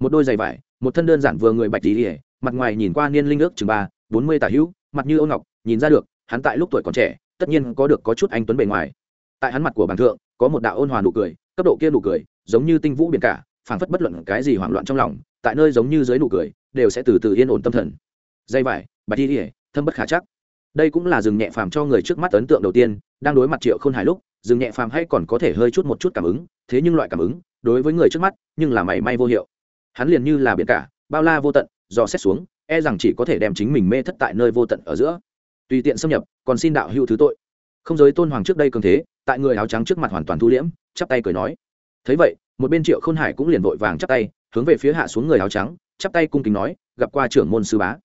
Một đôi giày vải, một thân đơn giản vừa người bạch tí ỉa mặt ngoài nhìn qua niên linh ước chừng ba, bốn mươi tả hữu mặt như ô ngọc, nhìn ra được, hắn tại lúc tuổi còn trẻ, tất nhiên có được có chút anh tuấn bề ngoài. Tại hắn mặt của bản thượng, có một đạo ôn hòa nụ cười, cấp độ kia nụ cười, giống như tinh vũ biển cả, phảng phất bất luận cái gì hoảng loạn trong lòng, tại nơi giống như dưới nụ cười, đều sẽ từ từ yên ổn tâm thần. Dây vải, bạch thi ỉa thâm bất khả chắc. Đây cũng là dừng nhẹ phàm cho người trước mắt ấn tượng đầu tiên, đang đối mặt triệu k h ô n hải lúc, dừng nhẹ phàm hay còn có thể hơi chút một chút cảm ứng, thế nhưng loại cảm ứng, đối với người trước mắt, nhưng là mảy may vô hiệu. Hắn liền như là biển cả, bao la vô tận do xét xuống e rằng chỉ có thể đem chính mình mê thất tại nơi vô tận ở giữa. Tùy tiện xâm nhập, còn xin đạo hữu thứ tội. Không giới tôn hoàng trước đây cường thế, tại người áo trắng trước mặt hoàn toàn thu liễm, chắp tay cười nói. Thấy vậy, một bên triệu khôn hải cũng liền vội vàng chắp tay, hướng về phía hạ xuống người áo trắng, chắp tay cung kính nói, gặp qua trưởng môn sư bá.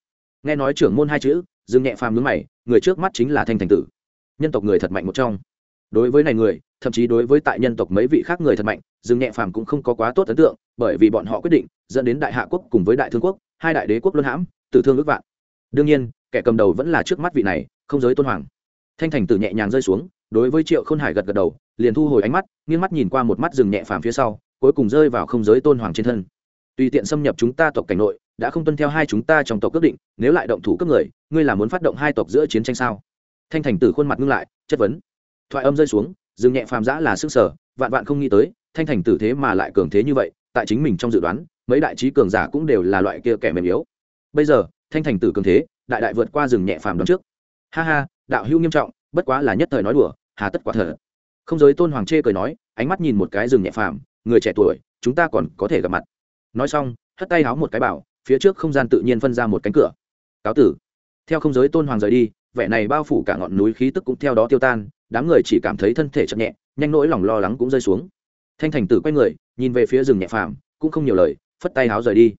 Nghe nói trưởng môn hai chữ, dương nhẹ phàm nhướng mày, người trước mắt chính là thanh thành tử. Nhân tộc người thật mạnh một trong. Đối với này người, thậm chí đối với tại nhân tộc mấy vị khác người thật mạnh, dương nhẹ phàm cũng không có quá tốt ấn tượng, bởi vì bọn họ quyết định dẫn đến đại hạ quốc cùng với đại thương quốc hai đại đế quốc luân hãm, tử thương ước vạn. Đương nhiên, kẻ cầm đầu vẫn là trước mắt vị này, không giới tôn hoàng. Thanh thành tử nhẹ nhàng rơi xuống, đối với triệu khôn hải gật gật đầu, liền thu hồi ánh mắt, nghiêng mắt nhìn qua một mắt rừng nhẹ phàm phía sau, cuối cùng rơi vào không giới tôn hoàng trên thân. Tùy tiện xâm nhập chúng ta tộc cảnh nội, đã không tuân theo hai chúng ta trong tộc quyết định, nếu lại động thủ cấp người, ngươi là muốn phát động hai tộc giữa chiến tranh sao? Thanh thành tử khuôn mặt ngưng lại, chất vấn. Thoại âm rơi xuống dừng nhẹ phàm giã là sức sở, vạn vạn không nghĩ tới, thanh thành tử thế mà lại cường thế như vậy, tại chính mình trong dự đoán mấy đại trí cường giả cũng đều là loại kia kẻ mềm yếu. Bây giờ, thanh thành tử cường thế, đại đại vượt qua rừng nhẹ phàm đón trước. Ha ha, đạo hữu nghiêm trọng, bất quá là nhất thời nói đùa, hà tất quả thở không giới tôn hoàng chê cười nói, ánh mắt nhìn một cái rừng nhẹ phàm, người trẻ tuổi, chúng ta còn có thể gặp mặt. Nói xong, hất tay háo một cái bảo, phía trước không gian tự nhiên phân ra một cánh cửa. Cáo tử. Theo không giới tôn hoàng rời đi, vẻ này bao phủ cả ngọn núi khí tức cũng theo đó tiêu tan, đám người chỉ cảm thấy thân thể chậm nhẹ, nhanh nỗi lòng lo lắng cũng rơi xuống. Thanh thành tử quay người, nhìn về phía rừng nhẹ phàm, cũng không nhiều lời phất tay háo rời đi.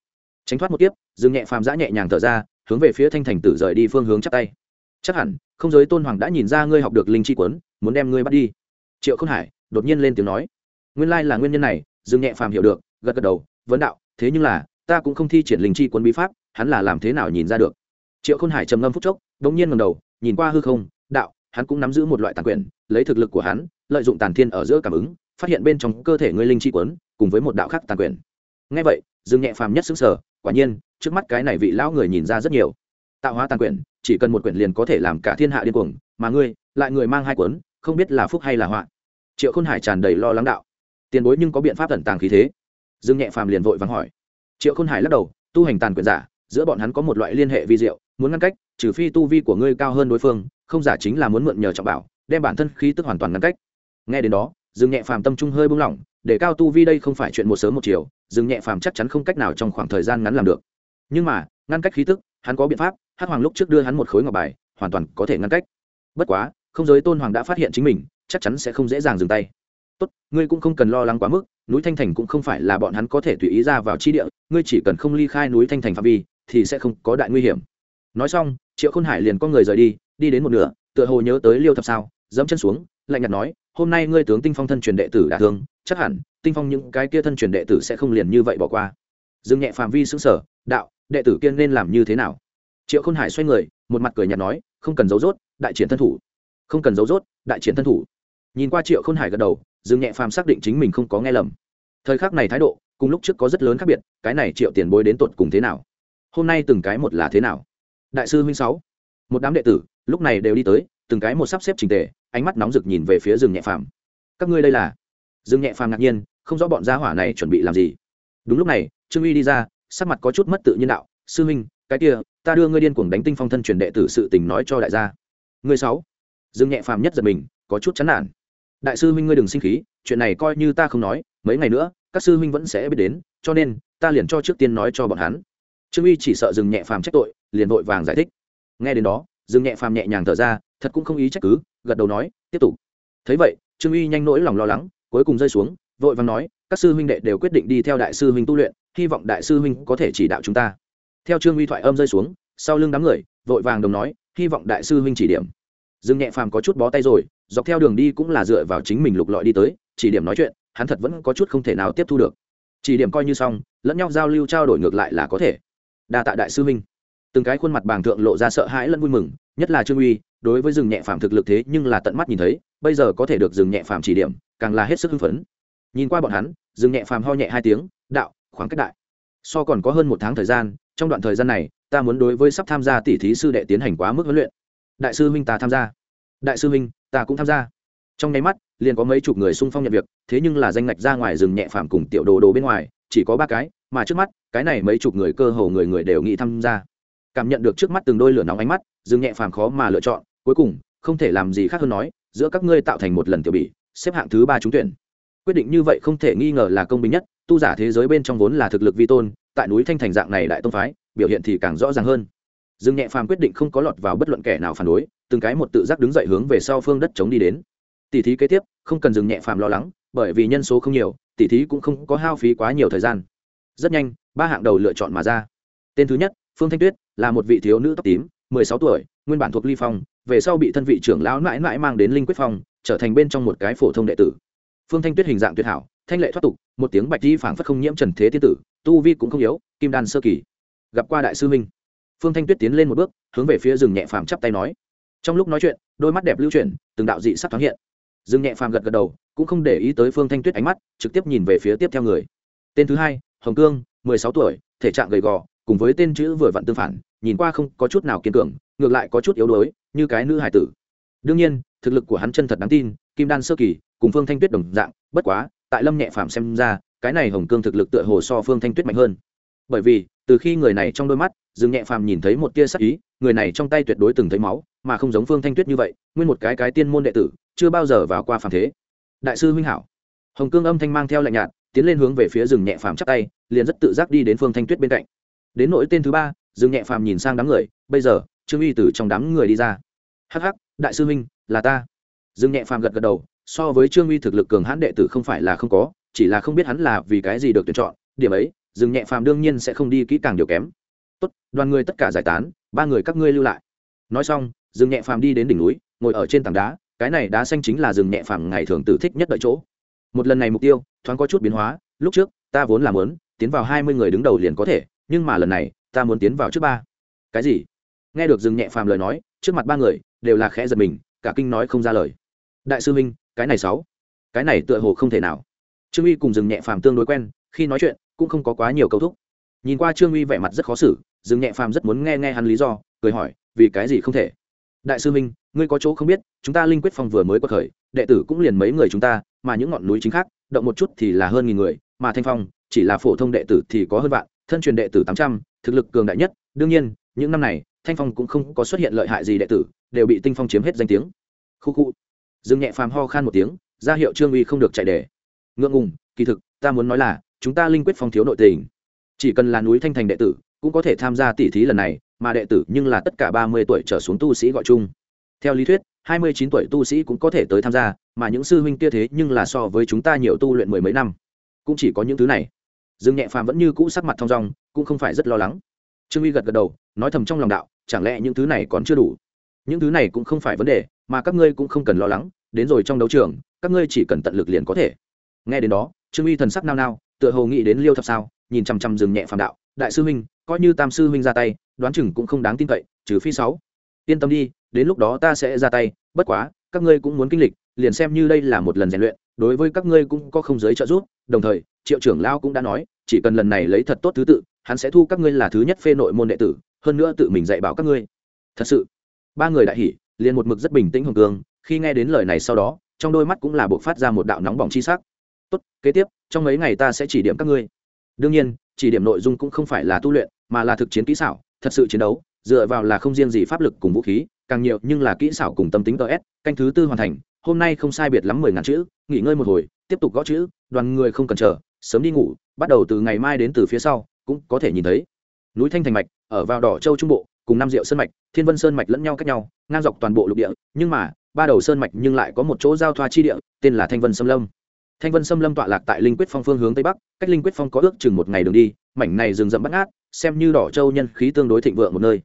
Tránh thoát một tiếp Dương nhẹ phàm giã nhẹ nhàng thở ra, hướng về phía thanh thành tử rời đi phương hướng chắc tay. Chắc hẳn, không giới tôn hoàng đã nhìn ra ngươi học được linh chi quấn, muốn đem ngươi bắt đi. Triệu không hải đột nhiên lên tiếng nói. Nguyên lai là nguyên nhân này, Dương nhẹ phàm hiểu được, gật gật đầu, vấn đạo, thế nhưng là, ta cũng không thi triển linh chi quấn bí pháp, hắn là làm thế nào nhìn ra được? Triệu khôn hải trầm ngâm phúc chốc đ ỗ n g nhiên ngầm đầu, nhìn qua hư không, đạo, hắn cũng nắm giữ một loại tàn quyền, lấy thực lực của hắn, lợi dụng tàn thiên ở giữa cảm ứng, phát hiện bên trong cơ thể ngươi linh chi quấn, cùng với một đạo khác tàn quyền. Ngay vậy dương nhẹ phàm nhất xứng sở quả nhiên trước mắt cái này vị lão người nhìn ra rất nhiều. Tạo hóa tàn quyển, chỉ cần một quyển liền có thể làm cả thiên hạ điên cuồng mà ngươi lại người mang hai cuốn không biết là phúc hay là họa. Triệu khôn hải tràn đầy lo lắng đạo. Tiền bối nhưng có biện pháp tẩn tàng khí thế. Dương nhẹ phàm liền vội vắng hỏi. Triệu khôn hải lắc đầu tu hành tàn quyển giả giữa bọn hắn có một loại liên hệ vi diệu muốn ngăn cách trừ phi tu vi của ngươi cao hơn đối phương không giả chính là muốn mượn nhờ trọng bảo đem bản thân khí tức hoàn toàn ngăn cách. Nghe đến đó dương nhẹ phàm tâm trung hơi buông lỏng để cao tu vi đây không phải chuyện một sớm một chiều dừng nhẹ phàm chắc chắn không cách nào trong khoảng thời gian ngắn làm được. Nhưng mà, ngăn cách khí tức, hắn có biện pháp, hắc hoàng lúc trước đưa hắn một khối ngọc bài, hoàn toàn có thể ngăn cách. Bất quá, không giới tôn hoàng đã phát hiện chính mình, chắc chắn sẽ không dễ dàng dừng tay. Tốt, ngươi cũng không cần lo lắng quá mức, núi thanh thành cũng không phải là bọn hắn có thể tùy ý ra vào chi địa, ngươi chỉ cần không ly khai núi thanh thành phạm vi, thì sẽ không có đại nguy hiểm. Nói xong, triệu khôn hải liền con người rời đi đi đến một nửa, tựa hồ nhớ tới liêu thập sao, dẫm chân xuống, lạnh nhạt nói, hôm nay ngươi tướng tinh phong thân truyền đệ tử đả thương, chắc hẳn tinh phong những cái kia thân truyền đệ tử sẽ không liền như vậy bỏ qua. Dương nhẹ phạm vi xứng sở đạo, đệ tử kia nên làm như thế nào? Triệu khôn hải xoay người, một mặt cười nhạt nói, không cần giấu rốt, đại triển thân thủ. Không cần giấu rốt, đại triển thân thủ. Nhìn qua triệu khôn hải gật đầu, dương nhẹ phàm xác định chính mình không có nghe lầm. Thời khắc này thái độ, cùng lúc trước có rất lớn khác biệt, cái này triệu tiền bối đến tột cùng thế nào? Hôm nay từng cái một là thế nào? Đại sư huynh sáu, một đám đệ tử, lúc này đều đi tới, từng cái một sắp xếp trình tề, ánh mắt nóng rực nhìn về phía rừng nhẹ phàm. Các ngươi đây là? Rừng nhẹ phàm ngạc nhiên không rõ bọn gia hỏa này chuẩn bị làm gì. Đúng lúc này, trương uy đi ra, sắc mặt có chút mất tự nhiên đạo, sư huynh, cái kia, ta đưa ngươi điên cuồng đánh tinh phong thân truyền đệ tử sự tình nói cho đại gia. Ngươi sáu. Dương nhẹ phàm nhất giật mình, có chút chán nản. Đại sư huynh ngươi đừng sinh khí, chuyện này coi như ta không nói, mấy ngày nữa, các sư huynh vẫn sẽ biết đến, cho nên, ta liền cho trước tiên nói cho bọn hắn. Trương uy chỉ sợ dương nhẹ phàm trách tội, liền vội vàng giải thích. Nghe đến đó, dương nhẹ phàm nhẹ nhàng thở ra, thật cũng không ý trách cứ, gật đầu nói, tiếp tục. Thấy vậy, trương uy nhanh nỗi lòng lo lắng, cuối cùng rơi xuống vội vàng nói, các sư huynh đệ đều quyết định đi theo đại sư huynh tu luyện, hy vọng đại sư huynh có thể chỉ đạo chúng ta. Theo trương uy thoại âm rơi xuống, sau lưng đám người, vội vàng đồng nói, hy vọng đại sư huynh chỉ điểm. Dương nhẹ phàm có chút bó tay rồi, dọc theo đường đi cũng là dựa vào chính mình lục lọi đi tới, chỉ điểm nói chuyện, hắn thật vẫn có chút không thể nào tiếp thu được. Chỉ điểm coi như xong, lẫn nhau giao lưu trao đổi ngược lại là có thể. Đa tạ đại sư huynh. từng cái khuôn mặt bàng thượng lộ ra sợ hãi lẫn vui mừng, nhất là trương uy, đối với rừng nhẹ phàm thực lực thế nhưng là tận mắt nhìn thấy, bây giờ có thể được rừng nhẹ phàm chỉ điểm, càng là hết sức hưng phấn nhìn qua bọn hắn dừng nhẹ phàm ho nhẹ hai tiếng, đạo, khoảng cách đại. So còn có hơn một tháng thời gian, trong đoạn thời gian này, ta muốn đối với sắp tham gia tỷ thí sư đệ tiến hành quá mức huấn luyện. Đại sư huynh ta tham gia. Đại sư huynh, ta cũng tham gia. Trong nháy mắt, liền có mấy chục người xung phong nhận việc, thế nhưng là danh ngạch ra ngoài rừng nhẹ phàm cùng tiểu đồ đồ bên ngoài, chỉ có ba cái, mà trước mắt, cái này mấy chục người cơ hồ người người đều nghĩ tham gia. Cảm nhận được trước mắt từng đôi lửa nóng ánh mắt rừng nhẹ phàm khó mà lựa chọn, cuối cùng, không thể làm gì khác hơn nói, giữa các ngươi tạo thành một lần tiểu bị xếp hạng thứ ba trúng tuyển quyết định như vậy không thể nghi ngờ là công bình nhất, tu giả thế giới bên trong vốn là thực lực vi tôn, tại núi thanh thành dạng này đại tông phái, biểu hiện thì càng rõ ràng hơn. Dương nhẹ phàm quyết định không có lọt vào bất luận kẻ nào phản đối, từng cái một tự giác đứng dậy hướng về sau phương đất chống đi đến. Tỷ thí kế tiếp, không cần dừng nhẹ phàm lo lắng, bởi vì nhân số không nhiều, tỷ thí cũng không có hao phí quá nhiều thời gian. Rất nhanh, ba hạng đầu lựa chọn mà ra. Tên thứ nhất, phương thanh tuyết, là một vị thiếu nữ tóc tím, mười sáu tuổi, nguyên bản thuộc ly phong, về sau bị thân vị trưởng lão mãi mãi mang đến linh quyết phong, trở thành bên trong một cái phổ thông đệ tử phương thanh tuyết hình dạng tuyệt hảo, thanh lệ thoát tục, một tiếng bạch di phảng phất không nhiễm trần thế tiên tử, tu vi cũng không yếu, kim đan sơ kỳ. Gặp qua đại sư minh phương thanh tuyết tiến lên một bước, hướng về phía rừng nhẹ phàm chắp tay nói. Trong lúc nói chuyện, đôi mắt đẹp lưu chuyển, từng đạo dị sắc thoáng hiện. Rừng nhẹ phàm gật gật đầu, cũng không để ý tới phương thanh tuyết ánh mắt, trực tiếp nhìn về phía tiếp theo người. Tên thứ hai, hồng cương, mười sáu tuổi, thể trạng gầy gò, cùng với tên chữ vừa vặn tương phản, nhìn qua không có chút nào kiên cường, ngược lại có chút yếu đuối, như cái nữ hải tử. Đương nhiên, thực lực của hắn chân thật đáng tin, kim đan sơ kỳ cùng phương thanh tuyết đồng dạng, bất quá, tại lâm nhẹ phàm xem ra, cái này hồng cương thực lực tựa hồ so phương thanh tuyết mạnh hơn. Bởi vì, từ khi người này trong đôi mắt, dương nhẹ phàm nhìn thấy một tia sắc ý, người này trong tay tuyệt đối từng thấy máu, mà không giống phương thanh tuyết như vậy, nguyên một cái cái tiên môn đệ tử, chưa bao giờ vào qua phàm thế. Đại sư huynh hảo. Hồng cương âm thanh mang theo lạnh nhạt, tiến lên hướng về phía rừng nhẹ phàm chắc tay, liền rất tự giác đi đến phương thanh tuyết bên cạnh. Đến nỗi tên thứ ba rừng nhẹ phàm nhìn sang đám người, bây giờ, trương uy từ trong đám người đi ra. Hắc hắc, đại sư huynh, là ta. Rừng nhẹ phàm gật gật đầu so với trương uy thực lực cường hãn đệ tử không phải là không có, chỉ là không biết hắn là vì cái gì được tuyển chọn, điểm ấy dừng nhẹ phàm đương nhiên sẽ không đi kỹ càng điều kém. Tốt, đoàn người tất cả giải tán, ba người các ngươi lưu lại. Nói xong dừng nhẹ phàm đi đến đỉnh núi, ngồi ở trên tảng đá, cái này đá xanh chính là rừng nhẹ phàm ngày thường tử thích nhất đợi chỗ. Một lần này mục tiêu, thoáng có chút biến hóa, lúc trước, ta vốn làm muốn tiến vào hai mươi người đứng đầu liền có thể, nhưng mà lần này, ta muốn tiến vào trước ba. Cái gì? Nghe được rừng nhẹ phàm lời nói, trước mặt ba người đều là khẽ giật mình, cả kinh nói không ra lời. Đại sư minh cái này sáu, cái này tựa hồ không thể nào. Trương uy cùng dừng nhẹ phàm tương đối quen, khi nói chuyện, cũng không có quá nhiều câu thúc. Nhìn qua trương uy vẻ mặt rất khó xử, dừng nhẹ phàm rất muốn nghe nghe hắn lý do, cười hỏi, vì cái gì không thể? Đại sư minh, ngươi có chỗ không biết, chúng ta linh quyết phong vừa mới qua khởi, đệ tử cũng liền mấy người chúng ta, mà những ngọn núi chính khác, động một chút thì là hơn nghìn người, mà thanh phong, chỉ là phổ thông đệ tử thì có hơn vạn, thân truyền đệ tử tám trăm, thực lực cường đại nhất. Đương nhiên, những năm này, thanh phong cũng không có xuất hiện lợi hại gì đệ tử, đều bị tinh phong chiếm hết danh tiếng. Khu khu dương nhẹ phàm ho khan một tiếng, ra hiệu trương uy không được chạy đề ngượng ngùng, kỳ thực, ta muốn nói là, chúng ta linh quyết phong thiếu nội tình. Chỉ cần là núi thanh thành đệ tử, cũng có thể tham gia tỷ thí lần này, mà đệ tử nhưng là tất cả ba mươi tuổi trở xuống tu sĩ gọi chung. Theo lý thuyết, hai mươi chín tuổi tu sĩ cũng có thể tới tham gia, mà những sư huynh kia thế nhưng là so với chúng ta nhiều tu luyện mười mấy năm. Cũng chỉ có những thứ này. Dương nhẹ phàm vẫn như cũ sắc mặt thong dong, cũng không phải rất lo lắng. Trương uy gật gật đầu, nói thầm trong lòng đạo, chẳng lẽ những thứ này còn chưa đủ? Những thứ này cũng không phải vấn đề mà các ngươi cũng không cần lo lắng, đến rồi trong đấu trường, các ngươi chỉ cần tận lực liền có thể. Nghe đến đó, trương uy thần sắc nao nao, tựa hồ nghĩ đến liêu thập sao, nhìn chằm chằm rừng nhẹ phạm đạo, đại sư huynh, coi như tam sư huynh ra tay, đoán chừng cũng không đáng tin cậy, trừ phi sáu. Yên tâm đi, đến lúc đó ta sẽ ra tay, bất quá, các ngươi cũng muốn kinh lịch, liền xem như đây là một lần rèn luyện, đối với các ngươi cũng có không giới trợ giúp, đồng thời, triệu trưởng lao cũng đã nói, chỉ cần lần này lấy thật tốt thứ tự, hắn sẽ thu các ngươi là thứ nhất phê nội môn đệ tử, hơn nữa tự mình dạy bảo các ngươi. Thật sự, ba người đại hỉ liền một mực rất bình tĩnh hồng cường khi nghe đến lời này sau đó, trong đôi mắt cũng là buộc phát ra một đạo nóng bỏng chi sắc. Tốt, kế tiếp, trong mấy ngày ta sẽ chỉ điểm các ngươi. Đương nhiên, chỉ điểm nội dung cũng không phải là tu luyện, mà là thực chiến kỹ xảo, thật sự chiến đấu, dựa vào là không riêng gì pháp lực cùng vũ khí, càng nhiều nhưng là kỹ xảo cùng tâm tính ts canh thứ tư hoàn thành, hôm nay không sai biệt lắm mười ngàn chữ, nghỉ ngơi một hồi, tiếp tục gõ chữ, đoàn người không cần chờ, sớm đi ngủ, bắt đầu từ ngày mai đến từ phía sau, cũng có thể nhìn thấy. Núi thanh thành mạch, ở vào đỏ châu trung bộ, cùng năm diệu sơn mạch thiên vân sơn mạch lẫn nhau cách nhau, ngang dọc toàn bộ lục địa, nhưng mà, ba đầu sơn mạch nhưng lại có một chỗ giao thoa chi địa, tên là thanh vân sâm lâm. Thanh vân sâm lâm tọa lạc tại linh quyết phong phương hướng tây bắc, cách linh quyết phong có ước chừng một ngày đường đi, mảnh này rừng rậm bắt ngát, xem như đỏ châu nhân khí tương đối thịnh vượng một nơi.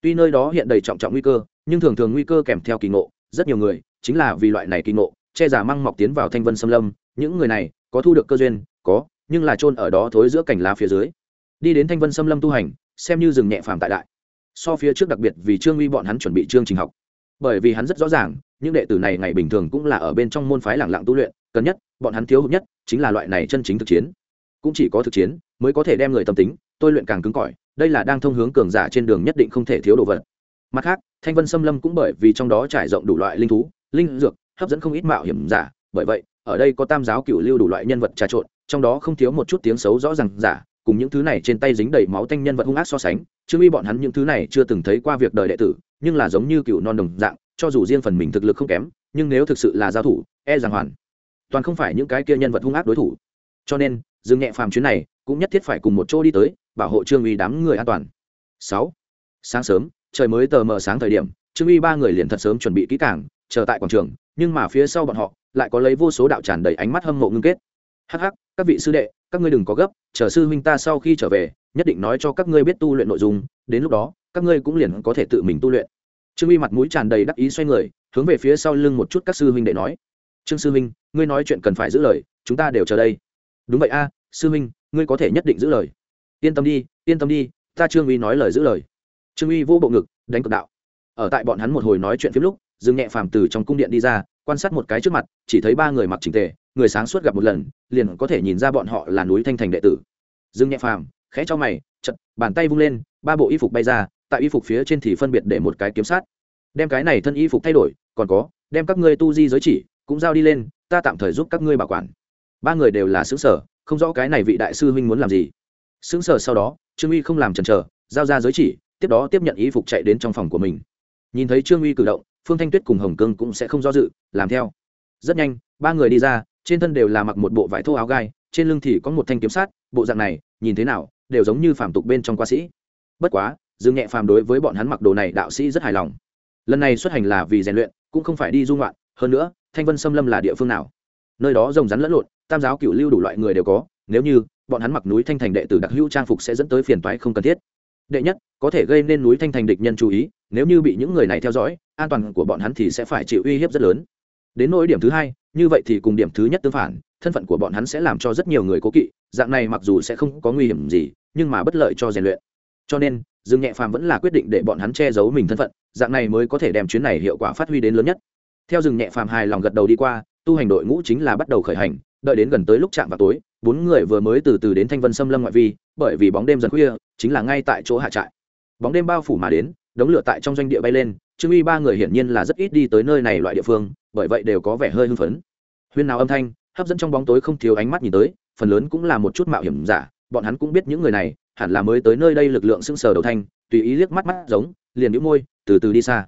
Tuy nơi đó hiện đầy trọng trọng nguy cơ, nhưng thường thường nguy cơ kèm theo kỳ ngộ, rất nhiều người, chính là vì loại này kỳ ngộ, che giả măng mọc tiến vào thanh vân sâm lâm, những người này, có thu được cơ duyên, có, nhưng là chôn ở đó thối giữa cảnh lá phía dưới. Đi đến thanh vân sâm lâm tu hành, xem như rừng nhẹ phàm tại đại so phía trước đặc biệt vì trương uy bọn hắn chuẩn bị chương trình học. Bởi vì hắn rất rõ ràng, những đệ tử này ngày bình thường cũng là ở bên trong môn phái lẳng lặng tu luyện, cần nhất, bọn hắn thiếu hụt nhất chính là loại này chân chính thực chiến. Cũng chỉ có thực chiến mới có thể đem người tâm tính, tôi luyện càng cứng cỏi, đây là đang thông hướng cường giả trên đường nhất định không thể thiếu đồ vật. Mặt khác, thanh vân xâm lâm cũng bởi vì trong đó trải rộng đủ loại linh thú, linh dược, hấp dẫn không ít mạo hiểm giả, bởi vậy, ở đây có tam giáo cựu lưu đủ loại nhân vật trà trộn, trong đó không thiếu một chút tiếng xấu rõ ràng giả cùng những thứ này trên tay dính đầy máu tanh nhân vật hung ác so sánh chứ uy bọn hắn những thứ này chưa từng thấy qua việc đời đệ tử, nhưng là giống như cựu non đồng dạng, cho dù riêng phần mình thực lực không kém, nhưng nếu thực sự là giao thủ e rằng hoàn toàn không phải những cái kia nhân vật hung ác đối thủ. Cho nên dừng nhẹ phàm chuyến này cũng nhất thiết phải cùng một chỗ đi tới, bảo hộ trương uy đám người an toàn. Sáu, sáng sớm, trời mới tờ mờ sáng thời điểm, trương uy ba người liền thật sớm chuẩn bị kỹ càng, chờ tại quảng trường, nhưng mà phía sau bọn họ lại có lấy vô số đạo tràn đầy ánh mắt hâm mộ ngưng kết. Hắc hắc, các vị sư đệ các ngươi đừng có gấp, chờ sư huynh ta sau khi trở về, nhất định nói cho các ngươi biết tu luyện nội dung, đến lúc đó, các ngươi cũng liền có thể tự mình tu luyện. Trương uy mặt mũi tràn đầy đắc ý xoay người, hướng về phía sau lưng một chút các sư huynh để nói. Trương sư huynh, ngươi nói chuyện cần phải giữ lời, chúng ta đều chờ đây. Đúng vậy a, sư huynh, ngươi có thể nhất định giữ lời. Yên tâm đi, yên tâm đi, ta trương uy nói lời giữ lời. Trương uy vô bộ ngực, đánh cực đạo. Ở tại bọn hắn một hồi nói chuyện phim lúc, dương nhẹ phàm từ trong cung điện đi ra, quan sát một cái trước mặt, chỉ thấy ba người mặc trình tề người sáng suốt gặp một lần, liền có thể nhìn ra bọn họ là núi thanh thành đệ tử. Dương nhẹ phàm khẽ cho mày chật bàn tay vung lên, ba bộ y phục bay ra, tại y phục phía trên thì phân biệt để một cái kiếm sát. Đem cái này thân y phục thay đổi, còn có, đem các ngươi tu di giới chỉ, cũng giao đi lên, ta tạm thời giúp các ngươi bảo quản. Ba người đều là xứng sở không rõ cái này vị đại sư huynh muốn làm gì. Xứng sở sau đó, trương uy không làm chần chờ, giao ra giới chỉ, tiếp đó tiếp nhận y phục chạy đến trong phòng của mình. Nhìn thấy trương uy cử động, phương thanh tuyết cùng hồng cương cũng sẽ không do dự, làm theo. Rất nhanh, ba người đi ra trên thân đều là mặc một bộ vải thô áo gai, trên lưng thì có một thanh kiếm sát, bộ dạng này, nhìn thế nào, đều giống như phàm tục bên trong qua sĩ. Bất quá, dương nhẹ phàm đối với bọn hắn mặc đồ này đạo sĩ rất hài lòng. Lần này xuất hành là vì rèn luyện, cũng không phải đi dung loạn hơn nữa, thanh vân xâm lâm là địa phương nào? Nơi đó rồng rắn lẫn lộn, tam giáo cựu lưu đủ loại người đều có, nếu như bọn hắn mặc núi thanh thành đệ tử đặc hữu trang phục sẽ dẫn tới phiền toái không cần thiết. Đệ nhất, có thể gây nên núi thanh thành địch nhân chú ý, nếu như bị những người này theo dõi, an toàn của bọn hắn thì sẽ phải chịu uy hiếp rất lớn đến nỗi điểm thứ hai, như vậy thì cùng điểm thứ nhất tương phản, thân phận của bọn hắn sẽ làm cho rất nhiều người cố kỵ, dạng này mặc dù sẽ không có nguy hiểm gì, nhưng mà bất lợi cho rèn luyện. Cho nên, dương nhẹ phàm vẫn là quyết định để bọn hắn che giấu mình thân phận, dạng này mới có thể đem chuyến này hiệu quả phát huy đến lớn nhất. Theo rừng nhẹ phàm hài lòng gật đầu đi qua, tu hành đội ngũ chính là bắt đầu khởi hành, đợi đến gần tới lúc chạm vào tối, bốn người vừa mới từ từ đến thanh vân xâm lâm ngoại vi, bởi vì bóng đêm dần khuya, chính là ngay tại chỗ hạ trại. Bóng đêm bao phủ mà đến, đống lửa tại trong doanh địa bay lên, trương uy ba người hiển nhiên là rất ít đi tới nơi này loại địa phương bởi vậy đều có vẻ hơi hưng phấn. Huyên nào âm thanh, hấp dẫn trong bóng tối không thiếu ánh mắt nhìn tới, phần lớn cũng là một chút mạo hiểm giả, bọn hắn cũng biết những người này, hẳn là mới tới nơi đây lực lượng sưng sờ đầu thanh, tùy ý liếc mắt mắt giống, liền nhũ môi, từ từ đi xa.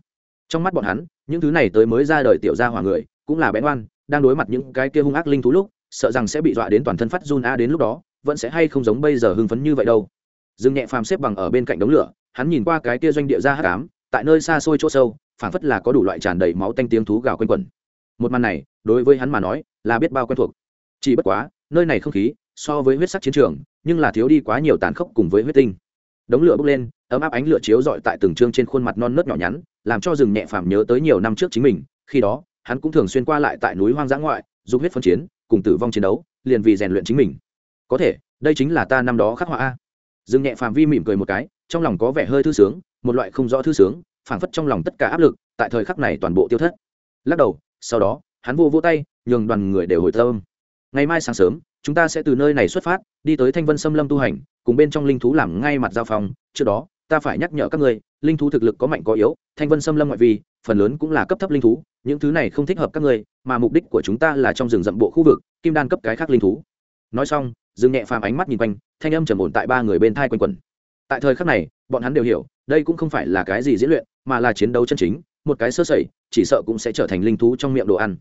Trong mắt bọn hắn, những thứ này tới mới ra đời tiểu gia hỏa người, cũng là bén oan, đang đối mặt những cái kia hung ác linh thú lúc, sợ rằng sẽ bị dọa đến toàn thân phát run a đến lúc đó, vẫn sẽ hay không giống bây giờ hưng phấn như vậy đâu. Dương nhẹ phàm xếp bằng ở bên cạnh đống lửa, hắn nhìn qua cái kia doanh địa ra hắc cám tại nơi xa xôi chỗ sâu, phảng phất là có đủ loại tràn đầy máu tanh tiếng thú gào quanh quẩn một màn này, đối với hắn mà nói, là biết bao quen thuộc. Chỉ bất quá, nơi này không khí, so với huyết sắc chiến trường, nhưng là thiếu đi quá nhiều tàn khốc cùng với huyết tinh. Đống lửa bốc lên, ấm áp ánh lửa chiếu rọi tại từng trương trên khuôn mặt non nớt nhỏ nhắn, làm cho rừng nhẹ phàm nhớ tới nhiều năm trước chính mình, khi đó, hắn cũng thường xuyên qua lại tại núi hoang dã ngoại dùng huyết phân chiến, cùng tử vong chiến đấu, liền vì rèn luyện chính mình. Có thể, đây chính là ta năm đó khắc họa a. Rừng nhẹ phàm vi mỉm cười một cái, trong lòng có vẻ hơi thư sướng, một loại không rõ thư sướng, phảng phất trong lòng tất cả áp lực, tại thời khắc này toàn bộ tiêu thất. Lắc đầu sau đó, hắn vô vô tay, nhường đoàn người đều hồi tâm. Ngày mai sáng sớm, chúng ta sẽ từ nơi này xuất phát, đi tới thanh vân xâm lâm tu hành, cùng bên trong linh thú làm ngay mặt giao phòng. Trước đó, ta phải nhắc nhở các ngươi, linh thú thực lực có mạnh có yếu, thanh vân xâm lâm ngoại vi, phần lớn cũng là cấp thấp linh thú, những thứ này không thích hợp các ngươi, mà mục đích của chúng ta là trong rừng rậm bộ khu vực, kim đan cấp cái khác linh thú. Nói xong, dương nhẹ phàm ánh mắt nhìn quanh, thanh âm trầm ổn tại ba người bên thai quanh quẩn. Tại thời khắc này, bọn hắn đều hiểu, đây cũng không phải là cái gì diễn luyện, mà là chiến đấu chân chính một cái sơ sẩy, chỉ sợ cũng sẽ trở thành linh thú trong miệng đồ ăn.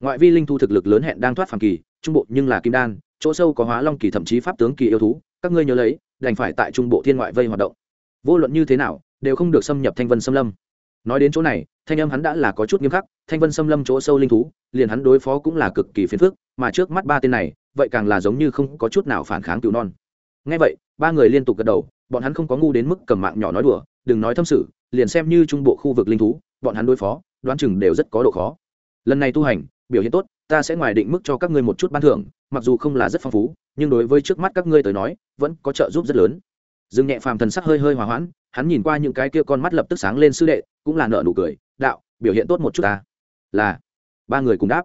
Ngoại vi linh thú thực lực lớn hẹn đang thoát phàm kỳ, trung bộ nhưng là kim đan, chỗ sâu có hóa long kỳ thậm chí pháp tướng kỳ yêu thú, các ngươi nhớ lấy, đành phải tại trung bộ thiên ngoại vây hoạt động. Vô luận như thế nào, đều không được xâm nhập thanh vân xâm lâm. Nói đến chỗ này, thanh âm hắn đã là có chút nghiêm khắc, thanh vân xâm lâm chỗ sâu linh thú, liền hắn đối phó cũng là cực kỳ phiền phức, mà trước mắt ba tên này, vậy càng là giống như không có chút nào phản kháng cứu non. Ngay vậy, ba người liên tục gật đầu, bọn hắn không có ngu đến mức cầm mạng nhỏ nói đùa, đừng nói thâm sự, liền xem như trung bộ khu vực linh thú bọn hắn đối phó, đoán chừng đều rất có độ khó. Lần này tu hành, biểu hiện tốt, ta sẽ ngoài định mức cho các ngươi một chút ban thưởng, mặc dù không là rất phong phú, nhưng đối với trước mắt các ngươi tới nói, vẫn có trợ giúp rất lớn. Dương nhẹ phàm thần sắc hơi hơi hòa hoãn, hắn nhìn qua những cái kia con mắt lập tức sáng lên sư đệ, cũng là nợ nụ cười, đạo, biểu hiện tốt một chút ta. Là, ba người cùng đáp.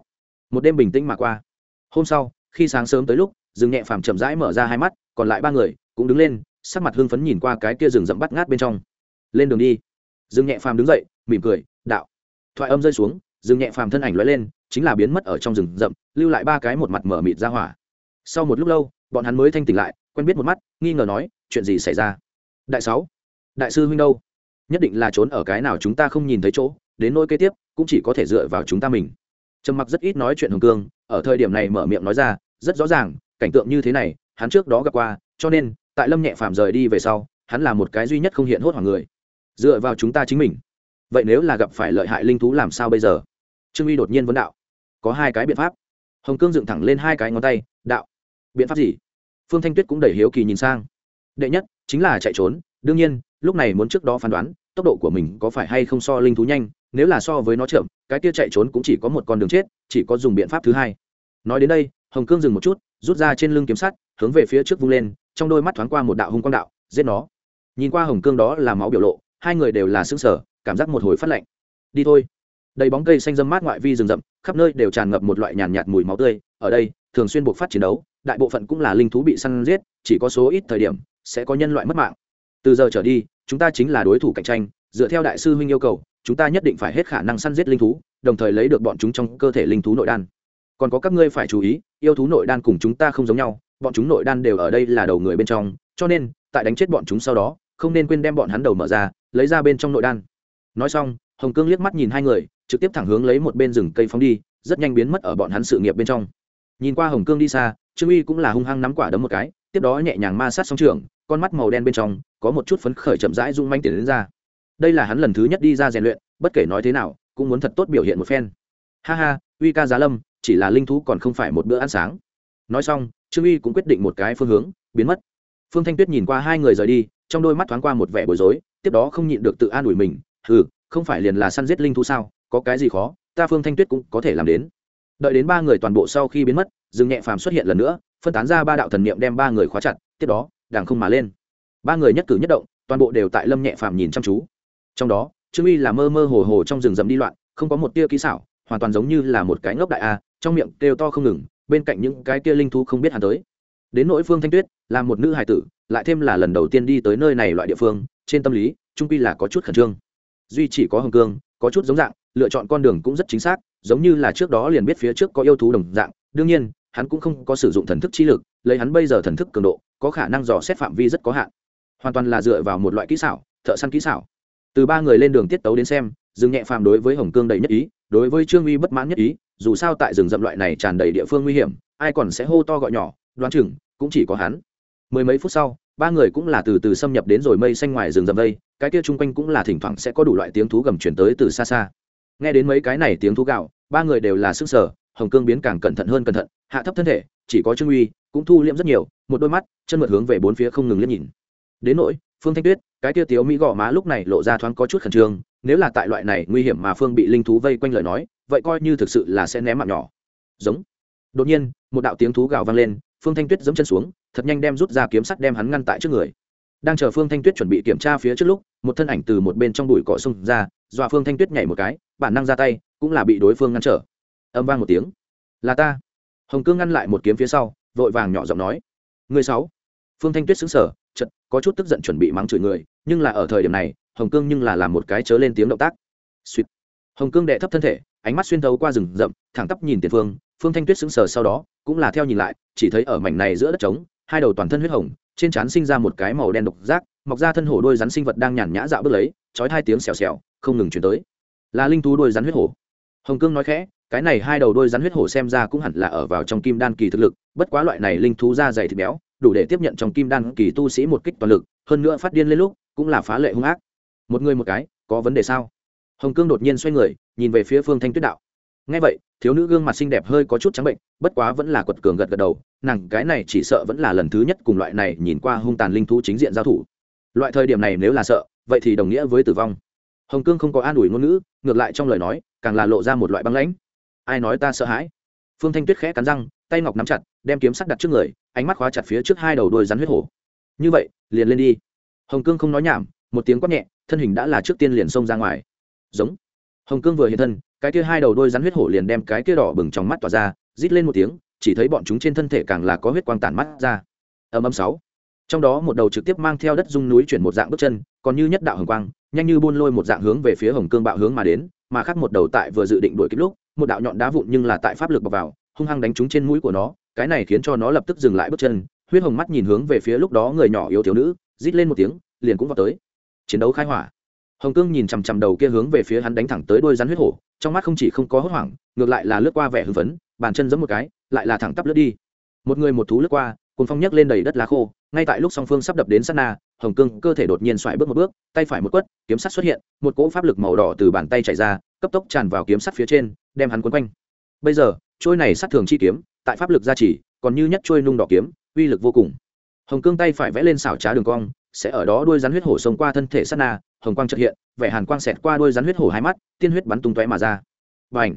Một đêm bình tĩnh mà qua. Hôm sau, khi sáng sớm tới lúc, Dương nhẹ phàm chậm rãi mở ra hai mắt, còn lại ba người cũng đứng lên, sắc mặt hưng phấn nhìn qua cái kia rừng rậm bắt ngát bên trong. Lên đường đi. Dương nhẹ phàm đứng dậy mỉm cười, đạo. Thoại âm rơi xuống rừng nhẹ phàm thân ảnh lóe lên, chính là biến mất ở trong rừng rậm, lưu lại ba cái một mặt mở mịt ra hỏa. Sau một lúc lâu, bọn hắn mới thanh tỉnh lại, quen biết một mắt, nghi ngờ nói, chuyện gì xảy ra? Đại sáu, đại sư huynh đâu? Nhất định là trốn ở cái nào chúng ta không nhìn thấy chỗ, đến nỗi kế tiếp, cũng chỉ có thể dựa vào chúng ta mình. Trầm mặc rất ít nói chuyện hồng cương ở thời điểm này mở miệng nói ra, rất rõ ràng, cảnh tượng như thế này, hắn trước đó gặp qua, cho nên, tại lâm nhẹ phàm rời đi về sau, hắn là một cái duy nhất không hiện hốt hoảng người. Dựa vào chúng ta chính mình vậy nếu là gặp phải lợi hại linh thú làm sao bây giờ? Trương uy đột nhiên vấn đạo. Có hai cái biện pháp. Hồng cương dựng thẳng lên hai cái ngón tay, đạo. Biện pháp gì? Phương thanh tuyết cũng đẩy hiếu kỳ nhìn sang. Đệ nhất, chính là chạy trốn. Đương nhiên, lúc này muốn trước đó phán đoán, tốc độ của mình có phải hay không so linh thú nhanh, nếu là so với nó chậm, cái kia chạy trốn cũng chỉ có một con đường chết, chỉ có dùng biện pháp thứ hai. Nói đến đây, hồng cương dừng một chút, rút ra trên lưng kiếm sắt, hướng về phía trước vung lên, trong đôi mắt thoáng qua một đạo hung quang đạo, giết nó. Nhìn qua hồng cương đó là máu biểu lộ, hai người đều là xương sở cảm giác một hồi phát lạnh. Đi thôi. Đầy bóng cây xanh dâm mát ngoại vi rừng rậm khắp nơi đều tràn ngập một loại nhàn nhạt, mùi máu tươi. Ở đây thường xuyên buộc phát chiến đấu đại bộ phận cũng là linh thú bị săn giết chỉ có số ít thời điểm sẽ có nhân loại mất mạng. Từ giờ trở đi chúng ta chính là đối thủ cạnh tranh dựa theo đại sư huynh yêu cầu chúng ta nhất định phải hết khả năng săn giết linh thú đồng thời lấy được bọn chúng trong cơ thể linh thú nội đan. Còn có các ngươi phải chú ý yêu thú nội đan cùng chúng ta không giống nhau bọn chúng nội đan đều ở đây là đầu người bên trong cho nên tại đánh chết bọn chúng sau đó không nên quên đem bọn hắn đầu mở ra lấy ra bên trong nội đan nói xong, hồng cương liếc mắt nhìn hai người, trực tiếp thẳng hướng lấy một bên rừng cây phóng đi, rất nhanh biến mất ở bọn hắn sự nghiệp bên trong. Nhìn qua hồng cương đi xa, trương uy cũng là hung hăng nắm quả đấm một cái, tiếp đó nhẹ nhàng ma sát song trường con mắt màu đen bên trong, có một chút phấn khởi chậm rãi rung manh tiền đến ra. Đây là hắn lần thứ nhất đi ra rèn luyện, bất kể nói thế nào, cũng muốn thật tốt biểu hiện một phen. Ha ha, uy ca giá lâm, chỉ là linh thú còn không phải một bữa ăn sáng. Nói xong, trương uy cũng quyết định một cái phương hướng, biến mất. Phương thanh tuyết nhìn qua hai người rời đi, trong đôi mắt thoáng qua một vẻ bối rối, tiếp đó không nhịn được tự an ủi mình ừ không phải liền là săn giết linh thú sao? Có cái gì khó? Ta phương thanh tuyết cũng có thể làm đến. Đợi đến ba người toàn bộ sau khi biến mất, dương nhẹ phàm xuất hiện lần nữa, phân tán ra ba đạo thần niệm đem ba người khóa chặt, tiếp đó đàng không mà lên. Ba người nhất cử nhất động, toàn bộ đều tại lâm nhẹ phàm nhìn chăm chú. Trong đó, trương uy là mơ mơ hồ hồ trong rừng rậm đi loạn, không có một tia kỹ xảo, hoàn toàn giống như là một cái ngốc đại a, trong miệng kêu to không ngừng, bên cạnh những cái kia linh thú không biết hắn tới. Đến nỗi phương thanh tuyết, là một nữ hài tử, lại thêm là lần đầu tiên đi tới nơi này loại địa phương, trên tâm lý, trung quy là có chút khẩn trương duy chỉ có hồng cương, có chút giống dạng, lựa chọn con đường cũng rất chính xác, giống như là trước đó liền biết phía trước có yêu thú đồng dạng. Đương nhiên, hắn cũng không có sử dụng thần thức chi lực, lấy hắn bây giờ thần thức cường độ, có khả năng dò xét phạm vi rất có hạn. Hoàn toàn là dựa vào một loại kỹ xảo, thợ săn kỹ xảo. Từ ba người lên đường tiết tấu đến xem dừng nhẹ phàm đối với hồng cương đầy nhất ý, đối với trương uy bất mãn nhất ý, dù sao tại rừng rậm loại này tràn đầy địa phương nguy hiểm, ai còn sẽ hô to gọi nhỏ, đoán chừng cũng chỉ có hắn. Mười mấy phút sau ba người cũng là từ từ xâm nhập đến rồi mây xanh ngoài rừng rậm vây cái kia chung quanh cũng là thỉnh thoảng sẽ có đủ loại tiếng thú gầm chuyển tới từ xa xa. Nghe đến mấy cái này tiếng thú gạo, ba người đều là sức sở, hồng cương biến càng cẩn thận hơn cẩn thận, hạ thấp thân thể, chỉ có trương uy cũng thu liễm rất nhiều, một đôi mắt, chân mượt hướng về bốn phía không ngừng liếc nhìn. Đến nỗi, phương thanh tuyết, cái kia tiếu mỹ gò má lúc này lộ ra thoáng có chút khẩn trương, nếu là tại loại này nguy hiểm mà phương bị linh thú vây quanh lời nói, vậy coi như thực sự là sẽ ném mạng nhỏ. Giống. Đột nhiên, một đạo tiếng thú gào vang lên phương thanh tuyết giẫm chân xuống, thật nhanh đem rút ra kiếm sắt đem hắn ngăn tại trước người. Đang chờ phương thanh tuyết chuẩn bị kiểm tra phía trước lúc, một thân ảnh từ một bên trong bụi cỏ xông ra, dọa phương thanh tuyết nhảy một cái, bản năng ra tay, cũng là bị đối phương ngăn trở. Âm vang một tiếng. Là ta. Hồng cương ngăn lại một kiếm phía sau, vội vàng nhỏ giọng nói. Người sáu. Phương thanh tuyết xứng sở chật có chút tức giận chuẩn bị mắng chửi người, nhưng là ở thời điểm này, hồng cương nhưng là làm một cái chớ lên tiếng động tác. Suýt. Hồng cương đệ thấp thân thể, ánh mắt xuyên thấu qua rừng rậm, thẳng tắp nhìn tiền phương phương thanh tuyết sững sờ sau đó, cũng là theo nhìn lại, chỉ thấy ở mảnh này giữa đất trống, hai đầu toàn thân huyết hồng, trên trán sinh ra một cái màu đen độc giác, mọc ra thân hổ đôi rắn sinh vật đang nhàn nhã dạo bước lấy, chói hai tiếng xèo xèo, không ngừng chuyển tới. Là linh thú đôi rắn huyết hổ. Hồng cương nói khẽ, cái này hai đầu đôi rắn huyết hổ xem ra cũng hẳn là ở vào trong kim đan kỳ thực lực, bất quá loại này linh thú da dày thịt béo, đủ để tiếp nhận trong kim đan kỳ tu sĩ một kích toàn lực, hơn nữa phát điên lên lúc, cũng là phá lệ hung ác. Một người một cái, có vấn đề sao? Hồng cương đột nhiên xoay người, nhìn về phía phương thanh tuyết đạo ngay vậy, thiếu nữ gương mặt xinh đẹp hơi có chút trắng bệnh, bất quá vẫn là quật cường gật gật đầu, nàng cái này chỉ sợ vẫn là lần thứ nhất cùng loại này nhìn qua hung tàn linh thú chính diện giao thủ. Loại thời điểm này nếu là sợ, vậy thì đồng nghĩa với tử vong. Hồng cương không có an ủi ngôn ngữ, ngược lại trong lời nói, càng là lộ ra một loại băng lãnh. Ai nói ta sợ hãi? Phương thanh tuyết khẽ cắn răng, tay ngọc nắm chặt, đem kiếm sắt đặt trước người, ánh mắt khóa chặt phía trước hai đầu đôi rắn huyết hổ. Như vậy, liền lên đi. Hồng cương không nói nhảm, một tiếng quát nhẹ, thân hình đã là trước tiên liền xông ra ngoài. Giống. Hồng cương vừa hiện thân cái kia hai đầu đôi rắn huyết hổ liền đem cái kia đỏ bừng trong mắt tỏa ra, rít lên một tiếng, chỉ thấy bọn chúng trên thân thể càng là có huyết quang tản mắt ra. Âm âm sáu. Trong đó một đầu trực tiếp mang theo đất dung núi chuyển một dạng bước chân, còn như nhất đạo hồng quang, nhanh như buôn lôi một dạng hướng về phía hồng cương bạo hướng mà đến, mà khác một đầu tại vừa dự định đuổi kịp lúc, một đạo nhọn đá vụn nhưng là tại pháp lực bọc vào, hung hăng đánh trúng trên mũi của nó, cái này khiến cho nó lập tức dừng lại bước chân, huyết hồng mắt nhìn hướng về phía lúc đó người nhỏ yếu thiếu nữ, rít lên một tiếng, liền cũng vào tới. Chiến đấu khai hỏa hồng cương nhìn chằm chằm đầu kia hướng về phía hắn đánh thẳng tới đôi rắn huyết hổ, trong mắt không chỉ không có hốt hoảng, ngược lại là lướt qua vẻ hưng phấn, bàn chân giẫm một cái, lại là thẳng tắp lướt đi. Một người một thú lướt qua cùng phong nhấc lên đầy đất lá khô, ngay tại lúc song phương sắp đập đến sát na, hồng cương cơ thể đột nhiên xoài bước một bước, tay phải một quất, kiếm sắt xuất hiện, một cỗ pháp lực màu đỏ từ bàn tay chạy ra, cấp tốc tràn vào kiếm sắt phía trên, đem hắn quấn quanh. Bây giờ, trôi này sát thường chi kiếm, tại pháp lực gia trì, còn như nhất trôi nung đỏ kiếm, uy lực vô cùng. Hồng cương tay phải vẽ lên xảo trá đường cong, sẽ ở đó đuôi rắn huyết hổ xông qua thân thể sát na hồng quang chợt hiện, vẻ hàn quang xẹt qua đôi rắn huyết hổ hai mắt, tiên huyết bắn tung tóe mà ra. Và ảnh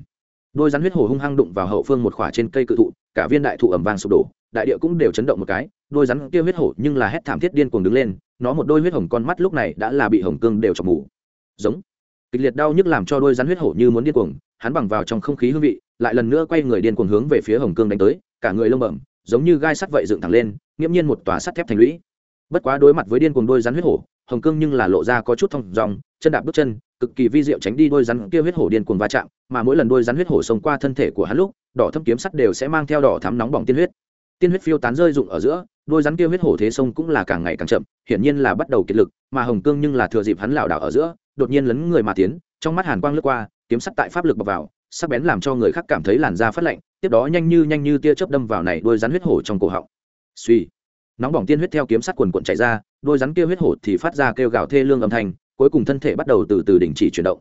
rắn huyết hổ hung hăng đụng vào hậu phương một khỏa trên cây cự thụ, cả viên đại thụ ẩm vàng sụp đổ, đại địa cũng đều chấn động một cái, đôi rắn kia huyết hổ nhưng là hét thảm thiết điên cuồng đứng lên, nó một đôi huyết hồng con mắt lúc này đã là bị hồng cương đều chọc mù. Giống! Kịch liệt đau nhức làm cho đôi rắn huyết hổ như muốn điên cuồng, hắn bằng vào trong không khí hương vị, lại lần nữa quay người điên cuồng hướng về phía hồng cương đánh tới, cả người lông bẩm, giống như gai sắt vậy dựng thẳng lên, nghiễm nhiên một tòa sắt thép thành lũy. Bất quá đối mặt với điên cuồng đôi rắn huyết hổ hồng cương nhưng là lộ ra có chút thông dòng chân đạp bước chân, cực kỳ vi diệu tránh đi đôi rắn kia huyết hổ điên cuồng va chạm, mà mỗi lần đôi rắn huyết hổ xông qua thân thể của hắn lúc, đỏ thâm kiếm sắt đều sẽ mang theo đỏ thắm nóng bỏng tiên huyết. Tiên huyết phiêu tán rơi rụng ở giữa, đôi rắn kia huyết hổ thế sông cũng là càng ngày càng chậm, hiển nhiên là bắt đầu kiệt lực, mà hồng cương nhưng là thừa dịp hắn lảo đảo ở giữa, đột nhiên lấn người mà tiến, trong mắt hàn quang lướt qua, kiếm sắt tại pháp lực bọc vào, sắc bén làm cho người khác cảm thấy làn da phát lạnh, tiếp đó nhanh như nhanh như tia chớp đâm vào này đôi rắn huyết hổ trong cổ họng. Suy nóng bỏng tiên huyết theo kiếm sắt quần quận chạy ra, đôi rắn kia huyết hổ thì phát ra kêu gào thê lương âm thanh, cuối cùng thân thể bắt đầu từ từ đình chỉ chuyển động.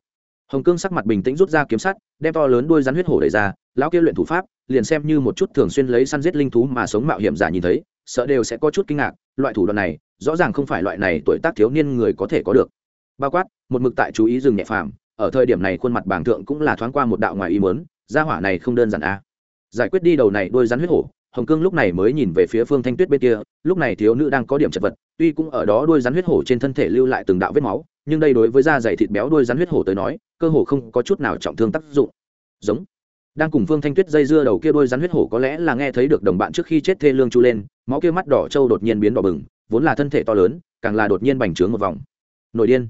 Hồng cương sắc mặt bình tĩnh rút ra kiếm sắt, đem to lớn đôi rắn huyết hổ đẩy ra, lão kia luyện thủ pháp, liền xem như một chút thường xuyên lấy săn giết linh thú mà sống mạo hiểm giả nhìn thấy, sợ đều sẽ có chút kinh ngạc, loại thủ đoạn này, rõ ràng không phải loại này tuổi tác thiếu niên người có thể có được. Bao quát, một mực tại chú ý dừng nhẹ phàm, ở thời điểm này khuôn mặt bảng thượng cũng là thoáng qua một đạo ngoài ý muốn, gia hỏa này không đơn giản a giải quyết đi đầu này đôi rắn huyết hổ hồng cương lúc này mới nhìn về phía phương thanh tuyết bên kia, lúc này thiếu nữ đang có điểm chật vật, tuy cũng ở đó đôi rắn huyết hổ trên thân thể lưu lại từng đạo vết máu, nhưng đây đối với da dày thịt béo đôi rắn huyết hổ tới nói, cơ hồ không có chút nào trọng thương tác dụng. Giống. Đang cùng phương thanh tuyết dây dưa đầu kia đôi rắn huyết hổ có lẽ là nghe thấy được đồng bạn trước khi chết thê lương chu lên, máu kia mắt đỏ trâu đột nhiên biến đỏ bừng, vốn là thân thể to lớn, càng là đột nhiên bành trướng một vòng. Nội điên.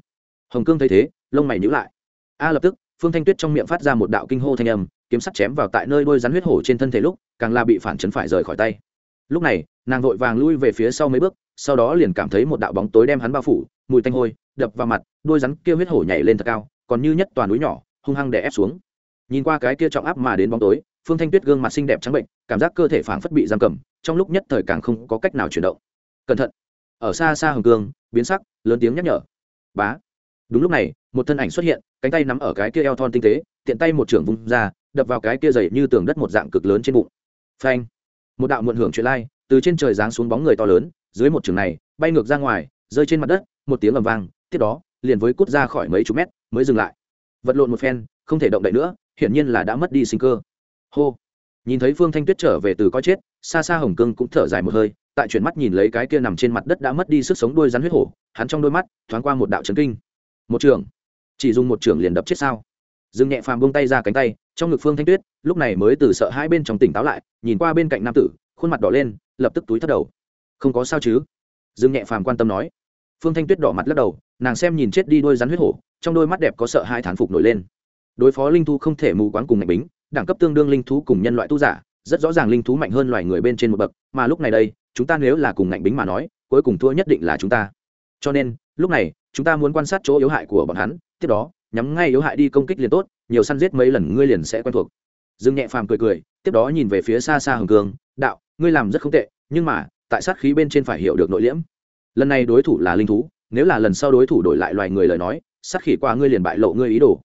Hồng cương thấy thế, lông mày nhíu lại. A lập tức, phương thanh tuyết trong miệng phát ra một đạo kinh hô thanh âm kiếm sắt chém vào tại nơi đôi rắn huyết hổ trên thân thể lúc, càng là bị phản chấn phải rời khỏi tay. Lúc này, nàng vội vàng lui về phía sau mấy bước, sau đó liền cảm thấy một đạo bóng tối đem hắn bao phủ, mùi tanh hôi, đập vào mặt đôi rắn kia huyết hổ nhảy lên thật cao, còn như nhất toàn núi nhỏ, hung hăng đè ép xuống. Nhìn qua cái kia trọng áp mà đến bóng tối, phương thanh tuyết gương mặt xinh đẹp trắng bệnh, cảm giác cơ thể phảng phất bị giam cầm, trong lúc nhất thời càng không có cách nào chuyển động. Cẩn thận. Ở xa xa hồng cương, biến sắc, lớn tiếng nhắc nhở. Bá. Đúng lúc này, một thân ảnh xuất hiện, cánh tay nắm ở cái kia eo thon tinh tế, tiện tay một trưởng vung ra đập vào cái kia dày như tường đất một dạng cực lớn trên bụng. Phanh. Một đạo muộn hưởng chuyện lai, từ trên trời giáng xuống bóng người to lớn, dưới một trường này, bay ngược ra ngoài, rơi trên mặt đất, một tiếng ầm vang, tiếp đó, liền với cút ra khỏi mấy chục mét, mới dừng lại. Vật lộn một phen, không thể động đậy nữa, hiển nhiên là đã mất đi sinh cơ. Hô. Nhìn thấy phương thanh tuyết trở về từ coi chết xa xa hồng cương cũng thở dài một hơi, tại chuyển mắt nhìn lấy cái kia nằm trên mặt đất đã mất đi sức sống đuôi rắn huyết hổ, hắn trong đôi mắt, thoáng qua một đạo chấn kinh. Một trường. Chỉ dùng một trường liền đập chết sao? Dương nhẹ phàm buông tay ra cánh tay trong ngực phương thanh tuyết, lúc này mới từ sợ hai bên trong tỉnh táo lại, nhìn qua bên cạnh nam tử, khuôn mặt đỏ lên, lập tức túi thất đầu. Không có sao chứ? Dương nhẹ phàm quan tâm nói. Phương thanh tuyết đỏ mặt lắc đầu, nàng xem nhìn chết đi đôi rắn huyết hổ, trong đôi mắt đẹp có sợ hai thán phục nổi lên. Đối phó linh thú không thể mù quáng cùng ngạch bính, đẳng cấp tương đương linh thú cùng nhân loại tu giả, rất rõ ràng linh thú mạnh hơn loài người bên trên một bậc, mà lúc này đây, chúng ta nếu là cùng ngạnh bính mà nói, cuối cùng thua nhất định là chúng ta. Cho nên, lúc này, chúng ta muốn quan sát chỗ yếu hại của bọn hắn, tiếp đó nhắm ngay yếu hại đi công kích liền tốt, nhiều săn giết mấy lần ngươi liền sẽ quen thuộc. Dương nhẹ phàm cười cười, tiếp đó nhìn về phía xa xa hồng cường, đạo, ngươi làm rất không tệ, nhưng mà, tại sát khí bên trên phải hiểu được nội liễm. Lần này đối thủ là linh thú, nếu là lần sau đối thủ đổi lại loài người lời nói, sát khí qua ngươi liền bại lộ ngươi ý đồ.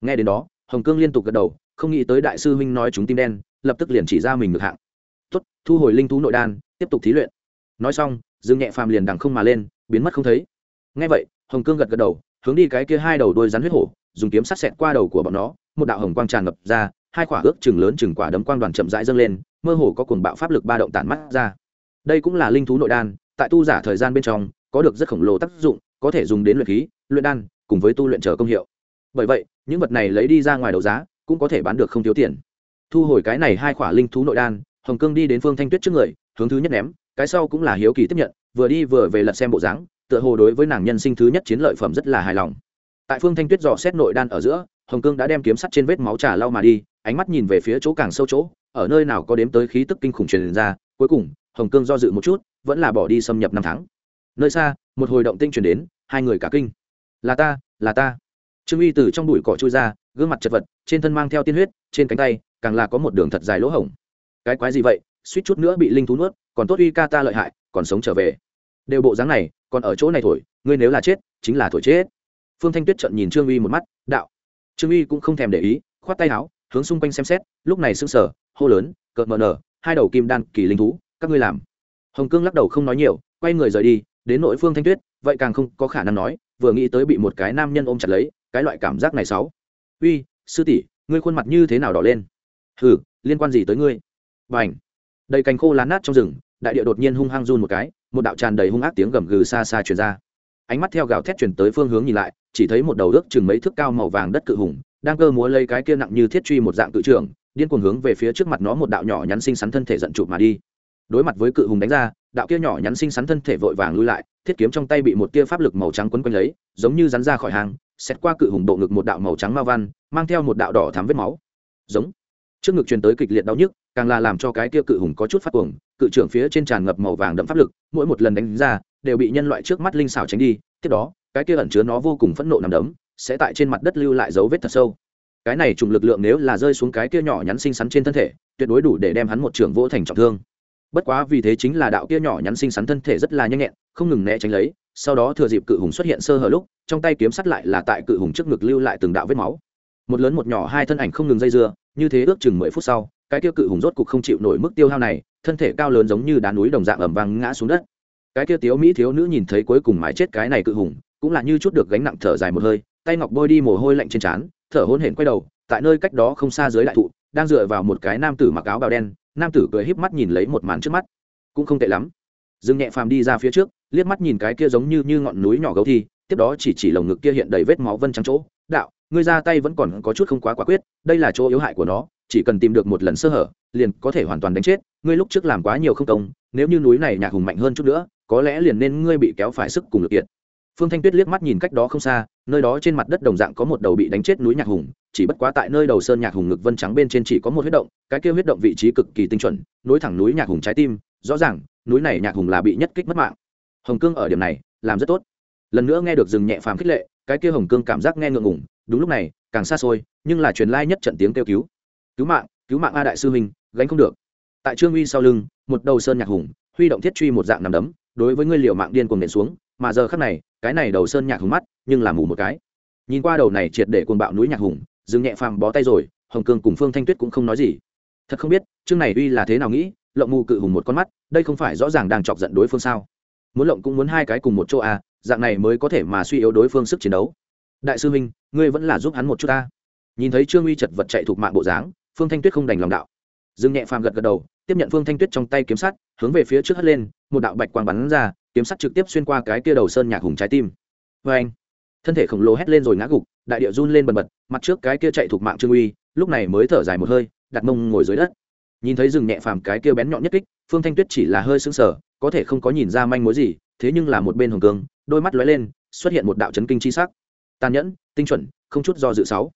Nghe đến đó, hồng cương liên tục gật đầu, không nghĩ tới đại sư huynh nói chúng tim đen, lập tức liền chỉ ra mình ngược hạng. Tuất thu hồi linh thú nội đan, tiếp tục thí luyện. Nói xong, dương nhẹ phàm liền đằng không mà lên, biến mất không thấy. Ngay vậy, hồng cương gật gật đầu hướng đi cái kia hai đầu đôi rắn huyết hổ, dùng kiếm sắt xẹt qua đầu của bọn nó, một đạo hồng quang tràn ngập ra, hai quả ước chừng lớn chừng quả đấm quang đoàn chậm rãi dâng lên, mơ hồ có cuồng bạo pháp lực ba động tản mắt ra. Đây cũng là linh thú nội đan, tại tu giả thời gian bên trong, có được rất khổng lồ tác dụng, có thể dùng đến luyện khí, luyện đan, cùng với tu luyện chờ công hiệu. Bởi vậy, những vật này lấy đi ra ngoài đấu giá, cũng có thể bán được không thiếu tiền. Thu hồi cái này hai khỏa linh thú nội đan, hồng cương đi đến phương thanh tuyết trước người, hướng thứ nhất ném, cái sau cũng là hiếu kỳ tiếp nhận, vừa đi vừa về lật xem bộ dáng tựa hồ đối với nàng nhân sinh thứ nhất chiến lợi phẩm rất là hài lòng. Tại phương thanh tuyết dò xét nội đan ở giữa, hồng cương đã đem kiếm sắt trên vết máu trà lau mà đi, ánh mắt nhìn về phía chỗ càng sâu chỗ, ở nơi nào có đếm tới khí tức kinh khủng truyền ra, cuối cùng, hồng cương do dự một chút, vẫn là bỏ đi xâm nhập năm tháng. Nơi xa, một hồi động tinh truyền đến, hai người cả kinh. Là ta là ta. Trương uy từ trong bụi cỏ trôi ra, gương mặt chật vật, trên thân mang theo tiên huyết, trên cánh tay, càng là có một đường thật dài lỗ hổng. Cái quái gì vậy? Suýt chút nữa bị linh thú nuốt, còn tốt uy ca ta lợi hại, còn sống trở về đều bộ dáng này còn ở chỗ này thổi ngươi nếu là chết chính là thổi chết. Phương thanh tuyết trận nhìn trương uy một mắt đạo. Trương uy cũng không thèm để ý khoát tay áo hướng xung quanh xem xét lúc này sưng sở, hô lớn cợt mờ nở hai đầu kim đan kỳ linh thú các ngươi làm. Hồng cương lắc đầu không nói nhiều quay người rời đi đến nội phương thanh tuyết vậy càng không có khả năng nói vừa nghĩ tới bị một cái nam nhân ôm chặt lấy cái loại cảm giác này sáu uy sư tỷ ngươi khuôn mặt như thế nào đỏ lên? Hừ liên quan gì tới ngươi? Bảnh. đầy cành khô lá nát trong rừng đại địa đột nhiên hung hăng run một cái một đạo tràn đầy hung ác tiếng gầm gừ xa xa truyền ra. Ánh mắt theo gào thét truyền tới phương hướng nhìn lại, chỉ thấy một đầu ước chừng mấy thước cao màu vàng đất cự hùng, đang cơ múa lấy cái kia nặng như thiết truy một dạng cự trường điên cuồng hướng về phía trước mặt nó một đạo nhỏ nhắn xinh xắn thân thể giận chụp mà đi. Đối mặt với cự hùng đánh ra, đạo kia nhỏ nhắn xinh xắn thân thể vội vàng lui lại, thiết kiếm trong tay bị một tia pháp lực màu trắng quấn quanh lấy, giống như rắn ra khỏi hàng xét qua cự hùng bộ ngực một đạo màu trắng ma văn, mang theo một đạo đỏ thắm vết máu. Giống. Trước ngực truyền tới kịch liệt đau nhức, càng là làm cho cái kia cự hùng có chút phát cuồng cự trưởng phía trên tràn ngập màu vàng đậm pháp lực, mỗi một lần đánh ra, đều bị nhân loại trước mắt linh xảo tránh đi, tiếp đó, cái kia ẩn chứa nó vô cùng phẫn nộ nằm đấm, sẽ tại trên mặt đất lưu lại dấu vết thật sâu. Cái này trùng lực lượng nếu là rơi xuống cái kia nhỏ nhắn xinh xắn trên thân thể, tuyệt đối đủ để đem hắn một trưởng vỗ thành trọng thương. Bất quá vì thế chính là đạo kia nhỏ nhắn xinh xắn thân thể rất là nhanh nhẹn, không ngừng né tránh lấy, sau đó thừa dịp cự hùng xuất hiện sơ hở lúc, trong tay kiếm sắt lại là tại cự hùng trước ngực lưu lại từng đạo vết máu. Một lớn một nhỏ hai thân ảnh không ngừng dây dưa, như thế ước chừng mười phút sau, cái kia cự hùng rốt cục không chịu nổi mức tiêu hao này thân thể cao lớn giống như đá núi đồng dạng ẩm vang ngã xuống đất. Cái kia tiếu mỹ thiếu nữ nhìn thấy cuối cùng mái chết cái này cự hùng, cũng là như chút được gánh nặng thở dài một hơi, tay ngọc bôi đi mồ hôi lạnh trên trán, thở hôn hển quay đầu, tại nơi cách đó không xa dưới đại thụ, đang dựa vào một cái nam tử mặc áo bào đen, nam tử cười híp mắt nhìn lấy một màn trước mắt. Cũng không tệ lắm. Dương nhẹ phàm đi ra phía trước, liếc mắt nhìn cái kia giống như như ngọn núi nhỏ gấu thi, tiếp đó chỉ chỉ lồng ngực kia hiện đầy vết máu vân trắng chỗ, đạo ngươi ra tay vẫn còn có chút không quá quả quyết, đây là chỗ yếu hại của nó, chỉ cần tìm được một lần sơ hở, liền có thể hoàn toàn đánh chết, ngươi lúc trước làm quá nhiều không công, nếu như núi này nhạc hùng mạnh hơn chút nữa, có lẽ liền nên ngươi bị kéo phải sức cùng lực kiệt phương thanh tuyết liếc mắt nhìn cách đó không xa, nơi đó trên mặt đất đồng dạng có một đầu bị đánh chết núi nhạc hùng, chỉ bất quá tại nơi đầu sơn nhạc hùng ngực vân trắng bên trên chỉ có một huyết động, cái kia huyết động vị trí cực kỳ tinh chuẩn, nối thẳng núi nhạc hùng trái tim, rõ ràng, núi này nhạc hùng là bị nhất kích mất mạng hồng cương ở điểm này, làm rất tốt lần nữa nghe được rừng nhẹ phàm khích lệ, cái kia hồng cương cảm giác nghe ngượng ngủng đúng lúc này, càng xa xôi, nhưng là truyền lai nhất trận tiếng kêu cứu. Cứu mạng cứu mạng a đại sư huynh, gánh không được. Tại trương uy sau lưng, một đầu sơn nhạc hùng, huy động thiết truy một dạng nằm đấm, đối với ngươi liệu mạng điên cuồng nện xuống, mà giờ khắc này, cái này đầu sơn nhạc hùng mắt, nhưng là mù một cái. Nhìn qua đầu này triệt để cuồng bạo núi nhạc hùng, dừng nhẹ phàm bó tay rồi, hồng cương cùng phương thanh tuyết cũng không nói gì. Thật không biết, chương này uy là thế nào nghĩ, lộng mù cự hùng một con mắt, đây không phải rõ ràng đang chọc giận đối phương sao? Muốn lộng cũng muốn hai cái cùng một chỗ à dạng này mới có thể mà suy yếu đối phương sức chiến đấu đại sư minh ngươi vẫn là giúp hắn một chút ta. Nhìn thấy trương uy chật vật chạy thuộc mạng bộ dáng, phương thanh tuyết không đành lòng đạo. Dương nhẹ phàm gật gật đầu, tiếp nhận phương thanh tuyết trong tay kiếm sắt, hướng về phía trước hất lên, một đạo bạch quang bắn ra, kiếm sắt trực tiếp xuyên qua cái kia đầu sơn nhạc hùng trái tim. Vê anh thân thể khổng lồ hét lên rồi ngã gục, đại địa run lên bần bật, mặt trước cái kia chạy thuộc mạng trương uy, lúc này mới thở dài một hơi, đặt mông ngồi dưới đất. Nhìn thấy rừng nhẹ phàm cái kia bén nhọn nhất kích, phương thanh tuyết chỉ là hơi sững sờ, có thể không có nhìn ra manh mối gì, thế nhưng là một bên hồng cương đôi mắt lóe lên, xuất hiện một đạo chấn kinh chi sắc tàn nhẫn, tinh chuẩn, không chút do dự sáu.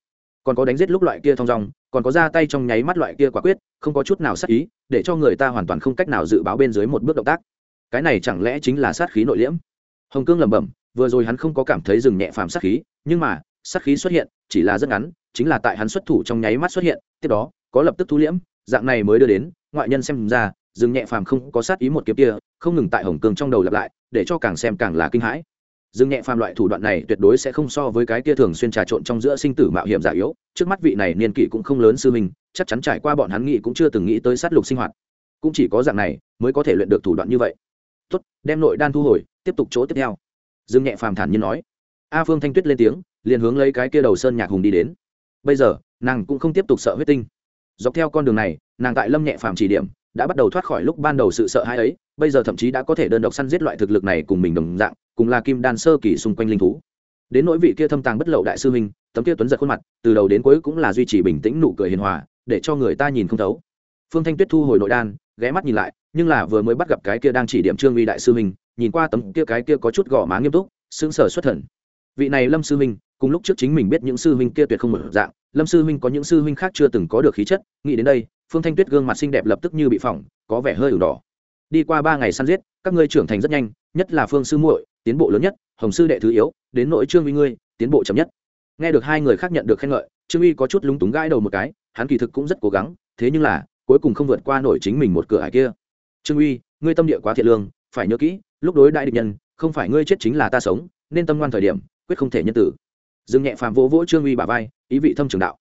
Còn có đánh giết lúc loại kia thong dong, còn có ra tay trong nháy mắt loại kia quả quyết, không có chút nào sát ý, để cho người ta hoàn toàn không cách nào dự báo bên dưới một bước động tác. Cái này chẳng lẽ chính là sát khí nội liễm? Hồng cương lẩm bẩm, vừa rồi hắn không có cảm thấy dừng nhẹ phàm sát khí, nhưng mà, sát khí xuất hiện, chỉ là rất ngắn, chính là tại hắn xuất thủ trong nháy mắt xuất hiện, tiếp đó, có lập tức thu liễm, dạng này mới đưa đến, ngoại nhân xem ra dừng nhẹ phàm không có sát ý một kiếm kia, không ngừng tại hồng cương trong đầu lặp lại, để cho càng xem càng là kinh hãi dừng nhẹ phàm loại thủ đoạn này tuyệt đối sẽ không so với cái kia thường xuyên trà trộn trong giữa sinh tử mạo hiểm giả yếu. Trước mắt vị này niên kỷ cũng không lớn sư mình chắc chắn trải qua bọn hắn nghĩ cũng chưa từng nghĩ tới sát lục sinh hoạt. Cũng chỉ có dạng này mới có thể luyện được thủ đoạn như vậy. Tốt, đem nội đan thu hồi, tiếp tục chỗ tiếp theo. Dương nhẹ phàm thản nhiên nói. A phương thanh tuyết lên tiếng, liền hướng lấy cái kia đầu sơn nhạc hùng đi đến. Bây giờ, nàng cũng không tiếp tục sợ huyết tinh. Dọc theo con đường này, nàng tại lâm nhẹ phàm chỉ điểm, đã bắt đầu thoát khỏi lúc ban đầu sự sợ hãi ấy. Bây giờ thậm chí đã có thể đơn độc săn giết loại thực lực này cùng mình đồng dạng cùng là kim đan sơ kỳ xung quanh linh thú. Đến nỗi vị kia thâm tàng bất lậu đại sư huynh, tấm kia tuấn giật khuôn mặt, từ đầu đến cuối cũng là duy trì bình tĩnh nụ cười hiền hòa, để cho người ta nhìn không thấu. Phương thanh tuyết thu hồi nội đan, ghé mắt nhìn lại, nhưng là vừa mới bắt gặp cái kia đang chỉ điểm trương uy đại sư huynh, nhìn qua tấm kia cái kia có chút gò má nghiêm túc, sững sờ xuất thần. Vị này lâm sư huynh, cùng lúc trước chính mình biết những sư huynh kia tuyệt không mở dạng, lâm sư huynh có những sư huynh khác chưa từng có được khí chất, nghĩ đến đây, phương thanh tuyết gương mặt xinh đẹp lập tức như bị phỏng, có vẻ hơi ửng đỏ. Đi qua ba ngày săn giết, các ngươi trưởng thành rất nhanh, nhất là phương sư muội tiến bộ lớn nhất, hồng sư đệ thứ yếu, đến nội trương uy ngươi, tiến bộ chậm nhất. Nghe được hai người khác nhận được khen ngợi, trương uy có chút lúng túng gãi đầu một cái, hắn kỳ thực cũng rất cố gắng, thế nhưng là, cuối cùng không vượt qua nổi chính mình một cửa ải kia. Trương uy, ngươi tâm địa quá thiện lương, phải nhớ kỹ, lúc đối đại địch nhân, không phải ngươi chết chính là ta sống, nên tâm ngoan thời điểm, quyết không thể nhân tử. Dương nhẹ phàm vỗ vỗ trương uy bả vai, ý vị thâm trường đạo.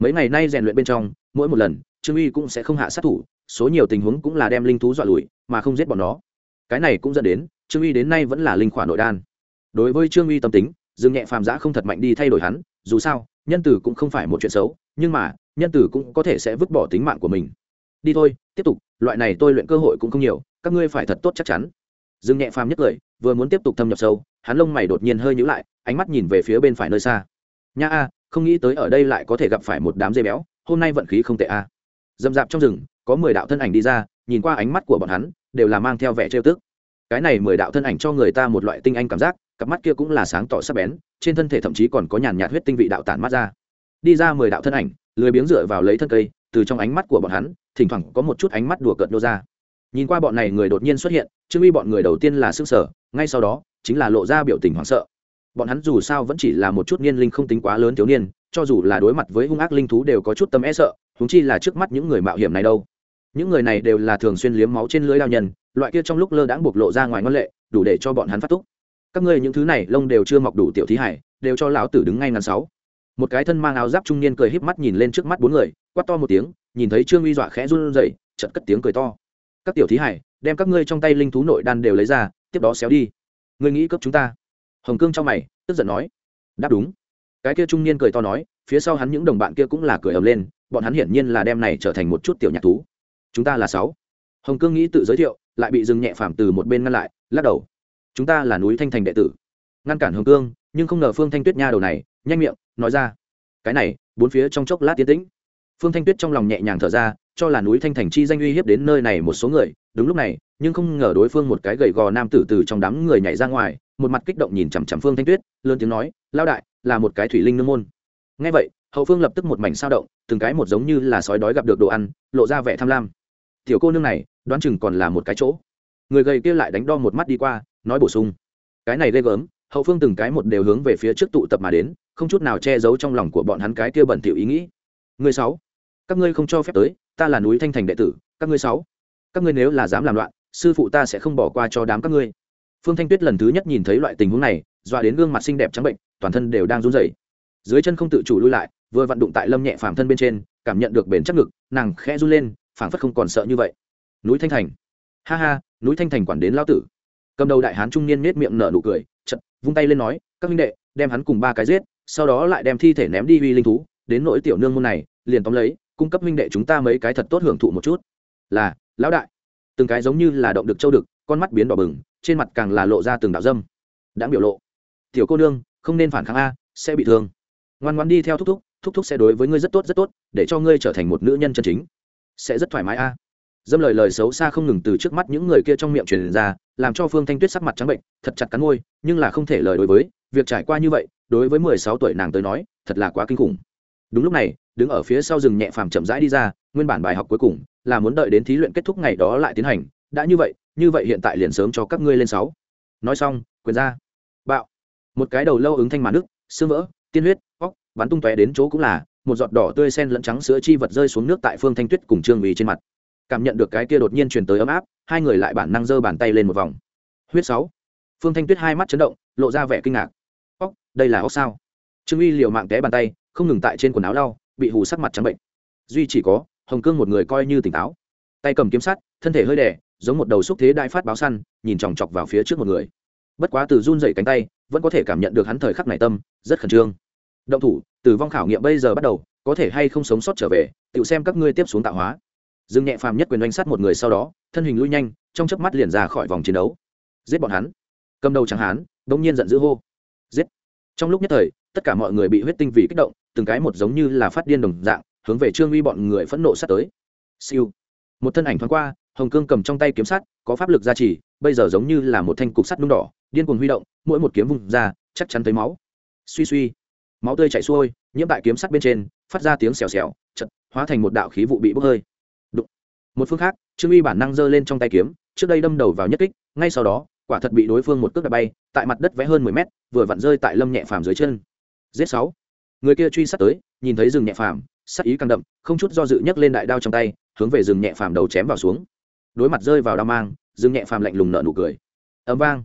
Mấy ngày nay rèn luyện bên trong, mỗi một lần, trương uy cũng sẽ không hạ sát thủ, số nhiều tình huống cũng là đem linh thú dọa lùi, mà không giết bọn nó. Cái này cũng dẫn đến trương uy đến nay vẫn là linh khỏa nội đan. Đối với trương uy tâm tính, dương nhẹ phàm giã không thật mạnh đi thay đổi hắn, dù sao, nhân tử cũng không phải một chuyện xấu, nhưng mà, nhân tử cũng có thể sẽ vứt bỏ tính mạng của mình. Đi thôi, tiếp tục, loại này tôi luyện cơ hội cũng không nhiều, các ngươi phải thật tốt chắc chắn. Dương nhẹ phàm nhất cười vừa muốn tiếp tục thâm nhập sâu, hắn lông mày đột nhiên hơi nhữ lại, ánh mắt nhìn về phía bên phải nơi xa. Nha a, không nghĩ tới ở đây lại có thể gặp phải một đám dây béo, hôm nay vận khí không tệ a. À. dầm dạp trong rừng, có mười đạo thân ảnh đi ra, nhìn qua ánh mắt của bọn hắn, đều là mang theo vẻ trêu tức cái này mười đạo thân ảnh cho người ta một loại tinh anh cảm giác, cặp mắt kia cũng là sáng tỏ sắc bén, trên thân thể thậm chí còn có nhàn nhạt huyết tinh vị đạo tản mắt ra. Đi ra mười đạo thân ảnh, lười biếng dựa vào lấy thân cây, từ trong ánh mắt của bọn hắn, thỉnh thoảng có một chút ánh mắt đùa cợt nô ra. Nhìn qua bọn này người đột nhiên xuất hiện, trương uy bọn người đầu tiên là xương sở ngay sau đó, chính là lộ ra biểu tình hoảng sợ. Bọn hắn dù sao vẫn chỉ là một chút niên linh không tính quá lớn thiếu niên, cho dù là đối mặt với hung ác linh thú đều có chút tâm e sợ húng chi là trước mắt những người mạo hiểm này đâu những người này đều là thường xuyên liếm máu trên lưới lao nhân, loại kia trong lúc lơ đãng bộc lộ ra ngoài ngân lệ, đủ để cho bọn hắn phát túc. Các ngươi những thứ này lông đều chưa mọc đủ tiểu thí hải, đều cho lão tử đứng ngay ngàn sáu. Một cái thân mang áo giáp trung niên cười híp mắt nhìn lên trước mắt bốn người, quát to một tiếng, nhìn thấy trương uy dọa khẽ run rẩy, chợt cất tiếng cười to. Các tiểu thí hải, đem các ngươi trong tay linh thú nội đan đều lấy ra, tiếp đó xéo đi. Ngươi nghĩ cấp chúng ta? Hồng cương trong mày, tức giận nói. Đáp đúng. Cái kia trung niên cười to nói, phía sau hắn những đồng bạn kia cũng là cười ầm lên, bọn hắn hiển nhiên là đem này trở thành một chút tiểu nhạc thú chúng ta là sáu. Hồng cương nghĩ tự giới thiệu, lại bị dừng nhẹ phàm từ một bên ngăn lại, lắc đầu. Chúng ta là núi thanh thành đệ tử. Ngăn cản hồng cương, nhưng không ngờ phương thanh tuyết nha đầu này, nhanh miệng, nói ra. Cái này, bốn phía trong chốc lát tiến tĩnh. Phương thanh tuyết trong lòng nhẹ nhàng thở ra, cho là núi thanh thành chi danh uy hiếp đến nơi này một số người. Đúng lúc này, nhưng không ngờ đối phương một cái gầy gò nam tử từ trong đám người nhảy ra ngoài, một mặt kích động nhìn chằm chằm phương thanh tuyết, lớn tiếng nói lao đại, là một cái thủy linh nương môn. Ngay vậy, hậu phương lập tức một mảnh sao động, từng cái một giống như là sói đói gặp được đồ ăn, lộ ra vẻ tham lam tiểu cô nương này, đoán chừng còn là một cái chỗ. Người gầy kia lại đánh đo một mắt đi qua, nói bổ sung. Cái này ghê gớm, hậu phương từng cái một đều hướng về phía trước tụ tập mà đến, không chút nào che giấu trong lòng của bọn hắn cái kia bẩn thỉu ý nghĩ. Người sáu, các ngươi không cho phép tới, ta là núi thanh thành đệ tử, các ngươi sáu, các ngươi nếu là dám làm loạn, sư phụ ta sẽ không bỏ qua cho đám các ngươi. Phương thanh tuyết lần thứ nhất nhìn thấy loại tình huống này, dọa đến gương mặt xinh đẹp trắng bệnh, toàn thân đều đang run rẩy. Dưới chân không tự chủ lui lại, vừa vặn đụng tại lâm nhẹ phàm thân bên trên, cảm nhận được bền chắc ngực, nàng khẽ run lên phảng phất không còn sợ như vậy. Núi thanh thành. Ha ha, núi thanh thành quản đến lão tử. Cầm đầu đại hán trung niên nết miệng nở nụ cười chật vung tay lên nói, các huynh đệ, đem hắn cùng ba cái giết, sau đó lại đem thi thể ném đi uy linh thú, đến nỗi tiểu nương môn này, liền tóm lấy, cung cấp huynh đệ chúng ta mấy cái thật tốt hưởng thụ một chút. Là, lão đại. Từng cái giống như là động được châu đực con mắt biến đỏ bừng, trên mặt càng là lộ ra từng đạo dâm. Đã biểu lộ. Tiểu cô nương, không nên phản kháng a, sẽ bị thương. Ngoan ngoan đi theo thúc thúc thúc thúc sẽ đối với ngươi rất tốt rất tốt, để cho ngươi trở thành một nữ nhân chân chính sẽ rất thoải mái a. Dâm lời lời xấu xa không ngừng từ trước mắt những người kia trong miệng truyền ra, làm cho phương thanh tuyết sắc mặt trắng bệnh, thật chặt cắn môi, nhưng là không thể lời đối với, việc trải qua như vậy, đối với mười sáu tuổi nàng tới nói, thật là quá kinh khủng. Đúng lúc này, đứng ở phía sau rừng nhẹ phàm chậm rãi đi ra, nguyên bản bài học cuối cùng là muốn đợi đến thí luyện kết thúc ngày đó lại tiến hành, đã như vậy như vậy hiện tại liền sớm cho các ngươi lên sáu. Nói xong, quyền ra. Bạo. Một cái đầu lâu ứng thanh màn nước xương vỡ, tiên huyết, óc bắn tung tóe đến chỗ cũng là một giọt đỏ tươi sen lẫn trắng sữa chi vật rơi xuống nước tại phương thanh tuyết cùng trương uy trên mặt. Cảm nhận được cái kia đột nhiên truyền tới ấm áp, hai người lại bản năng giơ bàn tay lên một vòng. Huyết sáu. Phương thanh tuyết hai mắt chấn động, lộ ra vẻ kinh ngạc. Óc đây là óc sao? Trương uy liều mạng té bàn tay, không ngừng tại trên quần áo đau bị hù sắc mặt trắng bệnh. Duy chỉ có, hồng cương một người coi như tỉnh táo. Tay cầm kiếm sắt, thân thể hơi đẻ giống một đầu xúc thế đại phát báo săn, nhìn chòng chọc vào phía trước một người. Bất quá từ run dậy cánh tay, vẫn có thể cảm nhận được hắn thời khắc này tâm, rất khẩn trương động thủ, tử vong khảo nghiệm bây giờ bắt đầu, có thể hay không sống sót trở về, tự xem các ngươi tiếp xuống tạo hóa. Dương nhẹ phàm nhất quyền oanh sát một người sau đó, thân hình lui nhanh, trong chớp mắt liền ra khỏi vòng chiến đấu. Giết bọn hắn. Cầm đầu chẳng hán bỗng nhiên giận dữ hô. Giết. Trong lúc nhất thời, tất cả mọi người bị huyết tinh vì kích động, từng cái một giống như là phát điên đồng dạng, hướng về trương uy bọn người phẫn nộ sát tới. Siêu. Một thân ảnh thoáng qua, hồng cương cầm trong tay kiếm sắt, có pháp lực gia trì, bây giờ giống như là một thanh cục sắt nung đỏ, điên cuồng huy động, mỗi một kiếm vùng ra, chắc chắn thấy máu. Suy suy máu tươi chảy xuôi, nhiễm tại kiếm sắt bên trên, phát ra tiếng xèo xèo chật hóa thành một đạo khí vụ bị bốc hơi. Đụng. một phương khác, trương uy bản năng giơ lên trong tay kiếm, trước đây đâm đầu vào nhất kích, ngay sau đó, quả thật bị đối phương một cước đạp bay, tại mặt đất vẽ hơn mười mét, vừa vặn rơi tại lâm nhẹ phàm dưới chân. Giết sáu. Người kia truy sát tới, nhìn thấy rừng nhẹ phàm sắc ý càng đậm, không chút do dự nhấc lên đại đao trong tay, hướng về rừng nhẹ phàm đầu chém vào xuống. Đối mặt rơi vào đao mang, rừng nhẹ phàm lạnh lùng nợ nụ cười. Ấm vang.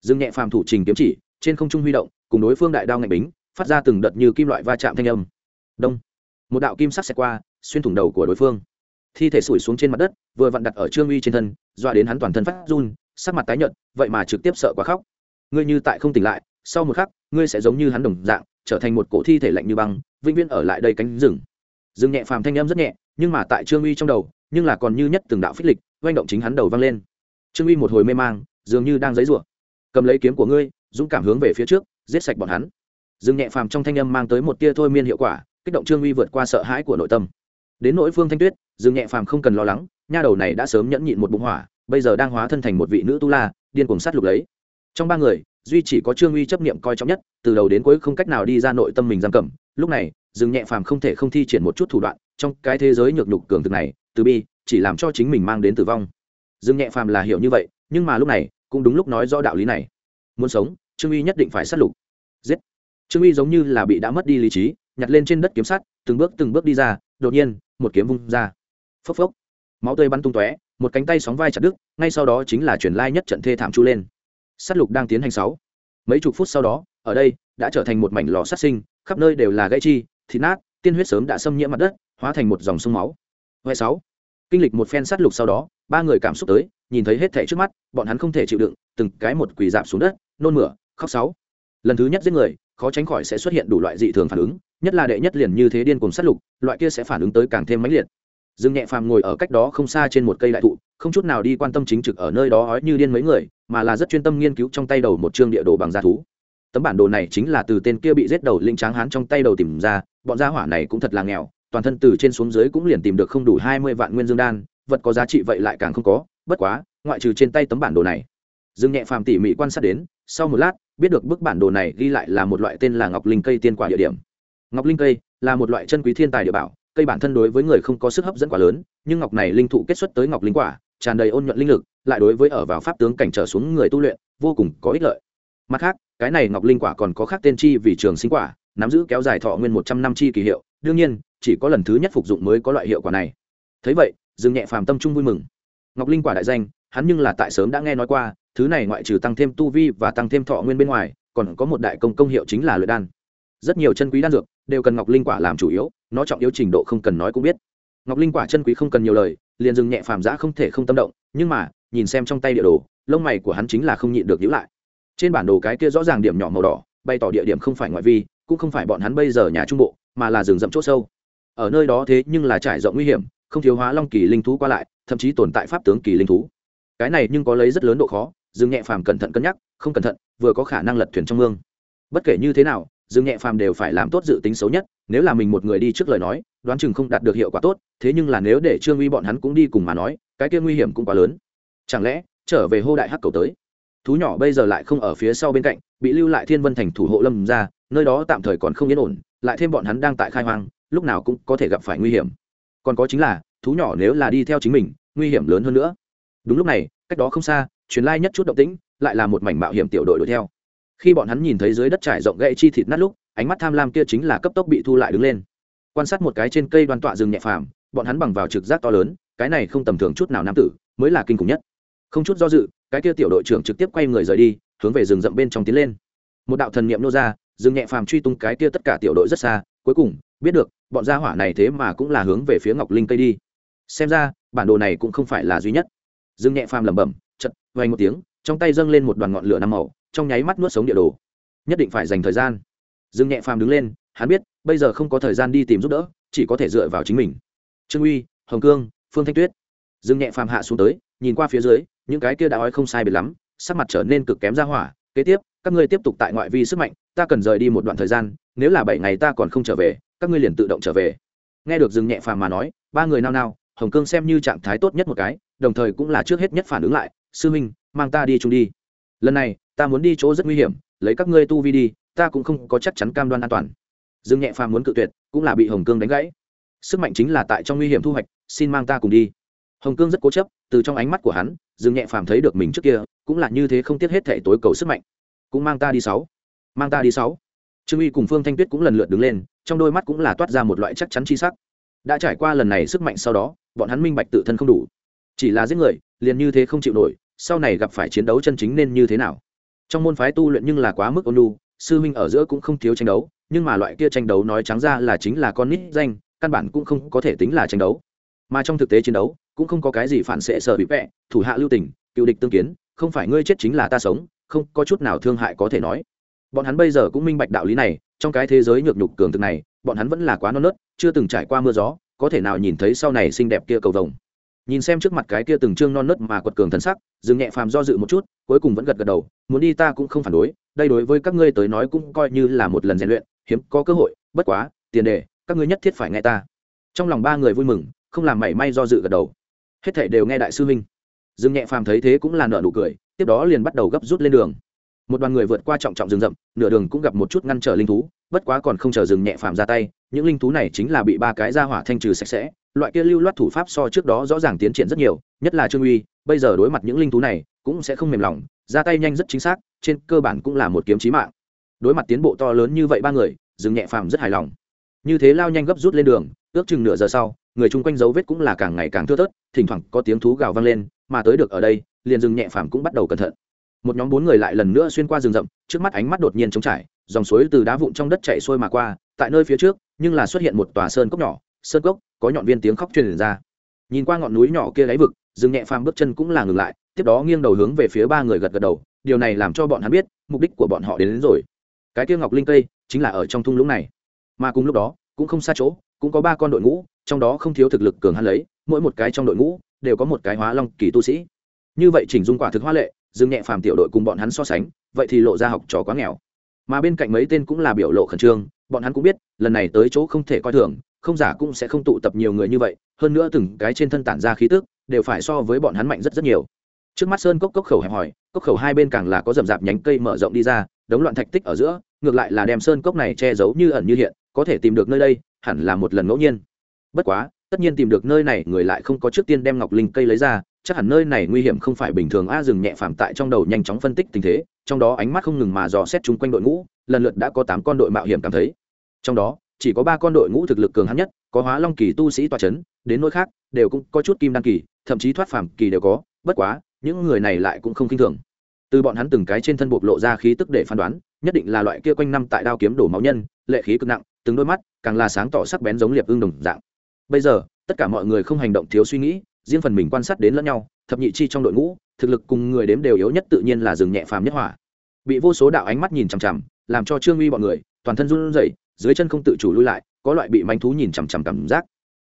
Rừng nhẹ phàm thủ trình kiếm chỉ, trên không trung huy động, cùng đối phương đại đao ngạnh bính phát ra từng đợt như kim loại va chạm thanh âm. Đông. Một đạo kim sắc xẹt qua, xuyên thủng đầu của đối phương. Thi thể sủi xuống trên mặt đất, vừa vặn đặt ở trương uy trên thân, dọa đến hắn toàn thân phát run, sắc mặt tái nhợt, vậy mà trực tiếp sợ quá khóc. Ngươi như tại không tỉnh lại, sau một khắc, ngươi sẽ giống như hắn đồng dạng, trở thành một cổ thi thể lạnh như băng, vĩnh viễn ở lại đây cánh rừng. Rừng nhẹ phàm thanh âm rất nhẹ, nhưng mà tại trương uy trong đầu, nhưng là còn như nhất từng đạo phích lịch, oanh động chính hắn đầu vang lên. Trương uy một hồi mê mang, dường như đang giấy rủa cầm lấy kiếm của ngươi, dũng cảm hướng về phía trước, giết sạch bọn hắn. Dương nhẹ phàm trong thanh âm mang tới một tia thôi miên hiệu quả, kích động trương uy vượt qua sợ hãi của nội tâm. Đến nỗi phương thanh tuyết, dương nhẹ phàm không cần lo lắng, nha đầu này đã sớm nhẫn nhịn một bụng hỏa, bây giờ đang hóa thân thành một vị nữ tu la, điên cuồng sát lục lấy. Trong ba người, duy chỉ có trương uy chấp niệm coi trọng nhất, từ đầu đến cuối không cách nào đi ra nội tâm mình giam cầm. Lúc này dừng nhẹ phàm không thể không thi triển một chút thủ đoạn, trong cái thế giới nhược nhục cường thực này, từ bi, chỉ làm cho chính mình mang đến tử vong. Dừng nhẹ phàm là hiểu như vậy, nhưng mà lúc này, cũng đúng lúc nói rõ đạo lý này. Muốn sống, trương uy nhất định phải sát lục. Giết! Trương uy giống như là bị đã mất đi lý trí, nhặt lên trên đất kiếm sắt, từng bước từng bước đi ra, đột nhiên, một kiếm vung ra. Phốc phốc. Máu tươi bắn tung tóe, một cánh tay sóng vai chặt đứt, ngay sau đó chính là chuyển lai nhất trận thê thảm chu lên. S á t lục đang tiến hành sáu. Mấy chục phút sau đó, ở đây, đã trở thành một mảnh lò sát sinh, khắp nơi đều là gãy chi, thịt nát, tiên huyết sớm đã xâm nhiễm mặt đất, hóa thành một dòng sông máu. Huệ sáu. Kinh lịch một phen sát lục sau đó, ba người cảm xúc tới, nhìn thấy hết thẻ trước mắt, bọn hắn không thể chịu đựng, từng cái một quỳ dạp xuống đất, nôn mửa, khóc sáu. Lần thứ nhất giết người khó tránh khỏi sẽ xuất hiện đủ loại dị thường phản ứng, nhất là đệ nhất liền như thế điên cùng sát lục, loại kia sẽ phản ứng tới càng thêm mãnh liệt. Dương nhẹ phàm ngồi ở cách đó không xa trên một cây đại thụ, không chút nào đi quan tâm chính trực ở nơi đó ói như điên mấy người, mà là rất chuyên tâm nghiên cứu trong tay đầu một chương địa đồ bằng da thú. Tấm bản đồ này chính là từ tên kia bị giết đầu linh tráng hán trong tay đầu tìm ra, bọn gia hỏa này cũng thật là nghèo, toàn thân từ trên xuống dưới cũng liền tìm được không đủ hai mươi vạn nguyên dương đan, vật có giá trị vậy lại càng không có, bất quá, ngoại trừ trên tay tấm bản đồ này. Dương nhẹ phàm tỉ mỉ quan sát đến, sau một lát biết được bức bản đồ này ghi lại là một loại tên là ngọc linh cây tiên quả địa điểm. Ngọc linh cây là một loại chân quý thiên tài địa bảo, cây bản thân đối với người không có sức hấp dẫn quá lớn, nhưng ngọc này linh thụ kết xuất tới ngọc linh quả, tràn đầy ôn nhuận linh lực, lại đối với ở vào pháp tướng cảnh trở xuống người tu luyện, vô cùng có ích lợi. Mặt khác, cái này ngọc linh quả còn có khác tên chi vì trường sinh quả, nắm giữ kéo dài thọ nguyên một trăm năm chi kỳ hiệu, đương nhiên, chỉ có lần thứ nhất phục dụng mới có loại hiệu quả này. Thấy vậy, dương nhẹ phàm tâm trung vui mừng. Ngọc linh quả đại danh, hắn nhưng là tại sớm đã nghe nói qua thứ này ngoại trừ tăng thêm tu vi và tăng thêm thọ nguyên bên ngoài, còn có một đại công công hiệu chính là luyện đan. Rất nhiều chân quý đan dược đều cần ngọc linh quả làm chủ yếu, nó trọng yếu trình độ không cần nói cũng biết. Ngọc linh quả chân quý không cần nhiều lời, liền dừng nhẹ phàm giã không thể không tâm động, nhưng mà, nhìn xem trong tay địa đồ, lông mày của hắn chính là không nhịn được nhữ lại. Trên bản đồ cái kia rõ ràng điểm nhỏ màu đỏ, bày tỏ địa điểm không phải ngoại vi, cũng không phải bọn hắn bây giờ nhà trung bộ, mà là rừng rậm c h ỗ sâu. Ở nơi đó thế nhưng là trải rộng nguy hiểm, không thiếu hóa long kỳ linh thú qua lại, thậm chí tồn tại pháp tướng kỳ linh thú. Cái này nhưng có lấy rất lớn độ khó dương nhẹ phàm cẩn thận cân nhắc, không cẩn thận, vừa có khả năng lật thuyền trong mương. Bất kể như thế nào dương nhẹ phàm đều phải làm tốt dự tính xấu nhất, nếu là mình một người đi trước lời nói, đoán chừng không đạt được hiệu quả tốt, thế nhưng là nếu để trương uy bọn hắn cũng đi cùng mà nói, cái kia nguy hiểm cũng quá lớn. Chẳng lẽ, trở về hô đại hắc cầu tới? Thú nhỏ bây giờ lại không ở phía sau bên cạnh, bị lưu lại thiên vân thành thủ hộ lâm ra, nơi đó tạm thời còn không yên ổn, lại thêm bọn hắn đang tại khai hoang, lúc nào cũng có thể gặp phải nguy hiểm. Còn có chính là, thú nhỏ nếu là đi theo chính mình, nguy hiểm lớn hơn nữa. Đúng lúc này, cách đó không xa truyền lai nhất chút động tĩnh, lại là một mảnh mạo hiểm tiểu đội đuổi theo. Khi bọn hắn nhìn thấy dưới đất trải rộng gậy chi thịt nát lúc, ánh mắt tham lam kia chính là cấp tốc bị thu lại đứng lên. Quan sát một cái trên cây đoàn tọa rừng nhẹ phàm, bọn hắn bằng vào trực giác to lớn, cái này không tầm thường chút nào nam tử, mới là kinh khủng nhất. Không chút do dự, cái kia tiểu đội trưởng trực tiếp quay người rời đi, hướng về rừng rậm bên trong tiến lên. Một đạo thần niệm nô ra, rừng nhẹ phàm truy tung cái kia tất cả tiểu đội rất xa, cuối cùng, biết được, bọn gia hỏa này thế mà cũng là hướng về phía ngọc linh cây đi. Xem ra, bản đồ này cũng không phải là duy nhất. Rừng nhẹ phàm lẩm bẩm chật một tiếng, trong tay dâng lên một đoàn ngọn lửa năm màu, trong nháy mắt nuốt sống địa đồ. Nhất định phải dành thời gian. Dương nhẹ phàm đứng lên, hắn biết, bây giờ không có thời gian đi tìm giúp đỡ, chỉ có thể dựa vào chính mình. Trương uy, hồng cương, phương thanh tuyết. Dương nhẹ phàm hạ xuống tới, nhìn qua phía dưới, những cái kia đã ói không sai biệt lắm, sắc mặt trở nên cực kém ra hỏa. Kế tiếp, các ngươi tiếp tục tại ngoại vi sức mạnh, ta cần rời đi một đoạn thời gian, nếu là bảy ngày ta còn không trở về, các ngươi liền tự động trở về. Nghe được dừng nhẹ phàm mà nói, ba người nao nao, hồng cương xem như trạng thái tốt nhất một cái, đồng thời cũng là trước hết nhất phản ứng lại sư minh mang ta đi chung đi. Lần này, ta muốn đi chỗ rất nguy hiểm, lấy các ngươi tu vi đi, ta cũng không có chắc chắn cam đoan an toàn. Dương nhẹ phàm muốn cự tuyệt, cũng là bị hồng cương đánh gãy. Sức mạnh chính là tại trong nguy hiểm thu hoạch, xin mang ta cùng đi. Hồng cương rất cố chấp, từ trong ánh mắt của hắn, dương nhẹ phàm thấy được mình trước kia, cũng là như thế không tiếc hết thể tối cầu sức mạnh. Cũng mang ta đi sáu. Mang ta đi sáu. Trương uy cùng phương thanh tuyết cũng lần lượt đứng lên, trong đôi mắt cũng là toát ra một loại chắc chắn chi sắc. Đã trải qua lần này sức mạnh sau đó, bọn hắn minh bạch tự thân không đủ. Chỉ là giết người liền như thế không chịu nổi, sau này gặp phải chiến đấu chân chính nên như thế nào? Trong môn phái tu luyện nhưng là quá mức ôn lu sư huynh ở giữa cũng không thiếu tranh đấu, nhưng mà loại kia tranh đấu nói trắng ra là chính là con nít danh, căn bản cũng không có thể tính là tranh đấu. Mà trong thực tế chiến đấu, cũng không có cái gì phản xệ sợ bị vẽ thủ hạ lưu tình, cựu địch tương kiến, không phải ngươi chết chính là ta sống, không có chút nào thương hại có thể nói. Bọn hắn bây giờ cũng minh bạch đạo lý này, trong cái thế giới nhược nhục cường thực này, bọn hắn vẫn là quá non nớt, chưa từng trải qua mưa gió, có thể nào nhìn thấy sau này xinh đẹp kia cầu vồng nhìn xem trước mặt cái kia từng trương non nớt mà quật cường thần sắc, dừng nhẹ phàm do dự một chút, cuối cùng vẫn gật gật đầu, muốn đi ta cũng không phản đối, đây đối với các ngươi tới nói cũng coi như là một lần rèn luyện, hiếm có cơ hội, bất quá, tiền đề, các ngươi nhất thiết phải nghe ta. Trong lòng ba người vui mừng, không làm mảy may do dự gật đầu. Hết thảy đều nghe đại sư huynh. Dương nhẹ phàm thấy thế cũng là nợ nụ cười, tiếp đó liền bắt đầu gấp rút lên đường. Một đoàn người vượt qua trọng trọng rừng rậm, nửa đường cũng gặp một chút ngăn trở linh thú, bất quá còn không chờ dừng nhẹ phàm ra tay, những linh thú này chính là bị ba cái ra hỏa thanh trừ sạch sẽ loại kia lưu loát thủ pháp so trước đó rõ ràng tiến triển rất nhiều, nhất là trương uy, bây giờ đối mặt những linh thú này cũng sẽ không mềm lòng, ra tay nhanh rất chính xác, trên cơ bản cũng là một kiếm chí mạng. Đối mặt tiến bộ to lớn như vậy ba người dừng nhẹ phàm rất hài lòng. Như thế lao nhanh gấp rút lên đường, ước chừng nửa giờ sau, người chung quanh dấu vết cũng là càng ngày càng thưa thớt, thỉnh thoảng có tiếng thú gào vang lên, mà tới được ở đây, liền dừng nhẹ phàm cũng bắt đầu cẩn thận. Một nhóm bốn người lại lần nữa xuyên qua rừng rậm, trước mắt ánh mắt đột nhiên trống trải, dòng suối từ đá vụn trong đất chảy xuôi mà qua, tại nơi phía trước, nhưng là xuất hiện một tòa sơn cốc nhỏ, sơn cốc có nhọn viên tiếng khóc truyền ra. Nhìn qua ngọn núi nhỏ kia đáy vực dừng nhẹ phàm bước chân cũng là ngừng lại tiếp đó nghiêng đầu hướng về phía ba người gật gật đầu điều này làm cho bọn hắn biết mục đích của bọn họ đến, đến rồi. Cái kia ngọc linh cây chính là ở trong thung lũng này. Mà cùng lúc đó cũng không xa chỗ cũng có ba con đội ngũ trong đó không thiếu thực lực cường hắn lấy mỗi một cái trong đội ngũ đều có một cái hóa long kỳ tu sĩ. Như vậy chỉnh dung quả thực hoa lệ dừng nhẹ phàm tiểu đội cùng bọn hắn so sánh vậy thì lộ ra học trò quá nghèo. Mà bên cạnh mấy tên cũng là biểu lộ khẩn trương bọn hắn cũng biết lần này tới chỗ không thể coi thường không giả cũng sẽ không tụ tập nhiều người như vậy, hơn nữa từng cái trên thân tản ra khí tức, đều phải so với bọn hắn mạnh rất rất nhiều. Trước mắt sơn cốc cốc khẩu hẹp hòi, cốc khẩu hai bên càng là có rậm rạp nhánh cây mở rộng đi ra, đống loạn thạch tích ở giữa, ngược lại là đem sơn cốc này che giấu như ẩn như hiện, có thể tìm được nơi đây, hẳn là một lần ngẫu nhiên. Bất quá, tất nhiên tìm được nơi này người lại không có trước tiên đem ngọc linh cây lấy ra, chắc hẳn nơi này nguy hiểm không phải bình thường a dừng nhẹ phàm tại trong đầu nhanh chóng phân tích tình thế, trong đó ánh mắt không ngừng mà dò xét chung quanh đội ngũ, lần lượt đã có tám con đội mạo hiểm cảm thấy. Trong đó chỉ có ba con đội ngũ thực lực cường hắn nhất, có hóa long kỳ tu sĩ tòa c h ấ n đến nỗi khác, đều cũng có chút kim đăng kỳ, thậm chí thoát phàm kỳ đều có, bất quá, những người này lại cũng không k i n h thường. Từ bọn hắn từng cái trên thân bộc lộ ra khí tức để phán đoán, nhất định là loại kia quanh năm tại đao kiếm đổ máu nhân, lệ khí cực nặng, từng đôi mắt càng là sáng tỏ sắc bén giống liệp ương đồng dạng. Bây giờ, tất cả mọi người không hành động thiếu suy nghĩ, riêng phần mình quan sát đến lẫn nhau, thập nhị chi trong đội ngũ, thực lực cùng người đếm đều yếu nhất tự nhiên là rừng nhẹ phàm nhất hỏa. Bị vô số đạo ánh mắt nhìn chằm chằm, làm cho trương uy bọn người toàn thân run rẩy dưới chân không tự chủ lui lại, có loại bị manh thú nhìn chằm chằm cảm giác.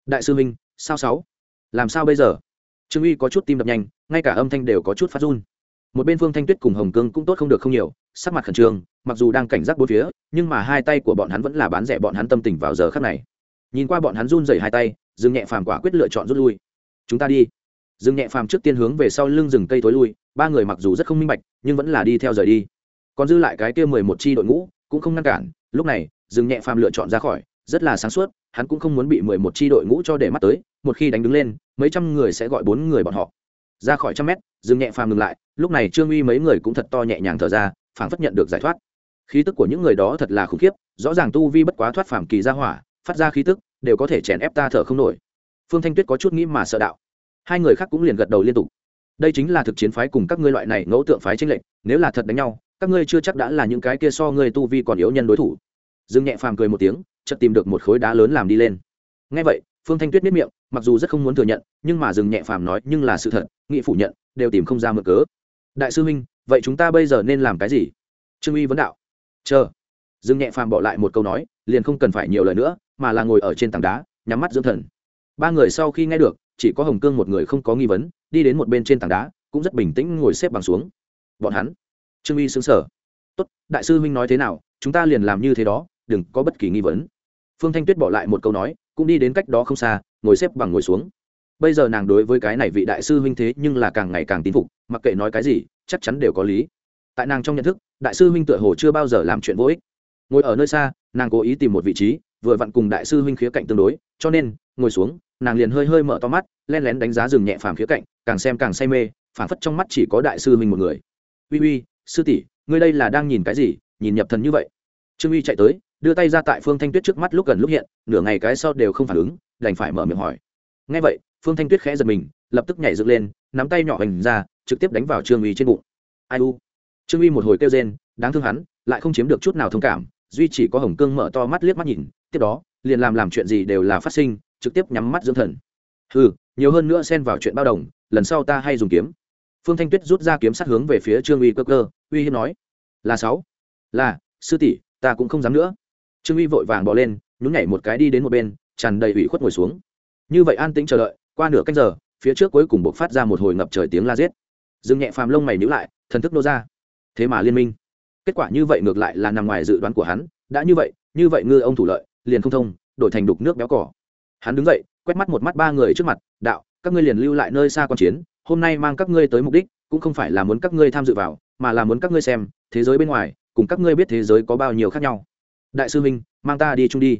Đại sư minh sao sáu? Làm sao bây giờ? Trương uy có chút tim đập nhanh, ngay cả âm thanh đều có chút phát run. Một bên phương thanh tuyết cùng hồng cương cũng tốt không được không nhiều, sắc mặt khẩn trương, mặc dù đang cảnh giác bốn phía, nhưng mà hai tay của bọn hắn vẫn là bán rẻ bọn hắn tâm tình vào giờ khắc này. Nhìn qua bọn hắn run rẩy hai tay, dương nhẹ phàm quả quyết lựa chọn rút lui. Chúng ta đi. Dương nhẹ phàm trước tiên hướng về sau lưng rừng cây tối lui, ba người mặc dù rất không minh bạch, nhưng vẫn là đi theo rời đi. Còn dư lại cái kia mười một chi đội ngũ, cũng không ngăn cản, lúc này dương nhẹ phàm lựa chọn ra khỏi, rất là sáng suốt, hắn cũng không muốn bị mười một tri đội ngũ cho để mắt tới, một khi đánh đứng lên, mấy trăm người sẽ gọi bốn người bọn họ. Ra khỏi trăm mét dương nhẹ phàm ngừng lại, lúc này trương uy mấy người cũng thật to nhẹ nhàng thở ra, phảng phất nhận được giải thoát. Khí tức của những người đó thật là khủng khiếp, rõ ràng tu vi bất quá thoát phàm kỳ ra hỏa, phát ra khí tức, đều có thể chèn ép ta thở không nổi. Phương thanh tuyết có chút nghĩ mà sợ đạo. Hai người khác cũng liền gật đầu liên tục. Đây chính là thực chiến phái cùng các ngươi loại này ngẫu tượng phái tranh lệch, nếu là thật đánh nhau, các ngươi chưa chắc đã là những cái kia so ngươi tu vi còn yếu nhân đối thủ dương nhẹ phàm cười một tiếng, chợt tìm được một khối đá lớn làm đi lên. Ngay vậy, phương thanh tuyết biết miệng, mặc dù rất không muốn thừa nhận, nhưng mà dương nhẹ phàm nói, nhưng là sự thật, nghị phủ nhận, đều tìm không ra mực cớ. Đại sư huynh vậy chúng ta bây giờ nên làm cái gì? Trương uy vấn đạo. Chờ. Dương nhẹ phàm bỏ lại một câu nói, liền không cần phải nhiều lời nữa, mà là ngồi ở trên tảng đá, nhắm mắt dưỡng thần. Ba người sau khi nghe được, chỉ có hồng cương một người không có nghi vấn, đi đến một bên trên tảng đá, cũng rất bình tĩnh ngồi xếp bằng xuống. Bọn hắn. Trương uy xứng sở tốt, đại sư huynh nói thế nào, chúng ta liền làm như thế đó đừng có bất kỳ nghi vấn. Phương thanh tuyết bỏ lại một câu nói, cũng đi đến cách đó không xa, ngồi xếp bằng ngồi xuống. Bây giờ nàng đối với cái này vị đại sư huynh thế nhưng là càng ngày càng tín phục, mặc kệ nói cái gì, chắc chắn đều có lý. Tại nàng trong nhận thức, đại sư huynh tựa hồ chưa bao giờ làm chuyện vô ích. Ngồi ở nơi xa, nàng cố ý tìm một vị trí, vừa vặn cùng đại sư huynh khía cạnh tương đối, cho nên, ngồi xuống, nàng liền hơi hơi mở to mắt, len lén đánh giá rừng nhẹ phàm khía cạnh, càng xem càng say mê, phảng phất trong mắt chỉ có đại sư huynh một người. Uy uy, sư tỷ, ngươi đây là đang nhìn cái gì, nhìn nhập thần như vậy? Trương uy chạy tới đưa tay ra tại phương thanh tuyết trước mắt lúc gần lúc hiện, nửa ngày cái sau đều không phản ứng, đành phải mở miệng hỏi. Ngay vậy, phương thanh tuyết khẽ giật mình, lập tức nhảy dựng lên, nắm tay nhỏ hình ra, trực tiếp đánh vào trương uy trên bụng. Ai u? Trương uy một hồi kêu rên, đáng thương hắn, lại không chiếm được chút nào thông cảm, duy chỉ có hồng cương mở to mắt liếc mắt nhìn, tiếp đó, liền làm làm chuyện gì đều là phát sinh, trực tiếp nhắm mắt dưỡng thần. Ừ nhiều hơn nữa xen vào chuyện bao đồng, lần sau ta hay dùng kiếm. Phương thanh tuyết rút ra kiếm sát hướng về phía trương uy cơ cơ uy hiếp nói. Là sáu. Là, sư tỷ, ta cũng không dám nữa trương uy vội vàng bỏ lên nhún nhảy một cái đi đến một bên tràn đầy ủy khuất ngồi xuống như vậy an tĩnh chờ đợi qua nửa canh giờ phía trước cuối cùng buộc phát ra một hồi ngập trời tiếng la giết dương nhẹ phàm lông mày nhữ lại thần thức nô ra thế mà liên minh kết quả như vậy ngược lại là nằm ngoài dự đoán của hắn đã như vậy như vậy ngư ông thủ lợi liền không thông đổi thành đục nước béo cỏ hắn đứng dậy quét mắt một mắt ba người trước mặt đạo các ngươi liền lưu lại nơi xa q chiến hôm nay mang các ngươi tới mục đích cũng không phải là muốn các ngươi tham dự vào mà là muốn các ngươi xem thế giới bên ngoài cùng các ngươi biết thế giới có bao nhiêu khác nhau đại sư minh mang ta đi chung đi.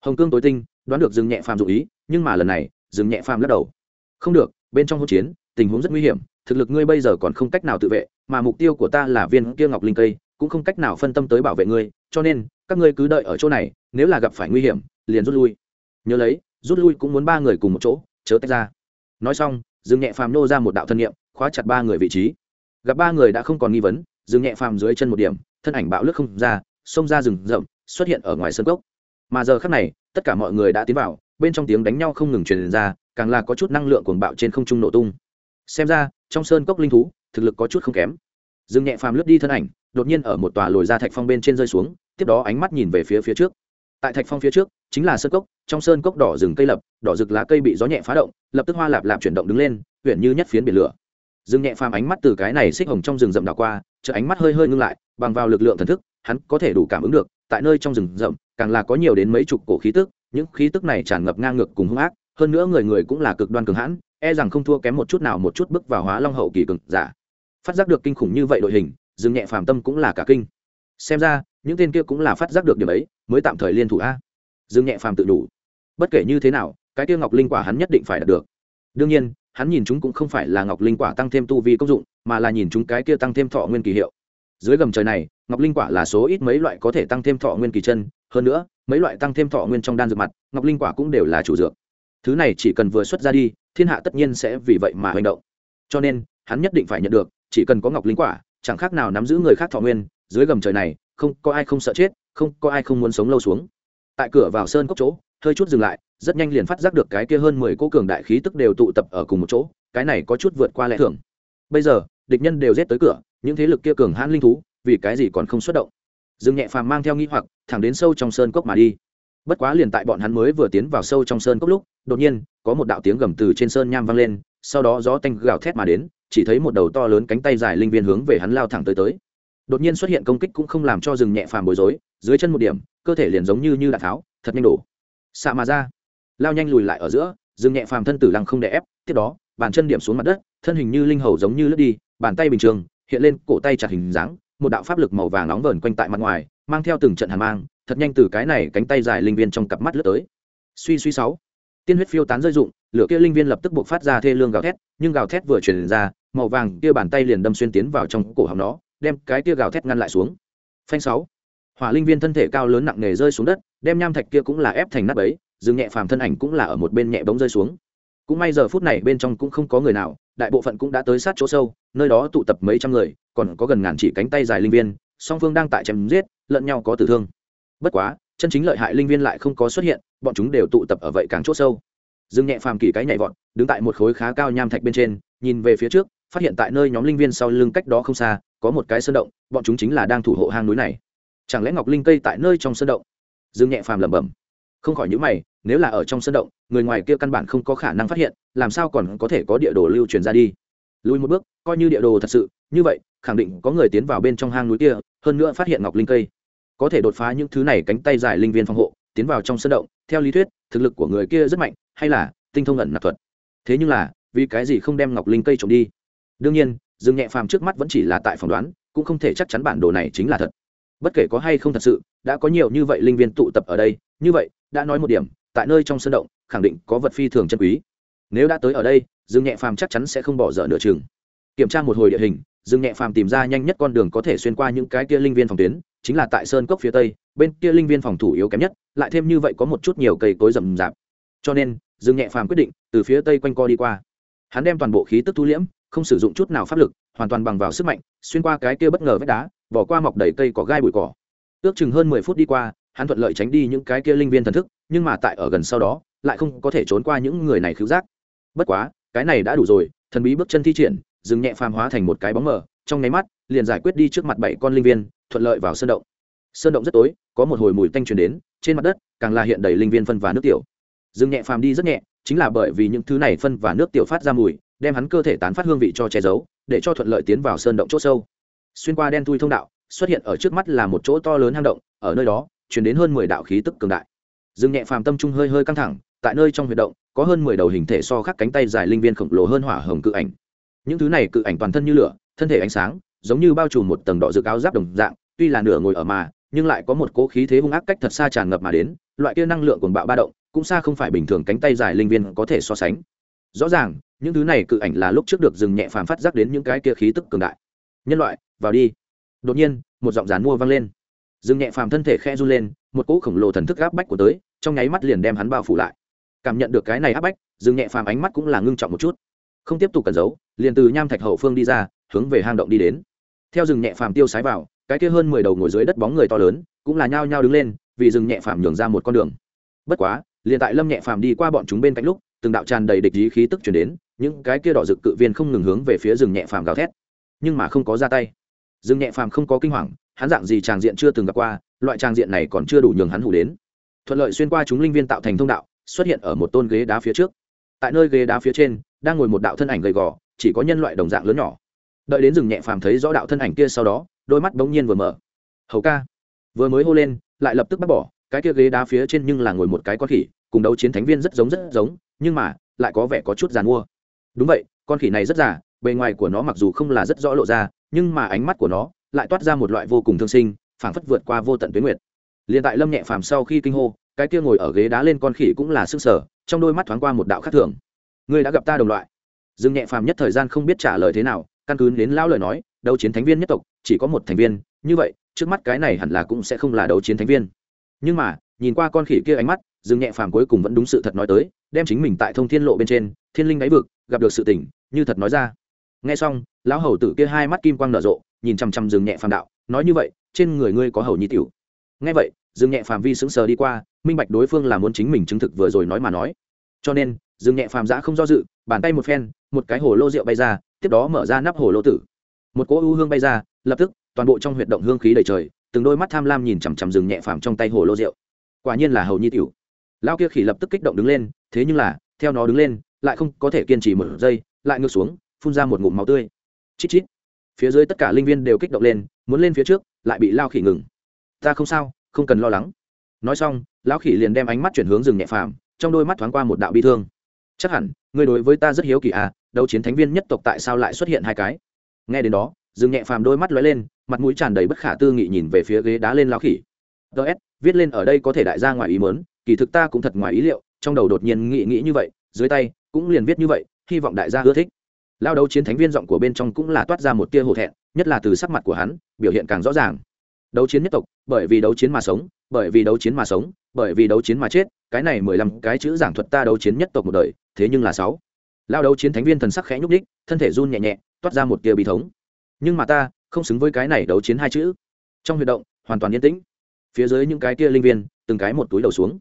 Hồng cương tối tinh, đoán được dừng nhẹ phàm dụ ý, nhưng mà lần này, dừng nhẹ phàm lắc đầu. Không được, bên trong hỗn chiến, tình huống rất nguy hiểm, thực lực ngươi bây giờ còn không cách nào tự vệ, mà mục tiêu của ta là viên kia ngọc linh cây, cũng không cách nào phân tâm tới bảo vệ ngươi, cho nên, các ngươi cứ đợi ở chỗ này, nếu là gặp phải nguy hiểm, liền rút lui. Nhớ lấy, rút lui cũng muốn ba người cùng một chỗ, chớ tách ra. Nói xong dương nhẹ phàm nô ra một đạo thân nhiệm khóa chặt ba người vị trí. Gặp ba người đã không còn nghi vấn dương nhẹ phàm dưới chân một điểm, thân ảnh bạo lướt không ra, xông ra rừng rậm xuất hiện ở ngoài sân cốc. Mà giờ khác này, tất cả mọi người đã tiến vào, bên trong tiếng đánh nhau không ngừng truyền ra, càng là có chút năng lượng cuồng bạo trên không trung nổ tung. Xem ra, trong sơn cốc linh thú, thực lực có chút không kém. Dương nhẹ phàm lướt đi thân ảnh, đột nhiên ở một tòa lồi ra thạch phong bên trên rơi xuống, tiếp đó ánh mắt nhìn về phía phía trước. Tại thạch phong phía trước, chính là sơn cốc, trong sơn cốc đỏ rừng cây lập, đỏ rực lá cây bị gió nhẹ phá động, lập tức hoa lạp lạp chuyển động đứng lên huyện như nhất phiến biển lửa. Dương nhẹ phàm ánh mắt từ cái này xích hồng trong rừng rậm đảo qua chợ ánh mắt hơi hơi ngưng lại, bằng vào lực lượng thần thức, hắn có thể đủ cảm ứng được tại nơi trong rừng rậm, càng là có nhiều đến mấy chục cổ khí tức, những khí tức này tràn ngập ngang ngược cùng hung ác, hơn nữa người người cũng là cực đoan cường hãn e rằng không thua kém một chút nào một chút bước vào hóa long hậu kỳ cường giả. Phát giác được kinh khủng như vậy đội hình, dương nhẹ phàm tâm cũng là cả kinh. Xem ra, những tên kia cũng là phát giác được điểm ấy, mới tạm thời liên thủ a. Dương nhẹ phàm tự đủ. Bất kể như thế nào, cái kia ngọc linh quả hắn nhất định phải đạt được. Đương nhiên, hắn nhìn chúng cũng không phải là ngọc linh quả tăng thêm tu vi công dụng, mà là nhìn chúng cái kia tăng thêm thọ nguyên kỳ hiệu dưới gầm trời này, ngọc linh quả là số ít mấy loại có thể tăng thêm thọ nguyên kỳ chân, hơn nữa, mấy loại tăng thêm thọ nguyên trong đan dược mặt, ngọc linh quả cũng đều là chủ dược. Thứ này chỉ cần vừa xuất ra đi, thiên hạ tất nhiên sẽ vì vậy mà hành động. Cho nên, hắn nhất định phải nhận được, chỉ cần có ngọc linh quả, chẳng khác nào nắm giữ người khác thọ nguyên, dưới gầm trời này, không có ai không sợ chết, không có ai không muốn sống lâu xuống. Tại cửa vào sơn cốc chỗ, hơi chút dừng lại, rất nhanh liền phát giác được cái kia hơn mười cô cường đại khí tức đều tụ tập ở cùng một chỗ, cái này có chút vượt qua lẽ thường. Bây giờ, địch nhân đều rét tới cửa những thế lực kia cường hãn linh thú, vì cái gì còn không xuất động? Dương nhẹ phàm mang theo nghi hoặc, thẳng đến sâu trong sơn cốc mà đi. Bất quá liền tại bọn hắn mới vừa tiến vào sâu trong sơn cốc lúc, đột nhiên, có một đạo tiếng gầm từ trên sơn nham vang lên, sau đó gió tanh gào thét mà đến, chỉ thấy một đầu to lớn cánh tay dài linh viên hướng về hắn lao thẳng tới tới. Đột nhiên xuất hiện công kích cũng không làm cho rừng nhẹ phàm bối rối, dưới chân một điểm, cơ thể liền giống như như đạn tháo, thật nhanh đổ. Xạ mà ra. Lao nhanh lùi lại ở giữa rừng nhẹ phàm thân tử lăng không đè ép, tiếp đó, bàn chân điểm xuống mặt đất, thân hình như linh hầu giống như lướt đi, bàn tay bình thường hiện lên cổ tay chặt hình dáng, một đạo pháp lực màu vàng nóng vờn quanh tại mặt ngoài, mang theo từng trận hàn mang, thật nhanh từ cái này cánh tay dài linh viên trong cặp mắt lướt tới. Suy suy sáu. Tiên huyết phiêu tán rơi rụng, lửa kia linh viên lập tức buộc phát ra thê lương gào thét, nhưng gào thét vừa truyền ra, màu vàng kia bàn tay liền đâm xuyên tiến vào trong cổ họng nó, đem cái kia gào thét ngăn lại xuống. Phanh sáu. Hỏa linh viên thân thể cao lớn nặng nề rơi xuống đất, đem nham thạch kia cũng là ép thành nắp ấy, dừng nhẹ phàm thân ảnh cũng là ở một bên nhẹ bóng rơi xuống cũng may giờ phút này bên trong cũng không có người nào, đại bộ phận cũng đã tới sát chỗ sâu, nơi đó tụ tập mấy trăm người, còn có gần ngàn chỉ cánh tay dài linh viên, song phương đang tại chém giết, lẫn nhau có tử thương. Bất quá, chân chính lợi hại linh viên lại không có xuất hiện, bọn chúng đều tụ tập ở vậy càng chỗ sâu. Dương nhẹ phàm kỳ cái nhảy vọt, đứng tại một khối khá cao nham thạch bên trên, nhìn về phía trước, phát hiện tại nơi nhóm linh viên sau lưng cách đó không xa, có một cái sơn động, bọn chúng chính là đang thủ hộ hang núi này. Chẳng lẽ ngọc linh cây tại nơi trong sơn động? Dương nhẹ phàm lẩm bẩm. Không khỏi những mày nếu là ở trong sân động, người ngoài kia căn bản không có khả năng phát hiện, làm sao còn có thể có địa đồ lưu truyền ra đi? Lùi một bước, coi như địa đồ thật sự, như vậy, khẳng định có người tiến vào bên trong hang núi kia, hơn nữa phát hiện ngọc linh cây. Có thể đột phá những thứ này cánh tay dài linh viên phòng hộ, tiến vào trong sân động, theo lý thuyết, thực lực của người kia rất mạnh, hay là tinh thông ẩn nạp thuật. Thế nhưng là, vì cái gì không đem ngọc linh cây trộm đi? Đương nhiên, dương nhẹ phàm trước mắt vẫn chỉ là tại phỏng đoán, cũng không thể chắc chắn bản đồ này chính là thật. Bất kể có hay không thật sự, đã có nhiều như vậy linh viên tụ tập ở đây, như vậy, đã nói một điểm tại nơi trong sân động, khẳng định có vật phi thường chân quý. Nếu đã tới ở đây, dương nhẹ phàm chắc chắn sẽ không bỏ dở nửa chừng. Kiểm tra một hồi địa hình, dương nhẹ phàm tìm ra nhanh nhất con đường có thể xuyên qua những cái kia linh viên phòng tuyến, chính là tại sơn cốc phía tây, bên kia linh viên phòng thủ yếu kém nhất, lại thêm như vậy có một chút nhiều cây cối rậm rạp. Cho nên, dương nhẹ phàm quyết định từ phía tây quanh co đi qua. Hắn đem toàn bộ khí tức thu liễm, không sử dụng chút nào pháp lực, hoàn toàn bằng vào sức mạnh, xuyên qua cái kia bất ngờ vách đá, bỏ qua mọc đầy cây cỏ gai bụi cỏ. Ước chừng hơn mười phút đi qua hắn thuận lợi tránh đi những cái kia linh viên thần thức, nhưng mà tại ở gần sau đó, lại không có thể trốn qua những người này cứu giác. Bất quá, cái này đã đủ rồi, thần bí bước chân thi triển, dừng nhẹ phàm hóa thành một cái bóng mờ, trong nháy mắt, liền giải quyết đi trước mặt bảy con linh viên, thuận lợi vào sơn động. Sơn động rất tối, có một hồi mùi tanh truyền đến, trên mặt đất, càng là hiện đầy linh viên phân và nước tiểu. Dừng nhẹ phàm đi rất nhẹ, chính là bởi vì những thứ này phân và nước tiểu phát ra mùi, đem hắn cơ thể tán phát hương vị cho che giấu, để cho thuận lợi tiến vào sơn động chỗ sâu. Xuyên qua đen thui thông đạo, xuất hiện ở trước mắt là một chỗ to lớn hang động, ở nơi đó chuyển đến hơn mười đạo khí tức cường đại. Dương nhẹ phàm tâm trung hơi hơi căng thẳng, tại nơi trong huy động, có hơn mười đầu hình thể so khác cánh tay dài linh viên khổng lồ hơn hỏa hồng cự ảnh. Những thứ này cự ảnh toàn thân như lửa, thân thể ánh sáng, giống như bao trùm một tầng đỏ rực áo giáp đồng dạng, tuy là nửa ngồi ở mà, nhưng lại có một cỗ khí thế hung ác cách thật xa tràn ngập mà đến, loại kia năng lượng cuồng bạo ba động, cũng xa không phải bình thường cánh tay dài linh viên có thể so sánh. Rõ ràng, những thứ này cự ảnh là lúc trước được dừng nhẹ phàm phát giác đến những cái kia khí tức cường đại. Nhân loại, vào đi. Đột nhiên, một giọng dán mua vang lên dừng nhẹ phàm thân thể khe run lên, một cỗ khổng lồ thần thức áp bách của tới, trong nháy mắt liền đem hắn bao phủ lại. Cảm nhận được cái này áp bách, dừng nhẹ phàm ánh mắt cũng là ngưng trọng một chút. Không tiếp tục cẩn giấu, liền từ nham thạch hậu phương đi ra, hướng về hang động đi đến. Theo rừng nhẹ phàm tiêu sái vào, cái kia hơn mười đầu ngồi dưới đất bóng người to lớn, cũng là nhao nhao đứng lên, vì rừng nhẹ phàm nhường ra một con đường. Bất quá, liền tại lâm nhẹ phàm đi qua bọn chúng bên cạnh lúc, từng đạo tràn đầy địch ý khí tức chuyển đến, những cái kia đỏ rực cự viên không ngừng hướng về phía rừng nhẹ phàm gào thét, nhưng mà không có ra tay. Rừng nhẹ phàm không có kinh hoàng hắn dạng gì tràng diện chưa từng gặp qua, loại tràng diện này còn chưa đủ nhường hắn hủ đến. Thuận lợi xuyên qua chúng linh viên tạo thành thông đạo, xuất hiện ở một tôn ghế đá phía trước. Tại nơi ghế đá phía trên, đang ngồi một đạo thân ảnh gầy gò, chỉ có nhân loại đồng dạng lớn nhỏ. Đợi đến rừng nhẹ phàm thấy rõ đạo thân ảnh kia sau đó, đôi mắt bỗng nhiên vừa mở. Hầu ca. Vừa mới hô lên, lại lập tức bắt bỏ, cái kia ghế đá phía trên nhưng là ngồi một cái con khỉ, cùng đấu chiến thánh viên rất giống rất giống, nhưng mà, lại có vẻ có chút giàn mua. Đúng vậy, con khỉ này rất già, bề ngoài của nó mặc dù không là rất rõ lộ ra, nhưng mà ánh mắt của nó lại toát ra một loại vô cùng thương sinh, phảng phất vượt qua vô tận tuyến nguyệt. Liền tại lâm nhẹ phàm sau khi kinh hô, cái kia ngồi ở ghế đá lên con khỉ cũng là sức sở, trong đôi mắt thoáng qua một đạo khác thường. Ngươi đã gặp ta đồng loại. Dương nhẹ phàm nhất thời gian không biết trả lời thế nào, căn cứ đến lão lời nói, đấu chiến thánh viên nhất tộc, chỉ có một thành viên, như vậy, trước mắt cái này hẳn là cũng sẽ không là đấu chiến thánh viên. Nhưng mà, nhìn qua con khỉ kia ánh mắt, dương nhẹ phàm cuối cùng vẫn đúng sự thật nói tới, đem chính mình tại thông thiên lộ bên trên, thiên linh đáy vực, gặp được sự tỉnh như thật nói ra. Nghe xong, lão hầu tử kia hai mắt kim quang nở rộ nhìn chăm chăm dương nhẹ phàm đạo, nói như vậy, trên người ngươi có hầu nhi tiểu. Nghe vậy dương nhẹ phàm vi sững sờ đi qua, minh bạch đối phương là muốn chính mình chứng thực vừa rồi nói mà nói. Cho nên dương nhẹ phàm giã không do dự, bàn tay một phen, một cái hồ lô rượu bay ra, tiếp đó mở ra nắp hồ lô tử. Một cỗ u hương bay ra, lập tức, toàn bộ trong huyệt động hương khí đầy trời, từng đôi mắt tham lam nhìn chằm chằm rừng nhẹ phàm trong tay hồ lô rượu. Quả nhiên là hầu nhi tiểu. Lao kia khỉ lập tức kích động đứng lên, thế nhưng là, theo nó đứng lên, lại không có thể kiên trì một giây, lại ngược xuống, phun ra một ngụm máu tươi. Chít chít phía dưới tất cả linh viên đều kích động lên, muốn lên phía trước, lại bị lao khỉ ngừng. Ta không sao, không cần lo lắng. Nói xong lão khỉ liền đem ánh mắt chuyển hướng rừng nhẹ phàm, trong đôi mắt thoáng qua một đạo bi thương. Chắc hẳn, ngươi đối với ta rất hiếu kỳ à đấu chiến thánh viên nhất tộc tại sao lại xuất hiện hai cái? Nghe đến đó, rừng nhẹ phàm đôi mắt lóe lên, mặt mũi tràn đầy bất khả tư nghị nhìn về phía ghế đá lên lao khỉ. Ts viết lên ở đây có thể đại gia ngoài ý mớn kỳ thực ta cũng thật ngoài ý liệu, trong đầu đột nhiên nghĩ nghĩ như vậy, dưới tay cũng liền viết như vậy, hy vọng đại gia ưa thích lao đấu chiến thánh viên giọng của bên trong cũng là toát ra một tia hổ thẹn, nhất là từ sắc mặt của hắn, biểu hiện càng rõ ràng. Đấu chiến nhất tộc, bởi vì đấu chiến mà sống, bởi vì đấu chiến mà sống, bởi vì đấu chiến mà chết, cái này mười lăm cái chữ giảng thuật ta đấu chiến nhất tộc một đời, thế nhưng là sáu. Lao đấu chiến thánh viên thần sắc khẽ nhúc đích thân thể run nhẹ nhẹ, toát ra một tia bi thống. Nhưng mà ta, không xứng với cái này đấu chiến hai chữ. Trong huy động, hoàn toàn yên tĩnh. Phía dưới những cái kia linh viên, từng cái một túi đầu xuống.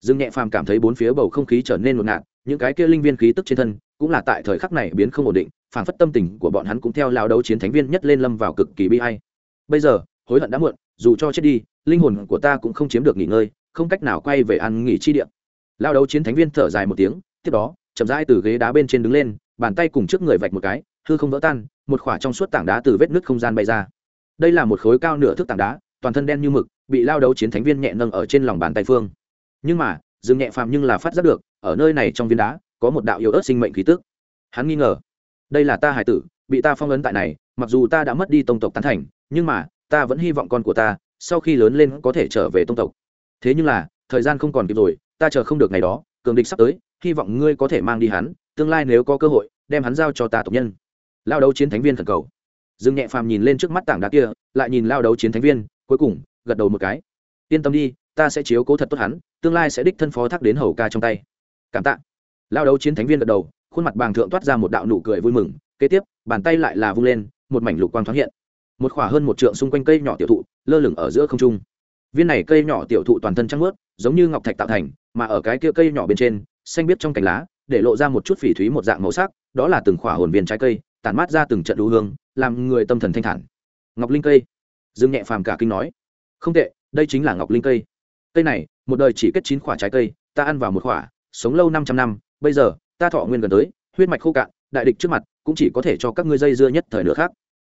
Dương nhẹ phàm cảm thấy bốn phía bầu không khí trở nên ngột ngạt, những cái kia linh viên khí tức trên thân cũng là tại thời khắc này biến không ổn định phản phất tâm tình của bọn hắn cũng theo lao đấu chiến thánh viên nhất lên lâm vào cực kỳ bi hay bây giờ, hối hận đã muộn, dù cho chết đi, linh hồn của ta cũng không chiếm được nghỉ ngơi, không cách nào quay về ăn nghỉ chi điện lao đấu chiến thánh viên thở dài một tiếng, tiếp đó, chậm rãi từ ghế đá bên trên đứng lên, bàn tay cùng trước người vạch một cái, hư không vỡ tan, một khỏa trong suốt tảng đá từ vết nứt không gian bay ra. Đây là một khối cao nửa thước tảng đá, toàn thân đen như mực, bị lao đấu chiến thánh viên nhẹ nâng ở trên lòng bàn tay phương. Nhưng mà, dương nhẹ phàm nhưng là phát giác được, ở nơi này trong viên đá có một đạo yếu ớt sinh mệnh khí tức. Hắn nghi ngờ, đây là ta hải tử, bị ta phong ấn tại này, mặc dù ta đã mất đi tông tộc tán thành, nhưng mà, ta vẫn hy vọng con của ta, sau khi lớn lên có thể trở về tông tộc. Thế nhưng là, thời gian không còn kịp rồi, ta chờ không được ngày đó, cường địch sắp tới, hy vọng ngươi có thể mang đi hắn, tương lai nếu có cơ hội, đem hắn giao cho ta tộc nhân. Lao đấu chiến thánh viên thần cầu. Dương nhẹ phàm nhìn lên trước mắt tảng đá kia, lại nhìn lao đấu chiến thánh viên, cuối cùng, gật đầu một cái. Yên tâm đi, ta sẽ chiếu cố thật tốt hắn, tương lai sẽ đích thân phó thác đến hầu ca trong tay. Cảm tạ lao đấu chiến thánh viên gật đầu, khuôn mặt bàng thượng toát ra một đạo nụ cười vui mừng, kế tiếp, bàn tay lại là vung lên, một mảnh lục quang thoáng hiện. Một khỏa hơn một trượng xung quanh cây nhỏ tiểu thụ, lơ lửng ở giữa không trung. Viên này cây nhỏ tiểu thụ toàn thân trắng ướt giống như ngọc thạch tạo thành, mà ở cái kia cây nhỏ bên trên, xanh biếc trong cành lá, để lộ ra một chút phỉ thúy một dạng màu sắc, đó là từng khỏa hồn viên trái cây, tản mát ra từng trận đu hương, làm người tâm thần thanh thản. Ngọc linh cây. Dương nhẹ phàm cả kinh nói. Không tệ, đây chính là ngọc linh cây. Cây này, một đời chỉ kết chín quả trái cây, ta ăn vào một quả sống lâu năm trăm năm bây giờ, ta thọ nguyên gần tới, huyết mạch khô cạn, đại địch trước mặt, cũng chỉ có thể cho các ngươi dây dưa nhất thời nữa khác.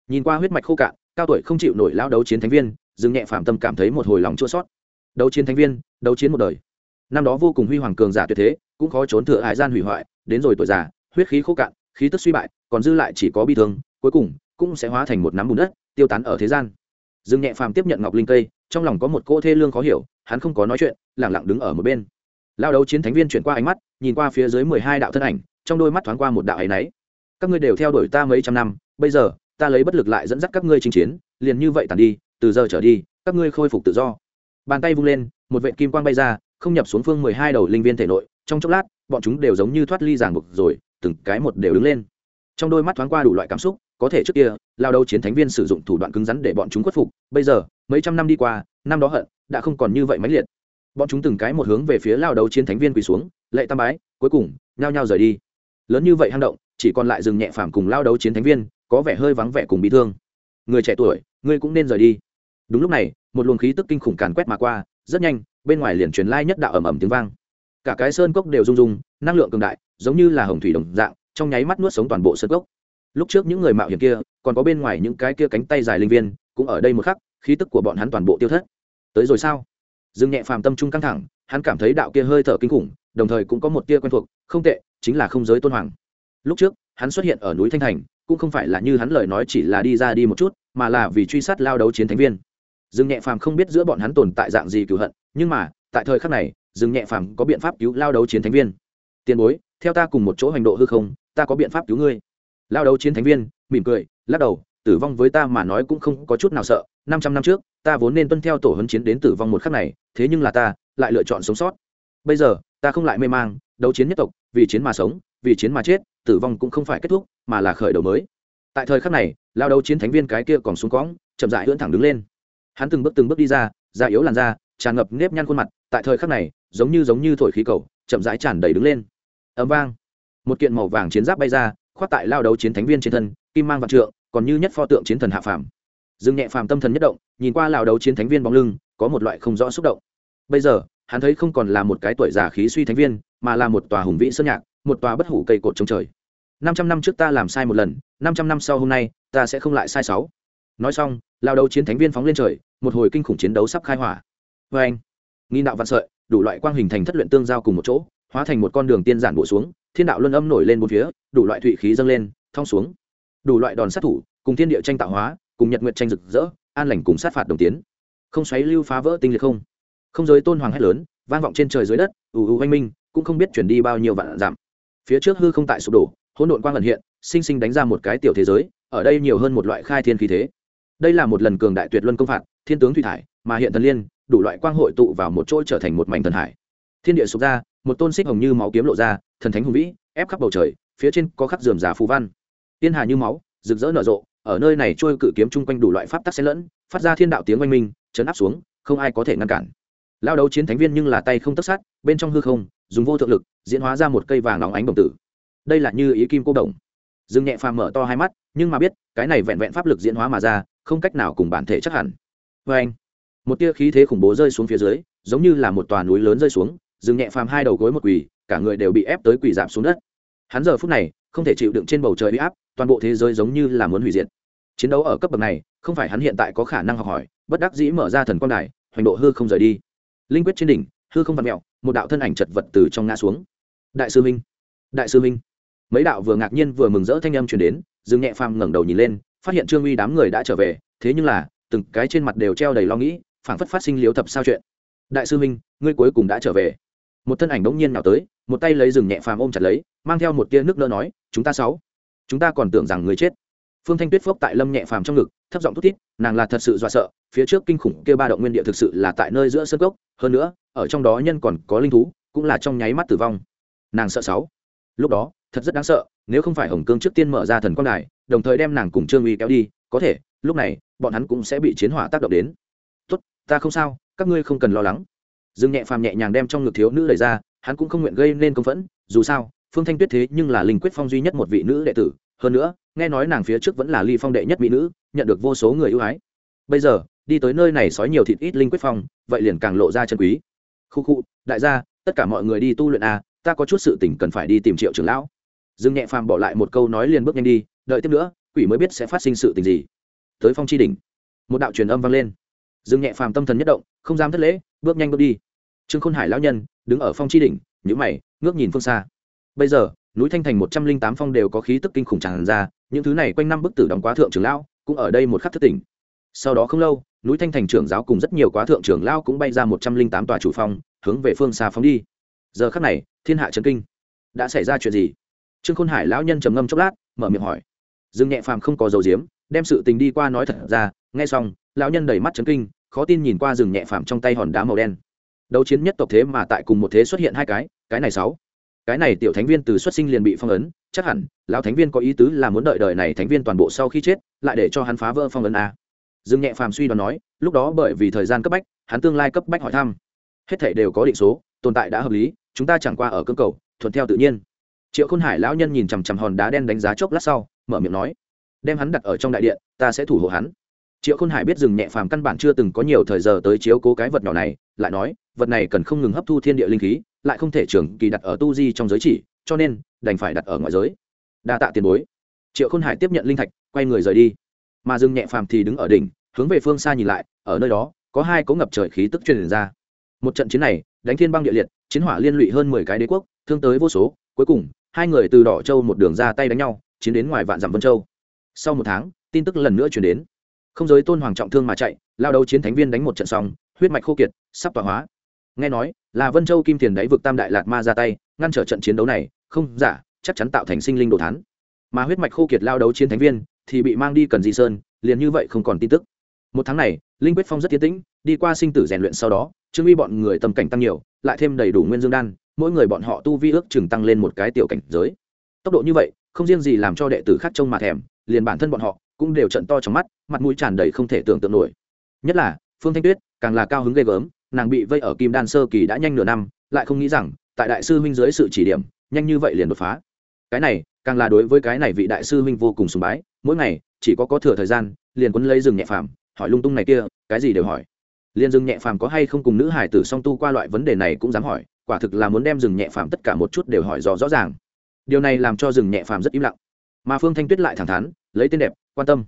Nhìn qua huyết mạch khô cạn, cao tuổi không chịu nổi lao đấu chiến thánh viên, dương nhẹ phạm tâm cảm thấy một hồi lòng chua sót đấu chiến thánh viên, đấu chiến một đời. Năm đó vô cùng huy hoàng cường giả tuyệt thế, cũng khó trốn thừa hải gian hủy hoại, đến rồi tuổi già, huyết khí khô cạn, khí tức suy bại, còn dư lại chỉ có bi thương, cuối cùng cũng sẽ hóa thành một nắm bùn đất, tiêu tán ở thế gian. Dương nhẹ phàm tiếp nhận ngọc linh cây, trong lòng có một cỗ thê lương khó hiểu, hắn không có nói chuyện, lẳng lặng đứng ở một bên. Lao đấu chiến thánh viên chuyển qua ánh mắt nhìn qua phía dưới mười hai đạo thân ảnh, trong đôi mắt thoáng qua một đạo áy náy. Các ngươi đều theo đuổi ta mấy trăm năm, bây giờ, ta lấy bất lực lại dẫn dắt các ngươi chinh chiến, liền như vậy tàn đi, từ giờ trở đi, các ngươi khôi phục tự do. Bàn tay vung lên, một vệ kim quang bay ra, không nhập xuống phương mười hai đầu linh viên thể nội, trong chốc lát, bọn chúng đều giống như thoát ly ràng buộc rồi, từng cái một đều đứng lên. Trong đôi mắt thoáng qua đủ loại cảm xúc, có thể trước kia, lao đầu chiến thánh viên sử dụng thủ đoạn cứng rắn để bọn chúng khuất phục, bây giờ, mấy trăm năm đi qua, năm đó hận, đã không còn như vậy mãnh liệt. Bọn chúng từng cái một hướng về phía lao đầu chiến thánh viên quỳ xuống lệ tam bái, cuối cùng, nhao nhao rời đi. Lớn như vậy hang động, chỉ còn lại rừng nhẹ phàm cùng lao đấu chiến thánh viên, có vẻ hơi vắng vẻ cùng bị thương. Người trẻ tuổi, ngươi cũng nên rời đi. Đúng lúc này, một luồng khí tức kinh khủng càn quét mà qua, rất nhanh, bên ngoài liền truyền lai nhất đạo ầm ầm tiếng vang. Cả cái sơn cốc đều rung rung, năng lượng cường đại, giống như là hồng thủy đồng dạng, trong nháy mắt nuốt sống toàn bộ sơn cốc. Lúc trước những người mạo hiểm kia, còn có bên ngoài những cái kia cánh tay dài linh viên, cũng ở đây một khắc, khí tức của bọn hắn toàn bộ tiêu thất. Tới rồi sao? Dương nhẹ phàm tâm trung căng thẳng, hắn cảm thấy đạo kia hơi thở kinh khủng đồng thời cũng có một tia quen thuộc, không tệ, chính là không giới tôn hoàng. Lúc trước, hắn xuất hiện ở núi thanh thành, cũng không phải là như hắn lời nói chỉ là đi ra đi một chút, mà là vì truy sát lao đấu chiến thánh viên. Dương nhẹ phàm không biết giữa bọn hắn tồn tại dạng gì cựu hận, nhưng mà, tại thời khắc này, dương nhẹ phàm có biện pháp cứu lao đấu chiến thánh viên. Tiền bối, theo ta cùng một chỗ hành độ hư không, ta có biện pháp cứu ngươi. Lao đấu chiến thánh viên mỉm cười, lắc đầu, tử vong với ta mà nói cũng không có chút nào sợ, năm trăm năm trước, ta vốn nên tuân theo tổ hấn chiến đến tử vong một khắc này, thế nhưng là ta lại lựa chọn sống sót. Bây giờ ta không lại mê mang, đấu chiến nhất tộc, vì chiến mà sống, vì chiến mà chết, tử vong cũng không phải kết thúc, mà là khởi đầu mới. Tại thời khắc này, lao đấu chiến thánh viên cái kia còn xuống cõng, chậm dại hưỡn thẳng đứng lên. Hắn từng bước từng bước đi ra, da yếu làn da, tràn ngập nếp nhăn khuôn mặt, tại thời khắc này, giống như giống như thổi khí cầu, chậm rãi tràn đầy đứng lên. Ấm vang. Một kiện màu vàng chiến giáp bay ra, khoác tại lao đấu chiến thánh viên trên thân, kim mang vạn trượng, còn như nhất pho tượng chiến thần hạ phàm. Dương nhẹ phàm tâm thần nhất động, nhìn qua lao đấu chiến thánh viên bóng lưng, có một loại không rõ xúc động. Bây giờ hắn thấy không còn là một cái tuổi già khí suy thánh viên, mà là một tòa hùng vĩ sơn nhạc, một tòa bất hủ cây cột trong trời. Năm trăm năm trước ta làm sai một lần, năm trăm năm sau hôm nay, ta sẽ không lại sai sáu. Nói xong, lao đấu chiến thánh viên phóng lên trời, một hồi kinh khủng chiến đấu sắp khai hỏa. Vê anh nghi đạo vạn sợi, đủ loại quang hình thành thất luyện tương giao cùng một chỗ, hóa thành một con đường tiên giản bổ xuống, thiên đạo luân âm nổi lên một phía, đủ loại thụy khí dâng lên, thong xuống. Đủ loại đòn sát thủ, cùng thiên địa tranh tạo hóa, cùng nhật nguyện tranh rực rỡ, an lành cùng sát phạt đồng tiến. Không xoáy lưu phá vỡ tinh liệt không? Không giới tôn hoàng hét lớn, vang vọng trên trời dưới đất, ù ù oanh minh, cũng không biết chuyển đi bao nhiêu vạn giảm phía trước hư không tại sụp đổ, hỗn độn quang lần hiện, sinh sinh đánh ra một cái tiểu thế giới, ở đây nhiều hơn một loại khai thiên khí thế. Đây là một lần cường đại tuyệt luân công phạt, thiên tướng thủy thải, mà hiện thần liên, đủ loại quang hội tụ vào một chỗ trở thành một mảnh thần hải. Thiên địa sụp ra, một tôn xích hồng như máu kiếm lộ ra, thần thánh hùng vĩ, ép khắp bầu trời, phía trên có khắc dườm già phù văn. Tiên hà như máu, rực rỡ nở rộ, ở nơi này trôi cự kiếm chung quanh đủ loại pháp tắc xen lẫn, phát ra thiên đạo tiếng oanh minh, chấn áp xuống, không ai có thể ngăn cản lao đấu chiến thánh viên nhưng là tay không tất sát, bên trong hư không, dùng vô thượng lực, diễn hóa ra một cây vàng óng ánh đồng tử. Đây là như ý kim cô đồng. Dương nhẹ phàm mở to hai mắt, nhưng mà biết, cái này vẹn vẹn pháp lực diễn hóa mà ra, không cách nào cùng bản thể chắc hẳn. Vê anh, một tia khí thế khủng bố rơi xuống phía dưới, giống như là một tòa núi lớn rơi xuống, dương nhẹ phàm hai đầu gối một quỳ, cả người đều bị ép tới quỳ giảm xuống đất. Hắn giờ phút này, không thể chịu đựng trên bầu trời bị áp, toàn bộ thế giới giống như là muốn hủy diệt. Chiến đấu ở cấp bậc này, không phải hắn hiện tại có khả năng học hỏi, bất đắc dĩ mở ra thần quang đài, hoành độ hư không rời đi linh quyết trên đỉnh, hư không vặt mẹo một đạo thân ảnh chật vật từ trong ngã xuống. Đại sư minh, đại sư minh. Mấy đạo vừa ngạc nhiên vừa mừng rỡ thanh âm truyền đến, dương nhẹ phàm ngẩng đầu nhìn lên, phát hiện trương uy đám người đã trở về, thế nhưng là, từng cái trên mặt đều treo đầy lo nghĩ, phảng phất phát sinh liếu thập sao chuyện. Đại sư minh, ngươi cuối cùng đã trở về. Một thân ảnh bỗng nhiên nào tới, một tay lấy rừng nhẹ phàm ôm chặt lấy, mang theo một tia nước nỡ nói, chúng ta sáu, chúng ta còn tưởng rằng người chết phương thanh tuyết phốc tại lâm nhẹ phàm trong ngực, thấp giọng thút thít, nàng là thật sự dọa sợ, phía trước kinh khủng kia ba động nguyên địa thực sự là tại nơi giữa sân gốc hơn nữa, ở trong đó nhân còn có linh thú, cũng là trong nháy mắt tử vong. Nàng sợ sáu. Lúc đó, thật rất đáng sợ, nếu không phải hồng cương trước tiên mở ra thần quang đài, đồng thời đem nàng cùng trương uy kéo đi, có thể, lúc này, bọn hắn cũng sẽ bị chiến hỏa tác động đến. Tốt, ta không sao, các ngươi không cần lo lắng. Dương nhẹ phàm nhẹ nhàng đem trong ngực thiếu nữ đẩy ra, hắn cũng không nguyện gây nên công phẫn, dù sao, phương thanh tuyết thế nhưng là linh quyết phong duy nhất một vị nữ đệ tử, hơn nữa nghe nói nàng phía trước vẫn là ly phong đệ nhất mỹ nữ, nhận được vô số người ưu ái. Bây giờ, đi tới nơi này sói nhiều thịt ít linh quyết phong, vậy liền càng lộ ra chân quý. Khu khu, đại gia, tất cả mọi người đi tu luyện à ta có chút sự tỉnh cần phải đi tìm triệu trưởng lão. Dương nhẹ phàm bỏ lại một câu nói liền bước nhanh đi, đợi tiếp nữa, quỷ mới biết sẽ phát sinh sự tình gì. Tới phong chi đỉnh, một đạo truyền âm vang lên. Dương nhẹ phàm tâm thần nhất động, không dám thất lễ, bước nhanh bước đi. Trương khôn hải lão nhân, đứng ở phong chi đỉnh nhữ mày, ngước nhìn phương xa. Bây giờ, núi thanh thành một trăm linh tám phong đều có khí tức kinh khủng tràn ra những thứ này quanh năm bức tử đóng quá thượng trưởng lão, cũng ở đây một khắc thất tỉnh. Sau đó không lâu, núi thanh thành trưởng giáo cùng rất nhiều quá thượng trưởng lão cũng bay ra một trăm linh tám tòa chủ phong, hướng về phương xa phóng đi. Giờ khắc này, thiên hạ trấn kinh. Đã xảy ra chuyện gì? Trương khôn hải lão nhân trầm ngâm chốc lát, mở miệng hỏi. Dương nhẹ phàm không có dầu diếm, đem sự tình đi qua nói thật ra, nghe xong, lão nhân đầy mắt trấn kinh, khó tin nhìn qua rừng nhẹ phàm trong tay hòn đá màu đen. Đấu chiến nhất tộc thế mà tại cùng một thế xuất hiện hai cái cái này sáu cái này tiểu thánh viên từ xuất sinh liền bị phong ấn, chắc hẳn lão thánh viên có ý tứ là muốn đợi đời này thánh viên toàn bộ sau khi chết, lại để cho hắn phá vỡ phong ấn a. Dương nhẹ phàm suy đoán nói, lúc đó bởi vì thời gian cấp bách, hắn tương lai cấp bách hỏi thăm. Hết thể đều có định số, tồn tại đã hợp lý, chúng ta chẳng qua ở cơ cầu, thuận theo tự nhiên. Triệu khôn hải lão nhân nhìn chằm chằm hòn đá đen đánh giá chốc lát sau, mở miệng nói, đem hắn đặt ở trong đại điện, ta sẽ thủ hộ hắn. Triệu khôn hải biết rừng nhẹ phàm căn bản chưa từng có nhiều thời giờ tới chiếu cố cái vật nhỏ này, lại nói, vật này cần không ngừng hấp thu thiên địa linh khí lại không thể trường kỳ đặt ở tu di trong giới chỉ, cho nên đành phải đặt ở ngoài giới. Đa tạ tiền bối. Triệu khôn hải tiếp nhận linh thạch, quay người rời đi. Mà Dương nhẹ phàm thì đứng ở đỉnh, hướng về phương xa nhìn lại, ở nơi đó, có hai cỗ ngập trời khí tức truyền ra. Một trận chiến này, đánh thiên băng địa liệt, chiến hỏa liên lụy hơn mười cái đế quốc, thương tới vô số, cuối cùng, hai người từ đỏ châu một đường ra tay đánh nhau, chiến đến ngoài vạn dặm vân châu. Sau một tháng, tin tức lần nữa chuyển đến. Không giới tôn hoàng trọng thương mà chạy, lao đấu chiến thánh viên đánh một trận xong, huyết mạch khô kiệt, sắp tọa hóa. Nghe nói là vân châu kim tiền đáy vực tam đại lạt ma ra tay, ngăn trở trận chiến đấu này, không, giả, chắc chắn tạo thành sinh linh đồ thán. Mà huyết mạch khô kiệt lao đấu chiến thánh viên thì bị mang đi cần di sơn, liền như vậy không còn tin tức. Một tháng này, linh quyết phong rất tiến tĩnh, đi qua sinh tử rèn luyện sau đó, trương uy bọn người tầm cảnh tăng nhiều, lại thêm đầy đủ nguyên dương đan, mỗi người bọn họ tu vi ước chừng tăng lên một cái tiểu cảnh giới. Tốc độ như vậy, không riêng gì làm cho đệ tử khác trông mà thèm, liền bản thân bọn họ cũng đều trận to trong mắt, mặt mũi tràn đầy không thể tưởng tượng nổi. Nhất là, phương thanh tuyết, càng là cao hứng ghê gớm nàng bị vây ở kim đan sơ kỳ đã nhanh nửa năm, lại không nghĩ rằng, tại đại sư huynh dưới sự chỉ điểm, nhanh như vậy liền đột phá. Cái này, càng là đối với cái này vị đại sư huynh vô cùng sùng bái, mỗi ngày, chỉ có có thừa thời gian, liền quấn lấy rừng nhẹ phàm, hỏi lung tung này kia, cái gì đều hỏi. Liền rừng nhẹ phàm có hay không cùng nữ hải tử song tu qua loại vấn đề này cũng dám hỏi, quả thực là muốn đem rừng nhẹ phàm tất cả một chút đều hỏi rõ rõ ràng. Điều này làm cho rừng nhẹ phàm rất im lặng. Mà phương thanh tuyết lại thẳng thắn, lấy tên đẹp, quan tâm.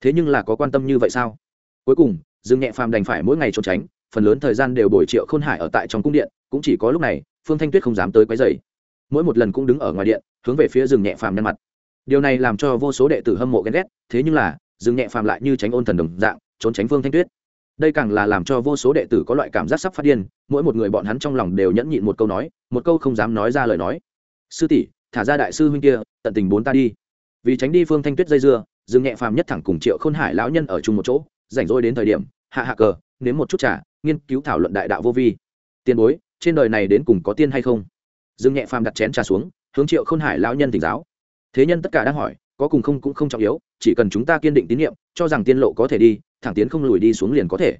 Thế nhưng là có quan tâm như vậy sao? Cuối cùng, rừng nhẹ phàm đành phải mỗi ngày trốn tránh phần lớn thời gian đều bồi triệu khôn hải ở tại trong cung điện, cũng chỉ có lúc này, phương thanh tuyết không dám tới quấy dày mỗi một lần cũng đứng ở ngoài điện, hướng về phía rừng nhẹ phàm nhân mặt. Điều này làm cho vô số đệ tử hâm mộ ghen ghét, thế nhưng là, rừng nhẹ phàm lại như tránh ôn thần đồng dạng, trốn tránh phương thanh tuyết. Đây càng là làm cho vô số đệ tử có loại cảm giác sắp phát điên, mỗi một người bọn hắn trong lòng đều nhẫn nhịn một câu nói, một câu không dám nói ra lời nói. Sư tỷ, thả ra đại sư huynh kia, tận tình bốn ta đi. Vì tránh đi phương thanh tuyết dây dưa dương nhẹ phàm nhất thẳng cùng triệu khôn hải lão nhân ở chung một chỗ, rảnh rỗi đến thời điểm, hạ hạ cờ, nếm một chút trà nghiên cứu thảo luận đại đạo vô vi. Tiền bối, trên đời này đến cùng có tiên hay không? Dương nhẹ phàm đặt chén trà xuống, hướng triệu khôn hải lão nhân tỉnh giáo. Thế nhân tất cả đang hỏi, có cùng không cũng không trọng yếu, chỉ cần chúng ta kiên định tín nhiệm cho rằng tiên lộ có thể đi, thẳng tiến không lùi đi xuống liền có thể.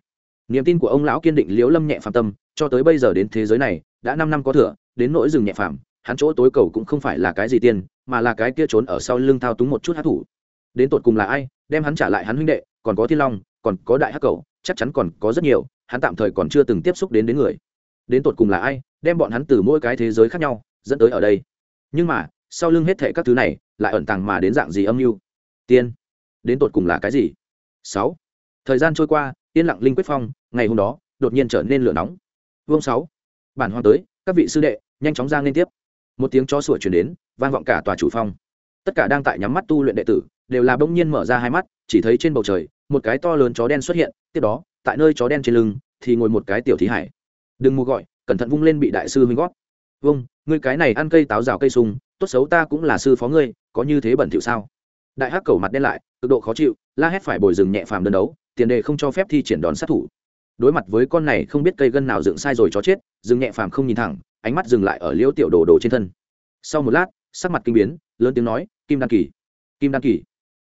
Niềm tin của ông lão kiên định liễu lâm nhẹ phàm tâm, cho tới bây giờ đến thế giới này, đã năm năm có thừa, đến nỗi rừng nhẹ phàm, hắn chỗ tối cầu cũng không phải là cái gì tiên, mà là cái kia trốn ở sau lưng thao túng một chút hát thủ. Đến tột cùng là ai, đem hắn trả lại hắn huynh đệ, còn có thiên long, còn có đại hắc cầu, chắc chắn còn có rất nhiều hắn tạm thời còn chưa từng tiếp xúc đến đến người. Đến tột cùng là ai, đem bọn hắn từ mỗi cái thế giới khác nhau, dẫn tới ở đây. Nhưng mà, sau lưng hết thệ các thứ này, lại ẩn tàng mà đến dạng gì âm mưu? Tiên, đến tột cùng là cái gì? Sáu, thời gian trôi qua, yên lặng linh quyết phong, ngày hôm đó, đột nhiên trở nên lửa nóng. Vương sáu, bản hoàng tới, các vị sư đệ, nhanh chóng ra liên tiếp. Một tiếng chó sủa chuyển đến, vang vọng cả tòa chủ phong. Tất cả đang tại nhắm mắt tu luyện đệ tử, đều là bỗng nhiên mở ra hai mắt, chỉ thấy trên bầu trời, một cái to lớn chó đen xuất hiện, tiếp đó tại nơi chó đen trên lưng, thì ngồi một cái tiểu thí hải. Đừng mua gọi, cẩn thận vung lên bị đại sư huynh gót. Vâng ngươi cái này ăn cây táo rào cây sung, tốt xấu ta cũng là sư phó ngươi, có như thế bẩn thỉu sao? Đại hắc cầu mặt đen lại, cực độ khó chịu, la hét phải bồi dừng nhẹ phàm đơn đấu, tiền đề không cho phép thi triển đòn sát thủ. Đối mặt với con này không biết cây gân nào dựng sai rồi chó chết, dừng nhẹ phàm không nhìn thẳng, ánh mắt dừng lại ở liễu tiểu đồ đồ trên thân. Sau một lát, sắc mặt kinh biến, lớn tiếng nói, kim đan kỳ, kim đan kỳ.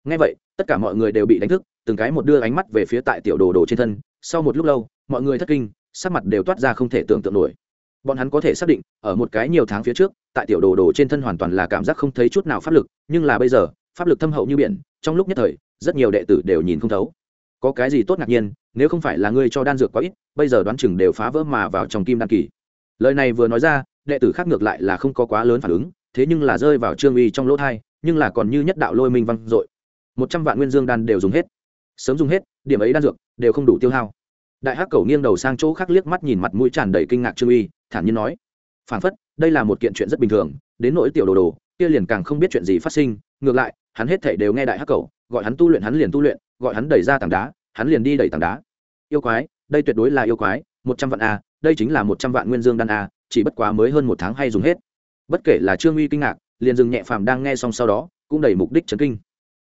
Ngay vậy, tất cả mọi người đều bị đánh thức, từng cái một đưa ánh mắt về phía tại tiểu đồ đồ trên thân sau một lúc lâu mọi người thất kinh sắc mặt đều toát ra không thể tưởng tượng nổi. Bọn hắn có thể xác định ở một cái nhiều tháng phía trước tại tiểu đồ đồ trên thân hoàn toàn là cảm giác không thấy chút nào pháp lực nhưng là bây giờ pháp lực thâm hậu như biển trong lúc nhất thời rất nhiều đệ tử đều nhìn không thấu. Có cái gì tốt ngạc nhiên nếu không phải là ngươi cho đan dược quá ít bây giờ đoán chừng đều phá vỡ mà vào trong kim đan kỳ. Lời này vừa nói ra đệ tử khác ngược lại là không có quá lớn phản ứng thế nhưng là rơi vào trương uy trong lỗ thai nhưng là còn như nhất đạo lôi minh văn, dội. Một trăm vạn nguyên dương đan đều dùng hết sớm dùng hết, điểm ấy đan dược đều không đủ tiêu hao. Đại hắc cầu nghiêng đầu sang chỗ khác liếc mắt nhìn mặt mũi tràn đầy kinh ngạc trương uy, thản nhiên nói phản phất, đây là một kiện chuyện rất bình thường, đến nỗi tiểu đồ đồ, kia liền càng không biết chuyện gì phát sinh, ngược lại, hắn hết thảy đều nghe đại hắc cầu, gọi hắn tu luyện, hắn liền tu luyện, gọi hắn đẩy ra tảng đá, hắn liền đi đẩy tảng đá. Yêu quái, đây tuyệt đối là yêu quái, một trăm vạn a đây chính là một trăm vạn nguyên dương đan a chỉ bất quá mới hơn một tháng hay dùng hết. Bất kể là trương uy kinh ngạc, liền dừng nhẹ phàm đang nghe xong sau đó, cũng đầy mục đích chấn kinh.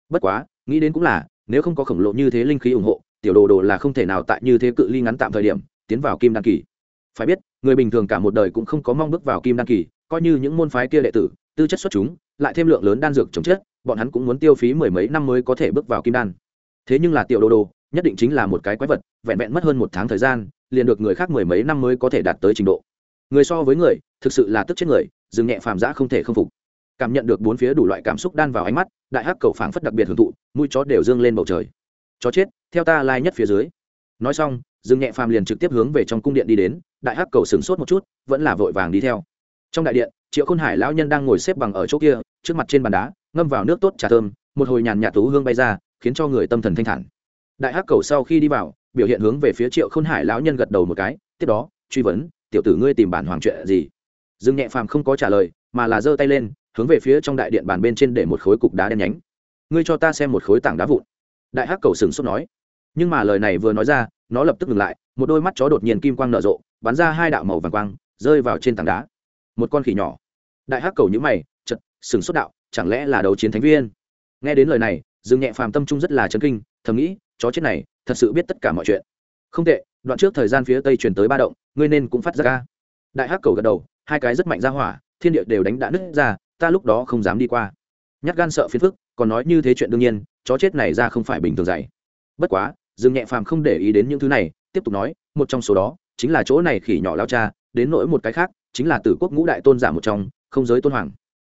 Bất quá, nghĩ đến cũng là nếu không có khổng lồ như thế linh khí ủng hộ, tiểu đồ đồ là không thể nào tại như thế cự ly ngắn tạm thời điểm, tiến vào kim đan kỳ. Phải biết, người bình thường cả một đời cũng không có mong bước vào kim đan kỳ, coi như những môn phái kia đệ tử, tư chất xuất chúng, lại thêm lượng lớn đan dược chống chết bọn hắn cũng muốn tiêu phí mười mấy năm mới có thể bước vào kim đan. Thế nhưng là tiểu đồ đồ, nhất định chính là một cái quái vật, vẹn vẹn mất hơn một tháng thời gian, liền được người khác mười mấy năm mới có thể đạt tới trình độ. Người so với người, thực sự là tức chết người dừng nhẹ phàm giã không thể không phục. Cảm nhận được bốn phía đủ loại cảm xúc đan vào ánh mắt, đại hắc cầu phảng phất đặc biệt hưởng thụ mũi chó đều dương lên bầu trời. Chó chết, theo ta lai nhất phía dưới. Nói xong, dương nhẹ phàm liền trực tiếp hướng về trong cung điện đi đến, đại hắc cầu sửng sốt một chút, vẫn là vội vàng đi theo. Trong đại điện, triệu khôn hải lão nhân đang ngồi xếp bằng ở chỗ kia, trước mặt trên bàn đá, ngâm vào nước tốt trà thơm, một hồi nhàn nhạt tú hương bay ra, khiến cho người tâm thần thanh thản. Đại hắc cầu sau khi đi vào, biểu hiện hướng về phía triệu khôn hải lão nhân gật đầu một cái, tiếp đó, truy vấn, tiểu tử ngươi tìm bản hoàng chuyện gì? Dương nhẹ phàm không có trả lời, mà là giơ tay lên, hướng về phía trong đại điện bàn bên trên để một khối cục đá đen nhánh ngươi cho ta xem một khối tảng đá vụn. Đại hắc cầu sừng sốt nói. Nhưng mà lời này vừa nói ra, nó lập tức ngừng lại, một đôi mắt chó đột nhiên kim quang nở rộ, bắn ra hai đạo màu vàng quang, rơi vào trên tảng đá. Một con khỉ nhỏ. Đại hắc cầu nhữ mày chật sừng sốt đạo, chẳng lẽ là đấu chiến thánh viên? Nghe đến lời này, dương nhẹ phàm tâm trung rất là chấn kinh, thầm nghĩ, chó chết này, thật sự biết tất cả mọi chuyện. Không tệ, đoạn trước thời gian phía tây truyền tới ba động, ngươi nên cũng phát ra ca. Đại hắc cầu gật đầu, hai cái rất mạnh ra hỏa, thiên địa đều đánh đã nứt ra, ta lúc đó không dám đi qua nhát gan sợ phiền phức, còn nói như thế chuyện đương nhiên, chó chết này ra không phải bình thường dạy. Bất quá, dương nhẹ phàm không để ý đến những thứ này, tiếp tục nói, một trong số đó chính là chỗ này khỉ nhỏ lao cha, đến nỗi một cái khác chính là tử quốc ngũ đại tôn giả một trong, không giới tôn hoàng.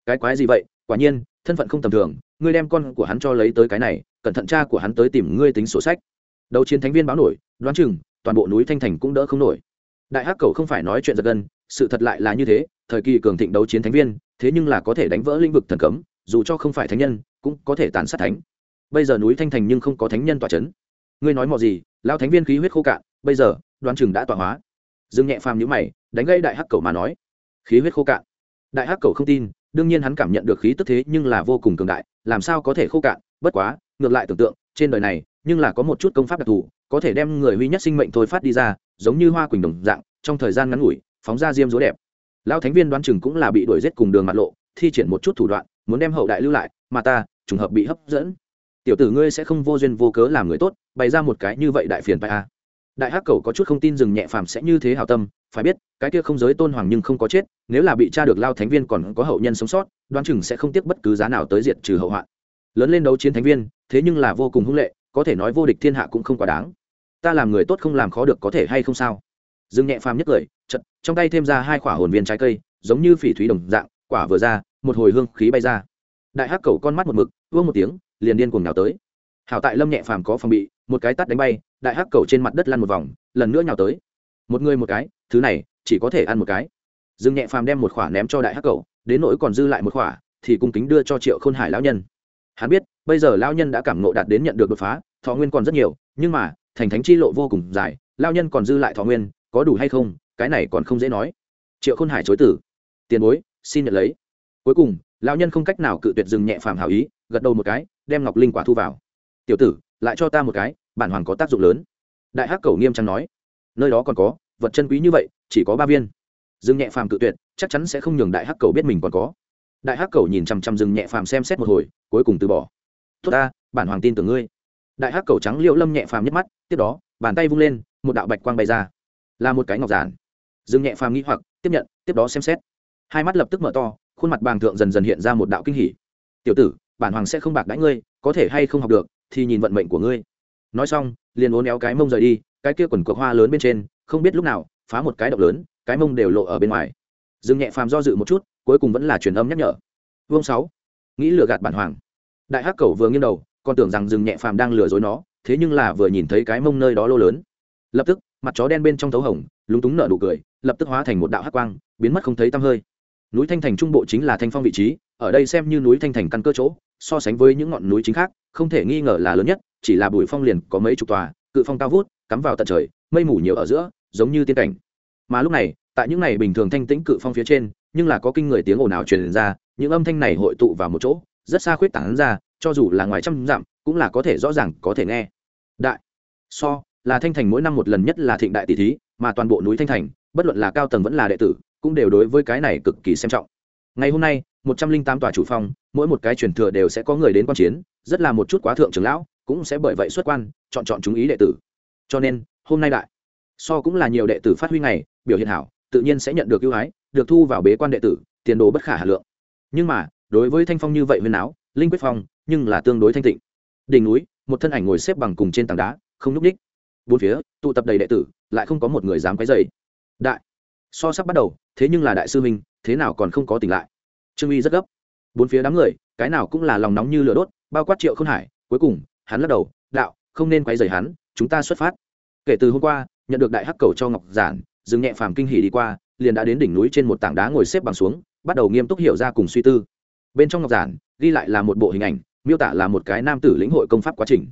Cái quái gì vậy? Quả nhiên, thân phận không tầm thường, ngươi đem con của hắn cho lấy tới cái này, cẩn thận cha của hắn tới tìm ngươi tính sổ sách. Đầu chiến thánh viên báo nổi, đoán chừng, toàn bộ núi thanh thành cũng đỡ không nổi. Đại hắc cầu không phải nói chuyện giật gân, sự thật lại là như thế, thời kỳ cường thịnh đấu chiến thánh viên, thế nhưng là có thể đánh vỡ lĩnh vực thần cấm dù cho không phải thánh nhân, cũng có thể tàn sát thánh. Bây giờ núi thanh thành nhưng không có thánh nhân tỏa c h ấ n ngươi nói mò gì lao thánh viên khí huyết khô cạn, bây giờ Đoan chừng đã tỏa hóa. Dương nhẹ phàm nhữ mày, đánh gây đại hắc cầu mà nói. Khí huyết khô cạn. Đại hắc cầu không tin, đương nhiên hắn cảm nhận được khí tức thế nhưng là vô cùng cường đại, làm sao có thể khô cạn, bất quá, ngược lại tưởng tượng, trên đời này, nhưng là có một chút công pháp đặc thù, có thể đem người huy nhất sinh mệnh thôi phát đi ra, giống như hoa quỳnh đồng dạng, trong thời gian ngắn ngủi, phóng ra diêm dối đẹp. Lao thánh viên đoán chừng cũng là bị đuổi giết cùng đường mặt lộ, thi triển một chút thủ đoạn muốn đem hậu đại lưu lại, mà ta, trùng hợp bị hấp dẫn. Tiểu tử ngươi sẽ không vô duyên vô cớ làm người tốt, bày ra một cái như vậy đại phiền phải a à. đại hắc cầu có chút không tin dừng nhẹ phàm sẽ như thế hảo tâm, phải biết, cái kia không giới tôn hoàng nhưng không có chết, nếu là bị cha được lao thánh viên còn có hậu nhân sống sót, đoán chừng sẽ không tiếc bất cứ giá nào tới diệt trừ hậu hoạn. Lớn lên đấu chiến thánh viên, thế nhưng là vô cùng hung lệ, có thể nói vô địch thiên hạ cũng không quá đáng. Ta làm người tốt không làm khó được có thể hay không sao? Dương nhẹ phàm nhất cười chật trong tay thêm ra hai quả hồn viên trái cây, giống như phỉ thúy đồng dạng, quả vừa ra một hồi hương khí bay ra. Đại hắc cầu con mắt một mực vương một tiếng, liền điên cuồng nhào tới. Hảo tại lâm nhẹ phàm có phòng bị, một cái tắt đánh bay, đại hắc cầu trên mặt đất lăn một vòng, lần nữa nhào tới. Một người một cái, thứ này, chỉ có thể ăn một cái. Dương nhẹ phàm đem một khỏa ném cho đại hắc cầu, đến nỗi còn dư lại một khỏa, thì cung kính đưa cho triệu khôn hải lão nhân. Hắn biết, bây giờ lão nhân đã cảm nộ đạt đến nhận được đột phá, thọ nguyên còn rất nhiều, nhưng mà, thành thánh chi lộ vô cùng dài, lão nhân còn dư lại thọ nguyên, có đủ hay không, cái này còn không dễ nói. Triệu khôn hải chối tử tiền bối, xin nhận lấy cuối cùng, lão nhân không cách nào cự tuyệt dừng nhẹ phàm hảo ý, gật đầu một cái, đem ngọc linh quả thu vào. Tiểu tử, lại cho ta một cái, bản hoàng có tác dụng lớn. Đại hắc cầu nghiêm trang nói. Nơi đó còn có, vật chân quý như vậy, chỉ có ba viên. Dương nhẹ phàm cự tuyệt, chắc chắn sẽ không nhường đại hắc cầu biết mình còn có. Đại hắc cầu nhìn chằm chằm dừng nhẹ phàm xem xét một hồi, cuối cùng từ bỏ. Tốt ta, bản hoàng tin tưởng ngươi. Đại hắc cầu trắng liễu lâm nhẹ phàm nhấc mắt, tiếp đó, bàn tay vung lên, một đạo bạch quang bay ra. Là một cái ngọc giản. Dương nhẹ phàm nghĩ hoặc, tiếp nhận, tiếp đó xem xét. Hai mắt lập tức mở to khuôn mặt bàng thượng dần dần hiện ra một đạo kinh hỉ. Tiểu tử, bản hoàng sẽ không bạc đãi ngươi, có thể hay không học được, thì nhìn vận mệnh của ngươi. Nói xong, liền uốn éo cái mông rời đi, cái kia quần cuộc hoa lớn bên trên, không biết lúc nào, phá một cái động lớn, cái mông đều lộ ở bên ngoài. Dương nhẹ phàm do dự một chút, cuối cùng vẫn là truyền âm nhắc nhở. Vương sáu, nghĩ lừa gạt bản hoàng. Đại hắc cầu vừa nghiêng đầu, còn tưởng rằng dương nhẹ phàm đang lừa dối nó, thế nhưng là vừa nhìn thấy cái mông nơi đó lô lớn. Lập tức, mặt chó đen bên trong thấu hồng, lúng túng nở nụ cười, lập tức hóa thành một đạo hắc quang, biến mất không thấy tăm hơi núi thanh thành trung bộ chính là thanh phong vị trí, ở đây xem như núi thanh thành căn cơ chỗ, so sánh với những ngọn núi chính khác, không thể nghi ngờ là lớn nhất, chỉ là bụi phong liền có mấy chục tòa, cự phong cao vút, cắm vào tận trời, mây mù nhiều ở giữa, giống như tiên cảnh. Mà lúc này, tại những này bình thường thanh tĩnh cự phong phía trên, nhưng là có kinh người tiếng ồn ào truyền ra, những âm thanh này hội tụ vào một chỗ, rất xa khuyết tảng ra, cho dù là ngoài trăm dặm, cũng là có thể rõ ràng, có thể nghe. Đại, so, là thanh thành mỗi năm một lần nhất là thịnh đại tỷ thí, mà toàn bộ núi thanh thành, bất luận là cao tầng vẫn là đệ tử cũng đều đối với cái này cực kỳ xem trọng. Ngày hôm nay, một trăm linh tám tòa chủ phong mỗi một cái truyền thừa đều sẽ có người đến quan chiến, rất là một chút quá thượng trưởng lão cũng sẽ bởi vậy xuất quan, chọn chọn chúng ý đệ tử. Cho nên, hôm nay đại, so cũng là nhiều đệ tử phát huy ngày, biểu hiện hảo, tự nhiên sẽ nhận được ưu ái, được thu vào bế quan đệ tử, tiền đồ bất khả hà lượng. Nhưng mà, đối với thanh phong như vậy huyền áo, linh quyết phong, nhưng là tương đối thanh tịnh. Đỉnh núi, một thân ảnh ngồi xếp bằng cùng trên tảng đá, không nhúc ních bốn phía, tụ tập đầy đệ tử, lại không có một người dám quấy dày đại so sắp bắt đầu, thế nhưng là đại sư minh, thế nào còn không có tỉnh lại? Trương uy rất gấp. Bốn phía đám người, cái nào cũng là lòng nóng như lửa đốt, bao quát triệu không hải, cuối cùng, hắn lắc đầu, đạo, không nên quay rời hắn, chúng ta xuất phát. Kể từ hôm qua, nhận được đại hắc cầu cho ngọc giản dừng nhẹ phàm kinh hỉ đi qua, liền đã đến đỉnh núi trên một tảng đá ngồi xếp bằng xuống, bắt đầu nghiêm túc hiểu ra cùng suy tư. Bên trong ngọc giản, ghi lại là một bộ hình ảnh, miêu tả là một cái nam tử lĩnh hội công pháp quá trình.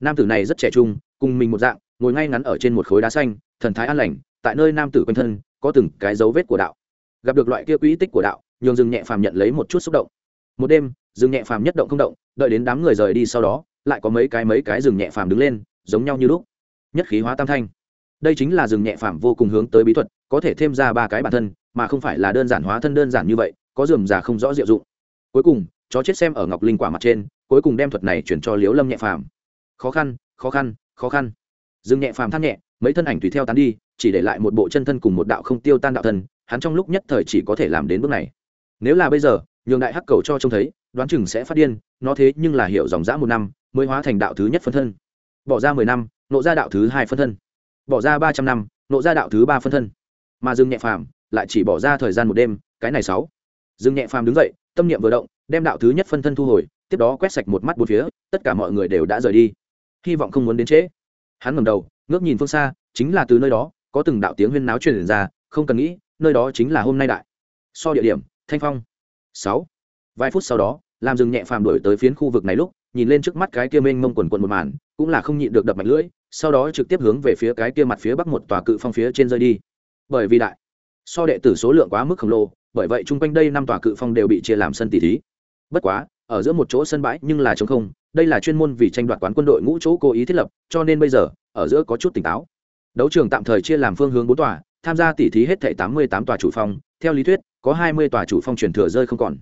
Nam tử này rất trẻ trung, cùng mình một dạng, ngồi ngay ngắn ở trên một khối đá xanh, thần thái an lành, tại nơi nam tử quanh thân có từng cái dấu vết của đạo. Gặp được loại kia quỹ tích của đạo, nhường rừng nhẹ phàm nhận lấy một chút xúc động. Một đêm rừng nhẹ phàm nhất động không động, đợi đến đám người rời đi sau đó, lại có mấy cái mấy cái rừng nhẹ phàm đứng lên, giống nhau như lúc. Nhất khí hóa tam thanh. Đây chính là rừng nhẹ phàm vô cùng hướng tới bí thuật, có thể thêm ra ba cái bản thân, mà không phải là đơn giản hóa thân đơn giản như vậy, có dườm già không rõ diệu dụng. Cuối cùng, chó chết xem ở ngọc linh quả mặt trên, cuối cùng đem thuật này chuyển cho liếu lâm nhẹ phàm. Khó khăn khó khăn khó khăn. Rừng nhẹ phàm than nhẹ, mấy thân ảnh tùy theo tán đi chỉ để lại một bộ chân thân cùng một đạo không tiêu tan đạo thân, hắn trong lúc nhất thời chỉ có thể làm đến bước này. Nếu là bây giờ, nhường đại hắc cầu cho trông thấy, đoán chừng sẽ phát điên, nó thế nhưng là hiểu dòng dã một năm, mới hóa thành đạo thứ nhất phân thân. Bỏ ra mười năm, nộ ra đạo thứ hai phân thân. Bỏ ra ba trăm năm, nộ ra đạo thứ ba phân thân. Mà dương nhẹ phàm lại chỉ bỏ ra thời gian một đêm, cái này sáu. Dương nhẹ phàm đứng dậy, tâm niệm vừa động, đem đạo thứ nhất phân thân thu hồi, tiếp đó quét sạch một mắt bốn phía, tất cả mọi người đều đã rời đi. Hy vọng không muốn đến trễ. Hắn ngầm đầu, ngước nhìn phương xa, chính là từ nơi đó có từng đạo tiếng huyên náo truyền ra, không cần nghĩ, nơi đó chính là hôm nay đại. So địa điểm, thanh phong. Sáu. Vài phút sau đó làm dừng nhẹ phàm đổi tới phiến khu vực này lúc, nhìn lên trước mắt cái kia mênh mông quần quần một màn, cũng là không nhịn được đập mạnh lưỡi, sau đó trực tiếp hướng về phía cái kia mặt phía bắc một tòa cự phong phía trên rơi đi. Bởi vì đại, so đệ tử số lượng quá mức khổng lồ, bởi vậy chung quanh đây năm tòa cự phong đều bị chia làm sân tỷ thí. Bất quá, ở giữa một chỗ sân bãi nhưng là trống không, đây là chuyên môn vì tranh đoạt quán quân đội ngũ chỗ cố ý thiết lập, cho nên bây giờ, ở giữa có chút tỉnh táo đấu trường tạm thời chia làm phương hướng bốn tòa, tham gia tỷ thí hết thảy tám mươi tám tòa chủ phong. Theo lý thuyết, có hai mươi tòa chủ phong truyền thừa rơi không còn.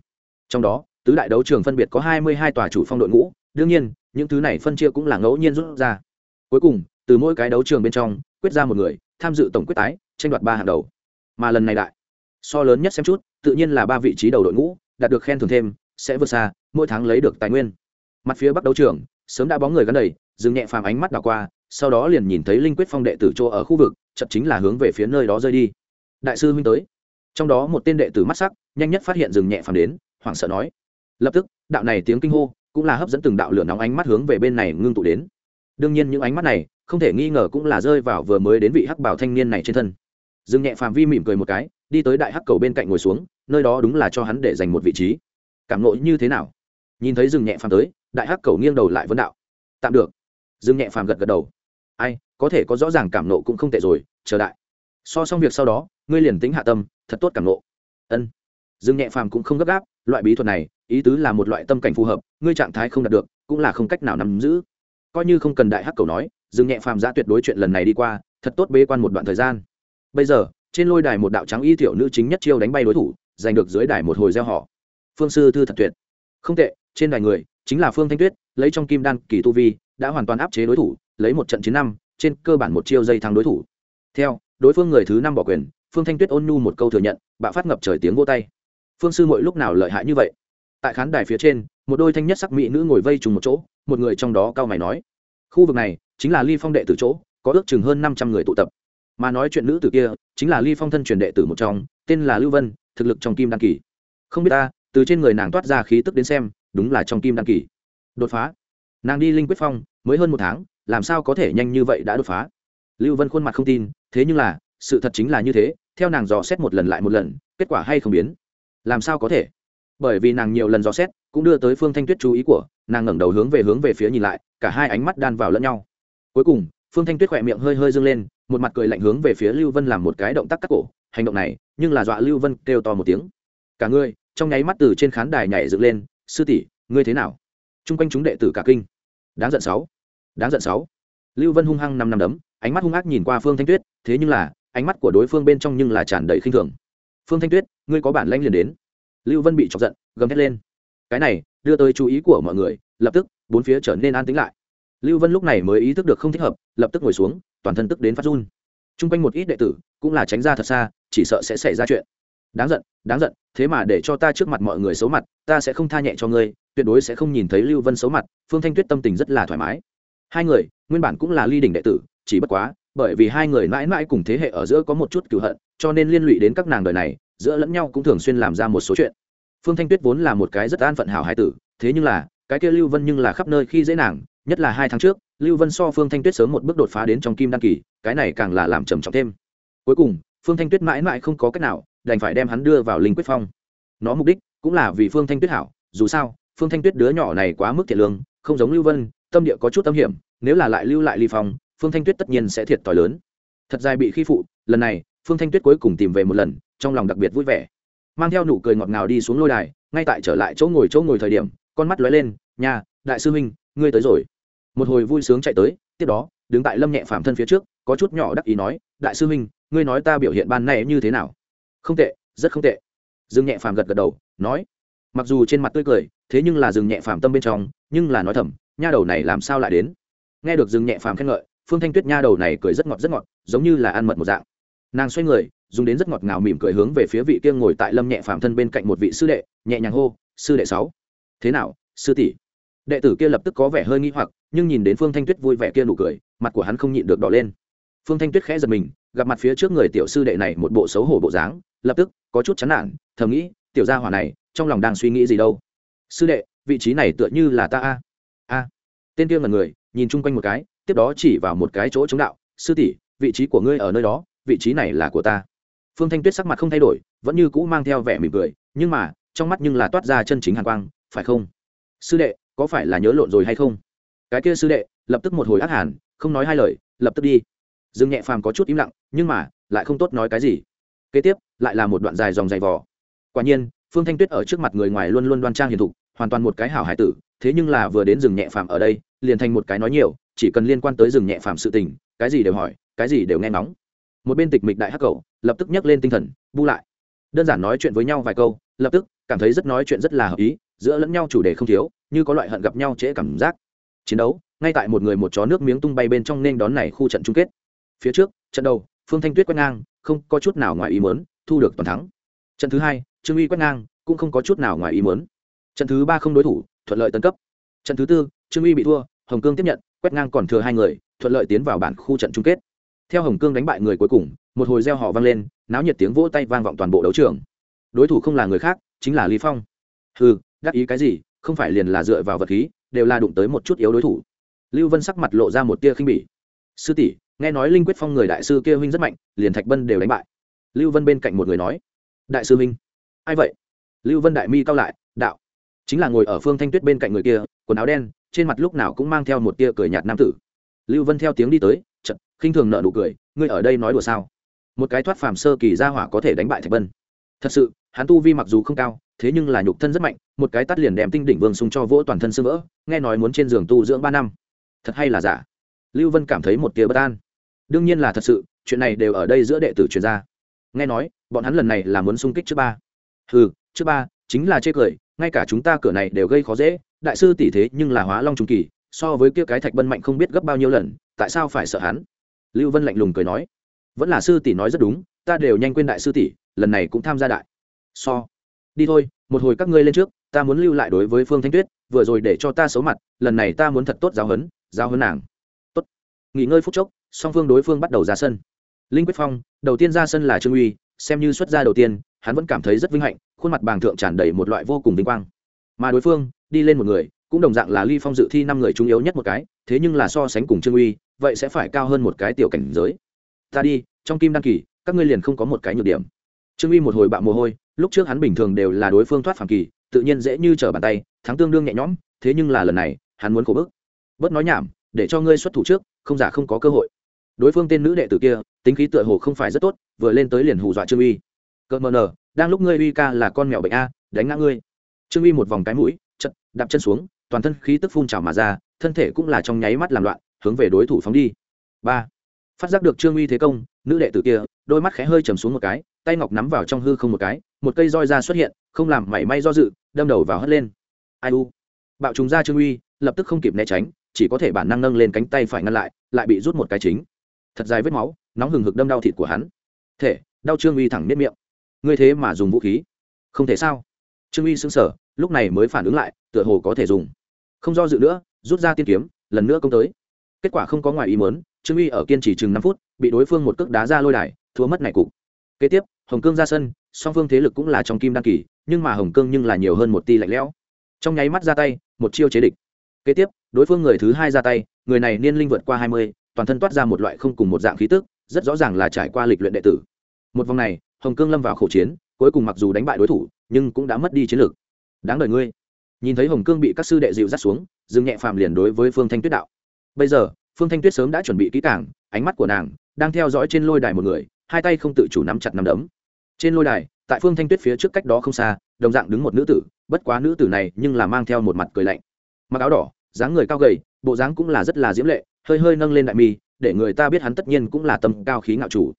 Trong đó, tứ đại đấu trường phân biệt có hai mươi hai tòa chủ phong đội ngũ. Đương nhiên, những thứ này phân chia cũng là ngẫu nhiên rút ra. Cuối cùng, từ mỗi cái đấu trường bên trong, quyết ra một người, tham dự tổng quyết tái, tranh đoạt ba hàng đầu. Mà lần này đại, so lớn nhất xem chút, tự nhiên là ba vị trí đầu đội ngũ, đạt được khen thưởng thêm, sẽ vượt xa, mỗi tháng lấy được tài nguyên. Mặt phía bắc đấu trường, sớm đã bóng người gắn đầy, dừng nhẹ phàm ánh mắt đảo qua sau đó liền nhìn thấy linh quyết phong đệ tử chỗ ở khu vực chậm chính là hướng về phía nơi đó rơi đi. Đại sư huynh tới. Trong đó một tên đệ tử mắt sắc, nhanh nhất phát hiện dừng nhẹ phàm đến, hoảng sợ nói. Lập tức, đạo này tiếng kinh hô cũng là hấp dẫn từng đạo lửa nóng ánh mắt hướng về bên này ngưng tụ đến. Đương nhiên những ánh mắt này, không thể nghi ngờ cũng là rơi vào vừa mới đến vị hắc bảo thanh niên này trên thân. Dừng nhẹ phàm vi mỉm cười một cái, đi tới đại hắc cầu bên cạnh ngồi xuống, nơi đó đúng là cho hắn để dành một vị trí. Cảm ngộ như thế nào? Nhìn thấy rừng nhẹ phàm tới, đại hắc cầu nghiêng đầu lại vấn đạo. Tạm được. Dương nhẹ phàm gật gật đầu. Ai, có thể có rõ ràng cảm nộ cũng không tệ rồi, chờ đại. So xong việc sau đó, ngươi liền tính hạ tâm, thật tốt cảm nộ. Ân. Dương nhẹ phàm cũng không gấp gáp, loại bí thuật này, ý tứ là một loại tâm cảnh phù hợp, ngươi trạng thái không đạt được, cũng là không cách nào nắm giữ. Coi như không cần đại hắc cầu nói Dương nhẹ phàm ra tuyệt đối chuyện lần này đi qua, thật tốt bế quan một đoạn thời gian. Bây giờ, trên lôi đài một đạo trắng y tiểu nữ chính nhất chiêu đánh bay đối thủ, giành được dưới đài một hồi gieo họ. Phương sư thư thật tuyệt. Không tệ, trên đài người, chính là phương thanh tuyết, lấy trong kim đan kỳ tu vi đã hoàn toàn áp chế đối thủ, lấy một trận chiến năm, trên cơ bản một chiêu dây thắng đối thủ. Theo, đối phương người thứ năm bỏ quyền, phương thanh tuyết ôn nhu một câu thừa nhận, bạo phát ngập trời tiếng vô tay. Phương sư mỗi lúc nào lợi hại như vậy? Tại khán đài phía trên, một đôi thanh nhất sắc mỹ nữ ngồi vây trùng một chỗ, một người trong đó cao mày nói, khu vực này chính là ly phong đệ tử chỗ, có ước chừng hơn năm trăm người tụ tập. Mà nói chuyện nữ tử kia chính là ly phong thân truyền đệ tử một trong, tên là lưu vân, thực lực trong kim đăng kỳ. Không biết ta, từ trên người nàng toát ra khí tức đến xem, đúng là trong kim đăng kỳ. Đột phá nàng đi linh quyết phong, mới hơn một tháng, làm sao có thể nhanh như vậy đã đột phá? Lưu vân khuôn mặt không tin, thế nhưng là, sự thật chính là như thế, theo nàng dò xét một lần lại một lần, kết quả hay không biến? Làm sao có thể? Bởi vì nàng nhiều lần dò xét, cũng đưa tới phương thanh tuyết chú ý của, nàng ngẩng đầu hướng về hướng về phía nhìn lại, cả hai ánh mắt đan vào lẫn nhau. Cuối cùng, phương thanh tuyết khỏe miệng hơi hơi dâng lên, một mặt cười lạnh hướng về phía lưu vân làm một cái động tác cắt cổ, hành động này, nhưng là dọa lưu vân kêu to một tiếng. Cả ngươi, trong nháy mắt từ trên khán đài nhảy dựng lên, sư tỷ, ngươi thế nào? T r u n g quanh chúng đệ tử cả kinh đáng giận sáu. Đáng giận sáu. Lưu vân hung hăng năm năm đấm, ánh mắt hung ác nhìn qua phương thanh tuyết, thế nhưng là, ánh mắt của đối phương bên trong nhưng là tràn đầy khinh thường. Phương thanh tuyết, ngươi có bản lanh liền đến. Lưu vân bị chọc giận, gầm thét lên. Cái này, đưa tới chú ý của mọi người, lập tức, bốn phía trở nên an tĩnh lại. Lưu vân lúc này mới ý thức được không thích hợp, lập tức ngồi xuống, toàn thân tức đến phát run. T r u n g quanh một ít đệ tử, cũng là tránh ra thật xa, chỉ sợ sẽ xảy ra chuyện. Đáng giận đáng giận, thế mà để cho ta trước mặt mọi người xấu mặt, ta sẽ không tha nhẹ cho ngươi tuyệt đối sẽ không nhìn thấy lưu vân xấu mặt, phương thanh tuyết tâm tình rất là thoải mái. Hai người, nguyên bản cũng là ly đỉnh đệ tử, chỉ bất quá, bởi vì hai người mãi mãi cùng thế hệ ở giữa có một chút cựu hận, cho nên liên lụy đến các nàng đời này, giữa lẫn nhau cũng thường xuyên làm ra một số chuyện. Phương thanh tuyết vốn là một cái rất an phận hảo hải tử, thế nhưng là, cái kia lưu vân nhưng là khắp nơi khi dễ nàng, nhất là hai tháng trước, lưu vân so phương thanh tuyết sớm một bước đột phá đến trong kim đăng kỳ, cái này càng là làm trầm trọng thêm. Cuối cùng, phương thanh tuyết mãi mãi không có cách nào, đành phải đem hắn đưa vào linh quyết phong. Nó mục đích cũng là vì phương thanh tuyết hảo, dù sao phương thanh tuyết đứa nhỏ này quá mức thiệt lương, không giống lưu vân, tâm địa có chút tâm hiểm, nếu là lại lưu lại ly phong, phương thanh tuyết tất nhiên sẽ thiệt t h i lớn. Thật dài bị khi phụ, lần này, phương thanh tuyết cuối cùng tìm về một lần, trong lòng đặc biệt vui vẻ. Mang theo nụ cười ngọt ngào đi xuống lôi đài, ngay tại trở lại chỗ ngồi chỗ ngồi thời điểm, con mắt lóe lên nhà đại sư huynh, ngươi tới rồi. Một hồi vui sướng chạy tới, tiếp đó, đứng tại lâm nhẹ phạm thân phía trước, có chút nhỏ đắc ý nói, đại sư huynh, ngươi nói ta biểu hiện ban này như thế nào? Không tệ, rất không tệ. Dương nhẹ phàm gật gật đầu, nói mặc dù trên mặt tươi cười, thế nhưng là dừng nhẹ phàm tâm bên trong, nhưng là nói thầm, nha đầu này làm sao lại đến? Nghe được dừng nhẹ phàm khen ngợi, phương thanh tuyết nha đầu này cười rất ngọt rất ngọt, giống như là ăn mật một dạng. Nàng xoay người, dùng đến rất ngọt ngào mỉm cười hướng về phía vị kia ngồi tại lâm nhẹ phàm thân bên cạnh một vị sư đệ, nhẹ nhàng hô, sư đệ sáu. Thế nào, sư tỷ? Đệ tử kia lập tức có vẻ hơi nghi hoặc, nhưng nhìn đến phương thanh tuyết vui vẻ kia nụ cười, mặt của hắn không nhịn được đỏ lên. Phương thanh tuyết khẽ giật mình, gặp mặt phía trước người tiểu sư đệ này một bộ xấu hổ bộ dáng, lập tức có chút chán nản, thầm nghĩ, tiểu gia hỏa này trong lòng đang suy nghĩ gì đâu. Sư đệ, vị trí này tựa như là ta a. A. Tên kia ngần người, nhìn chung quanh một cái, tiếp đó chỉ vào một cái chỗ chống đạo. Sư tỷ, vị trí của ngươi ở nơi đó, vị trí này là của ta. Phương thanh tuyết sắc mặt không thay đổi, vẫn như cũ mang theo vẻ mỉm cười, nhưng mà, trong mắt nhưng là toát ra chân chính hàn quang, phải không? Sư đệ, có phải là nhớ lộn rồi hay không? Cái kia sư đệ, lập tức một hồi ác hàn, không nói hai lời, lập tức đi. Dương nhẹ phàm có chút im lặng, nhưng mà, lại không tốt nói cái gì. Kế tiếp, lại là một đoạn dài dòng dày vò. Quả nhiên phương thanh tuyết ở trước mặt người ngoài luôn luôn đoan trang hiền thục, hoàn toàn một cái hảo hải tử, thế nhưng là vừa đến rừng nhẹ phàm ở đây, liền thành một cái nói nhiều, chỉ cần liên quan tới rừng nhẹ phàm sự tình, cái gì đều hỏi, cái gì đều nghe ngóng. Một bên tịch mịch đại hắc cầu lập tức nhắc lên tinh thần, bu lại. Đơn giản nói chuyện với nhau vài câu, lập tức, cảm thấy rất nói chuyện rất là hợp ý, giữa lẫn nhau chủ đề không thiếu, như có loại hận gặp nhau trễ cảm giác. Chiến đấu, ngay tại một người một chó nước miếng tung bay bên trong nên đón này khu trận chung kết. Phía trước, trận đầu, phương thanh tuyết quét ngang, không có chút nào ngoài ý mớn thu được toàn thắng trận thứ hai, trương uy quét ngang, cũng không có chút nào ngoài ý muốn. Trận thứ ba không đối thủ, thuận lợi tấn cấp. Trận thứ tư, trương uy bị thua, hồng cương tiếp nhận, quét ngang còn thừa hai người, thuận lợi tiến vào bản khu trận chung kết. Theo hồng cương đánh bại người cuối cùng, một hồi reo họ vang lên, náo nhiệt tiếng vỗ tay vang vọng toàn bộ đấu trường. Đối thủ không là người khác, chính là lý phong. Hừ, đắc ý cái gì, không phải liền là dựa vào vật khí, đều là đụng tới một chút yếu đối thủ. Lưu vân sắc mặt lộ ra một tia khinh bỉ. Sư tỷ, nghe nói linh quyết phong người đại sư kia huynh rất mạnh, liền thạch bân đều đánh bại. Lưu vân bên cạnh một người nói đại sư Minh, ai vậy? Lưu vân đại mi cao lại đạo. Chính là ngồi ở phương thanh tuyết bên cạnh người kia quần áo đen trên mặt lúc nào cũng mang theo một tia cười nhạt nam tử. Lưu vân theo tiếng đi tới chật khinh thường nợ nụ cười ngươi ở đây nói đùa sao? Một cái thoát phàm sơ kỳ ra hỏa có thể đánh bại thạch vân. Thật sự hắn tu vi mặc dù không cao thế nhưng là nhục thân rất mạnh một cái tắt liền đem tinh đỉnh vương sung cho vỗ toàn thân sơ vỡ nghe nói muốn trên giường tu dưỡng ba năm. Thật hay là giả? Lưu vân cảm thấy một tia bất an. Đương nhiên là thật sự chuyện này đều ở đây giữa đệ tử truyền ra nghe nói, bọn hắn lần này là muốn xung kích trước ba. Ừ trước ba, chính là chê cười, ngay cả chúng ta cửa này đều gây khó dễ, đại sư tỷ thế nhưng là hóa long trung kỳ, so với kia cái thạch bân mạnh không biết gấp bao nhiêu lần, tại sao phải sợ hắn? Lưu vân lạnh lùng cười nói. Vẫn là sư tỷ nói rất đúng, ta đều nhanh quên đại sư tỷ, lần này cũng tham gia đại. So. Đi thôi, một hồi các ngươi lên trước, ta muốn lưu lại đối với phương thanh tuyết, vừa rồi để cho ta xấu mặt, lần này ta muốn thật tốt giáo hấn giáo hấn nàng. Tốt. Nghỉ ngơi phút chốc, song phương đối phương bắt đầu ra sân linh quyết phong, đầu tiên ra sân là trương uy, xem như xuất gia đầu tiên, hắn vẫn cảm thấy rất vinh hạnh, khuôn mặt bàng thượng tràn đầy một loại vô cùng vinh quang. Mà đối phương, đi lên một người, cũng đồng dạng là ly phong dự thi năm người trung yếu nhất một cái, thế nhưng là so sánh cùng trương uy, vậy sẽ phải cao hơn một cái tiểu cảnh giới. Ta đi, trong kim đăng kỳ, các ngươi liền không có một cái nhược điểm. Trương uy một hồi bạo mồ hôi, lúc trước hắn bình thường đều là đối phương thoát phàm kỳ, tự nhiên dễ như trở bàn tay, thắng tương đương nhẹ nhõm, thế nhưng là lần này, hắn muốn khổ bức. Bớt nói nhảm, để cho ngươi xuất thủ trước, không giả không có cơ hội đối phương tên nữ đệ tử kia, tính khí tựa hồ không phải rất tốt, vừa lên tới liền hù dọa trương uy. Cợt mờ nờ, đang lúc ngươi uy ca là con mèo bệnh a, đánh ngã ngươi. Trương uy một vòng cái mũi, chật, đạp chân xuống, toàn thân khí tức phun trào mà ra, thân thể cũng là trong nháy mắt làm loạn, hướng về đối thủ phóng đi. Ba. Phát giác được trương uy thế công, nữ đệ tử kia, đôi mắt khẽ hơi chầm xuống một cái, tay ngọc nắm vào trong hư không một cái, một cây roi ra xuất hiện, không làm mảy may do dự, đâm đầu vào hất lên. Ai u? Bạo trùng ra trương uy, lập tức không kịp né tránh, chỉ có thể bản năng nâng lên cánh tay phải ngăn lại lại bị rút một cái chính thật dài vết máu, nóng hừng hực đâm đau thịt của hắn. Thể, đau trương uy thẳng nếp miệng. Ngươi thế mà dùng vũ khí. Không thể sao. Trương uy xứng sở lúc này mới phản ứng lại, tựa hồ có thể dùng. Không do dự nữa, rút ra tiên kiếm, lần nữa công tới. Kết quả không có ngoài ý muốn, trương uy ở kiên trì chừng năm phút, bị đối phương một cước đá ra lôi đài, thua mất này cục. Kế tiếp, hồng cương ra sân, song phương thế lực cũng là trong kim đăng kỳ, nhưng mà hồng cương nhưng là nhiều hơn một ti lạnh lẽo. Trong nháy mắt ra tay, một chiêu chế địch. Kế tiếp, đối phương người thứ hai ra tay, người này niên linh vượt qua hai mươi toàn thân toát ra một loại không cùng một dạng khí tức, rất rõ ràng là trải qua lịch luyện đệ tử. Một vòng này, hồng cương lâm vào khẩu chiến, cuối cùng mặc dù đánh bại đối thủ, nhưng cũng đã mất đi chiến lược. Đáng đời ngươi. Nhìn thấy hồng cương bị các sư đệ dịu dắt xuống, Dương nhẹ phàm liền đối với phương thanh tuyết đạo. Bây giờ, phương thanh tuyết sớm đã chuẩn bị kỹ càng, ánh mắt của nàng đang theo dõi trên lôi đài một người, hai tay không tự chủ nắm chặt nắm đấm. Trên lôi đài, tại phương thanh tuyết phía trước cách đó không xa, đồng dạng đứng một nữ tử, bất quá nữ tử này nhưng là mang theo một mặt cười lạnh. Mặc áo đỏ, dáng người cao gầy bộ dáng cũng là rất là diễm lệ, hơi hơi nâng lên đại mi, để người ta biết hắn tất nhiên cũng là tâm cao khí ngạo chủ.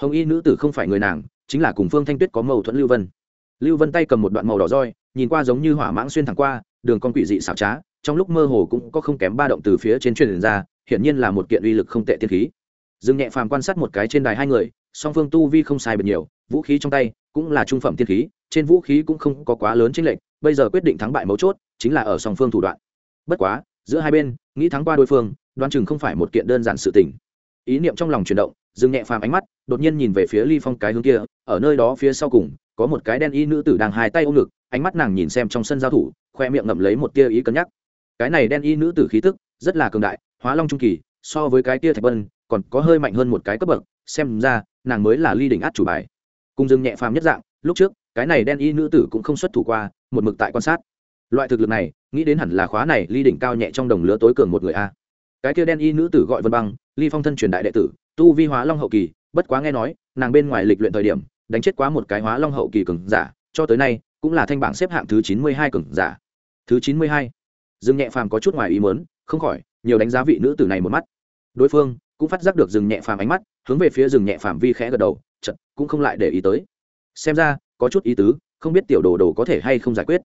Hồng y nữ tử không phải người nàng, chính là cùng phương thanh tuyết có mâu thuẫn lưu vân. Lưu vân tay cầm một đoạn màu đỏ roi, nhìn qua giống như hỏa mãng xuyên thẳng qua, đường con quỷ dị xảo trá, trong lúc mơ hồ cũng có không kém ba động từ phía trên truyền ra, hiển nhiên là một kiện uy lực không tệ tiên khí. Dương nhẹ phàm quan sát một cái trên đài hai người, song phương tu vi không sai biệt nhiều, vũ khí trong tay cũng là trung phẩm tiên khí, trên vũ khí cũng không có quá lớn chênh lệch, bây giờ quyết định thắng bại mấu chốt chính là ở song phương thủ đoạn. Bất quá giữa hai bên, nghĩ thắng qua đối phương, đoán chừng không phải một kiện đơn giản sự tình. Ý niệm trong lòng chuyển động, dừng nhẹ phàm ánh mắt, đột nhiên nhìn về phía ly phong cái hướng kia, ở nơi đó phía sau cùng, có một cái đen y nữ tử đang hai tay ôm ngực, ánh mắt nàng nhìn xem trong sân giao thủ, khoe miệng ngậm lấy một tia ý cân nhắc. Cái này đen y nữ tử khí tức, rất là cường đại, hóa long trung kỳ, so với cái tia thạch vân, còn có hơi mạnh hơn một cái cấp bậc, xem ra, nàng mới là ly đỉnh át chủ bài. Cùng dừng nhẹ phàm nhất dạng, lúc trước, cái này đen y nữ tử cũng không xuất thủ qua, một mực tại quan sát loại thực lực này, nghĩ đến hẳn là khóa này, ly đỉnh cao nhẹ trong đồng lứa tối cường một người a. Cái kia đen y nữ tử gọi vân băng, ly phong thân truyền đại đệ tử, tu vi hóa long hậu kỳ, bất quá nghe nói, nàng bên ngoài lịch luyện thời điểm, đánh chết quá một cái hóa long hậu kỳ cường giả, cho tới nay, cũng là thanh bảng xếp hạng thứ chín mươi hai cường giả. Thứ chín mươi hai. Dương nhẹ phàm có chút ngoài ý muốn, không khỏi, nhiều đánh giá vị nữ tử này một mắt. Đối phương, cũng phát giác được rừng nhẹ phàm ánh mắt, hướng về phía rừng nhẹ phàm vi khẽ gật đầu chật cũng không lại để ý tới. Xem ra, có chút ý tứ, không biết tiểu đồ đồ có thể hay không giải quyết.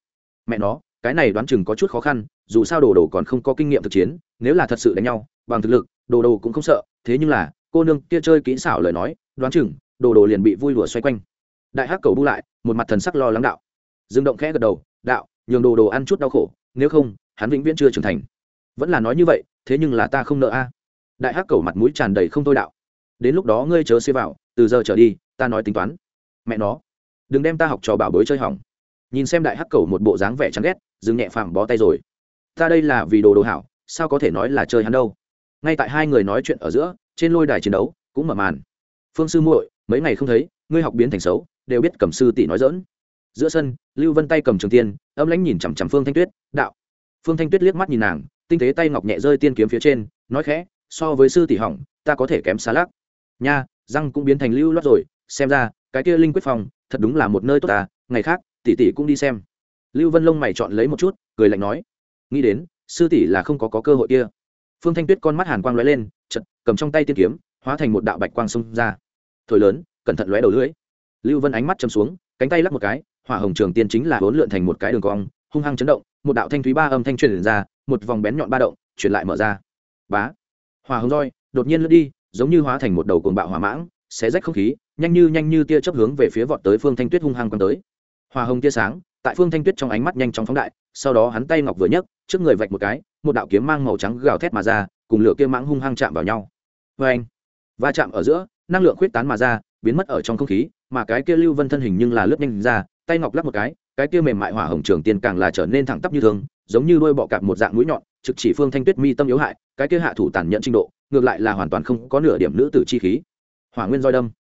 Mẹ nó cái này đoán chừng có chút khó khăn, dù sao đồ đồ còn không có kinh nghiệm thực chiến, nếu là thật sự đánh nhau, bằng thực lực, đồ đồ cũng không sợ, thế nhưng là, cô nương kia chơi kỹ xảo lời nói, đoán chừng, đồ đồ liền bị vui lùa xoay quanh. Đại hắc cầu bu lại, một mặt thần sắc lo lắng đạo. Dương động khẽ gật đầu, đạo, nhường đồ đồ ăn chút đau khổ, nếu không, hắn vĩnh viễn chưa trưởng thành. Vẫn là nói như vậy, thế nhưng là ta không nợ a. Đại hắc cầu mặt mũi tràn đầy không thôi đạo. Đến lúc đó ngươi chớ xê vào, từ giờ trở đi, ta nói tính toán. Mẹ nó, đừng đem ta học trò bảo bối chơi hỏng nhìn xem đại hắc cầu một bộ dáng vẻ chán ghét, dừng nhẹ phàm bó tay rồi. Ta đây là vì đồ đồ hảo, sao có thể nói là chơi hắn đâu? Ngay tại hai người nói chuyện ở giữa, trên lôi đài chiến đấu cũng mở màn. Phương sư muội, mấy ngày không thấy, ngươi học biến thành xấu, đều biết cầm sư tỷ nói dỡn giữa sân, lưu vân tay cầm trường tiên, âm lãnh nhìn chằm chằm phương thanh tuyết, đạo. Phương thanh tuyết liếc mắt nhìn nàng, tinh tế tay ngọc nhẹ rơi tiên kiếm phía trên, nói khẽ, so với sư tỷ hỏng, ta có thể kém xa lắc. Nha, răng cũng biến thành lưu loát rồi, xem ra, cái kia linh quyết phòng, thật đúng là một nơi tốt ta, ngày khác tỷ tỷ cũng đi xem. Lưu vân lông mày chọn lấy một chút cười lạnh nói nghĩ đến sư tỷ là không có, có cơ hội kia. Phương thanh tuyết con mắt hàn quang lóe lên chật cầm trong tay tiên kiếm hóa thành một đạo bạch quang xông ra. Thổi lớn cẩn thận lóe đầu lưỡi. Lưu vân ánh mắt chầm xuống cánh tay lắc một cái hỏa hồng trường tiên chính là hỗn lượn thành một cái đường cong hung hăng chấn động một đạo thanh thúy ba âm thanh truyền ra một vòng bén nhọn ba động truyền lại mở ra. Bá! Hỏa hồng roi đột nhiên lướt đi giống như hóa thành một đầu cuồng bạo hỏa mãng xé rách không khí nhanh như nhanh như tia chớp hướng về phía vọt tới phương thanh tuyết hung hăng quăng tới. Hòa hồng tia sáng, tại phương thanh tuyết trong ánh mắt nhanh chóng phóng đại, sau đó hắn tay ngọc vừa nhấc, trước người vạch một cái, một đạo kiếm mang màu trắng gào thét mà ra, cùng lửa kia mãng hung hăng chạm vào nhau. Vê anh, va chạm ở giữa, năng lượng khuyết tán mà ra, biến mất ở trong không khí, mà cái kia lưu vân thân hình nhưng là lướt nhanh ra, tay ngọc lắp một cái cái kia mềm mại hỏa hồng trường tiên càng là trở nên thẳng tắp như thường, giống như đôi bọ cạp một dạng mũi nhọn, trực chỉ phương thanh tuyết mi tâm yếu hại, cái kia hạ thủ tàn nhẫn trình độ, ngược lại là hoàn toàn không có nửa điểm nữ tử chi khí. Hỏa nguyên roi đâm,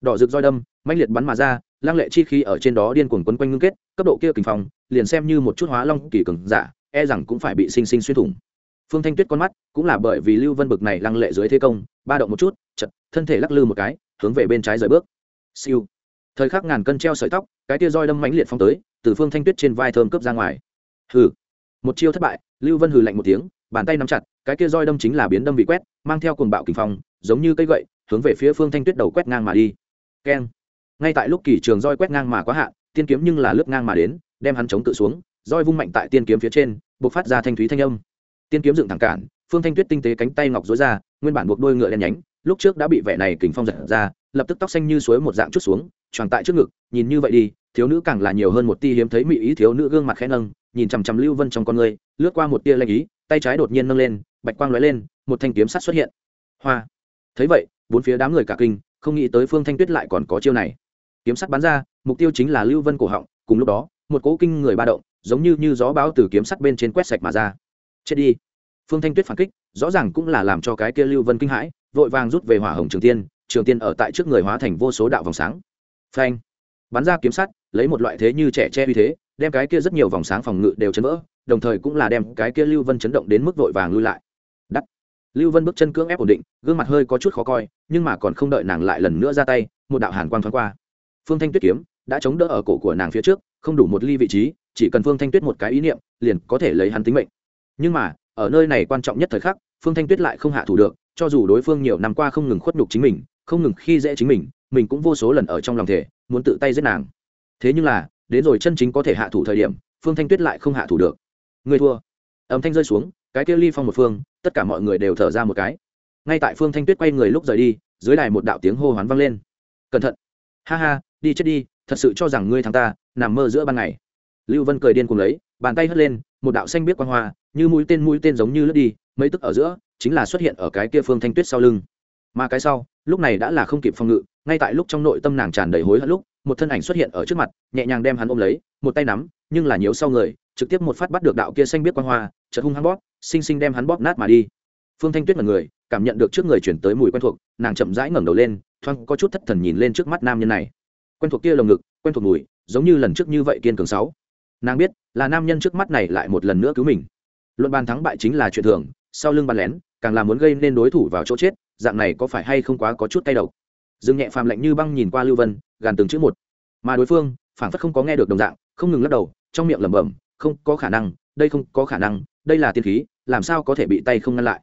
đỏ rực roi đâm, mãnh liệt bắn mà ra lăng lệ chi khí ở trên đó điên cuồng quấn quanh ngưng kết, cấp độ kia kình phong, liền xem như một chút hóa long kỳ cường giả e rằng cũng phải bị sinh sinh xuyên thủng. Phương thanh tuyết con mắt cũng là bởi vì lưu vân bực này lăng lệ dưới thế công, ba động một chút chật thân thể lắc lư một cái, hướng về bên trái rời bước. Siêu. Thời khắc ngàn cân treo sợi tóc, cái tia roi đâm mãnh liệt phong tới, từ phương thanh tuyết trên vai thơm cướp ra ngoài. Hừ. Một chiêu thất bại, lưu vân hừ lạnh một tiếng, bàn tay nắm chặt, cái kia roi đâm chính là biến đâm bị quét, mang theo cuồng bạo kình phong, giống như cây gậy, hướng về phía phương thanh tuyết đầu quét ngang mà đi. Keng ngay tại lúc kỳ trường roi quét ngang mà quá hạn, tiên kiếm nhưng là lướt ngang mà đến, đem hắn chống tự xuống, roi vung mạnh tại tiên kiếm phía trên buộc phát ra thanh thúy thanh âm. Tiên kiếm dựng thẳng cản, phương thanh tuyết tinh tế cánh tay ngọc dối ra, nguyên bản buộc đôi ngựa đen nhánh, lúc trước đã bị vẻ này kình phong giật ra, lập tức tóc xanh như suối một dạng chút xuống tròn tại trước ngực, nhìn như vậy đi, thiếu nữ càng là nhiều hơn một tia hiếm thấy mỹ ý thiếu nữ gương mặt khẽ nâng, nhìn chằm chằm lưu vân trong con người, lướt qua một tia lanh ý, tay trái đột nhiên nâng lên, bạch quang lóe lên, một thanh kiếm sắt xuất hiện. Hoa! Thấy vậy, bốn phía đám người cả kinh, không nghĩ tới phương thanh tuyết lại còn có chiêu này kiếm sắt bắn ra, mục tiêu chính là lưu vân cổ họng, cùng lúc đó, một cỗ kinh người ba động, giống như như gió bão từ kiếm sắt bên trên quét sạch mà ra. Chết đi. Phương thanh tuyết phản kích, rõ ràng cũng là làm cho cái kia lưu vân kinh hãi, vội vàng rút về hỏa hồng trường tiên trường tiên ở tại trước người hóa thành vô số đạo vòng sáng. Phanh. Bắn ra kiếm sắt, lấy một loại thế như trẻ che uy thế, đem cái kia rất nhiều vòng sáng phòng ngự đều chấn vỡ, đồng thời cũng là đem cái kia lưu vân chấn động đến mức vội vàng lui lại. Đắt. Lưu vân bước chân cưỡng ép ổn định, gương mặt hơi có chút khó coi, nhưng mà còn không đợi nàng lại lần nữa ra tay, một đạo hàn quang thoáng qua phương thanh tuyết kiếm đã chống đỡ ở cổ của nàng phía trước, không đủ một ly vị trí, chỉ cần phương thanh tuyết một cái ý niệm, liền có thể lấy hắn tính mệnh. Nhưng mà, ở nơi này quan trọng nhất thời khắc, phương thanh tuyết lại không hạ thủ được, cho dù đối phương nhiều năm qua không ngừng khuất nhục chính mình, không ngừng khi dễ chính mình mình cũng vô số lần ở trong lòng thể muốn tự tay giết nàng. Thế nhưng là, đến rồi chân chính có thể hạ thủ thời điểm, phương thanh tuyết lại không hạ thủ được. Người thua. Âm thanh rơi xuống, cái kia ly phong một phương, tất cả mọi người đều thở ra một cái. Ngay tại phương thanh tuyết quay người lúc rời đi, dưới đài một đạo tiếng hô hoán vang lên. Cẩn thận. Ha ha đi chết đi, thật sự cho rằng ngươi thắng ta, nằm mơ giữa ban ngày. Lưu vân cười điên cùng lấy, bàn tay hất lên, một đạo xanh biết quang hoa, như mũi tên mũi tên giống như lướt đi, mấy tức ở giữa, chính là xuất hiện ở cái kia phương thanh tuyết sau lưng. Mà cái sau, lúc này đã là không kịp phòng ngự, ngay tại lúc trong nội tâm nàng tràn đầy hối hận lúc, một thân ảnh xuất hiện ở trước mặt, nhẹ nhàng đem hắn ôm lấy, một tay nắm, nhưng là nhiều sau người, trực tiếp một phát bắt được đạo kia xanh biết quang hoa, chợt hung hắn bóp, xinh xinh đem hắn bóp nát mà đi. Phương thanh tuyết là người, cảm nhận được trước người chuyển tới mùi quen thuộc, nàng chậm rãi ngẩng đầu lên, thoáng có chút thất thần nhìn lên trước mắt nam nhân này quen thuộc kia lồng ngực, quen thuộc mùi, giống như lần trước như vậy kiên cường sáu. Nàng biết, là nam nhân trước mắt này lại một lần nữa cứu mình. Luận bàn thắng bại chính là chuyện thường, sau lưng bàn lén, càng là muốn gây nên đối thủ vào chỗ chết, dạng này có phải hay không quá có chút tay đầu dương nhẹ phàm lạnh như băng nhìn qua lưu vân, gàn từng chữ một. Mà đối phương phản phất không có nghe được đồng dạng, không ngừng lắc đầu, trong miệng lẩm bẩm, không có khả năng, đây không có khả năng, đây là tiên khí, làm sao có thể bị tay không ngăn lại?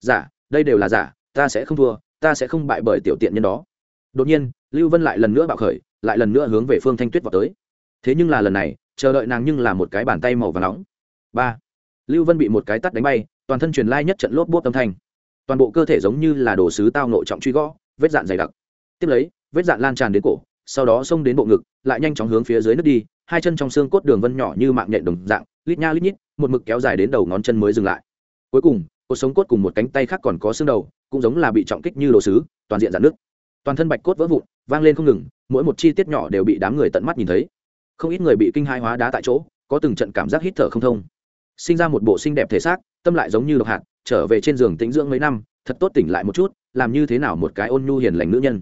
Giả, đây đều là giả, ta sẽ không thua, ta sẽ không bại bởi tiểu tiện nhân đó. Đột nhiên lưu vân lại lần nữa bạo khởi, lại lần nữa hướng về phương thanh tuyết vào tới. Thế nhưng là lần này, chờ đợi nàng nhưng là một cái bàn tay màu và nóng. Ba. Lưu vân bị một cái tắt đánh bay, toàn thân truyền lai nhất trận lốp bốt âm thanh. Toàn bộ cơ thể giống như là đồ sứ tao nội trọng truy gõ, vết dạn dày đặc. Tiếp lấy, vết dạn lan tràn đến cổ, sau đó xông đến bộ ngực, lại nhanh chóng hướng phía dưới nước đi, hai chân trong xương cốt đường vân nhỏ như mạng nhện đồng dạng, lít nha lít nhít, một mực kéo dài đến đầu ngón chân mới dừng lại. Cuối cùng cột sống cốt cùng một cánh tay khác còn có xương đầu, cũng giống là bị trọng kích như đồ sứ, toàn diện dạn nước toàn thân bạch cốt vỡ vụn vang lên không ngừng, mỗi một chi tiết nhỏ đều bị đám người tận mắt nhìn thấy. Không ít người bị kinh hai hóa đá tại chỗ, có từng trận cảm giác hít thở không thông. Sinh ra một bộ xinh đẹp thể xác, tâm lại giống như độc hạt, trở về trên giường tĩnh dưỡng mấy năm, thật tốt tỉnh lại một chút, làm như thế nào một cái ôn nhu hiền lành nữ nhân.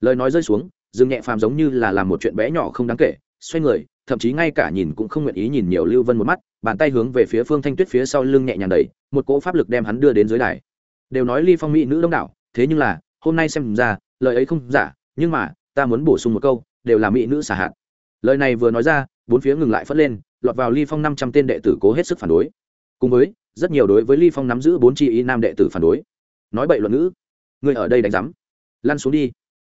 Lời nói rơi xuống, dương nhẹ phàm giống như là làm một chuyện bé nhỏ không đáng kể, xoay người, thậm chí ngay cả nhìn cũng không nguyện ý nhìn nhiều lưu vân một mắt, bàn tay hướng về phía phương thanh tuyết phía sau lưng nhẹ nhàng đẩy, một cỗ pháp lực đem hắn đưa đến dưới đài. Đều nói ly phong mỹ nữ đông đảo, thế nhưng là, hôm nay xem ra, lời ấy không giả nhưng mà, ta muốn bổ sung một câu, đều là mỹ nữ xả hạt. Lời này vừa nói ra, bốn phía ngừng lại phất lên, lọt vào ly phong năm trăm tên đệ tử cố hết sức phản đối. Cùng với, rất nhiều đối với ly phong nắm giữ bốn chi ý nam đệ tử phản đối. Nói bậy luận ngữ. Người ở đây đánh giám. Lăn xuống đi.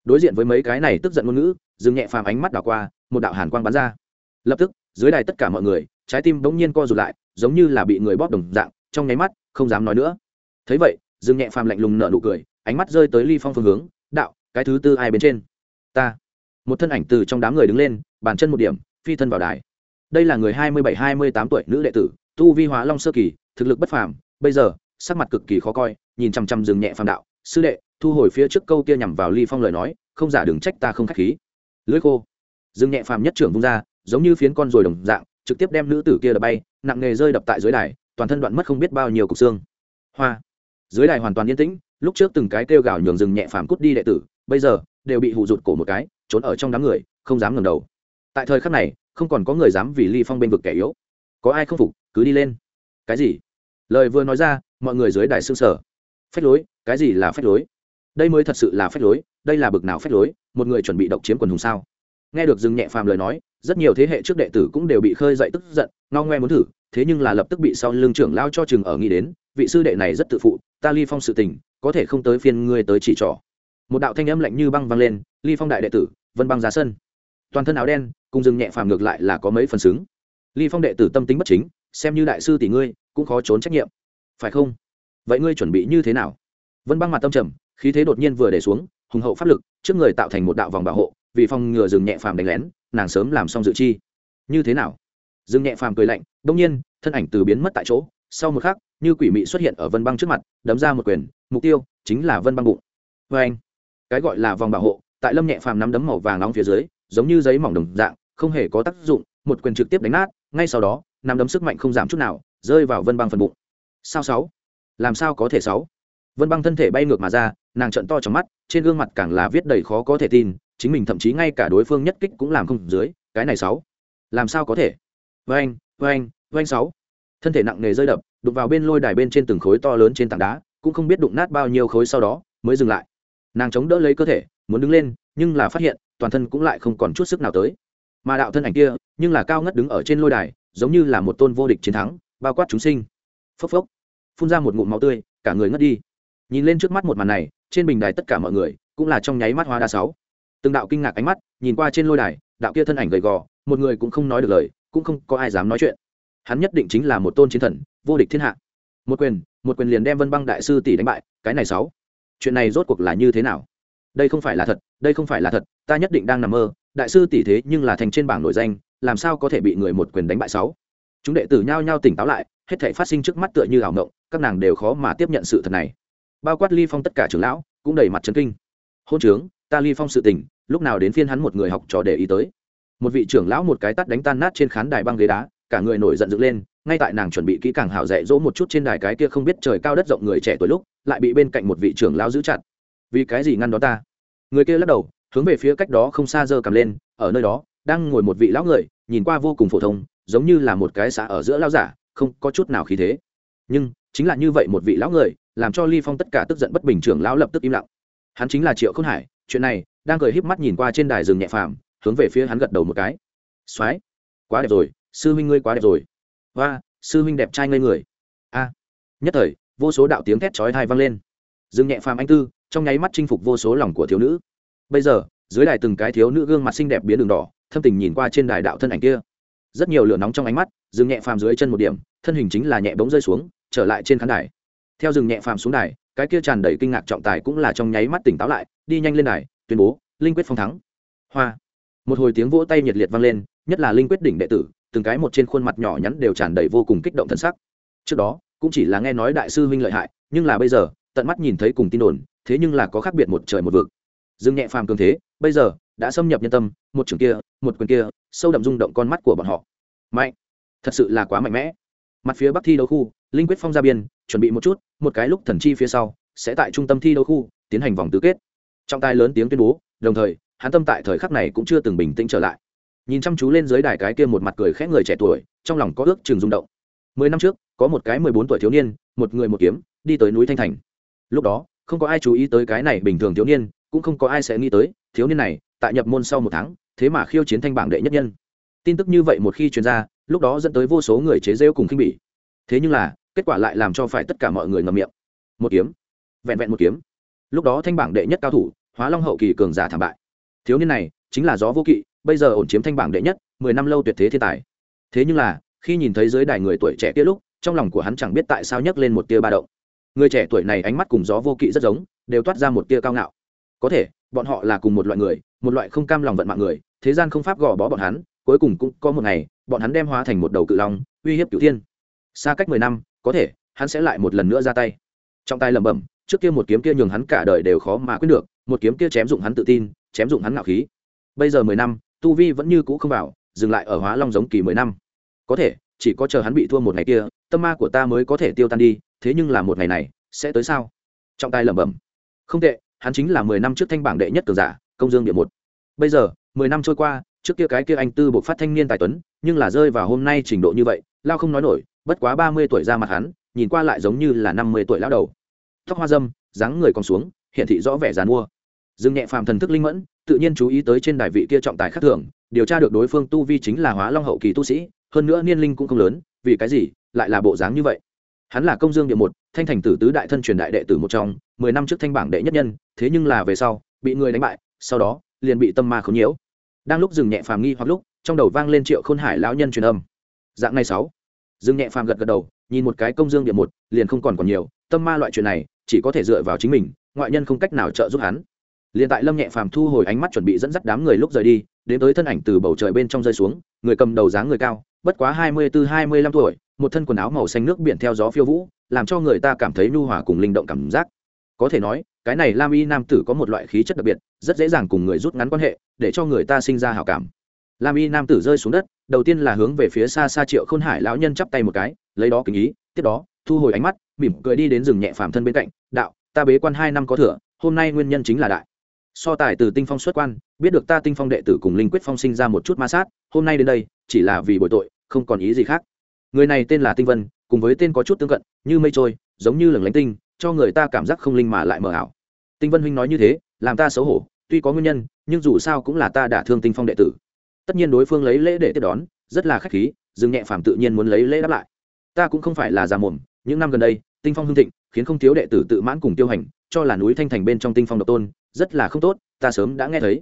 Đối diện với mấy cái này tức giận ngôn ngữ, dừng nhẹ phàm ánh mắt đảo qua, một đạo hàn quang bắn ra. Lập tức, dưới đài tất cả mọi người, trái tim bỗng nhiên co rụt lại, giống như là bị người bóp đồng dạng, trong nháy mắt, không dám nói nữa. Thấy vậy, dừng nhẹ phàm lạnh lùng nở nụ cười, ánh mắt rơi tới ly phong phương hướng, đạo cái thứ tư ai bên trên? Ta. Một thân ảnh từ trong đám người đứng lên, bàn chân một điểm, phi thân vào đài. Đây là người hai mươi bảy, hai mươi tám tuổi nữ đệ tử, tu vi hóa long sơ kỳ, thực lực bất phàm, bây giờ, sắc mặt cực kỳ khó coi, nhìn chằm chằm dừng nhẹ phàm đạo. Sư đệ, thu hồi phía trước câu kia nhằm vào ly phong lời nói, không giả đừng trách ta không khách khí. Lưỡi khô. Dừng nhẹ phàm nhất trưởng vung ra, giống như phiến con rồi đồng dạng, trực tiếp đem nữ tử kia đập bay, nặng nghề rơi đập tại dưới đài, toàn thân đoạn mất không biết bao nhiêu cục xương. Hoa. Dưới đài hoàn toàn yên tĩnh, lúc trước từng cái kêu gào nhường rừng nhẹ phàm cút đi đệ tử bây giờ đều bị hụ rụt cổ một cái, trốn ở trong đám người, không dám ngẩng đầu. Tại thời khắc này, không còn có người dám vì ly phong bên vực kẻ yếu. Có ai không phục, cứ đi lên. Cái gì? Lời vừa nói ra, mọi người dưới đài xương sở phách lối, cái gì là phách lối? Đây mới thật sự là phách lối, đây là bực nào phách lối, một người chuẩn bị độc chiếm quần hùng sao? Nghe được dừng nhẹ phàm lời nói, rất nhiều thế hệ trước đệ tử cũng đều bị khơi dậy tức giận, ngao ngoe muốn thử, thế nhưng là lập tức bị sau lương trưởng lao cho chừng ở nghĩ đến, vị sư đệ này rất tự phụ, ta ly phong sự tình, có thể không tới phiên ngươi tới chỉ trỏ một đạo thanh âm lạnh như băng vang lên, ly phong đại đệ tử, vân băng ra sân toàn thân áo đen, cùng dừng nhẹ phàm ngược lại là có mấy phần xứng. Ly phong đệ tử tâm tính bất chính, xem như đại sư tỷ ngươi, cũng khó trốn trách nhiệm. Phải không? Vậy ngươi chuẩn bị như thế nào? Vân băng mặt tâm trầm, khí thế đột nhiên vừa để xuống, hùng hậu pháp lực, trước người tạo thành một đạo vòng bảo hộ, vì phong ngừa rừng nhẹ phàm đánh lén, nàng sớm làm xong dự chi. Như thế nào? Rừng nhẹ phàm cười lạnh, đông nhiên, thân ảnh từ biến mất tại chỗ, sau một khắc, như quỷ mị xuất hiện ở vân băng trước mặt, đấm ra một quyền, mục tiêu chính là vân băng bụng. Vê anh cái gọi là vòng bảo hộ, tại lâm nhẹ phàm nắm đấm màu vàng nóng phía dưới, giống như giấy mỏng đồng dạng, không hề có tác dụng, một quyền trực tiếp đánh nát, ngay sau đó, nắm đấm sức mạnh không giảm chút nào, rơi vào vân băng phần bụng. Sao sáu? Làm sao có thể sáu? Vân băng thân thể bay ngược mà ra, nàng trận to trong mắt, trên gương mặt càng là viết đầy khó có thể tin, chính mình thậm chí ngay cả đối phương nhất kích cũng làm không dưới, cái này sáu. Làm sao có thể? Vênh vênh vênh sáu. Thân thể nặng nề rơi đập, đụng vào bên lôi đài bên trên từng khối to lớn trên tảng đá, cũng không biết đụng nát bao nhiêu khối sau đó, mới dừng lại nàng chống đỡ lấy cơ thể, muốn đứng lên, nhưng là phát hiện, toàn thân cũng lại không còn chút sức nào tới. Mà đạo thân ảnh kia, nhưng là cao ngất đứng ở trên lôi đài, giống như là một tôn vô địch chiến thắng, bao quát chúng sinh. Phốc phốc, phun ra một ngụm máu tươi, cả người ngất đi. Nhìn lên trước mắt một màn này, trên bình đài tất cả mọi người, cũng là trong nháy mắt hoa đa sáu. Từng đạo kinh ngạc ánh mắt, nhìn qua trên lôi đài, đạo kia thân ảnh gầy gò, một người cũng không nói được lời, cũng không có ai dám nói chuyện. Hắn nhất định chính là một tôn chiến thần, vô địch thiên hạ. Một quyền một quyền liền đem vân băng đại sư tỷ đánh bại, cái này sáu chuyện này rốt cuộc là như thế nào? Đây không phải là thật, đây không phải là thật, ta nhất định đang nằm mơ, đại sư tỷ thế nhưng là thành trên bảng nổi danh, làm sao có thể bị người một quyền đánh bại sáu? Chúng đệ tử nhao nhao tỉnh táo lại, hết thể phát sinh trước mắt tựa như ảo ngộng các nàng đều khó mà tiếp nhận sự thật này. Bao quát ly phong tất cả trưởng lão, cũng đầy mặt trấn kinh. Hôn trướng, ta ly phong sự tình lúc nào đến phiên hắn một người học trò để ý tới. Một vị trưởng lão một cái tắt đánh tan nát trên khán đài băng ghế đá, cả người nổi giận dựng lên, ngay tại nàng chuẩn bị kỹ càng hảo dạy dỗ một chút trên đài cái kia không biết trời cao đất rộng người trẻ tuổi lúc lại bị bên cạnh một vị trưởng lão giữ chặt. Vì cái gì ngăn đó ta? Người kia lắc đầu, hướng về phía cách đó không xa giơ cầm lên, ở nơi đó, đang ngồi một vị lão người, nhìn qua vô cùng phổ thông, giống như là một cái xã ở giữa lão giả, không có chút nào khí thế. Nhưng, chính là như vậy một vị lão người, làm cho ly phong tất cả tức giận bất bình trưởng lão lập tức im lặng. Hắn chính là triệu khôn hải, chuyện này, đang cười híp mắt nhìn qua trên đài rừng nhẹ phàm, hướng về phía hắn gật đầu một cái. Soái, quá đẹp rồi, sư huynh ngươi quá đẹp rồi. Hoa sư huynh đẹp trai ngây người. A, nhất thời vô số đạo tiếng thét chói tai vang lên. Dương nhẹ phàm anh tư, trong nháy mắt chinh phục vô số lòng của thiếu nữ. Bây giờ, dưới đài từng cái thiếu nữ gương mặt xinh đẹp biến đường đỏ, thâm tình nhìn qua trên đài đạo thân ảnh kia. Rất nhiều lửa nóng trong ánh mắt dừng nhẹ phàm dưới chân một điểm, thân hình chính là nhẹ bóng rơi xuống, trở lại trên khán đài. Theo dừng nhẹ phàm xuống đài, cái kia tràn đầy kinh ngạc trọng tài cũng là trong nháy mắt tỉnh táo lại, đi nhanh lên đài, tuyên bố, linh quyết phong thắng. Hoa. Một hồi tiếng vỗ tay nhiệt liệt vang lên, nhất là linh quyết đỉnh đệ tử, từng cái một trên khuôn mặt nhỏ nhắn đều tràn đầy vô cùng kích động thân sắc. Trước đó cũng chỉ là nghe nói đại sư huynh lợi hại, nhưng là bây giờ, tận mắt nhìn thấy cùng tin đồn, thế nhưng là có khác biệt một trời một vực. Dương nhẹ phàm cường thế, bây giờ, đã xâm nhập nhân tâm, một trường kia, một quyền kia, sâu đậm rung động con mắt của bọn họ. Mạnh! Thật sự là quá mạnh mẽ. Mặt phía bắc thi đấu khu, linh quyết phong ra biên, chuẩn bị một chút, một cái lúc thần chi phía sau, sẽ tại trung tâm thi đấu khu, tiến hành vòng tứ kết. Trọng tài lớn tiếng tuyên bố, đồng thời, hắn tâm tại thời khắc này cũng chưa từng bình tĩnh trở lại. Nhìn chăm chú lên dưới đài cái kia một mặt cười khẽ người trẻ tuổi, trong lòng có ước chừng rung động mười năm trước, có một cái mười bốn tuổi thiếu niên, một người một kiếm, đi tới núi thanh thành. Lúc đó, không có ai chú ý tới cái này bình thường thiếu niên, cũng không có ai sẽ nghĩ tới, thiếu niên này, tại nhập môn sau một tháng, thế mà khiêu chiến thanh bảng đệ nhất nhân. Tin tức như vậy một khi truyền ra, lúc đó dẫn tới vô số người chế rêu cùng khinh bỉ. Thế nhưng là, kết quả lại làm cho phải tất cả mọi người ngầm miệng. Một kiếm. Vẹn vẹn một kiếm. Lúc đó thanh bảng đệ nhất cao thủ, hóa long hậu kỳ cường giả thảm bại. Thiếu niên này, chính là gió vô kỵ, bây giờ ổn chiếm thanh bảng đệ nhất, mười năm lâu tuyệt thế thiên tài. Thế nhưng là khi nhìn thấy dưới đài người tuổi trẻ kia lúc, trong lòng của hắn chẳng biết tại sao nhấc lên một tia ba động. Người trẻ tuổi này ánh mắt cùng gió vô kỵ rất giống, đều toát ra một tia cao ngạo. Có thể, bọn họ là cùng một loại người, một loại không cam lòng vận mạng người, thế gian không pháp gò bó bọn hắn, cuối cùng cũng có một ngày, bọn hắn đem hóa thành một đầu cự long, uy hiếp cửu thiên. Xa cách mười năm, có thể, hắn sẽ lại một lần nữa ra tay. Trong tay lẩm bẩm, trước kia một kiếm kia nhường hắn cả đời đều khó mà quyết được, một kiếm kia chém dụng hắn tự tin, chém dụng hắn ngạo khí. Bây giờ mười năm, tu vi vẫn như cũ không vào, dừng lại ở hóa long giống kỳ mười năm có thể, chỉ có chờ hắn bị thua một ngày kia, tâm ma của ta mới có thể tiêu tan đi, thế nhưng là một ngày này, sẽ tới sao? Trọng tài lẩm bẩm. Không tệ, hắn chính là mười năm trước thanh bảng đệ nhất cường giả, công dương địa một. Bây giờ, mười năm trôi qua, trước kia cái kia anh tư buộc phát thanh niên tài tuấn, nhưng là rơi vào hôm nay trình độ như vậy, lao không nói nổi, bất quá ba mươi tuổi ra mặt hắn, nhìn qua lại giống như là năm mươi tuổi lão đầu. Tóc hoa dâm, dáng người còn xuống hiện thị rõ vẻ dàn mua dương nhẹ phàm thần thức linh mẫn, tự nhiên chú ý tới trên đài vị kia trọng tài khác thường, điều tra được đối phương tu vi chính là hóa long hậu kỳ tu sĩ hơn nữa niên linh cũng không lớn, vì cái gì lại là bộ dáng như vậy? Hắn là công dương địa một, thanh thành tử tứ đại thân truyền đại đệ tử một trong, mười năm trước thanh bảng đệ nhất nhân, thế nhưng là về sau, bị người đánh bại, sau đó, liền bị tâm ma khống nhiễu. Đang lúc dừng nhẹ phàm nghi hoặc lúc, trong đầu vang lên triệu khôn hải lão nhân truyền âm. Dạng ngày sáu, dừng nhẹ phàm gật gật đầu, nhìn một cái công dương địa một, liền không còn còn nhiều, tâm ma loại chuyện này, chỉ có thể dựa vào chính mình, ngoại nhân không cách nào trợ giúp hắn. Liền tại lâm nhẹ phàm thu hồi ánh mắt chuẩn bị dẫn dắt đám người lúc rời đi, đến tới thân ảnh từ bầu trời bên trong rơi xuống, người cầm đầu dáng người cao bất quá hai mươi bốn hai mươi lăm tuổi, một thân quần áo màu xanh nước biển theo gió phiêu vũ, làm cho người ta cảm thấy nhu hòa cùng linh động cảm giác. Có thể nói, cái này lam y nam tử có một loại khí chất đặc biệt, rất dễ dàng cùng người rút ngắn quan hệ, để cho người ta sinh ra hào cảm. Lam y nam tử rơi xuống đất, đầu tiên là hướng về phía xa xa triệu khôn hải lão nhân chắp tay một cái, lấy đó kính ý, tiếp đó, thu hồi ánh mắt, mỉm cười đi đến rừng nhẹ phàm thân bên cạnh, đạo, ta bế quan hai năm có thừa, hôm nay nguyên nhân chính là đại. So tài từ tinh phong xuất quan, biết được ta tinh phong đệ tử cùng linh quyết phong sinh ra một chút ma sát, hôm nay đến đây chỉ là vì bội tội, không còn ý gì khác. Người này tên là tinh vân, cùng với tên có chút tương cận, như mây trôi, giống như lửng lánh tinh, cho người ta cảm giác không linh mà lại mờ ảo. Tinh vân huynh nói như thế, làm ta xấu hổ, tuy có nguyên nhân, nhưng dù sao cũng là ta đã thương tinh phong đệ tử. Tất nhiên đối phương lấy lễ để tiếp đón, rất là khách khí dừng nhẹ phàm tự nhiên muốn lấy lễ đáp lại. Ta cũng không phải là già mồm những năm gần đây, tinh phong hưng thịnh, khiến không thiếu đệ tử tự mãn cùng tiêu hành, cho là núi thanh thành bên trong tinh phong độc tôn, rất là không tốt, ta sớm đã nghe thấy.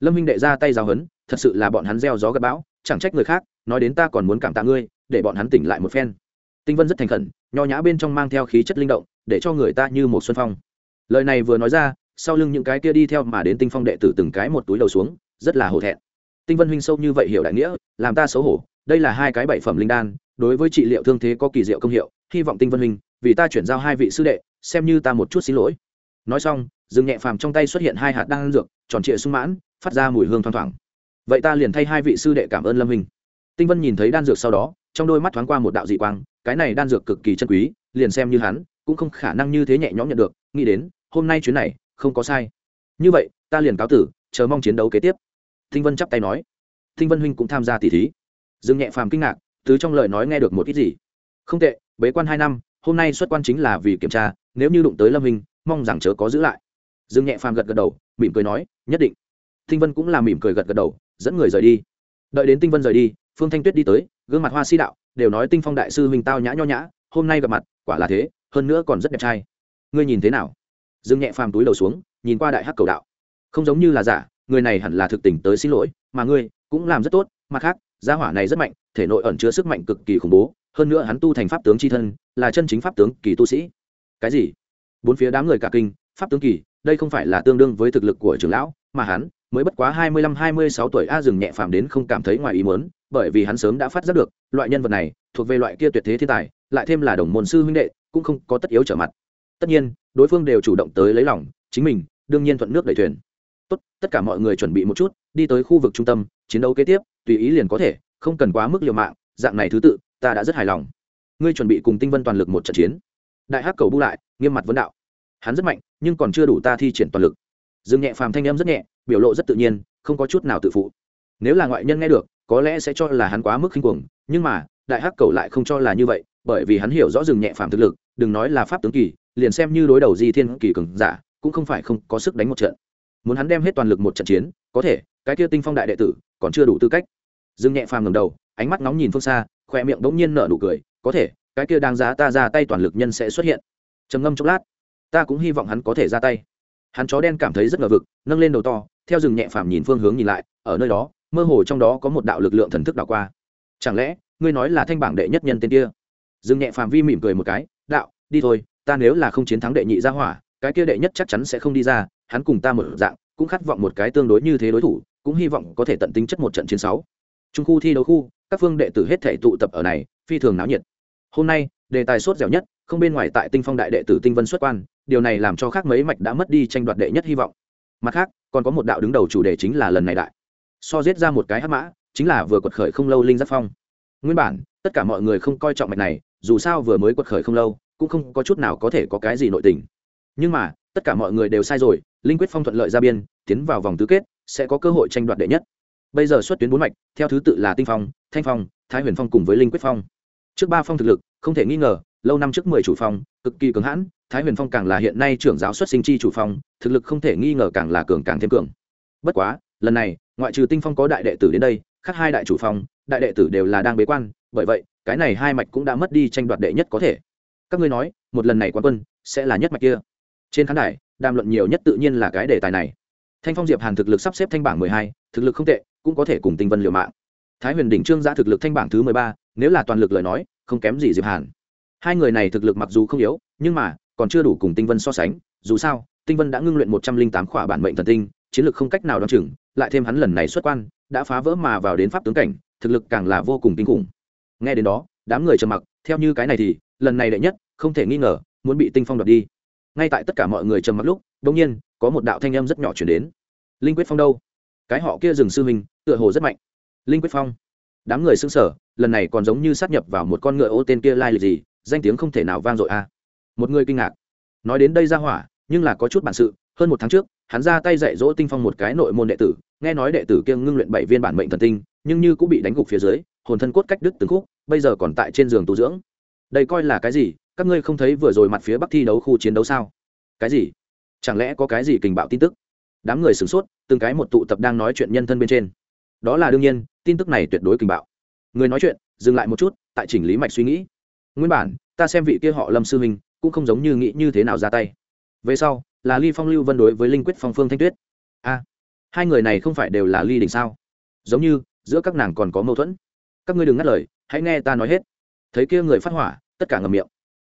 Lâm minh đệ ra tay giáo hấn thật sự là bọn hắn gieo gió gặp bão chẳng trách người khác, nói đến ta còn muốn cảm tạ ngươi, để bọn hắn tỉnh lại một phen. Tinh vân rất thành khẩn, nho nhã bên trong mang theo khí chất linh động, để cho người ta như một xuân phong. Lời này vừa nói ra, sau lưng những cái kia đi theo mà đến tinh phong đệ tử từng cái một túi đầu xuống, rất là hổ thẹn. Tinh vân huynh sâu như vậy hiểu đại nghĩa, làm ta xấu hổ, đây là hai cái bảy phẩm linh đan, đối với trị liệu thương thế có kỳ diệu công hiệu, hy vọng tinh vân huynh, vì ta chuyển giao hai vị sư đệ, xem như ta một chút xin lỗi. Nói xong dừng nhẹ phàm trong tay xuất hiện hai hạt đan dược, tròn trịa sung mãn, phát ra mùi hương thoang thoảng vậy ta liền thay hai vị sư đệ cảm ơn lâm minh tinh vân nhìn thấy đan dược sau đó trong đôi mắt thoáng qua một đạo dị quang cái này đan dược cực kỳ chân quý liền xem như hắn cũng không khả năng như thế nhẹ nhõm nhận được nghĩ đến hôm nay chuyến này không có sai như vậy ta liền cáo tử chờ mong chiến đấu kế tiếp tinh vân chắp tay nói tinh vân huynh cũng tham gia tỷ thí dương nhẹ phàm kinh ngạc tứ trong lời nói nghe được một ít gì không tệ bế quan hai năm hôm nay xuất quan chính là vì kiểm tra nếu như đụng tới lâm minh mong rằng chớ có giữ lại dương nhẹ phàm gật gật đầu mỉm cười nói nhất định tinh vân cũng là mỉm cười gật gật đầu dẫn người rời đi. Đợi đến tinh vân rời đi, phương thanh tuyết đi tới, gương mặt hoa si đạo, đều nói tinh phong đại sư huynh tao nhã nho nhã, hôm nay gặp mặt, quả là thế, hơn nữa còn rất đẹp trai. Ngươi nhìn thế nào? Dương nhẹ phàm túi đầu xuống, nhìn qua đại hắc cầu đạo. Không giống như là giả, người này hẳn là thực tình tới xin lỗi, mà ngươi cũng làm rất tốt, mặt khác, gia hỏa này rất mạnh, thể nội ẩn chứa sức mạnh cực kỳ khủng bố, hơn nữa hắn tu thành pháp tướng c h i thân, là chân chính pháp tướng kỳ tu sĩ. Cái gì? Bốn phía đám người cả kinh, pháp tướng kỳ, đây không phải là tương đương với thực lực của trưởng lão, mà hắn mới bất quá hai mươi lăm, hai mươi sáu tuổi a dừng nhẹ phàm đến không cảm thấy ngoài ý muốn, bởi vì hắn sớm đã phát giác được, loại nhân vật này thuộc về loại kia tuyệt thế thiên tài, lại thêm là đồng môn sư huynh đệ, cũng không có tất yếu trở mặt. Tất nhiên, đối phương đều chủ động tới lấy lòng, chính mình, đương nhiên thuận nước đẩy thuyền. Tốt, tất cả mọi người chuẩn bị một chút, đi tới khu vực trung tâm, chiến đấu kế tiếp, tùy ý liền có thể, không cần quá mức liều mạng, dạng này thứ tự, ta đã rất hài lòng. Ngươi chuẩn bị cùng tinh vân toàn lực một trận chiến. Đại hắc cầu bu lại, nghiêm mặt vấn đạo. Hắn rất mạnh, nhưng còn chưa đủ ta thi triển toàn lực. Dương nhẹ phàm thanh âm rất nhẹ biểu lộ rất tự nhiên, không có chút nào tự phụ. Nếu là ngoại nhân nghe được, có lẽ sẽ cho là hắn quá mức khinh cuồng, nhưng mà, đại hắc cầu lại không cho là như vậy, bởi vì hắn hiểu rõ rừng nhẹ phàm thực lực, đừng nói là pháp tướng kỳ, liền xem như đối đầu di thiên kỳ cường giả, cũng không phải không có sức đánh một trận. Muốn hắn đem hết toàn lực một trận chiến, có thể, cái kia tinh phong đại đệ tử, còn chưa đủ tư cách. Dương nhẹ phàm ngầm đầu, ánh mắt nóng nhìn phương xa khoe miệng bỗng nhiên nở nụ cười, có thể, cái kia đang giá ta ra tay toàn lực nhân sẽ xuất hiện. Trầm ngâm chốc lát, ta cũng hy vọng hắn có thể ra tay hắn chó đen cảm thấy rất ngờ vực, nâng lên đầu to, theo rừng nhẹ phàm nhìn phương hướng nhìn lại, ở nơi đó, mơ hồ trong đó có một đạo lực lượng thần thức đảo qua. Chẳng lẽ, ngươi nói là thanh bảng đệ nhất nhân tên kia? Rừng nhẹ phàm vi mỉm cười một cái, đạo, đi thôi, ta nếu là không chiến thắng đệ nhị gia hỏa, cái kia đệ nhất chắc chắn sẽ không đi ra, hắn cùng ta một dạng, cũng khát vọng một cái tương đối như thế đối thủ, cũng hy vọng có thể tận tính chất một trận chiến sáu. Trung khu thi đấu khu, các phương đệ tử hết thể tụ tập ở này, phi thường náo nhiệt. Hôm nay, đề tài sốt dẻo nhất, không bên ngoài tại tinh phong đại đệ tử tinh vân xuất quan điều này làm cho khác mấy mạch đã mất đi tranh đoạt đệ nhất hy vọng. Mặt khác, còn có một đạo đứng đầu chủ đề chính là lần này đại. So giết ra một cái hắc mã, chính là vừa quật khởi không lâu linh giáp phong. Nguyên bản, tất cả mọi người không coi trọng mạch này, dù sao vừa mới quật khởi không lâu, cũng không có chút nào có thể có cái gì nội tình. Nhưng mà, tất cả mọi người đều sai rồi, linh quyết phong thuận lợi ra biên, tiến vào vòng tứ kết, sẽ có cơ hội tranh đoạt đệ nhất. Bây giờ xuất tuyến bốn mạch, theo thứ tự là tinh phong, thanh phong, thái huyền phong cùng với linh quyết phong. Trước ba phong thực lực, không thể nghi ngờ lâu năm trước mười chủ phong, cực kỳ cứng hãn, thái huyền phong càng là hiện nay trưởng giáo xuất sinh chi chủ phong, thực lực không thể nghi ngờ càng là cường càng thêm cường. Bất quá, lần này, ngoại trừ tinh phong có đại đệ tử đến đây, khác hai đại chủ phong, đại đệ tử đều là đang bế quan, bởi vậy, cái này hai mạch cũng đã mất đi tranh đoạt đệ nhất có thể. Các ngươi nói, một lần này quan quân, sẽ là nhất mạch kia? Trên khán đài, đàm luận nhiều nhất tự nhiên là cái đề tài này. Thanh phong diệp hàn thực lực sắp xếp thanh bảng mười hai, thực lực không tệ, cũng có thể cùng tinh vân liều mạng. Thái huyền đỉnh trương giã thực lực thanh bảng thứ mười ba, nếu là toàn lực lời nói, không kém gì diệp hàn hai người này thực lực mặc dù không yếu, nhưng mà, còn chưa đủ cùng tinh vân so sánh. Dù sao, tinh vân đã ngưng luyện một trăm linh tám khỏa bản mệnh thần tinh, chiến lược không cách nào đ o chừng, lại thêm hắn lần này xuất quan, đã phá vỡ mà vào đến pháp tướng cảnh, thực lực càng là vô cùng kinh khủng. Nghe đến đó, đám người trầm mặc. Theo như cái này thì, lần này đệ nhất, không thể nghi ngờ, muốn bị tinh phong đoạt đi. Ngay tại tất cả mọi người trầm mặc lúc đông nhiên, có một đạo thanh âm rất nhỏ chuyển đến. Linh quyết phong đâu? Cái họ kia dừng sư hình tựa hồ rất mạnh. Linh quyết phong. Đám người xưng sở lần này còn giống như sát nhập vào một con ngựa ô tên kia lai lịch gì danh tiếng không thể nào vang dội a một người kinh ngạc. Nói đến đây ra hỏa, nhưng là có chút bản sự, hơn một tháng trước, hắn ra tay dạy dỗ tinh phong một cái nội môn đệ tử, nghe nói đệ tử kia ngưng luyện bảy viên bản mệnh thần tinh, nhưng như cũng bị đánh gục phía dưới, hồn thân cốt cách đứt từng khúc, bây giờ còn tại trên giường tu dưỡng. Đây coi là cái gì? Các ngươi không thấy vừa rồi mặt phía bắc thi đấu khu chiến đấu sao? Cái gì? Chẳng lẽ có cái gì kình bạo tin tức? Đám người sửng sốt, từng cái một tụ tập đang nói chuyện nhân thân bên trên. Đó là đương nhiên, tin tức này tuyệt đối kình bạo. Người nói chuyện, dừng lại một chút, tại chỉnh lý mạch suy nghĩ nguyên bản, ta xem vị kia họ lâm sư huynh, cũng không giống như nghĩ như thế nào ra tay. Về sau, là ly phong lưu vân đối với linh quyết phong phương thanh tuyết. A, hai người này không phải đều là ly đình sao? Giống như, giữa các nàng còn có mâu thuẫn. Các ngươi đừng ngắt lời, hãy nghe ta nói hết. Thấy kia người phát hỏa, tất cả ngầm miệng.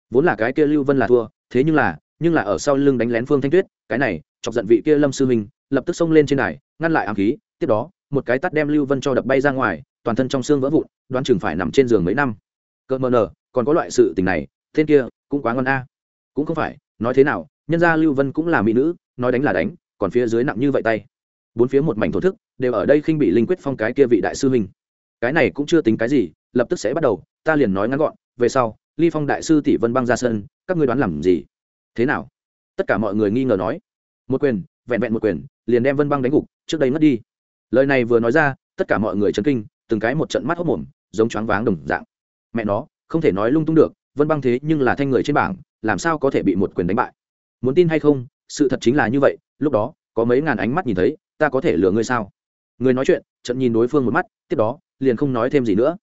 Vốn là cái kia lưu vân là thua, thế nhưng là nhưng là ở sau lưng đánh lén phương thanh tuyết, cái này, chọc giận vị kia lâm sư huynh, lập tức xông lên trên đài, ngăn lại ám khí, tiếp đó, một cái tắt đem lưu vân cho đập bay ra ngoài, toàn thân trong xương vỡ vụn, đoán chừng phải nằm trên giường mấy năm cợt mờ nờ còn có loại sự tình này, tên kia cũng quá ngon a. Cũng không phải, nói thế nào, nhân gia lưu vân cũng là mỹ nữ, nói đánh là đánh, còn phía dưới nặng như vậy tay. Bốn phía một mảnh thổ thức, đều ở đây khinh bị linh quyết phong cái kia vị đại sư huynh. Cái này cũng chưa tính cái gì, lập tức sẽ bắt đầu, ta liền nói ngắn gọn, về sau, ly phong đại sư tỷ vân băng ra sân, các ngươi đoán làm gì? Thế nào? Tất cả mọi người nghi ngờ nói. Một quyền, vẹn vẹn một quyền, liền đem vân băng đánh gục, trước đây mất đi. Lời này vừa nói ra, tất cả mọi người chấn kinh, từng cái một trận mắt hốc mồm, giống choáng váng đồng dạng mẹ nó, không thể nói lung tung được, vân băng thế nhưng là thanh người trên bảng, làm sao có thể bị một quyền đánh bại? Muốn tin hay không, sự thật chính là như vậy, lúc đó, có mấy ngàn ánh mắt nhìn thấy, ta có thể lừa ngươi sao? Người nói chuyện trận nhìn đối phương một mắt, tiếp đó, liền không nói thêm gì nữa.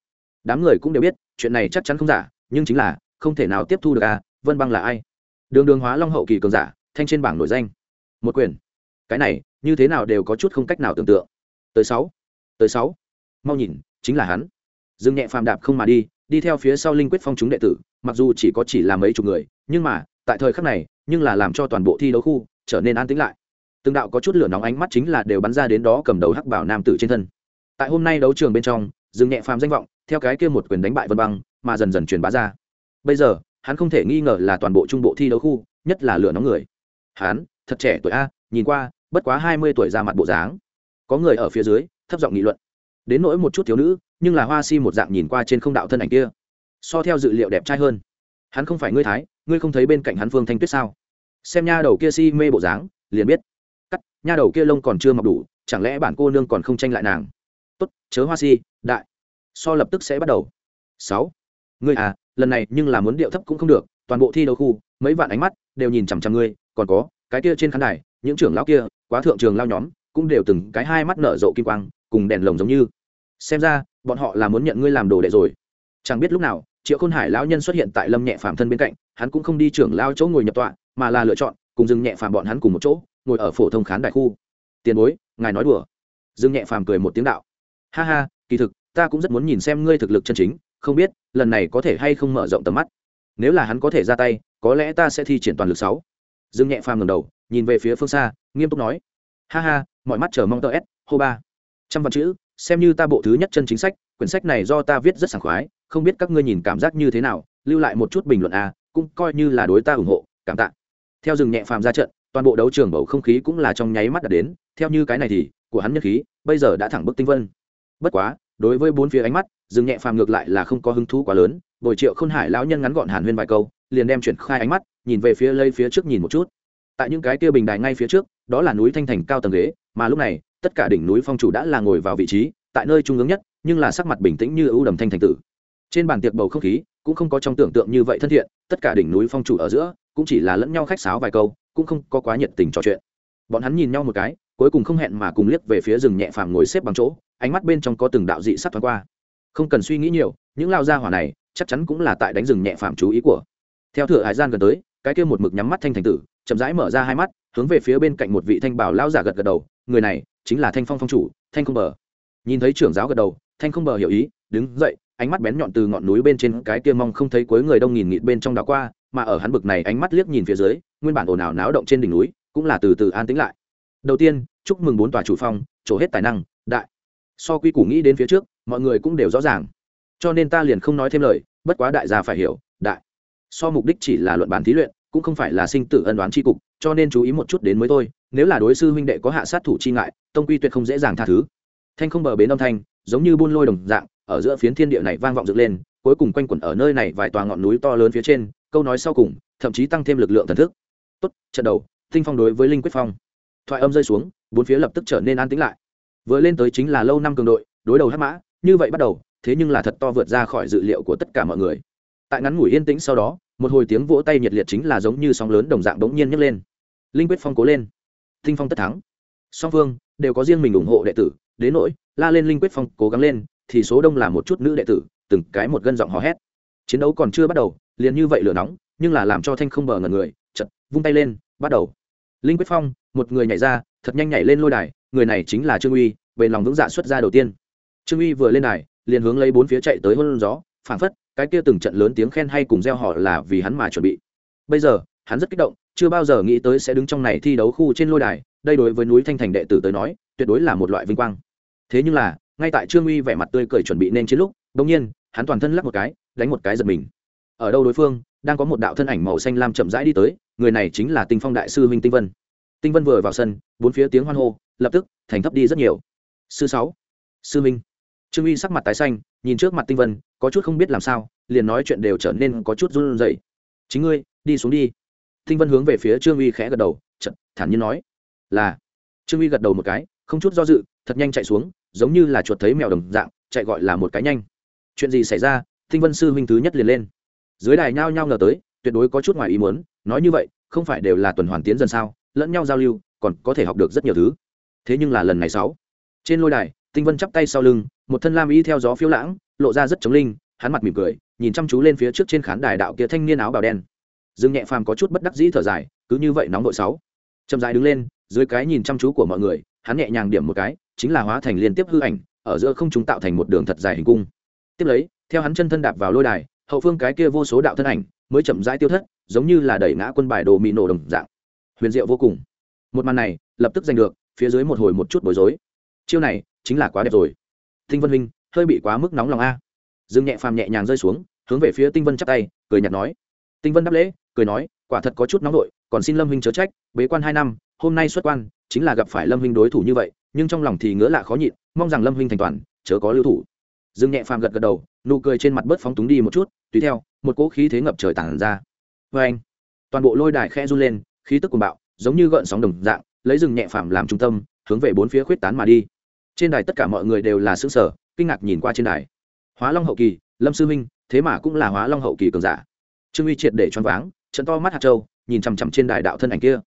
Đám người cũng đều biết, chuyện này chắc chắn không giả, nhưng chính là, không thể nào tiếp thu được à vân băng là ai? Đường đường hóa long hậu kỳ cường giả, thanh trên bảng nổi danh. Một quyền. Cái này, như thế nào đều có chút không cách nào tưởng tượng. Tới sáu. Tới sáu. Mau nhìn, chính là hắn. Dương nhẹ phàm đạp không mà đi đi theo phía sau linh quyết phong chúng đệ tử, mặc dù chỉ có chỉ là mấy chục người, nhưng mà, tại thời khắc này, nhưng là làm cho toàn bộ thi đấu khu trở nên an tĩnh lại. Từng đạo có chút lửa nóng ánh mắt chính là đều bắn ra đến đó cầm đầu hắc bảo nam tử trên thân. Tại hôm nay đấu trường bên trong dừng nhẹ phàm danh vọng, theo cái kia một quyền đánh bại vân băng, mà dần dần truyền bá ra. Bây giờ, hắn không thể nghi ngờ là toàn bộ trung bộ thi đấu khu, nhất là lửa nóng người. Hắn, thật trẻ tuổi a, nhìn qua, bất quá hai mươi tuổi ra mặt bộ dáng. Có người ở phía dưới, thấp giọng nghị luận. Đến nỗi một chút thiếu nữ nhưng là hoa si một dạng nhìn qua trên không đạo thân ảnh kia, so theo dự liệu đẹp trai hơn. Hắn không phải ngươi thái, ngươi không thấy bên cạnh hắn phương thanh tuyết sao? Xem nha đầu kia si mê bộ dáng, liền biết. Cắt, nha đầu kia lông còn chưa mọc đủ, chẳng lẽ bản cô nương còn không tranh lại nàng? Tốt, chớ hoa si, đại. So lập tức sẽ bắt đầu. Sáu. Ngươi à lần này nhưng là muốn điệu thấp cũng không được, toàn bộ thi đấu khu, mấy vạn ánh mắt đều nhìn chằm chằm ngươi, còn có, cái kia trên khán đài, những trưởng lão kia, quá thượng trường lao nhóm, cũng đều từng cái hai mắt nở rộ kim quang, cùng đèn lồng giống như xem ra, bọn họ là muốn nhận ngươi làm đồ đệ rồi. Chẳng biết lúc nào, triệu khôn hải lão nhân xuất hiện tại lâm nhẹ phàm thân bên cạnh, hắn cũng không đi trưởng lao chỗ ngồi nhập tọa, mà là lựa chọn cùng dừng nhẹ phàm bọn hắn cùng một chỗ, ngồi ở phổ thông khán đại khu. Tiền bối, ngài nói đùa. Dương nhẹ phàm cười một tiếng đạo. Ha ha, kỳ thực, ta cũng rất muốn nhìn xem ngươi thực lực chân chính, không biết, lần này có thể hay không mở rộng tầm mắt. Nếu là hắn có thể ra tay, có lẽ ta sẽ thi triển toàn lực sáu. Dương nhẹ phàm ngầm đầu, nhìn về phía phương xa, nghiêm túc nói. Ha ha, mọi mắt chờ mong tờ s, hô ba. Trăm văn chữ xem như ta bộ thứ nhất chân chính sách, quyển sách này do ta viết rất sảng khoái, không biết các ngươi nhìn cảm giác như thế nào, lưu lại một chút bình luận a cũng coi như là đối ta ủng hộ, cảm tạ. Theo rừng nhẹ phàm ra trận, toàn bộ đấu trường bầu không khí cũng là trong nháy mắt đạt đến, theo như cái này thì, của hắn nhất khí, bây giờ đã thẳng bức tinh vân. Bất quá, đối với bốn phía ánh mắt, rừng nhẹ phàm ngược lại là không có hứng thú quá lớn, bồi triệu khôn hải lão nhân ngắn gọn hàn huyên vài câu, liền đem chuyển khai ánh mắt, nhìn về phía lây phía trước nhìn một chút. Tại những cái kia bình đài ngay phía trước, đó là núi thanh thành cao tầng ghế, mà lúc này tất cả đỉnh núi phong chủ đã là ngồi vào vị trí, tại nơi trung ương nhất, nhưng là sắc mặt bình tĩnh như ưu đầm thanh thành tử. Trên bàn tiệc bầu không khí cũng không có trong tưởng tượng như vậy thân thiện, tất cả đỉnh núi phong chủ ở giữa cũng chỉ là lẫn nhau khách sáo vài câu, cũng không có quá nhiệt tình trò chuyện. Bọn hắn nhìn nhau một cái, cuối cùng không hẹn mà cùng liếc về phía rừng nhẹ phàm ngồi xếp bằng chỗ, ánh mắt bên trong có từng đạo dị sắc thoáng qua. Không cần suy nghĩ nhiều, những lao gia hỏa này chắc chắn cũng là tại đánh rừng nhẹ phàm chú ý của. Theo thừa hải gian gần tới, cái kia một mực nhắm mắt thanh thành tử, chậm rãi mở ra hai mắt, hướng về phía bên cạnh một vị thanh bảo lao giả gật gật đầu người này chính là thanh phong phong chủ, thanh không bờ. Nhìn thấy trưởng giáo gật đầu, thanh không bờ hiểu ý, đứng dậy, ánh mắt bén nhọn từ ngọn núi bên trên cái kia mong không thấy cuối người đông nghìn nghịt bên trong đảo qua, mà ở hắn bực này ánh mắt liếc nhìn phía dưới, nguyên bản ồn ào náo động trên đỉnh núi, cũng là từ từ an tĩnh lại. Đầu tiên, chúc mừng bốn tòa chủ phong, trổ hết tài năng, đại. So quy củ nghĩ đến phía trước, mọi người cũng đều rõ ràng. Cho nên ta liền không nói thêm lời, bất quá đại gia phải hiểu, đại. So mục đích chỉ là luận bản thí luyện, cũng không phải là sinh tử ân đoán tri cục cho nên chú ý một chút đến mới thôi, nếu là đối sư huynh đệ có hạ sát thủ chi ngại, tông quy tuyệt không dễ dàng tha thứ. Thanh không bờ bến âm thanh, giống như buôn lôi đồng dạng, ở giữa phiến thiên địa này vang vọng dựng lên, cuối cùng quanh quẩn ở nơi này vài tòa ngọn núi to lớn phía trên, câu nói sau cùng, thậm chí tăng thêm lực lượng thần thức. Tốt, trận đầu, tinh phong đối với linh quyết phong. Thoại âm rơi xuống, bốn phía lập tức trở nên an tĩnh lại. Vừa lên tới chính là lâu năm cường đội, đối đầu hắc mã, như vậy bắt đầu, thế nhưng là thật to vượt ra khỏi dự liệu của tất cả mọi người. Tại ngắn ngủi yên tĩnh sau đó, một hồi tiếng vỗ tay nhiệt liệt chính là giống như sóng lớn đồng dạng bỗng nhiên nhấc lên linh quyết phong cố lên. Thinh phong tất thắng. Song phương, đều có riêng mình ủng hộ đệ tử, đến nỗi, la lên linh quyết phong cố gắng lên, thì số đông là một chút nữ đệ tử, từng cái một gân giọng hò hét. Chiến đấu còn chưa bắt đầu, liền như vậy lửa nóng, nhưng là làm cho thanh không bờ ngần người chật vung tay lên, bắt đầu. Linh quyết phong, một người nhảy ra, thật nhanh nhảy lên lôi đài, người này chính là trương uy về lòng vững dạ xuất ra đầu tiên. Trương uy vừa lên đài, liền hướng lấy bốn phía chạy tới hôn gió, phảng phất, cái kia từng trận lớn tiếng khen hay cùng gieo họ là vì hắn mà chuẩn bị. Bây giờ hắn rất kích động, chưa bao giờ nghĩ tới sẽ đứng trong này thi đấu khu trên lôi đài, đây đối với núi thanh thành đệ tử tới nói, tuyệt đối là một loại vinh quang. Thế nhưng là, ngay tại trương uy vẻ mặt tươi cười chuẩn bị nên chiến lúc đ nhiên, hắn toàn thân lắc một cái, đánh một cái giật mình. Ở đâu đối phương, đang có một đạo thân ảnh màu xanh lam chậm rãi đi tới, người này chính là tinh phong đại sư huynh tinh vân. Tinh vân vừa vào sân, bốn phía tiếng hoan hô, lập tức, thành thấp đi rất nhiều. Sư sáu, sư minh. Trương uy sắc mặt tái xanh, nhìn trước mặt tinh vân, có chút không biết làm sao, liền nói chuyện đều trở nên có chút run rẩy. Chính ngươi, đi xuống đi tinh vân hướng về phía trương uy khẽ gật đầu chật thản nhiên nói, là. Trương uy gật đầu một cái, không chút do dự, thật nhanh chạy xuống, giống như là chuột thấy mèo đồng dạng, chạy gọi là một cái nhanh. Chuyện gì xảy ra? Tinh vân sư huynh thứ nhất liền lên. Dưới đài nhao nhao ngờ tới, tuyệt đối có chút ngoài ý muốn, nói như vậy, không phải đều là tuần hoàn tiến dần sao, lẫn nhau giao lưu, còn có thể học được rất nhiều thứ. Thế nhưng là lần này sáu. Trên lôi đài, tinh vân chắp tay sau lưng, một thân lam y theo gió phiêu lãng, lộ ra rất chống linh, hắn mặt mỉm cười, nhìn chăm chú lên phía trước trên khán đài đạo kia thanh niên áo bào đen dương nhẹ phàm có chút bất đắc dĩ thở dài, cứ như vậy nóng đội sáu. Chậm dài đứng lên, dưới cái nhìn chăm chú của mọi người, hắn nhẹ nhàng điểm một cái, chính là hóa thành liên tiếp hư ảnh, ở giữa không chúng tạo thành một đường thật dài hình cung. Tiếp lấy, theo hắn chân thân đạp vào lôi đài, hậu phương cái kia vô số đạo thân ảnh mới chậm rãi tiêu thất, giống như là đẩy ngã quân bài đồ mị nổ đồng dạng. Huyền diệu vô cùng. Một màn này, lập tức giành được, phía dưới một hồi một chút bối rối. Chiêu này, chính là quá đẹp rồi. Tinh vân huynh, hơi bị quá mức nóng lòng a. Dương nhẹ phàm nhẹ nhàng rơi xuống, hướng về phía tinh vân chắp tay, cười nhạt nói. Tinh vân đáp lễ cười nói, quả thật có chút nóng vội, còn xin lâm huynh chớ trách, bế quan hai năm, hôm nay xuất quan, chính là gặp phải lâm huynh đối thủ như vậy, nhưng trong lòng thì ngứa lạ khó nhịn, mong rằng lâm huynh thành toàn, chớ có lưu thủ. Dương nhẹ phàm gật gật đầu, nụ cười trên mặt bớt phóng túng đi một chút, tùy theo, một cỗ khí thế ngập trời tản ra. Vê anh. Toàn bộ lôi đài khe run lên, khí tức cuồng bạo, giống như gợn sóng đồng dạng, lấy rừng nhẹ phàm làm trung tâm, hướng về bốn phía khuyết tán mà đi. Trên đài tất cả mọi người đều là xương sở kinh ngạc nhìn qua trên đài. Hóa long hậu kỳ, lâm sư huynh thế mà cũng là hóa long hậu kỳ cường giả. Trương uy triệt để choáng váng trận to mắt hạt châu, nhìn chằm chằm trên đài đạo thân ảnh kia.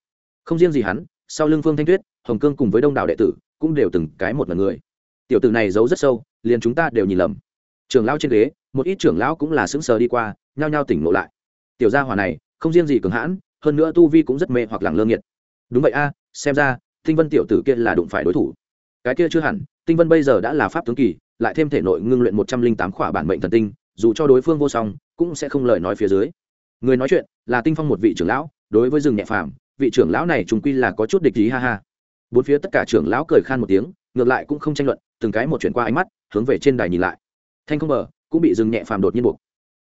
Không riêng gì hắn, sau lưng phương thanh tuyết, hồng cương cùng với đông đảo đệ tử cũng đều từng cái một mật người. Tiểu tử này giấu rất sâu, liền chúng ta đều nhìn lầm. Trưởng lão trên ghế, một ít trưởng lão cũng là sững sờ đi qua, nhao nhao tỉnh ngộ lại. Tiểu gia hỏa này, không riêng gì cường hãn, hơn nữa tu vi cũng rất mê hoặc lẳng lương nhiệt đúng vậy a, xem ra, tinh vân tiểu tử kia là đụng phải đối thủ. Cái kia chưa hẳn, tinh vân bây giờ đã là pháp tướng kỳ, lại thêm thể nội ngưng luyện một trăm linh tám khỏa bản mệnh thần tinh, dù cho đối phương vô song, cũng sẽ không lời nói phía dưới người nói chuyện là tinh phong một vị trưởng lão, đối với rừng nhẹ phàm, vị trưởng lão này chúng quy là có chút địch ý, ha ha. Bốn phía tất cả trưởng lão cười khan một tiếng, ngược lại cũng không tranh luận, từng cái một chuyển qua ánh mắt, hướng về trên đài nhìn lại. Thanh không bờ, cũng bị rừng nhẹ phàm đột nhiên buộc.